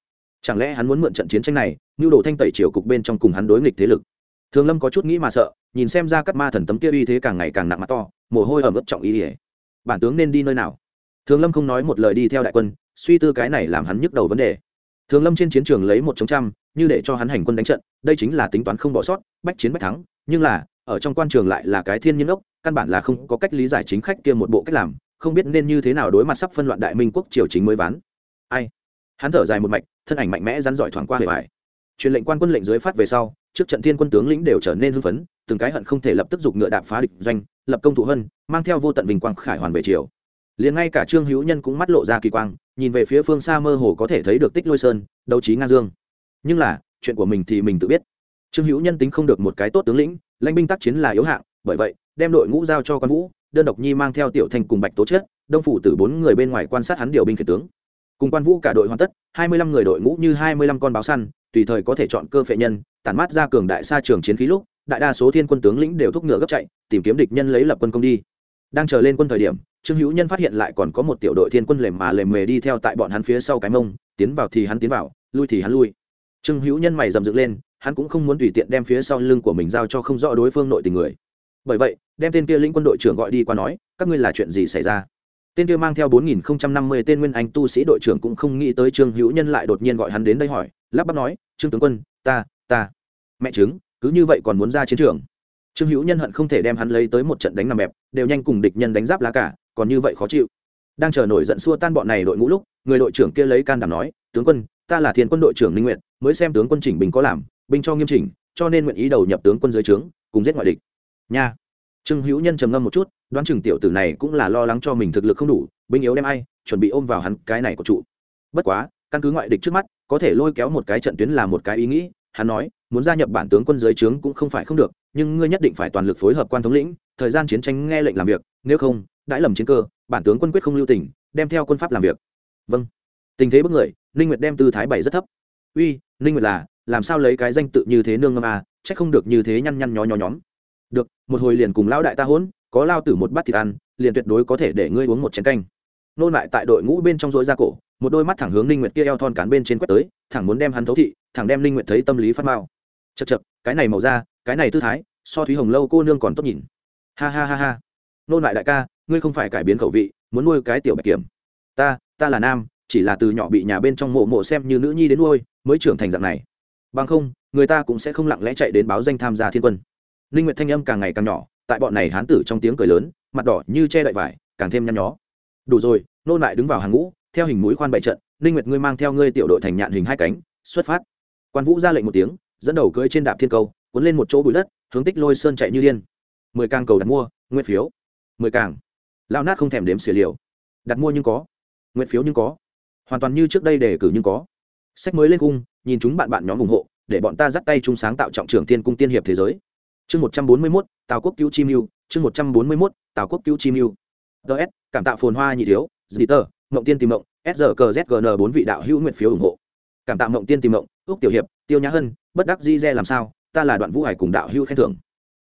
Chẳng lẽ hắn muốn mượn trận chiến tranh này nhu đồ thanh tẩy triều cục bên trong cùng hắn đối nghịch thế lực? Thường lâm có chút nghĩ mà sợ, nhìn xem ra các ma thần tấm kia uy thế càng ngày càng nặng mặt to mồ hôi ẩm ướt trọng ý ỉa. Bản tướng nên đi nơi nào? Thường lâm không nói một lời đi theo đại quân, suy tư cái này làm hắn nhức đầu vấn đề. Thường lâm trên chiến trường lấy một chống trăm, như để cho hắn hành quân đánh trận, đây chính là tính toán không bỏ sót, bách chiến bách thắng, nhưng là, ở trong quan trường lại là cái thiên nhiên ốc, căn bản là không có cách lý giải chính khách kia một bộ cách làm, không biết nên như thế nào đối mặt sắp phân loạn đại minh quốc triều chính mới ván. Ai? Hắn thở dài một mạch, thân ảnh mạnh mẽ rắn giỏi thoảng qua hề vải truyền lệnh quan quân lệnh dưới phát về sau, trước trận thiên quân tướng lĩnh đều trở nên hưng phấn từng cái hận không thể lập tức giục ngựa đạp phá địch doanh, lập công thủ hân, mang theo vô tận vinh quang khải hoàn về triều. Liền ngay cả trương hữu nhân cũng mắt lộ ra kỳ quang, nhìn về phía phương xa mơ hồ có thể thấy được tích lôi sơn, đấu trí ngang dương. Nhưng là, chuyện của mình thì mình tự biết. Trương hữu nhân tính không được một cái tốt tướng lĩnh, lãnh binh tác chiến là yếu hạng, bởi vậy, đem đội ngũ giao cho quan vũ, đơn độc nhi mang theo tiểu thanh cùng bạch tố chết đông phủ từ bốn người bên ngoài quan sát hắn điều binh khiển tướng. Cùng quan vũ cả đội hoàn tất, hai mươi lăm người đội ngũ như hai mươi lăm con báo săn, tùy thời có thể chọn cơ phệ nhân, tản mát ra cường đại xa trường chiến khí lúc đại đa số thiên quân tướng lĩnh đều thúc ngựa gấp chạy, tìm kiếm địch nhân lấy lập quân công đi. Đang chờ lên quân thời điểm, trương hữu nhân phát hiện lại còn có một tiểu đội thiên quân lề mà lề mề đi theo tại bọn hắn phía sau cái mông, tiến vào thì hắn tiến vào, lui thì hắn lui. Trương hữu nhân mày dầm dựng lên, hắn cũng không muốn tùy tiện đem phía sau lưng của mình giao cho không rõ đối phương nội tình người. Bởi vậy, đem tên kia lĩnh quân đội trưởng gọi đi qua nói, các ngươi là chuyện gì xảy ra? Tên kia mang theo 4050 tên nguyên anh tu sĩ đội trưởng cũng không nghĩ tới trương hữu nhân lại đột nhiên gọi hắn đến đây hỏi, lắp bắp nói, trương tướng quân, ta ta. Mẹ chứng cứ như vậy còn muốn ra chiến trường. Trương hữu nhân hận không thể đem hắn lấy tới một trận đánh nằm bẹp đều nhanh cùng địch nhân đánh giáp lá cả, còn như vậy khó chịu. Đang chờ nổi giận xua tan bọn này đội ngũ lúc, người đội trưởng kia lấy can đảm nói, tướng quân, ta là thiên quân đội trưởng ninh nguyện mới xem tướng quân chỉnh bình có làm, binh cho nghiêm chỉnh, cho nên nguyện ý đầu nhập tướng quân dưới trướng, cùng giết ngoại địch. Nha. Trương hữu nhân trầm ngâm một chút, đoán chừng tiểu tử này cũng là lo lắng cho mình thực lực không đủ, binh yếu đem ai, chuẩn bị ôm vào hắn cái này của trụ. Bất quá, căn cứ ngoại địch trước mắt, có thể lôi kéo một cái trận tuyến là một cái ý nghĩ hắn nói, muốn gia nhập bản tướng quân dưới trướng cũng không phải không được, nhưng ngươi nhất định phải toàn lực phối hợp quan thống lĩnh, thời gian chiến tranh nghe lệnh làm việc, nếu không, đãi lầm chiến cơ, bản tướng quân quyết không lưu tình, đem theo quân pháp làm việc. Vâng. Tình thế bất người, ninh nguyệt đem tư thái bảy rất thấp. Uy, ninh nguyệt là, làm sao lấy cái danh tự như thế nương ngâm à chắc không được như thế nhăn nhăn nhó nhó nhóm. Được, một hồi liền cùng lão đại ta hỗn, có lao tử một bát thịt ăn, liền tuyệt đối có thể để ngươi uống một chén canh. Nôn lại tại đội ngũ bên trong rỗi ra cổ, một đôi mắt thẳng hướng ninh nguyệt kia eo thon cán bên trên quét tới, thẳng muốn đem hắn thấu thị thẳng đem linh nguyện thấy tâm lý phát mao chật chật cái này màu da, cái này tư thái, so thúy hồng lâu cô nương còn tốt nhìn. Ha ha ha ha. Nôn lại đại ca, ngươi không phải cải biến khẩu vị, muốn nuôi cái tiểu bạch kiểm. Ta ta là nam, chỉ là từ nhỏ bị nhà bên trong mộ mộ xem như nữ nhi đến nuôi, mới trưởng thành dạng này. Bằng không, người ta cũng sẽ không lặng lẽ chạy đến báo danh tham gia thiên quân. Ninh nguyệt thanh âm càng ngày càng nhỏ, tại bọn này hán tử trong tiếng cười lớn, mặt đỏ như che đậy vải, càng thêm nhăn nhó. Đủ rồi nô lại đứng vào hàng ngũ, theo hình mũi khoan bày trận ninh nguyệt ngươi mang theo ngươi tiểu đội thành nhạn hình hai cánh, xuất phát quan vũ ra lệnh một tiếng dẫn đầu cưỡi trên đạp thiên cầu cuốn lên một chỗ bụi đất hướng tích lôi sơn chạy như điên mười càng cầu đặt mua nguyên phiếu mười càng lao nát không thèm đếm xỉa liều đặt mua nhưng có nguyện phiếu nhưng có hoàn toàn như trước đây đề cử nhưng có sách mới lên cung nhìn chúng bạn bạn nhóm ủng hộ để bọn ta dắt tay chung sáng tạo trọng trưởng tiên cung tiên hiệp thế giới chương một trăm bốn mươi mốt tào quốc cứu chi mưu chương một trăm bốn mươi mốt tào quốc cứu chi mưu ts cảm tạo phồn hoa nhị thiếu, dì tờ mộng tiên tìm mộng srqzgn bốn vị đạo hữu nguyện phiếu ủng hộ cảm tạ mộng tiên tìm mộng, ước tiểu hiệp, tiêu nhã hân, bất đắc di re làm sao, ta là đoạn vũ hải cùng đạo hưu khen thưởng.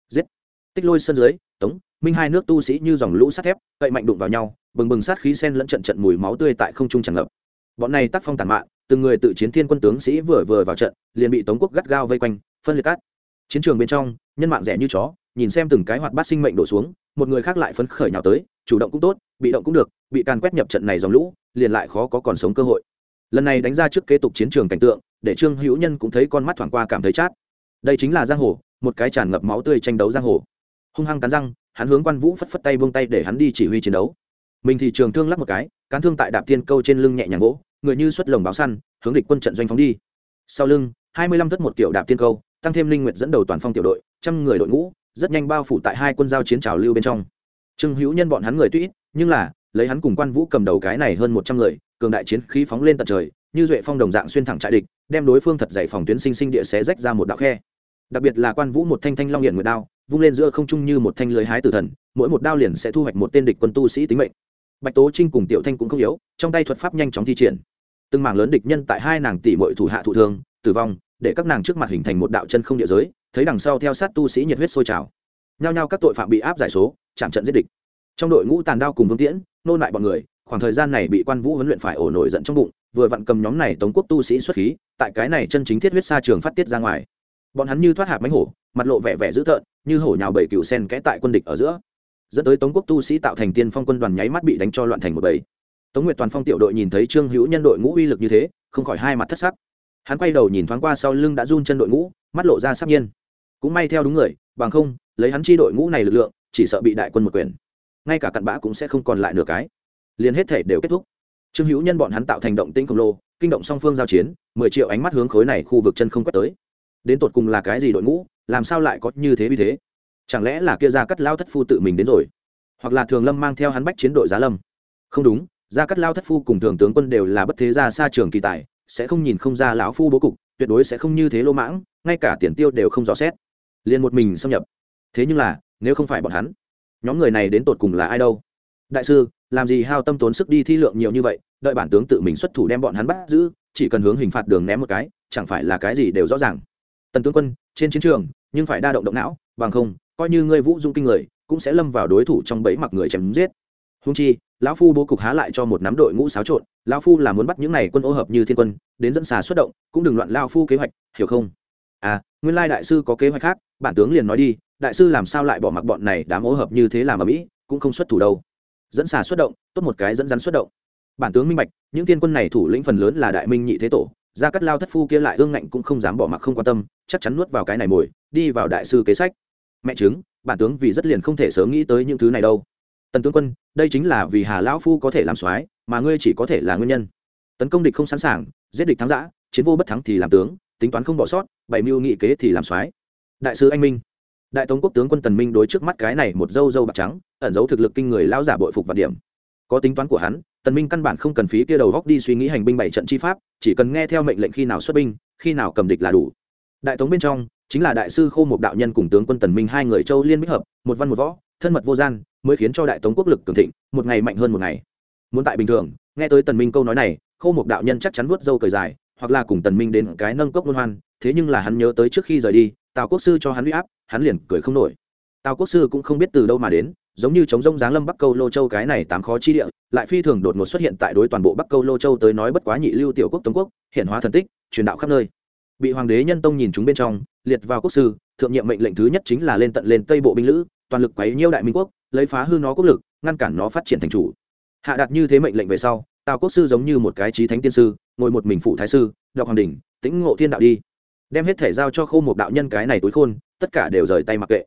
Giết. Tích lôi sân dưới, tống, minh hai nước tu sĩ như dòng lũ sắt thép, cậy mạnh đụng vào nhau, bừng bừng sát khí sen lẫn trận trận mùi máu tươi tại không trung tràn ngập. Bọn này tác phong tàn mạn, từng người tự chiến thiên quân tướng sĩ vừa vừa vào trận, liền bị tống quốc gắt gao vây quanh, phân liệt cát. Chiến trường bên trong, nhân mạng rẻ như chó, nhìn xem từng cái hoạt bát sinh mệnh đổ xuống, một người khác lại phấn khởi nhào tới, chủ động cũng tốt, bị động cũng được, bị càn quét nhập trận này dòng lũ, liền lại khó có còn sống cơ hội lần này đánh ra trước kế tục chiến trường cảnh tượng, để trương hữu nhân cũng thấy con mắt thoảng qua cảm thấy chát. Đây chính là giang hồ, một cái tràn ngập máu tươi tranh đấu giang hồ. Hung hăng cắn răng, hắn hướng quan vũ phất phất tay buông tay để hắn đi chỉ huy chiến đấu. Mình thì trường thương lắp một cái, cán thương tại đạp tiên câu trên lưng nhẹ nhàng gỗ người như xuất lồng báo săn, hướng địch quân trận doanh phóng đi. Sau lưng, hai mươi lăm thất một kiểu đạp tiên câu, tăng thêm linh nguyệt dẫn đầu toàn phong tiểu đội, trăm người đội ngũ, rất nhanh bao phủ tại hai quân giao chiến trào lưu bên trong. Trương hữu nhân bọn hắn người tuy nhưng là, lấy hắn cùng quan vũ cầm đầu cái này hơn một trăm người cường đại chiến khí phóng lên tận trời, như duệ phong đồng dạng xuyên thẳng trại địch, đem đối phương thật dày phòng tuyến sinh sinh địa xé rách ra một đạo khe. Đặc biệt là quan vũ một thanh thanh long hiển nguyệt đao, vung lên giữa không trung như một thanh lưới hái tử thần, mỗi một đao liền sẽ thu hoạch một tên địch quân tu sĩ tính mệnh. Bạch tố trinh cùng tiểu thanh cũng không yếu, trong tay thuật pháp nhanh chóng thi triển. Từng mảng lớn địch nhân tại hai nàng tỷ mội thủ hạ thụ thương, tử vong, để các nàng trước mặt hình thành một đạo chân không địa giới, thấy đằng sau theo sát tu sĩ nhiệt huyết sôi trào. Nhao nhao các tội phạm bị áp giải số, chạm trận giết địch. Trong đội ngũ tàn đao cùng vương tiễn, nô lại bọn người khoảng thời gian này bị quan vũ huấn luyện phải ổ nổi giận trong bụng, vừa vặn cầm nhóm này tống quốc tu sĩ xuất khí, tại cái này chân chính thiết huyết xa trường phát tiết ra ngoài. Bọn hắn như thoát hạt mánh hổ, mặt lộ vẻ vẻ dữ tợn, như hổ nhào bảy cựu sen kẽ tại quân địch ở giữa. Dẫn tới tống quốc tu sĩ tạo thành tiên phong quân đoàn nháy mắt bị đánh cho loạn thành một bầy. Tống nguyệt toàn phong tiểu đội nhìn thấy trương hữu nhân đội ngũ uy lực như thế, không khỏi hai mặt thất sắc. Hắn quay đầu nhìn thoáng qua sau lưng đã run chân đội ngũ, mắt lộ ra sắc nhiên. Cũng may theo đúng người, bằng không, lấy hắn chi đội ngũ này lực lượng, chỉ sợ bị đại quân một quyền. Ngay cả cặn bã cũng sẽ không còn lại nửa cái liền hết thể đều kết thúc. Trương hữu nhân bọn hắn tạo thành động tĩnh khổng lồ, kinh động song phương giao chiến, mười triệu ánh mắt hướng khối này khu vực chân không quét tới. Đến tột cùng là cái gì đội ngũ, làm sao lại có như thế vì thế? Chẳng lẽ là kia ra cắt lao thất phu tự mình đến rồi? Hoặc là thường lâm mang theo hắn bách chiến đội giá lâm? Không đúng, gia cắt lao thất phu cùng thường tướng quân đều là bất thế gia xa trường kỳ tài, sẽ không nhìn không ra lão phu bố cục, tuyệt đối sẽ không như thế lô mãng, ngay cả tiền tiêu đều không rõ xét. Liền một mình xâm nhập. Thế nhưng là, nếu không phải bọn hắn, nhóm người này đến tột cùng là ai đâu? Đại sư làm gì hao tâm tốn sức đi thi lượng nhiều như vậy, đợi bản tướng tự mình xuất thủ đem bọn hắn bắt giữ, chỉ cần hướng hình phạt đường ném một cái, chẳng phải là cái gì đều rõ ràng. Tần tướng quân, trên chiến trường, nhưng phải đa động động não, bằng không, coi như ngươi vũ dung kinh người, cũng sẽ lâm vào đối thủ trong bẫy mặc người chém giết. Húng chi, lão phu bố cục há lại cho một nắm đội ngũ xáo trộn, lão phu là muốn bắt những này quân ô hợp như thiên quân, đến dẫn xà xuất động, cũng đừng loạn lao phu kế hoạch, hiểu không? À nguyên lai đại sư có kế hoạch khác, bản tướng liền nói đi, đại sư làm sao lại bỏ mặc bọn này đám ô hợp như thế làm ở mỹ, cũng không xuất thủ đâu dẫn xà xuất động, tốt một cái dẫn rắn xuất động. Bản tướng minh bạch, những thiên quân này thủ lĩnh phần lớn là đại minh nhị thế tổ, gia cắt lao thất phu kia lại ương ngạnh cũng không dám bỏ mặc không quan tâm, chắc chắn nuốt vào cái này mồi, đi vào đại sư kế sách. Mẹ chứng, bản tướng vì rất liền không thể sớm nghĩ tới những thứ này đâu. Tần tướng quân, đây chính là vì hà lão phu có thể làm soái, mà ngươi chỉ có thể là nguyên nhân. Tấn công địch không sẵn sàng, giết địch thắng giã, chiến vô bất thắng thì làm tướng, tính toán không bỏ sót, bảy mưu nghị kế thì làm soái. Đại sứ anh minh đại tống quốc tướng quân tần minh đối trước mắt cái này một dâu dâu bạc trắng, ẩn giấu thực lực kinh người lao giả bội phục vạn điểm. Có tính toán của hắn, tần minh căn bản không cần phí kia đầu góc đi suy nghĩ hành binh bảy trận chi pháp, chỉ cần nghe theo mệnh lệnh khi nào xuất binh, khi nào cầm địch là đủ. Đại tống bên trong, chính là đại sư khô một đạo nhân cùng tướng quân tần minh hai người châu liên bích hợp, một văn một võ, thân mật vô gian, mới khiến cho đại tống quốc lực cường thịnh, một ngày mạnh hơn một ngày. Muốn tại bình thường, nghe tới tần minh câu nói này, khô một đạo nhân chắc chắn vuốt dâu cười dài, hoặc là cùng tần minh đến cái nâng cốc luân hoan, thế nhưng là hắn nhớ tới trước khi rời đi tào quốc sư cho hắn huy áp, hắn liền cười không nổi. Tào quốc sư cũng không biết từ đâu mà đến, giống như chống rông giáng lâm bắc câu lô châu cái này tám khó chi địa, lại phi thường đột ngột xuất hiện tại đối toàn bộ bắc câu lô châu tới nói bất quá nhị lưu tiểu quốc tống quốc, hiện hóa thần tích, truyền đạo khắp nơi. Bị hoàng đế nhân tông nhìn chúng bên trong, liệt vào quốc sư, thượng nhiệm mệnh lệnh thứ nhất chính là lên tận lên tây bộ binh lữ, toàn lực quấy nhiêu đại minh quốc, lấy phá hư nó quốc lực, ngăn cản nó phát triển thành chủ. Hạ đặt như thế mệnh lệnh về sau, tào quốc sư giống như một cái trí thánh tiên sư, ngồi một mình phụ thái sư đọc hoàng đình tĩnh ngộ thiên đạo đi đem hết thể giao cho khô một đạo nhân cái này túi khôn, tất cả đều rời tay mặc kệ.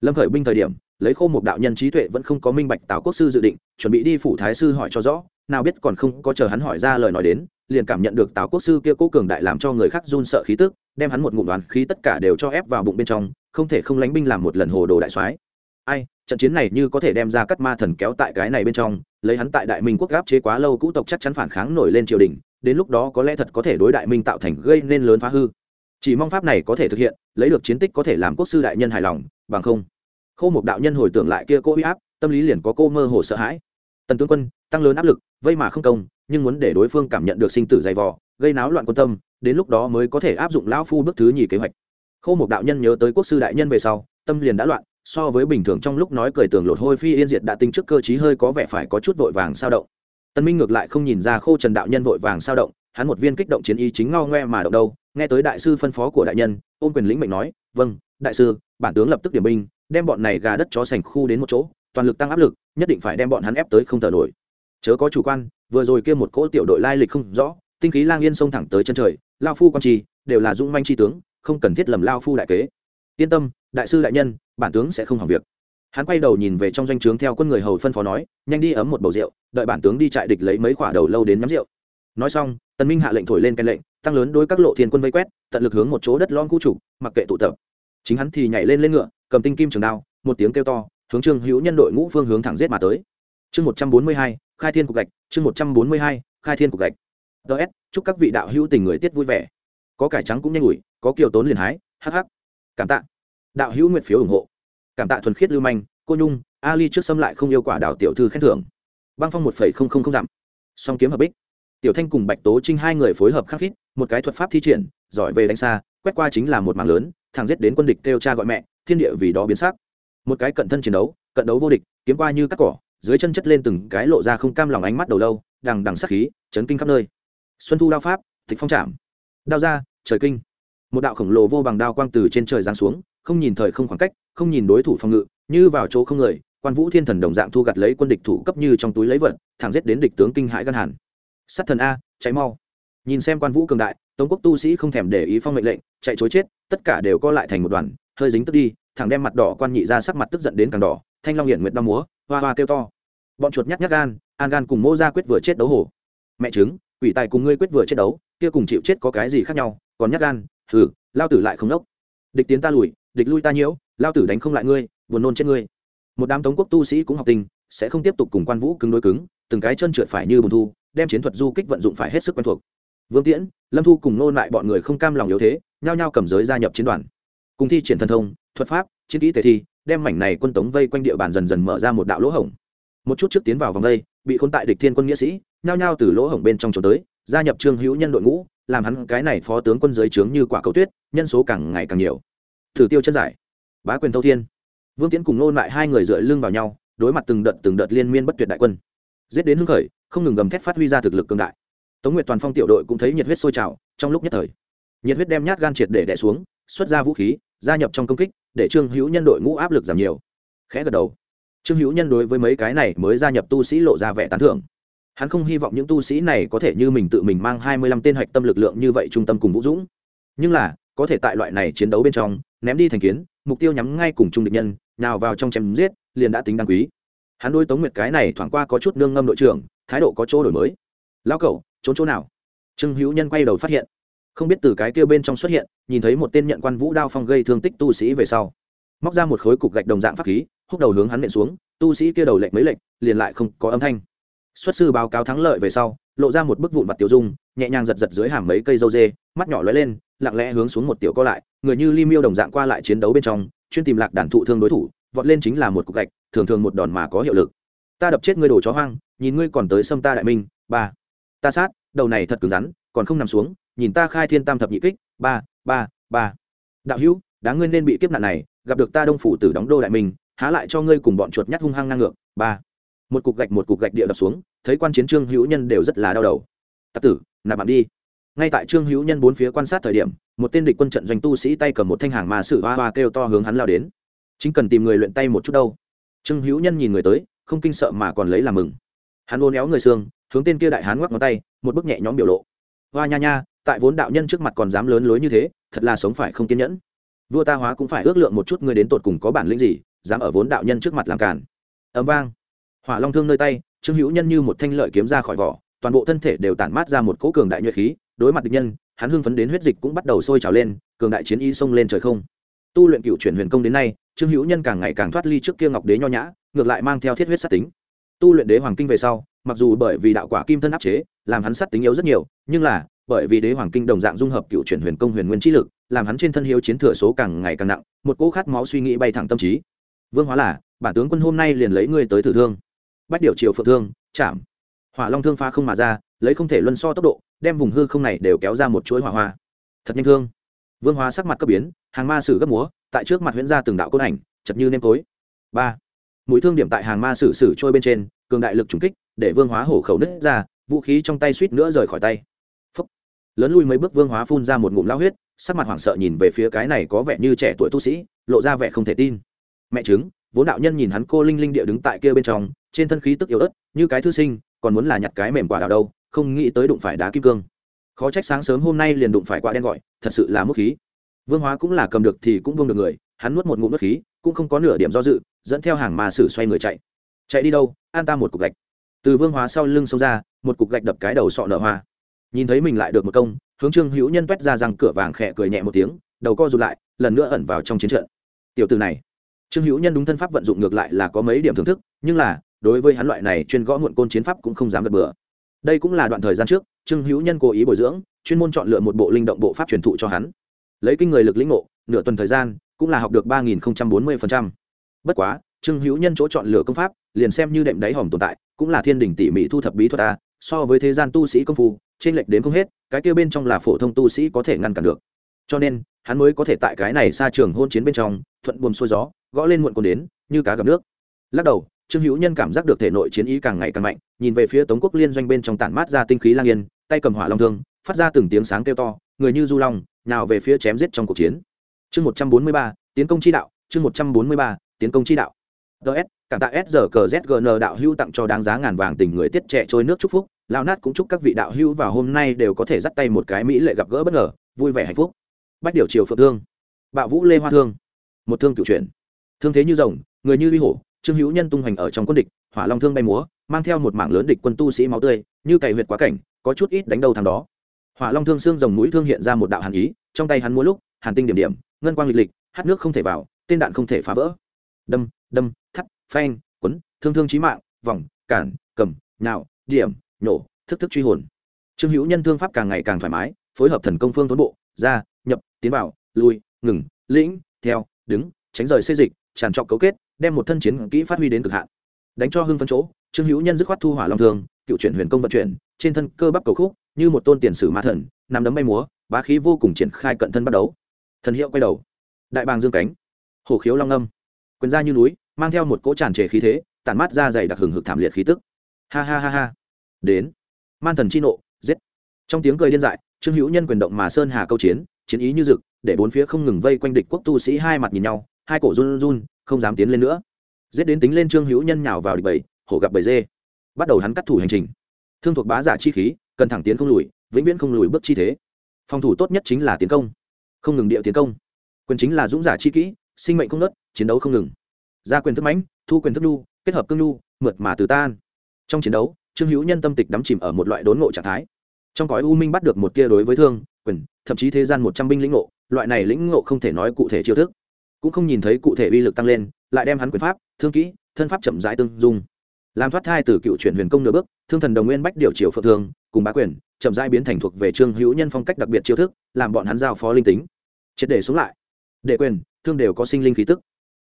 Lâm khởi binh thời điểm, lấy khô một đạo nhân trí tuệ vẫn không có minh bạch tào quốc sư dự định, chuẩn bị đi phủ thái sư hỏi cho rõ, nào biết còn không có chờ hắn hỏi ra lời nói đến, liền cảm nhận được tào quốc sư kia cố cường đại làm cho người khác run sợ khí tức, đem hắn một ngụm đoàn khí tất cả đều cho ép vào bụng bên trong, không thể không lánh binh làm một lần hồ đồ đại soái. Ai, trận chiến này như có thể đem ra cắt ma thần kéo tại cái này bên trong, lấy hắn tại đại minh quốc gáp chế quá lâu cũ tộc chắc chắn phản kháng nổi lên triều đình, đến lúc đó có lẽ thật có thể đối đại minh tạo thành gây nên lớn phá hư chỉ mong pháp này có thể thực hiện, lấy được chiến tích có thể làm quốc sư đại nhân hài lòng, bằng không, khô một đạo nhân hồi tưởng lại kia cô huy áp, tâm lý liền có cô mơ hồ sợ hãi. Tần tướng quân, tăng lớn áp lực, vây mà không công, nhưng muốn để đối phương cảm nhận được sinh tử dày vò, gây náo loạn quân tâm, đến lúc đó mới có thể áp dụng lão phu bước thứ nhì kế hoạch. Khô một đạo nhân nhớ tới quốc sư đại nhân về sau, tâm liền đã loạn, so với bình thường trong lúc nói cười tường lột hôi phi yên diệt đã tinh trước cơ chí hơi có vẻ phải có chút vội vàng sao động. Tân minh ngược lại không nhìn ra khô trần đạo nhân vội vàng sao động hắn một viên kích động chiến ý chính ngao ngoe mà động đâu, nghe tới đại sư phân phó của đại nhân, ôm quyền lĩnh mệnh nói vâng đại sư, bản tướng lập tức điểm binh, đem bọn này gà đất chó sành khu đến một chỗ, toàn lực tăng áp lực, nhất định phải đem bọn hắn ép tới không thở nổi. Chớ có chủ quan, vừa rồi kia một cỗ tiểu đội lai lịch không rõ, tinh khí lang yên xông thẳng tới chân trời, lao phu quan trì, đều là dũng manh tri tướng, không cần thiết lầm lao phu đại kế. Yên tâm, đại sư đại nhân, bản tướng sẽ không hỏng việc. Hắn quay đầu nhìn về trong doanh trướng theo quân người hầu phân phó nói, nhanh đi ấm một bầu rượu, đợi bản tướng đi trại địch lấy mấy quả đầu lâu đến nhắm rượu. Nói xong tần minh hạ lệnh thổi lên cái lệnh, tăng lớn đối các lộ thiên quân vây quét, tận lực hướng một chỗ đất lon khu trục, mặc kệ tụ tập. Chính hắn thì nhảy lên lên ngựa, cầm tinh kim trường đao, một tiếng kêu to, hướng trương hữu nhân đội ngũ phương hướng thẳng giết mà tới. Chương một trăm bốn mươi hai, khai thiên cục gạch, chương một trăm bốn mươi hai, khai thiên cục gạch. Ts chúc các vị đạo hữu tình người tiết vui vẻ. Có cải trắng cũng nhanh ủi, có kiều tốn liền hái hh cảm tạ. Đạo hữu nguyện phiếu ủng hộ. Cảm tạ thuần khiết lưu manh, cô nhung ali trước xâm lại không yêu quả đạo tiểu thư khen thưởng. Băng phong một phẩy không không không dặm. Song kiếm hợp bích tiểu thanh cùng bạch tố trinh hai người phối hợp khắc khít, một cái thuật pháp thi triển, giỏi về đánh xa, quét qua chính là một mảng lớn thằng giết đến quân địch kêu cha gọi mẹ, thiên địa vì đó biến sắc. Một cái cận thân chiến đấu, cận đấu vô địch, kiếm qua như cắt cỏ, dưới chân chất lên từng cái lộ ra không cam lòng ánh mắt đầu lâu, đằng đằng sắc khí, chấn kinh khắp nơi. Xuân thu đao pháp, tịch phong trảm đao ra, trời kinh. Một đạo khổng lồ vô bằng đao quang từ trên trời giáng xuống, không nhìn thời không khoảng cách, không nhìn đối thủ phòng ngự, như vào chỗ không người, quan vũ thiên thần đồng dạng thu gặt lấy quân địch thủ cấp như trong túi lấy vật, thẳng giết đến địch tướng kinh hãi gan hẳn sắt thần a cháy mau. Nhìn xem quan vũ cường đại, tống quốc tu sĩ không thèm để ý phong mệnh lệnh, chạy chối chết, tất cả đều co lại thành một đoàn, hơi dính tức đi, thẳng đem mặt đỏ quan nhị ra sắc mặt tức giận đến càng đỏ, thanh long hiển nguyệt đau múa, hoa hoa kêu to. Bọn chuột nhắc nhắc gan, an gan cùng mô ra quyết vừa chết đấu hổ. Mẹ chứng quỷ tài cùng ngươi quyết vừa chết đấu, kia cùng chịu chết có cái gì khác nhau, còn nhắc gan, hừ, lao tử lại không đốc. Địch tiến ta lùi, địch lui ta nhiễu, lao tử đánh không lại ngươi, buồn nôn chết ngươi. Một đám tống quốc tu sĩ cũng học tình, sẽ không tiếp tục cùng quan vũ cứng đối cứng, từng cái chân trượt phải như bùn thu đem chiến thuật du kích vận dụng phải hết sức quen thuộc. Vương tiễn, lâm thu cùng nô lại bọn người không cam lòng yếu thế, nhao nhao cầm giới gia nhập chiến đoàn. Cùng thi triển thần thông, thuật pháp, chiến kỹ tề thi, đem mảnh này quân tống vây quanh địa bàn dần dần mở ra một đạo lỗ hổng. Một chút trước tiến vào vòng vây bị khốn tại địch thiên quân nghĩa sĩ, nhao nhao từ lỗ hổng bên trong trốn tới, gia nhập trương hữu nhân đội ngũ, làm hắn cái này phó tướng quân giới trướng như quả cầu tuyết, nhân số càng ngày càng nhiều. Thử tiêu chân giải, bá quyền thâu thiên. Vương tiễn cùng nô lại hai người dựa lưng vào nhau, đối mặt từng đợt từng đợt liên miên bất tuyệt đại quân giết đến hưng khởi, không ngừng gầm thét phát huy ra thực lực cường đại. Tống nguyệt toàn phong tiểu đội cũng thấy nhiệt huyết sôi trào, trong lúc nhất thời, nhiệt huyết đem nhát gan triệt để đẻ xuống, xuất ra vũ khí, gia nhập trong công kích, để trương hữu nhân đội ngũ áp lực giảm nhiều. Khẽ gật đầu. Trương hữu nhân đối với mấy cái này mới gia nhập tu sĩ lộ ra vẻ tán thưởng. Hắn không hy vọng những tu sĩ này có thể như mình tự mình mang hai mươi lăm tên hạch tâm lực lượng như vậy trung tâm cùng vũ dũng. Nhưng là, có thể tại loại này chiến đấu bên trong, ném đi thành kiến, mục tiêu nhắm ngay cùng trung địch nhân, nào vào trong chém giết, liền đã tính đáng quý hắn đôi tống nguyệt cái này thoảng qua có chút nương ngâm đội trưởng, thái độ có chỗ đổi mới. Lão cẩu trốn chỗ nào? Trương hữu nhân quay đầu phát hiện, không biết từ cái kia bên trong xuất hiện, nhìn thấy một tên nhận quan vũ đao phong gây thương tích tu sĩ về sau. Móc ra một khối cục gạch đồng dạng pháp khí, húc đầu hướng hắn nện xuống, tu sĩ kia đầu lệnh mấy lệnh liền lại không có âm thanh. Xuất sư báo cáo thắng lợi về sau, lộ ra một bức vụn vặt tiểu dung, nhẹ nhàng giật giật dưới hàm mấy cây dâu dê, mắt nhỏ lóe lên, lặng lẽ hướng xuống một tiểu co lại, người như li miêu đồng dạng qua lại chiến đấu bên trong, chuyên tìm lạc đàn thụ thương đối thủ vọt lên chính là một cục gạch, thường thường một đòn mà có hiệu lực. Ta đập chết ngươi đồ chó hoang, nhìn ngươi còn tới xâm ta đại minh, ba. Ta sát, đầu này thật cứng rắn, còn không nằm xuống, nhìn ta khai thiên tam thập nhị kích, ba ba ba. Đạo hữu, đáng ngươi nên bị kiếp nạn này, gặp được ta đông phủ tử đóng đô đại minh, há lại cho ngươi cùng bọn chuột nhắt hung hăng ngang ngược, ba. Một cục gạch, một cục gạch địa đập xuống, thấy quan chiến trương hữu nhân đều rất là đau đầu. Tặc tử, nạp bạn đi. Ngay tại trương hữu nhân bốn phía quan sát thời điểm, một tên địch quân trận doanh tu sĩ tay cầm một thanh hàng mà sử hoa hoa kêu to hướng hắn lao đến chính cần tìm người luyện tay một chút đâu. Trương hữu nhân nhìn người tới, không kinh sợ mà còn lấy làm mừng. Hắn ôn éo người xương, hướng tên kia đại hán ngoắc ngón tay, một bức nhẹ nhõm biểu lộ. Hoa nha nha, tại vốn đạo nhân trước mặt còn dám lớn lối như thế, thật là sống phải không kiên nhẫn. Vua ta hóa cũng phải ước lượng một chút người đến tột cùng có bản lĩnh gì, dám ở vốn đạo nhân trước mặt làm cản ấm vang. Hỏa long thương nơi tay, trương hữu nhân như một thanh lợi kiếm ra khỏi vỏ, toàn bộ thân thể đều tản mát ra một cỗ cường đại nhuệ khí, đối mặt địch nhân, hắn hưng phấn đến huyết dịch cũng bắt đầu sôi trào lên, cường đại chiến y xông lên trời không tu luyện cựu chuyển huyền công đến nay, trương hữu nhân càng ngày càng thoát ly trước kia ngọc đế nho nhã, ngược lại mang theo thiết huyết sát tính. Tu luyện đế hoàng kinh về sau, mặc dù bởi vì đạo quả kim thân áp chế, làm hắn sát tính yếu rất nhiều, nhưng là, bởi vì đế hoàng kinh đồng dạng dung hợp cựu chuyển huyền công huyền nguyên trí lực, làm hắn trên thân hiếu chiến thừa số càng ngày càng nặng, một cỗ khát máu suy nghĩ bay thẳng tâm trí. Vương hóa là, bản tướng quân hôm nay liền lấy ngươi tới thử thương. Bách điều triều phượng thương, chạm. Hỏa long thương pha không mà ra, lấy không thể luân so tốc độ, đem vùng hư không này đều kéo ra một chuỗi hỏa hoa. Thật nhanh thương vương hóa sắc mặt cấp biến, hàng ma sử gấp múa, tại trước mặt huyễn ra từng đạo côn ảnh, chật như nêm tối. Ba, mũi thương điểm tại hàng ma sử sử trôi bên trên, cường đại lực trùng kích, để vương hóa hổ khẩu nứt ra, vũ khí trong tay suýt nữa rời khỏi tay. Phúc. lớn lui mấy bước vương hóa phun ra một ngụm lao huyết, sắc mặt hoảng sợ nhìn về phía cái này có vẻ như trẻ tuổi tu sĩ, lộ ra vẻ không thể tin. Mẹ chứng vốn đạo nhân nhìn hắn cô linh linh địa đứng tại kia bên trong, trên thân khí tức yếu ớt, như cái thư sinh, còn muốn là nhặt cái mềm quả đào đâu, không nghĩ tới đụng phải đá kim cương khó trách sáng sớm hôm nay liền đụng phải quả đen gọi, thật sự là mức khí. Vương hóa cũng là cầm được thì cũng vương được người, hắn nuốt một ngụm nước khí, cũng không có nửa điểm do dự, dẫn theo hàng mà sử xoay người chạy. Chạy đi đâu? An ta một cục gạch. Từ vương hóa sau lưng xông ra, một cục gạch đập cái đầu sọ nở hoa. Nhìn thấy mình lại được một công, hướng trương hữu nhân t ra rằng cửa vàng khẽ cười nhẹ một tiếng, đầu co rụt lại, lần nữa ẩn vào trong chiến trận. Tiểu từ này. Trương hữu nhân đúng thân pháp vận dụng ngược lại là có mấy điểm thưởng thức, nhưng là, đối với hắn loại này chuyên gõ muộn côn chiến pháp cũng không dám gật bừa đây cũng là đoạn thời gian trước, trương hữu nhân cố ý bồi dưỡng, chuyên môn chọn lựa một bộ linh động bộ pháp truyền thụ cho hắn. Lấy kinh người lực lĩnh ngộ, nửa tuần thời gian, cũng là học được ba nghìn bốn mươi bất quá, trương hữu nhân chỗ chọn lựa công pháp, liền xem như đệm đáy hòm tồn tại, cũng là thiên đình tỉ mỉ thu thập bí thuật ta so với thế gian tu sĩ công phu, trên lệch đến không hết, cái kia bên trong là phổ thông tu sĩ có thể ngăn cản được. Cho nên, hắn mới có thể tại cái này xa trường hôn chiến bên trong, thuận buồm xuôi gió, gõ lên muộn còn đến, như cá gặp nước. Lắc đầu trương hữu nhân cảm giác được thể nội chiến ý càng ngày càng mạnh, nhìn về phía tống quốc liên doanh bên trong tản mát ra tinh khí lang yên, tay cầm hỏa long thương, phát ra từng tiếng sáng kêu to, người như du long, nào về phía chém giết trong cuộc chiến. Chương một trăm bốn mươi ba, tiến công chi đạo, chương một trăm bốn mươi ba, tiến công chi đạo. Ts cảm tạ s giờ cờ zgn đạo hữu tặng cho đáng giá ngàn vàng tình người tiết trẻ trôi nước chúc phúc. Lao nát cũng chúc các vị đạo hữu vào hôm nay đều có thể dắt tay một cái mỹ lệ gặp gỡ bất ngờ, vui vẻ hạnh phúc. Bách điều triều phượng thương, bạo vũ lê hoa thương, một thương cựu chuyển. Thương thế như rồng, người như uy hổ trương hữu nhân tung hoành ở trong quân địch hỏa long thương bay múa mang theo một mảng lớn địch quân tu sĩ máu tươi như cày huyệt quá cảnh có chút ít đánh đầu thằng đó. Hỏa long thương xương rồng mũi thương hiện ra một đạo hàn ý trong tay hắn múa lúc hàn tinh điểm điểm ngân quang lịch lịch hát nước không thể vào tên đạn không thể phá vỡ. Đâm đâm thắt phanh quấn thương thương trí mạng vòng cản cầm nhào, điểm nhổ thức thức truy hồn. Trương hữu nhân thương pháp càng ngày càng thoải mái phối hợp thần công phương thốn bộ ra nhập tiến vào lui ngừng lĩnh theo đứng tránh rời xây dịch tràn trọc cấu kết đem một thân chiến kỹ phát huy đến cực hạn. Đánh cho hưng phân chỗ, trương hữu nhân dứt khoát thu hỏa long thường cựu chuyển huyền công vận chuyển, trên thân cơ bắp cầu khúc, như một tôn tiền sử ma thần nằm đấm bay múa, bá khí vô cùng triển khai cận thân bắt đấu thần hiệu quay đầu. Đại bàng dương cánh. Hổ khiếu long âm. Quyền ra như núi, mang theo một cỗ tràn trề khí thế, tản mát ra dày đặc hừng hực thảm liệt khí tức. Ha ha ha ha. Đến. Man thần chi nộ, giết. Trong tiếng cười điên dại, trương hữu nhân quyền động mà sơn hà câu chiến chiến ý như rực, để bốn phía không ngừng vây quanh địch quốc tu sĩ hai mặt nhìn nhau, hai cổ run run không dám tiến lên nữa. Giết đến tính lên trương hữu nhân nhào vào địch bầy, hổ gặp bầy dê. Bắt đầu hắn cắt thủ hành trình. Thương thuộc bá giả chi khí, cần thẳng tiến không lùi, vĩnh viễn không lùi bước chi thế. Phòng thủ tốt nhất chính là tiến công. Không ngừng điệu tiến công. Quyền chính là dũng giả chi kỹ, sinh mệnh không nớt chiến đấu không ngừng. Ra quyền thức mãnh, thu quyền thức nhu, kết hợp cương nhu, mượt mà từ tan. Trong chiến đấu, trương hữu nhân tâm tịch đắm chìm ở một loại đốn ngộ trạng thái. Trong cõi u minh bắt được một tia đối với thương, quyền, thậm chí thế gian một trăm binh lĩnh ngộ, loại này lĩnh ngộ không thể nói cụ thể chiêu thức cũng không nhìn thấy cụ thể uy lực tăng lên, lại đem hắn quyền pháp, thương kỹ, thân pháp chậm rãi tương dung. Làm thoát thai từ cựu chuyển huyền công nửa bước, thương thần đồng nguyên bách điều chiều phượng thường cùng bá quyền, chậm rãi biến thành thuộc về trương hữu nhân phong cách đặc biệt chiêu thức, làm bọn hắn giao phó linh tính. Triệt để xuống lại. Đệ quyền, thương đều có sinh linh khí tức.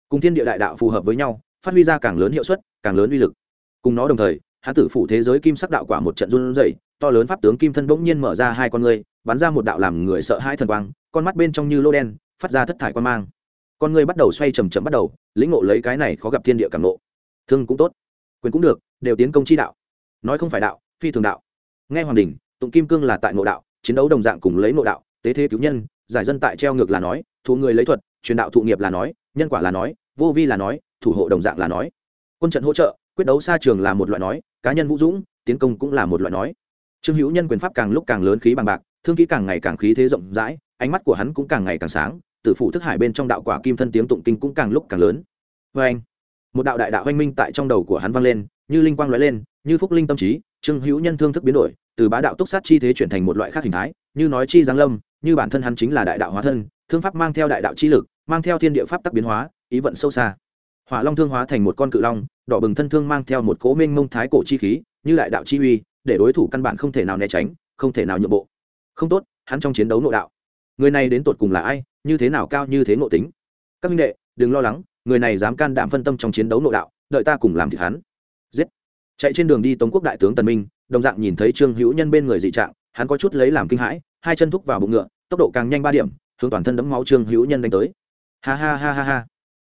Cùng thiên địa đại đạo phù hợp với nhau, phát huy ra càng lớn hiệu suất, càng lớn uy lực. Cùng nó đồng thời hán tử phủ thế giới kim sắc đạo quả một trận run rẩy, to lớn pháp tướng kim thân bỗng nhiên mở ra hai con người bắn ra một đạo làm người sợ hai thần quang, con mắt bên trong như lô đen, phát ra thất thải quan mang con người bắt đầu xoay chầm chậm bắt đầu, lĩnh ngộ lấy cái này khó gặp thiên địa càng ngộ. Thương cũng tốt, quyền cũng được, đều tiến công chi đạo. Nói không phải đạo, phi thường đạo. Nghe hoàng đình, tụng kim cương là tại ngộ đạo, chiến đấu đồng dạng cùng lấy ngộ đạo, tế thế cứu nhân, giải dân tại treo ngược là nói, thụ người lấy thuật, truyền đạo thụ nghiệp là nói, nhân quả là nói, vô vi là nói, thủ hộ đồng dạng là nói. Quân trận hỗ trợ, quyết đấu xa trường là một loại nói, cá nhân vũ dũng, tiến công cũng là một loại nói. Trương hữu nhân quyền pháp càng lúc càng lớn khí bằng bạc, thương kỹ càng ngày càng khí thế rộng rãi, ánh mắt của hắn cũng càng ngày càng sáng tử phụ thức hải bên trong đạo quả kim thân tiếng tụng kinh cũng càng lúc càng lớn. Vê anh, một đạo đại đạo hoanh minh tại trong đầu của hắn vang lên, như linh quang lóe lên, như phúc linh tâm trí, trương hữu nhân thương thức biến đổi, từ bá đạo túc sát chi thế chuyển thành một loại khác hình thái, như nói chi giáng lâm, như bản thân hắn chính là đại đạo hóa thân, thương pháp mang theo đại đạo chi lực, mang theo thiên địa pháp tắc biến hóa, ý vận sâu xa. Hỏa long thương hóa thành một con cự long, đỏ bừng thân thương mang theo một cố minh mông thái cổ chi khí, như đại đạo chi uy, để đối thủ căn bản không thể nào né tránh, không thể nào nhượng bộ. Không tốt, hắn trong chiến đấu nội đạo. Người này đến tột cùng là ai? Như thế nào cao như thế ngộ tính. Các minh đệ, đừng lo lắng, người này dám can đảm phân tâm trong chiến đấu nội đạo, đợi ta cùng làm thịt hắn. Giết. Chạy trên đường đi tống quốc đại tướng tần minh, đồng dạng nhìn thấy trương hữu nhân bên người dị trạng, hắn có chút lấy làm kinh hãi, hai chân thúc vào bụng ngựa, tốc độ càng nhanh ba điểm, hướng toàn thân đấm máu trương hữu nhân đánh tới. Ha ha ha ha ha.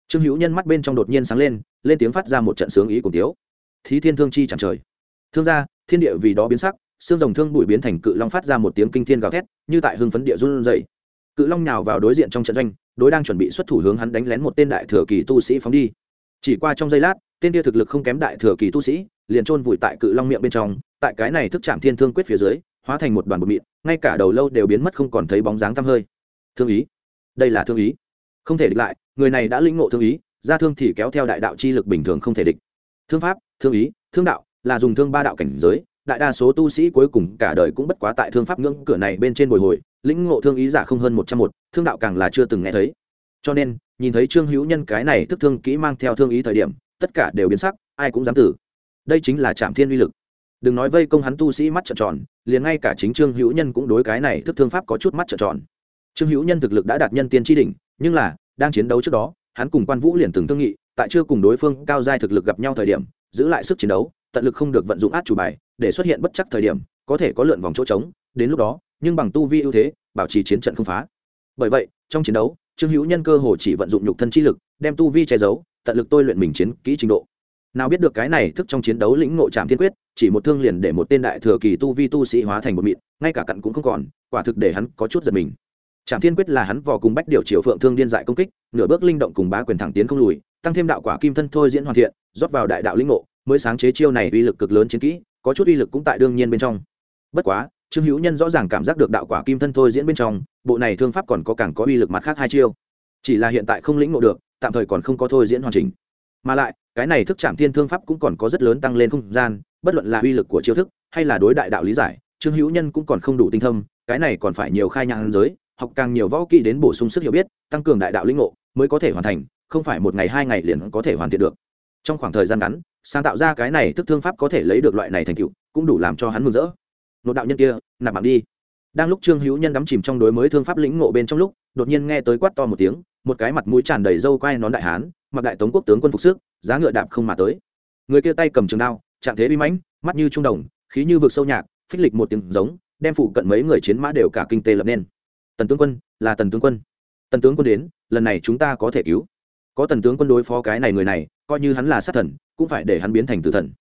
Trương hữu nhân mắt bên trong đột nhiên sáng lên lên tiếng phát ra một trận sướng ý cùng tiếu thí thiên thương chi chẳng trời. Thương gia, thiên địa vì đó biến sắc, xương rồng thương bụi biến thành cự long phát ra một tiếng kinh thiên gào thét, như tại hưng phấn địa run rẩy cự long nhào vào đối diện trong trận doanh, đối đang chuẩn bị xuất thủ hướng hắn đánh lén một tên đại thừa kỳ tu sĩ phóng đi. Chỉ qua trong giây lát, tên kia thực lực không kém đại thừa kỳ tu sĩ, liền chôn vùi tại cự long miệng bên trong, tại cái này thức chạm thiên thương quyết phía dưới, hóa thành một đoàn bột mịn, ngay cả đầu lâu đều biến mất không còn thấy bóng dáng tăm hơi. Thương ý. Đây là thương ý. Không thể địch lại, người này đã lĩnh ngộ thương ý, ra thương thì kéo theo đại đạo chi lực bình thường không thể địch. Thương pháp, thương ý, thương đạo, là dùng thương ba đạo cảnh giới, đại đa số tu sĩ cuối cùng cả đời cũng bất quá tại thương pháp ngưỡng cửa này bên trên bồi hồi lĩnh ngộ thương ý giả không hơn một trăm một, thương đạo càng là chưa từng nghe thấy. Cho nên, nhìn thấy trương hữu nhân cái này thức thương kỹ mang theo thương ý thời điểm, tất cả đều biến sắc, ai cũng dám tử. Đây chính là trạm thiên uy lực. Đừng nói vây công hắn tu sĩ mắt trợn tròn, liền ngay cả chính trương hữu nhân cũng đối cái này thức thương pháp có chút mắt trợn tròn. Trương hữu nhân thực lực đã đạt nhân tiên tri đỉnh, nhưng là, đang chiến đấu trước đó, hắn cùng quan vũ liền từng thương nghị, tại chưa cùng đối phương cao giai thực lực gặp nhau thời điểm, giữ lại sức chiến đấu, tận lực không được vận dụng át chủ bài, để xuất hiện bất chắc thời điểm, có thể có lượn vòng chỗ trống, đến lúc đó nhưng bằng tu vi ưu thế, bảo trì chiến trận không phá. Bởi vậy, trong chiến đấu, trương hữu nhân cơ hồ chỉ vận dụng nhục thân chi lực, đem tu vi che giấu, tận lực tôi luyện mình chiến kỹ trình độ. Nào biết được cái này thức trong chiến đấu lĩnh ngộ trạm thiên quyết, chỉ một thương liền để một tên đại thừa kỳ tu vi tu sĩ hóa thành một mịn, ngay cả cặn cũng không còn, quả thực để hắn có chút giật mình. Trạm thiên quyết là hắn vò cùng bách điều triệu phượng thương điên dại công kích, nửa bước linh động cùng bá quyền thẳng tiến không lùi, tăng thêm đạo quả kim thân thôi diễn hoàn thiện, rót vào đại đạo lĩnh ngộ, mới sáng chế chiêu này uy lực cực lớn chiến kỹ, có chút uy lực cũng tại đương nhiên bên trong. Bất quá trương hữu nhân rõ ràng cảm giác được đạo quả kim thân thôi diễn bên trong, bộ này thương pháp còn có càng có uy lực mặt khác hai chiêu. Chỉ là hiện tại không lĩnh ngộ được, tạm thời còn không có thôi diễn hoàn chỉnh. Mà lại, cái này thức chạm thiên thương pháp cũng còn có rất lớn tăng lên không gian, bất luận là uy lực của chiêu thức, hay là đối đại đạo lý giải, trương hữu nhân cũng còn không đủ tinh thâm, cái này còn phải nhiều khai nhang giới, học càng nhiều võ kỹ đến bổ sung sức hiểu biết, tăng cường đại đạo lĩnh ngộ, mới có thể hoàn thành, không phải một ngày hai ngày liền có thể hoàn thiện được. Trong khoảng thời gian ngắn, sáng tạo ra cái này thức thương pháp có thể lấy được loại này thành tựu, cũng đủ làm cho hắn mừng rỡ nội đạo nhân kia, nạp mạng đi. Đang lúc trương hữu nhân đắm chìm trong đối mới thương pháp lĩnh ngộ bên trong lúc, đột nhiên nghe tới quát to một tiếng, một cái mặt mũi tràn đầy râu quai nón đại hán, mặc đại tống quốc tướng quân phục sức, giá ngựa đạp không mà tới. Người kia tay cầm trường đao, trạng thế uy mãnh, mắt như trung đồng, khí như vực sâu nhạc, phích lịch một tiếng giống, đem phụ cận mấy người chiến mã đều cả kinh tế lập nên. Tần tướng quân, là tần tướng quân. Tần tướng quân đến, lần này chúng ta có thể cứu. Có tần tướng quân đối phó cái này người này, coi như hắn là sát thần, cũng phải để hắn biến thành tử thần.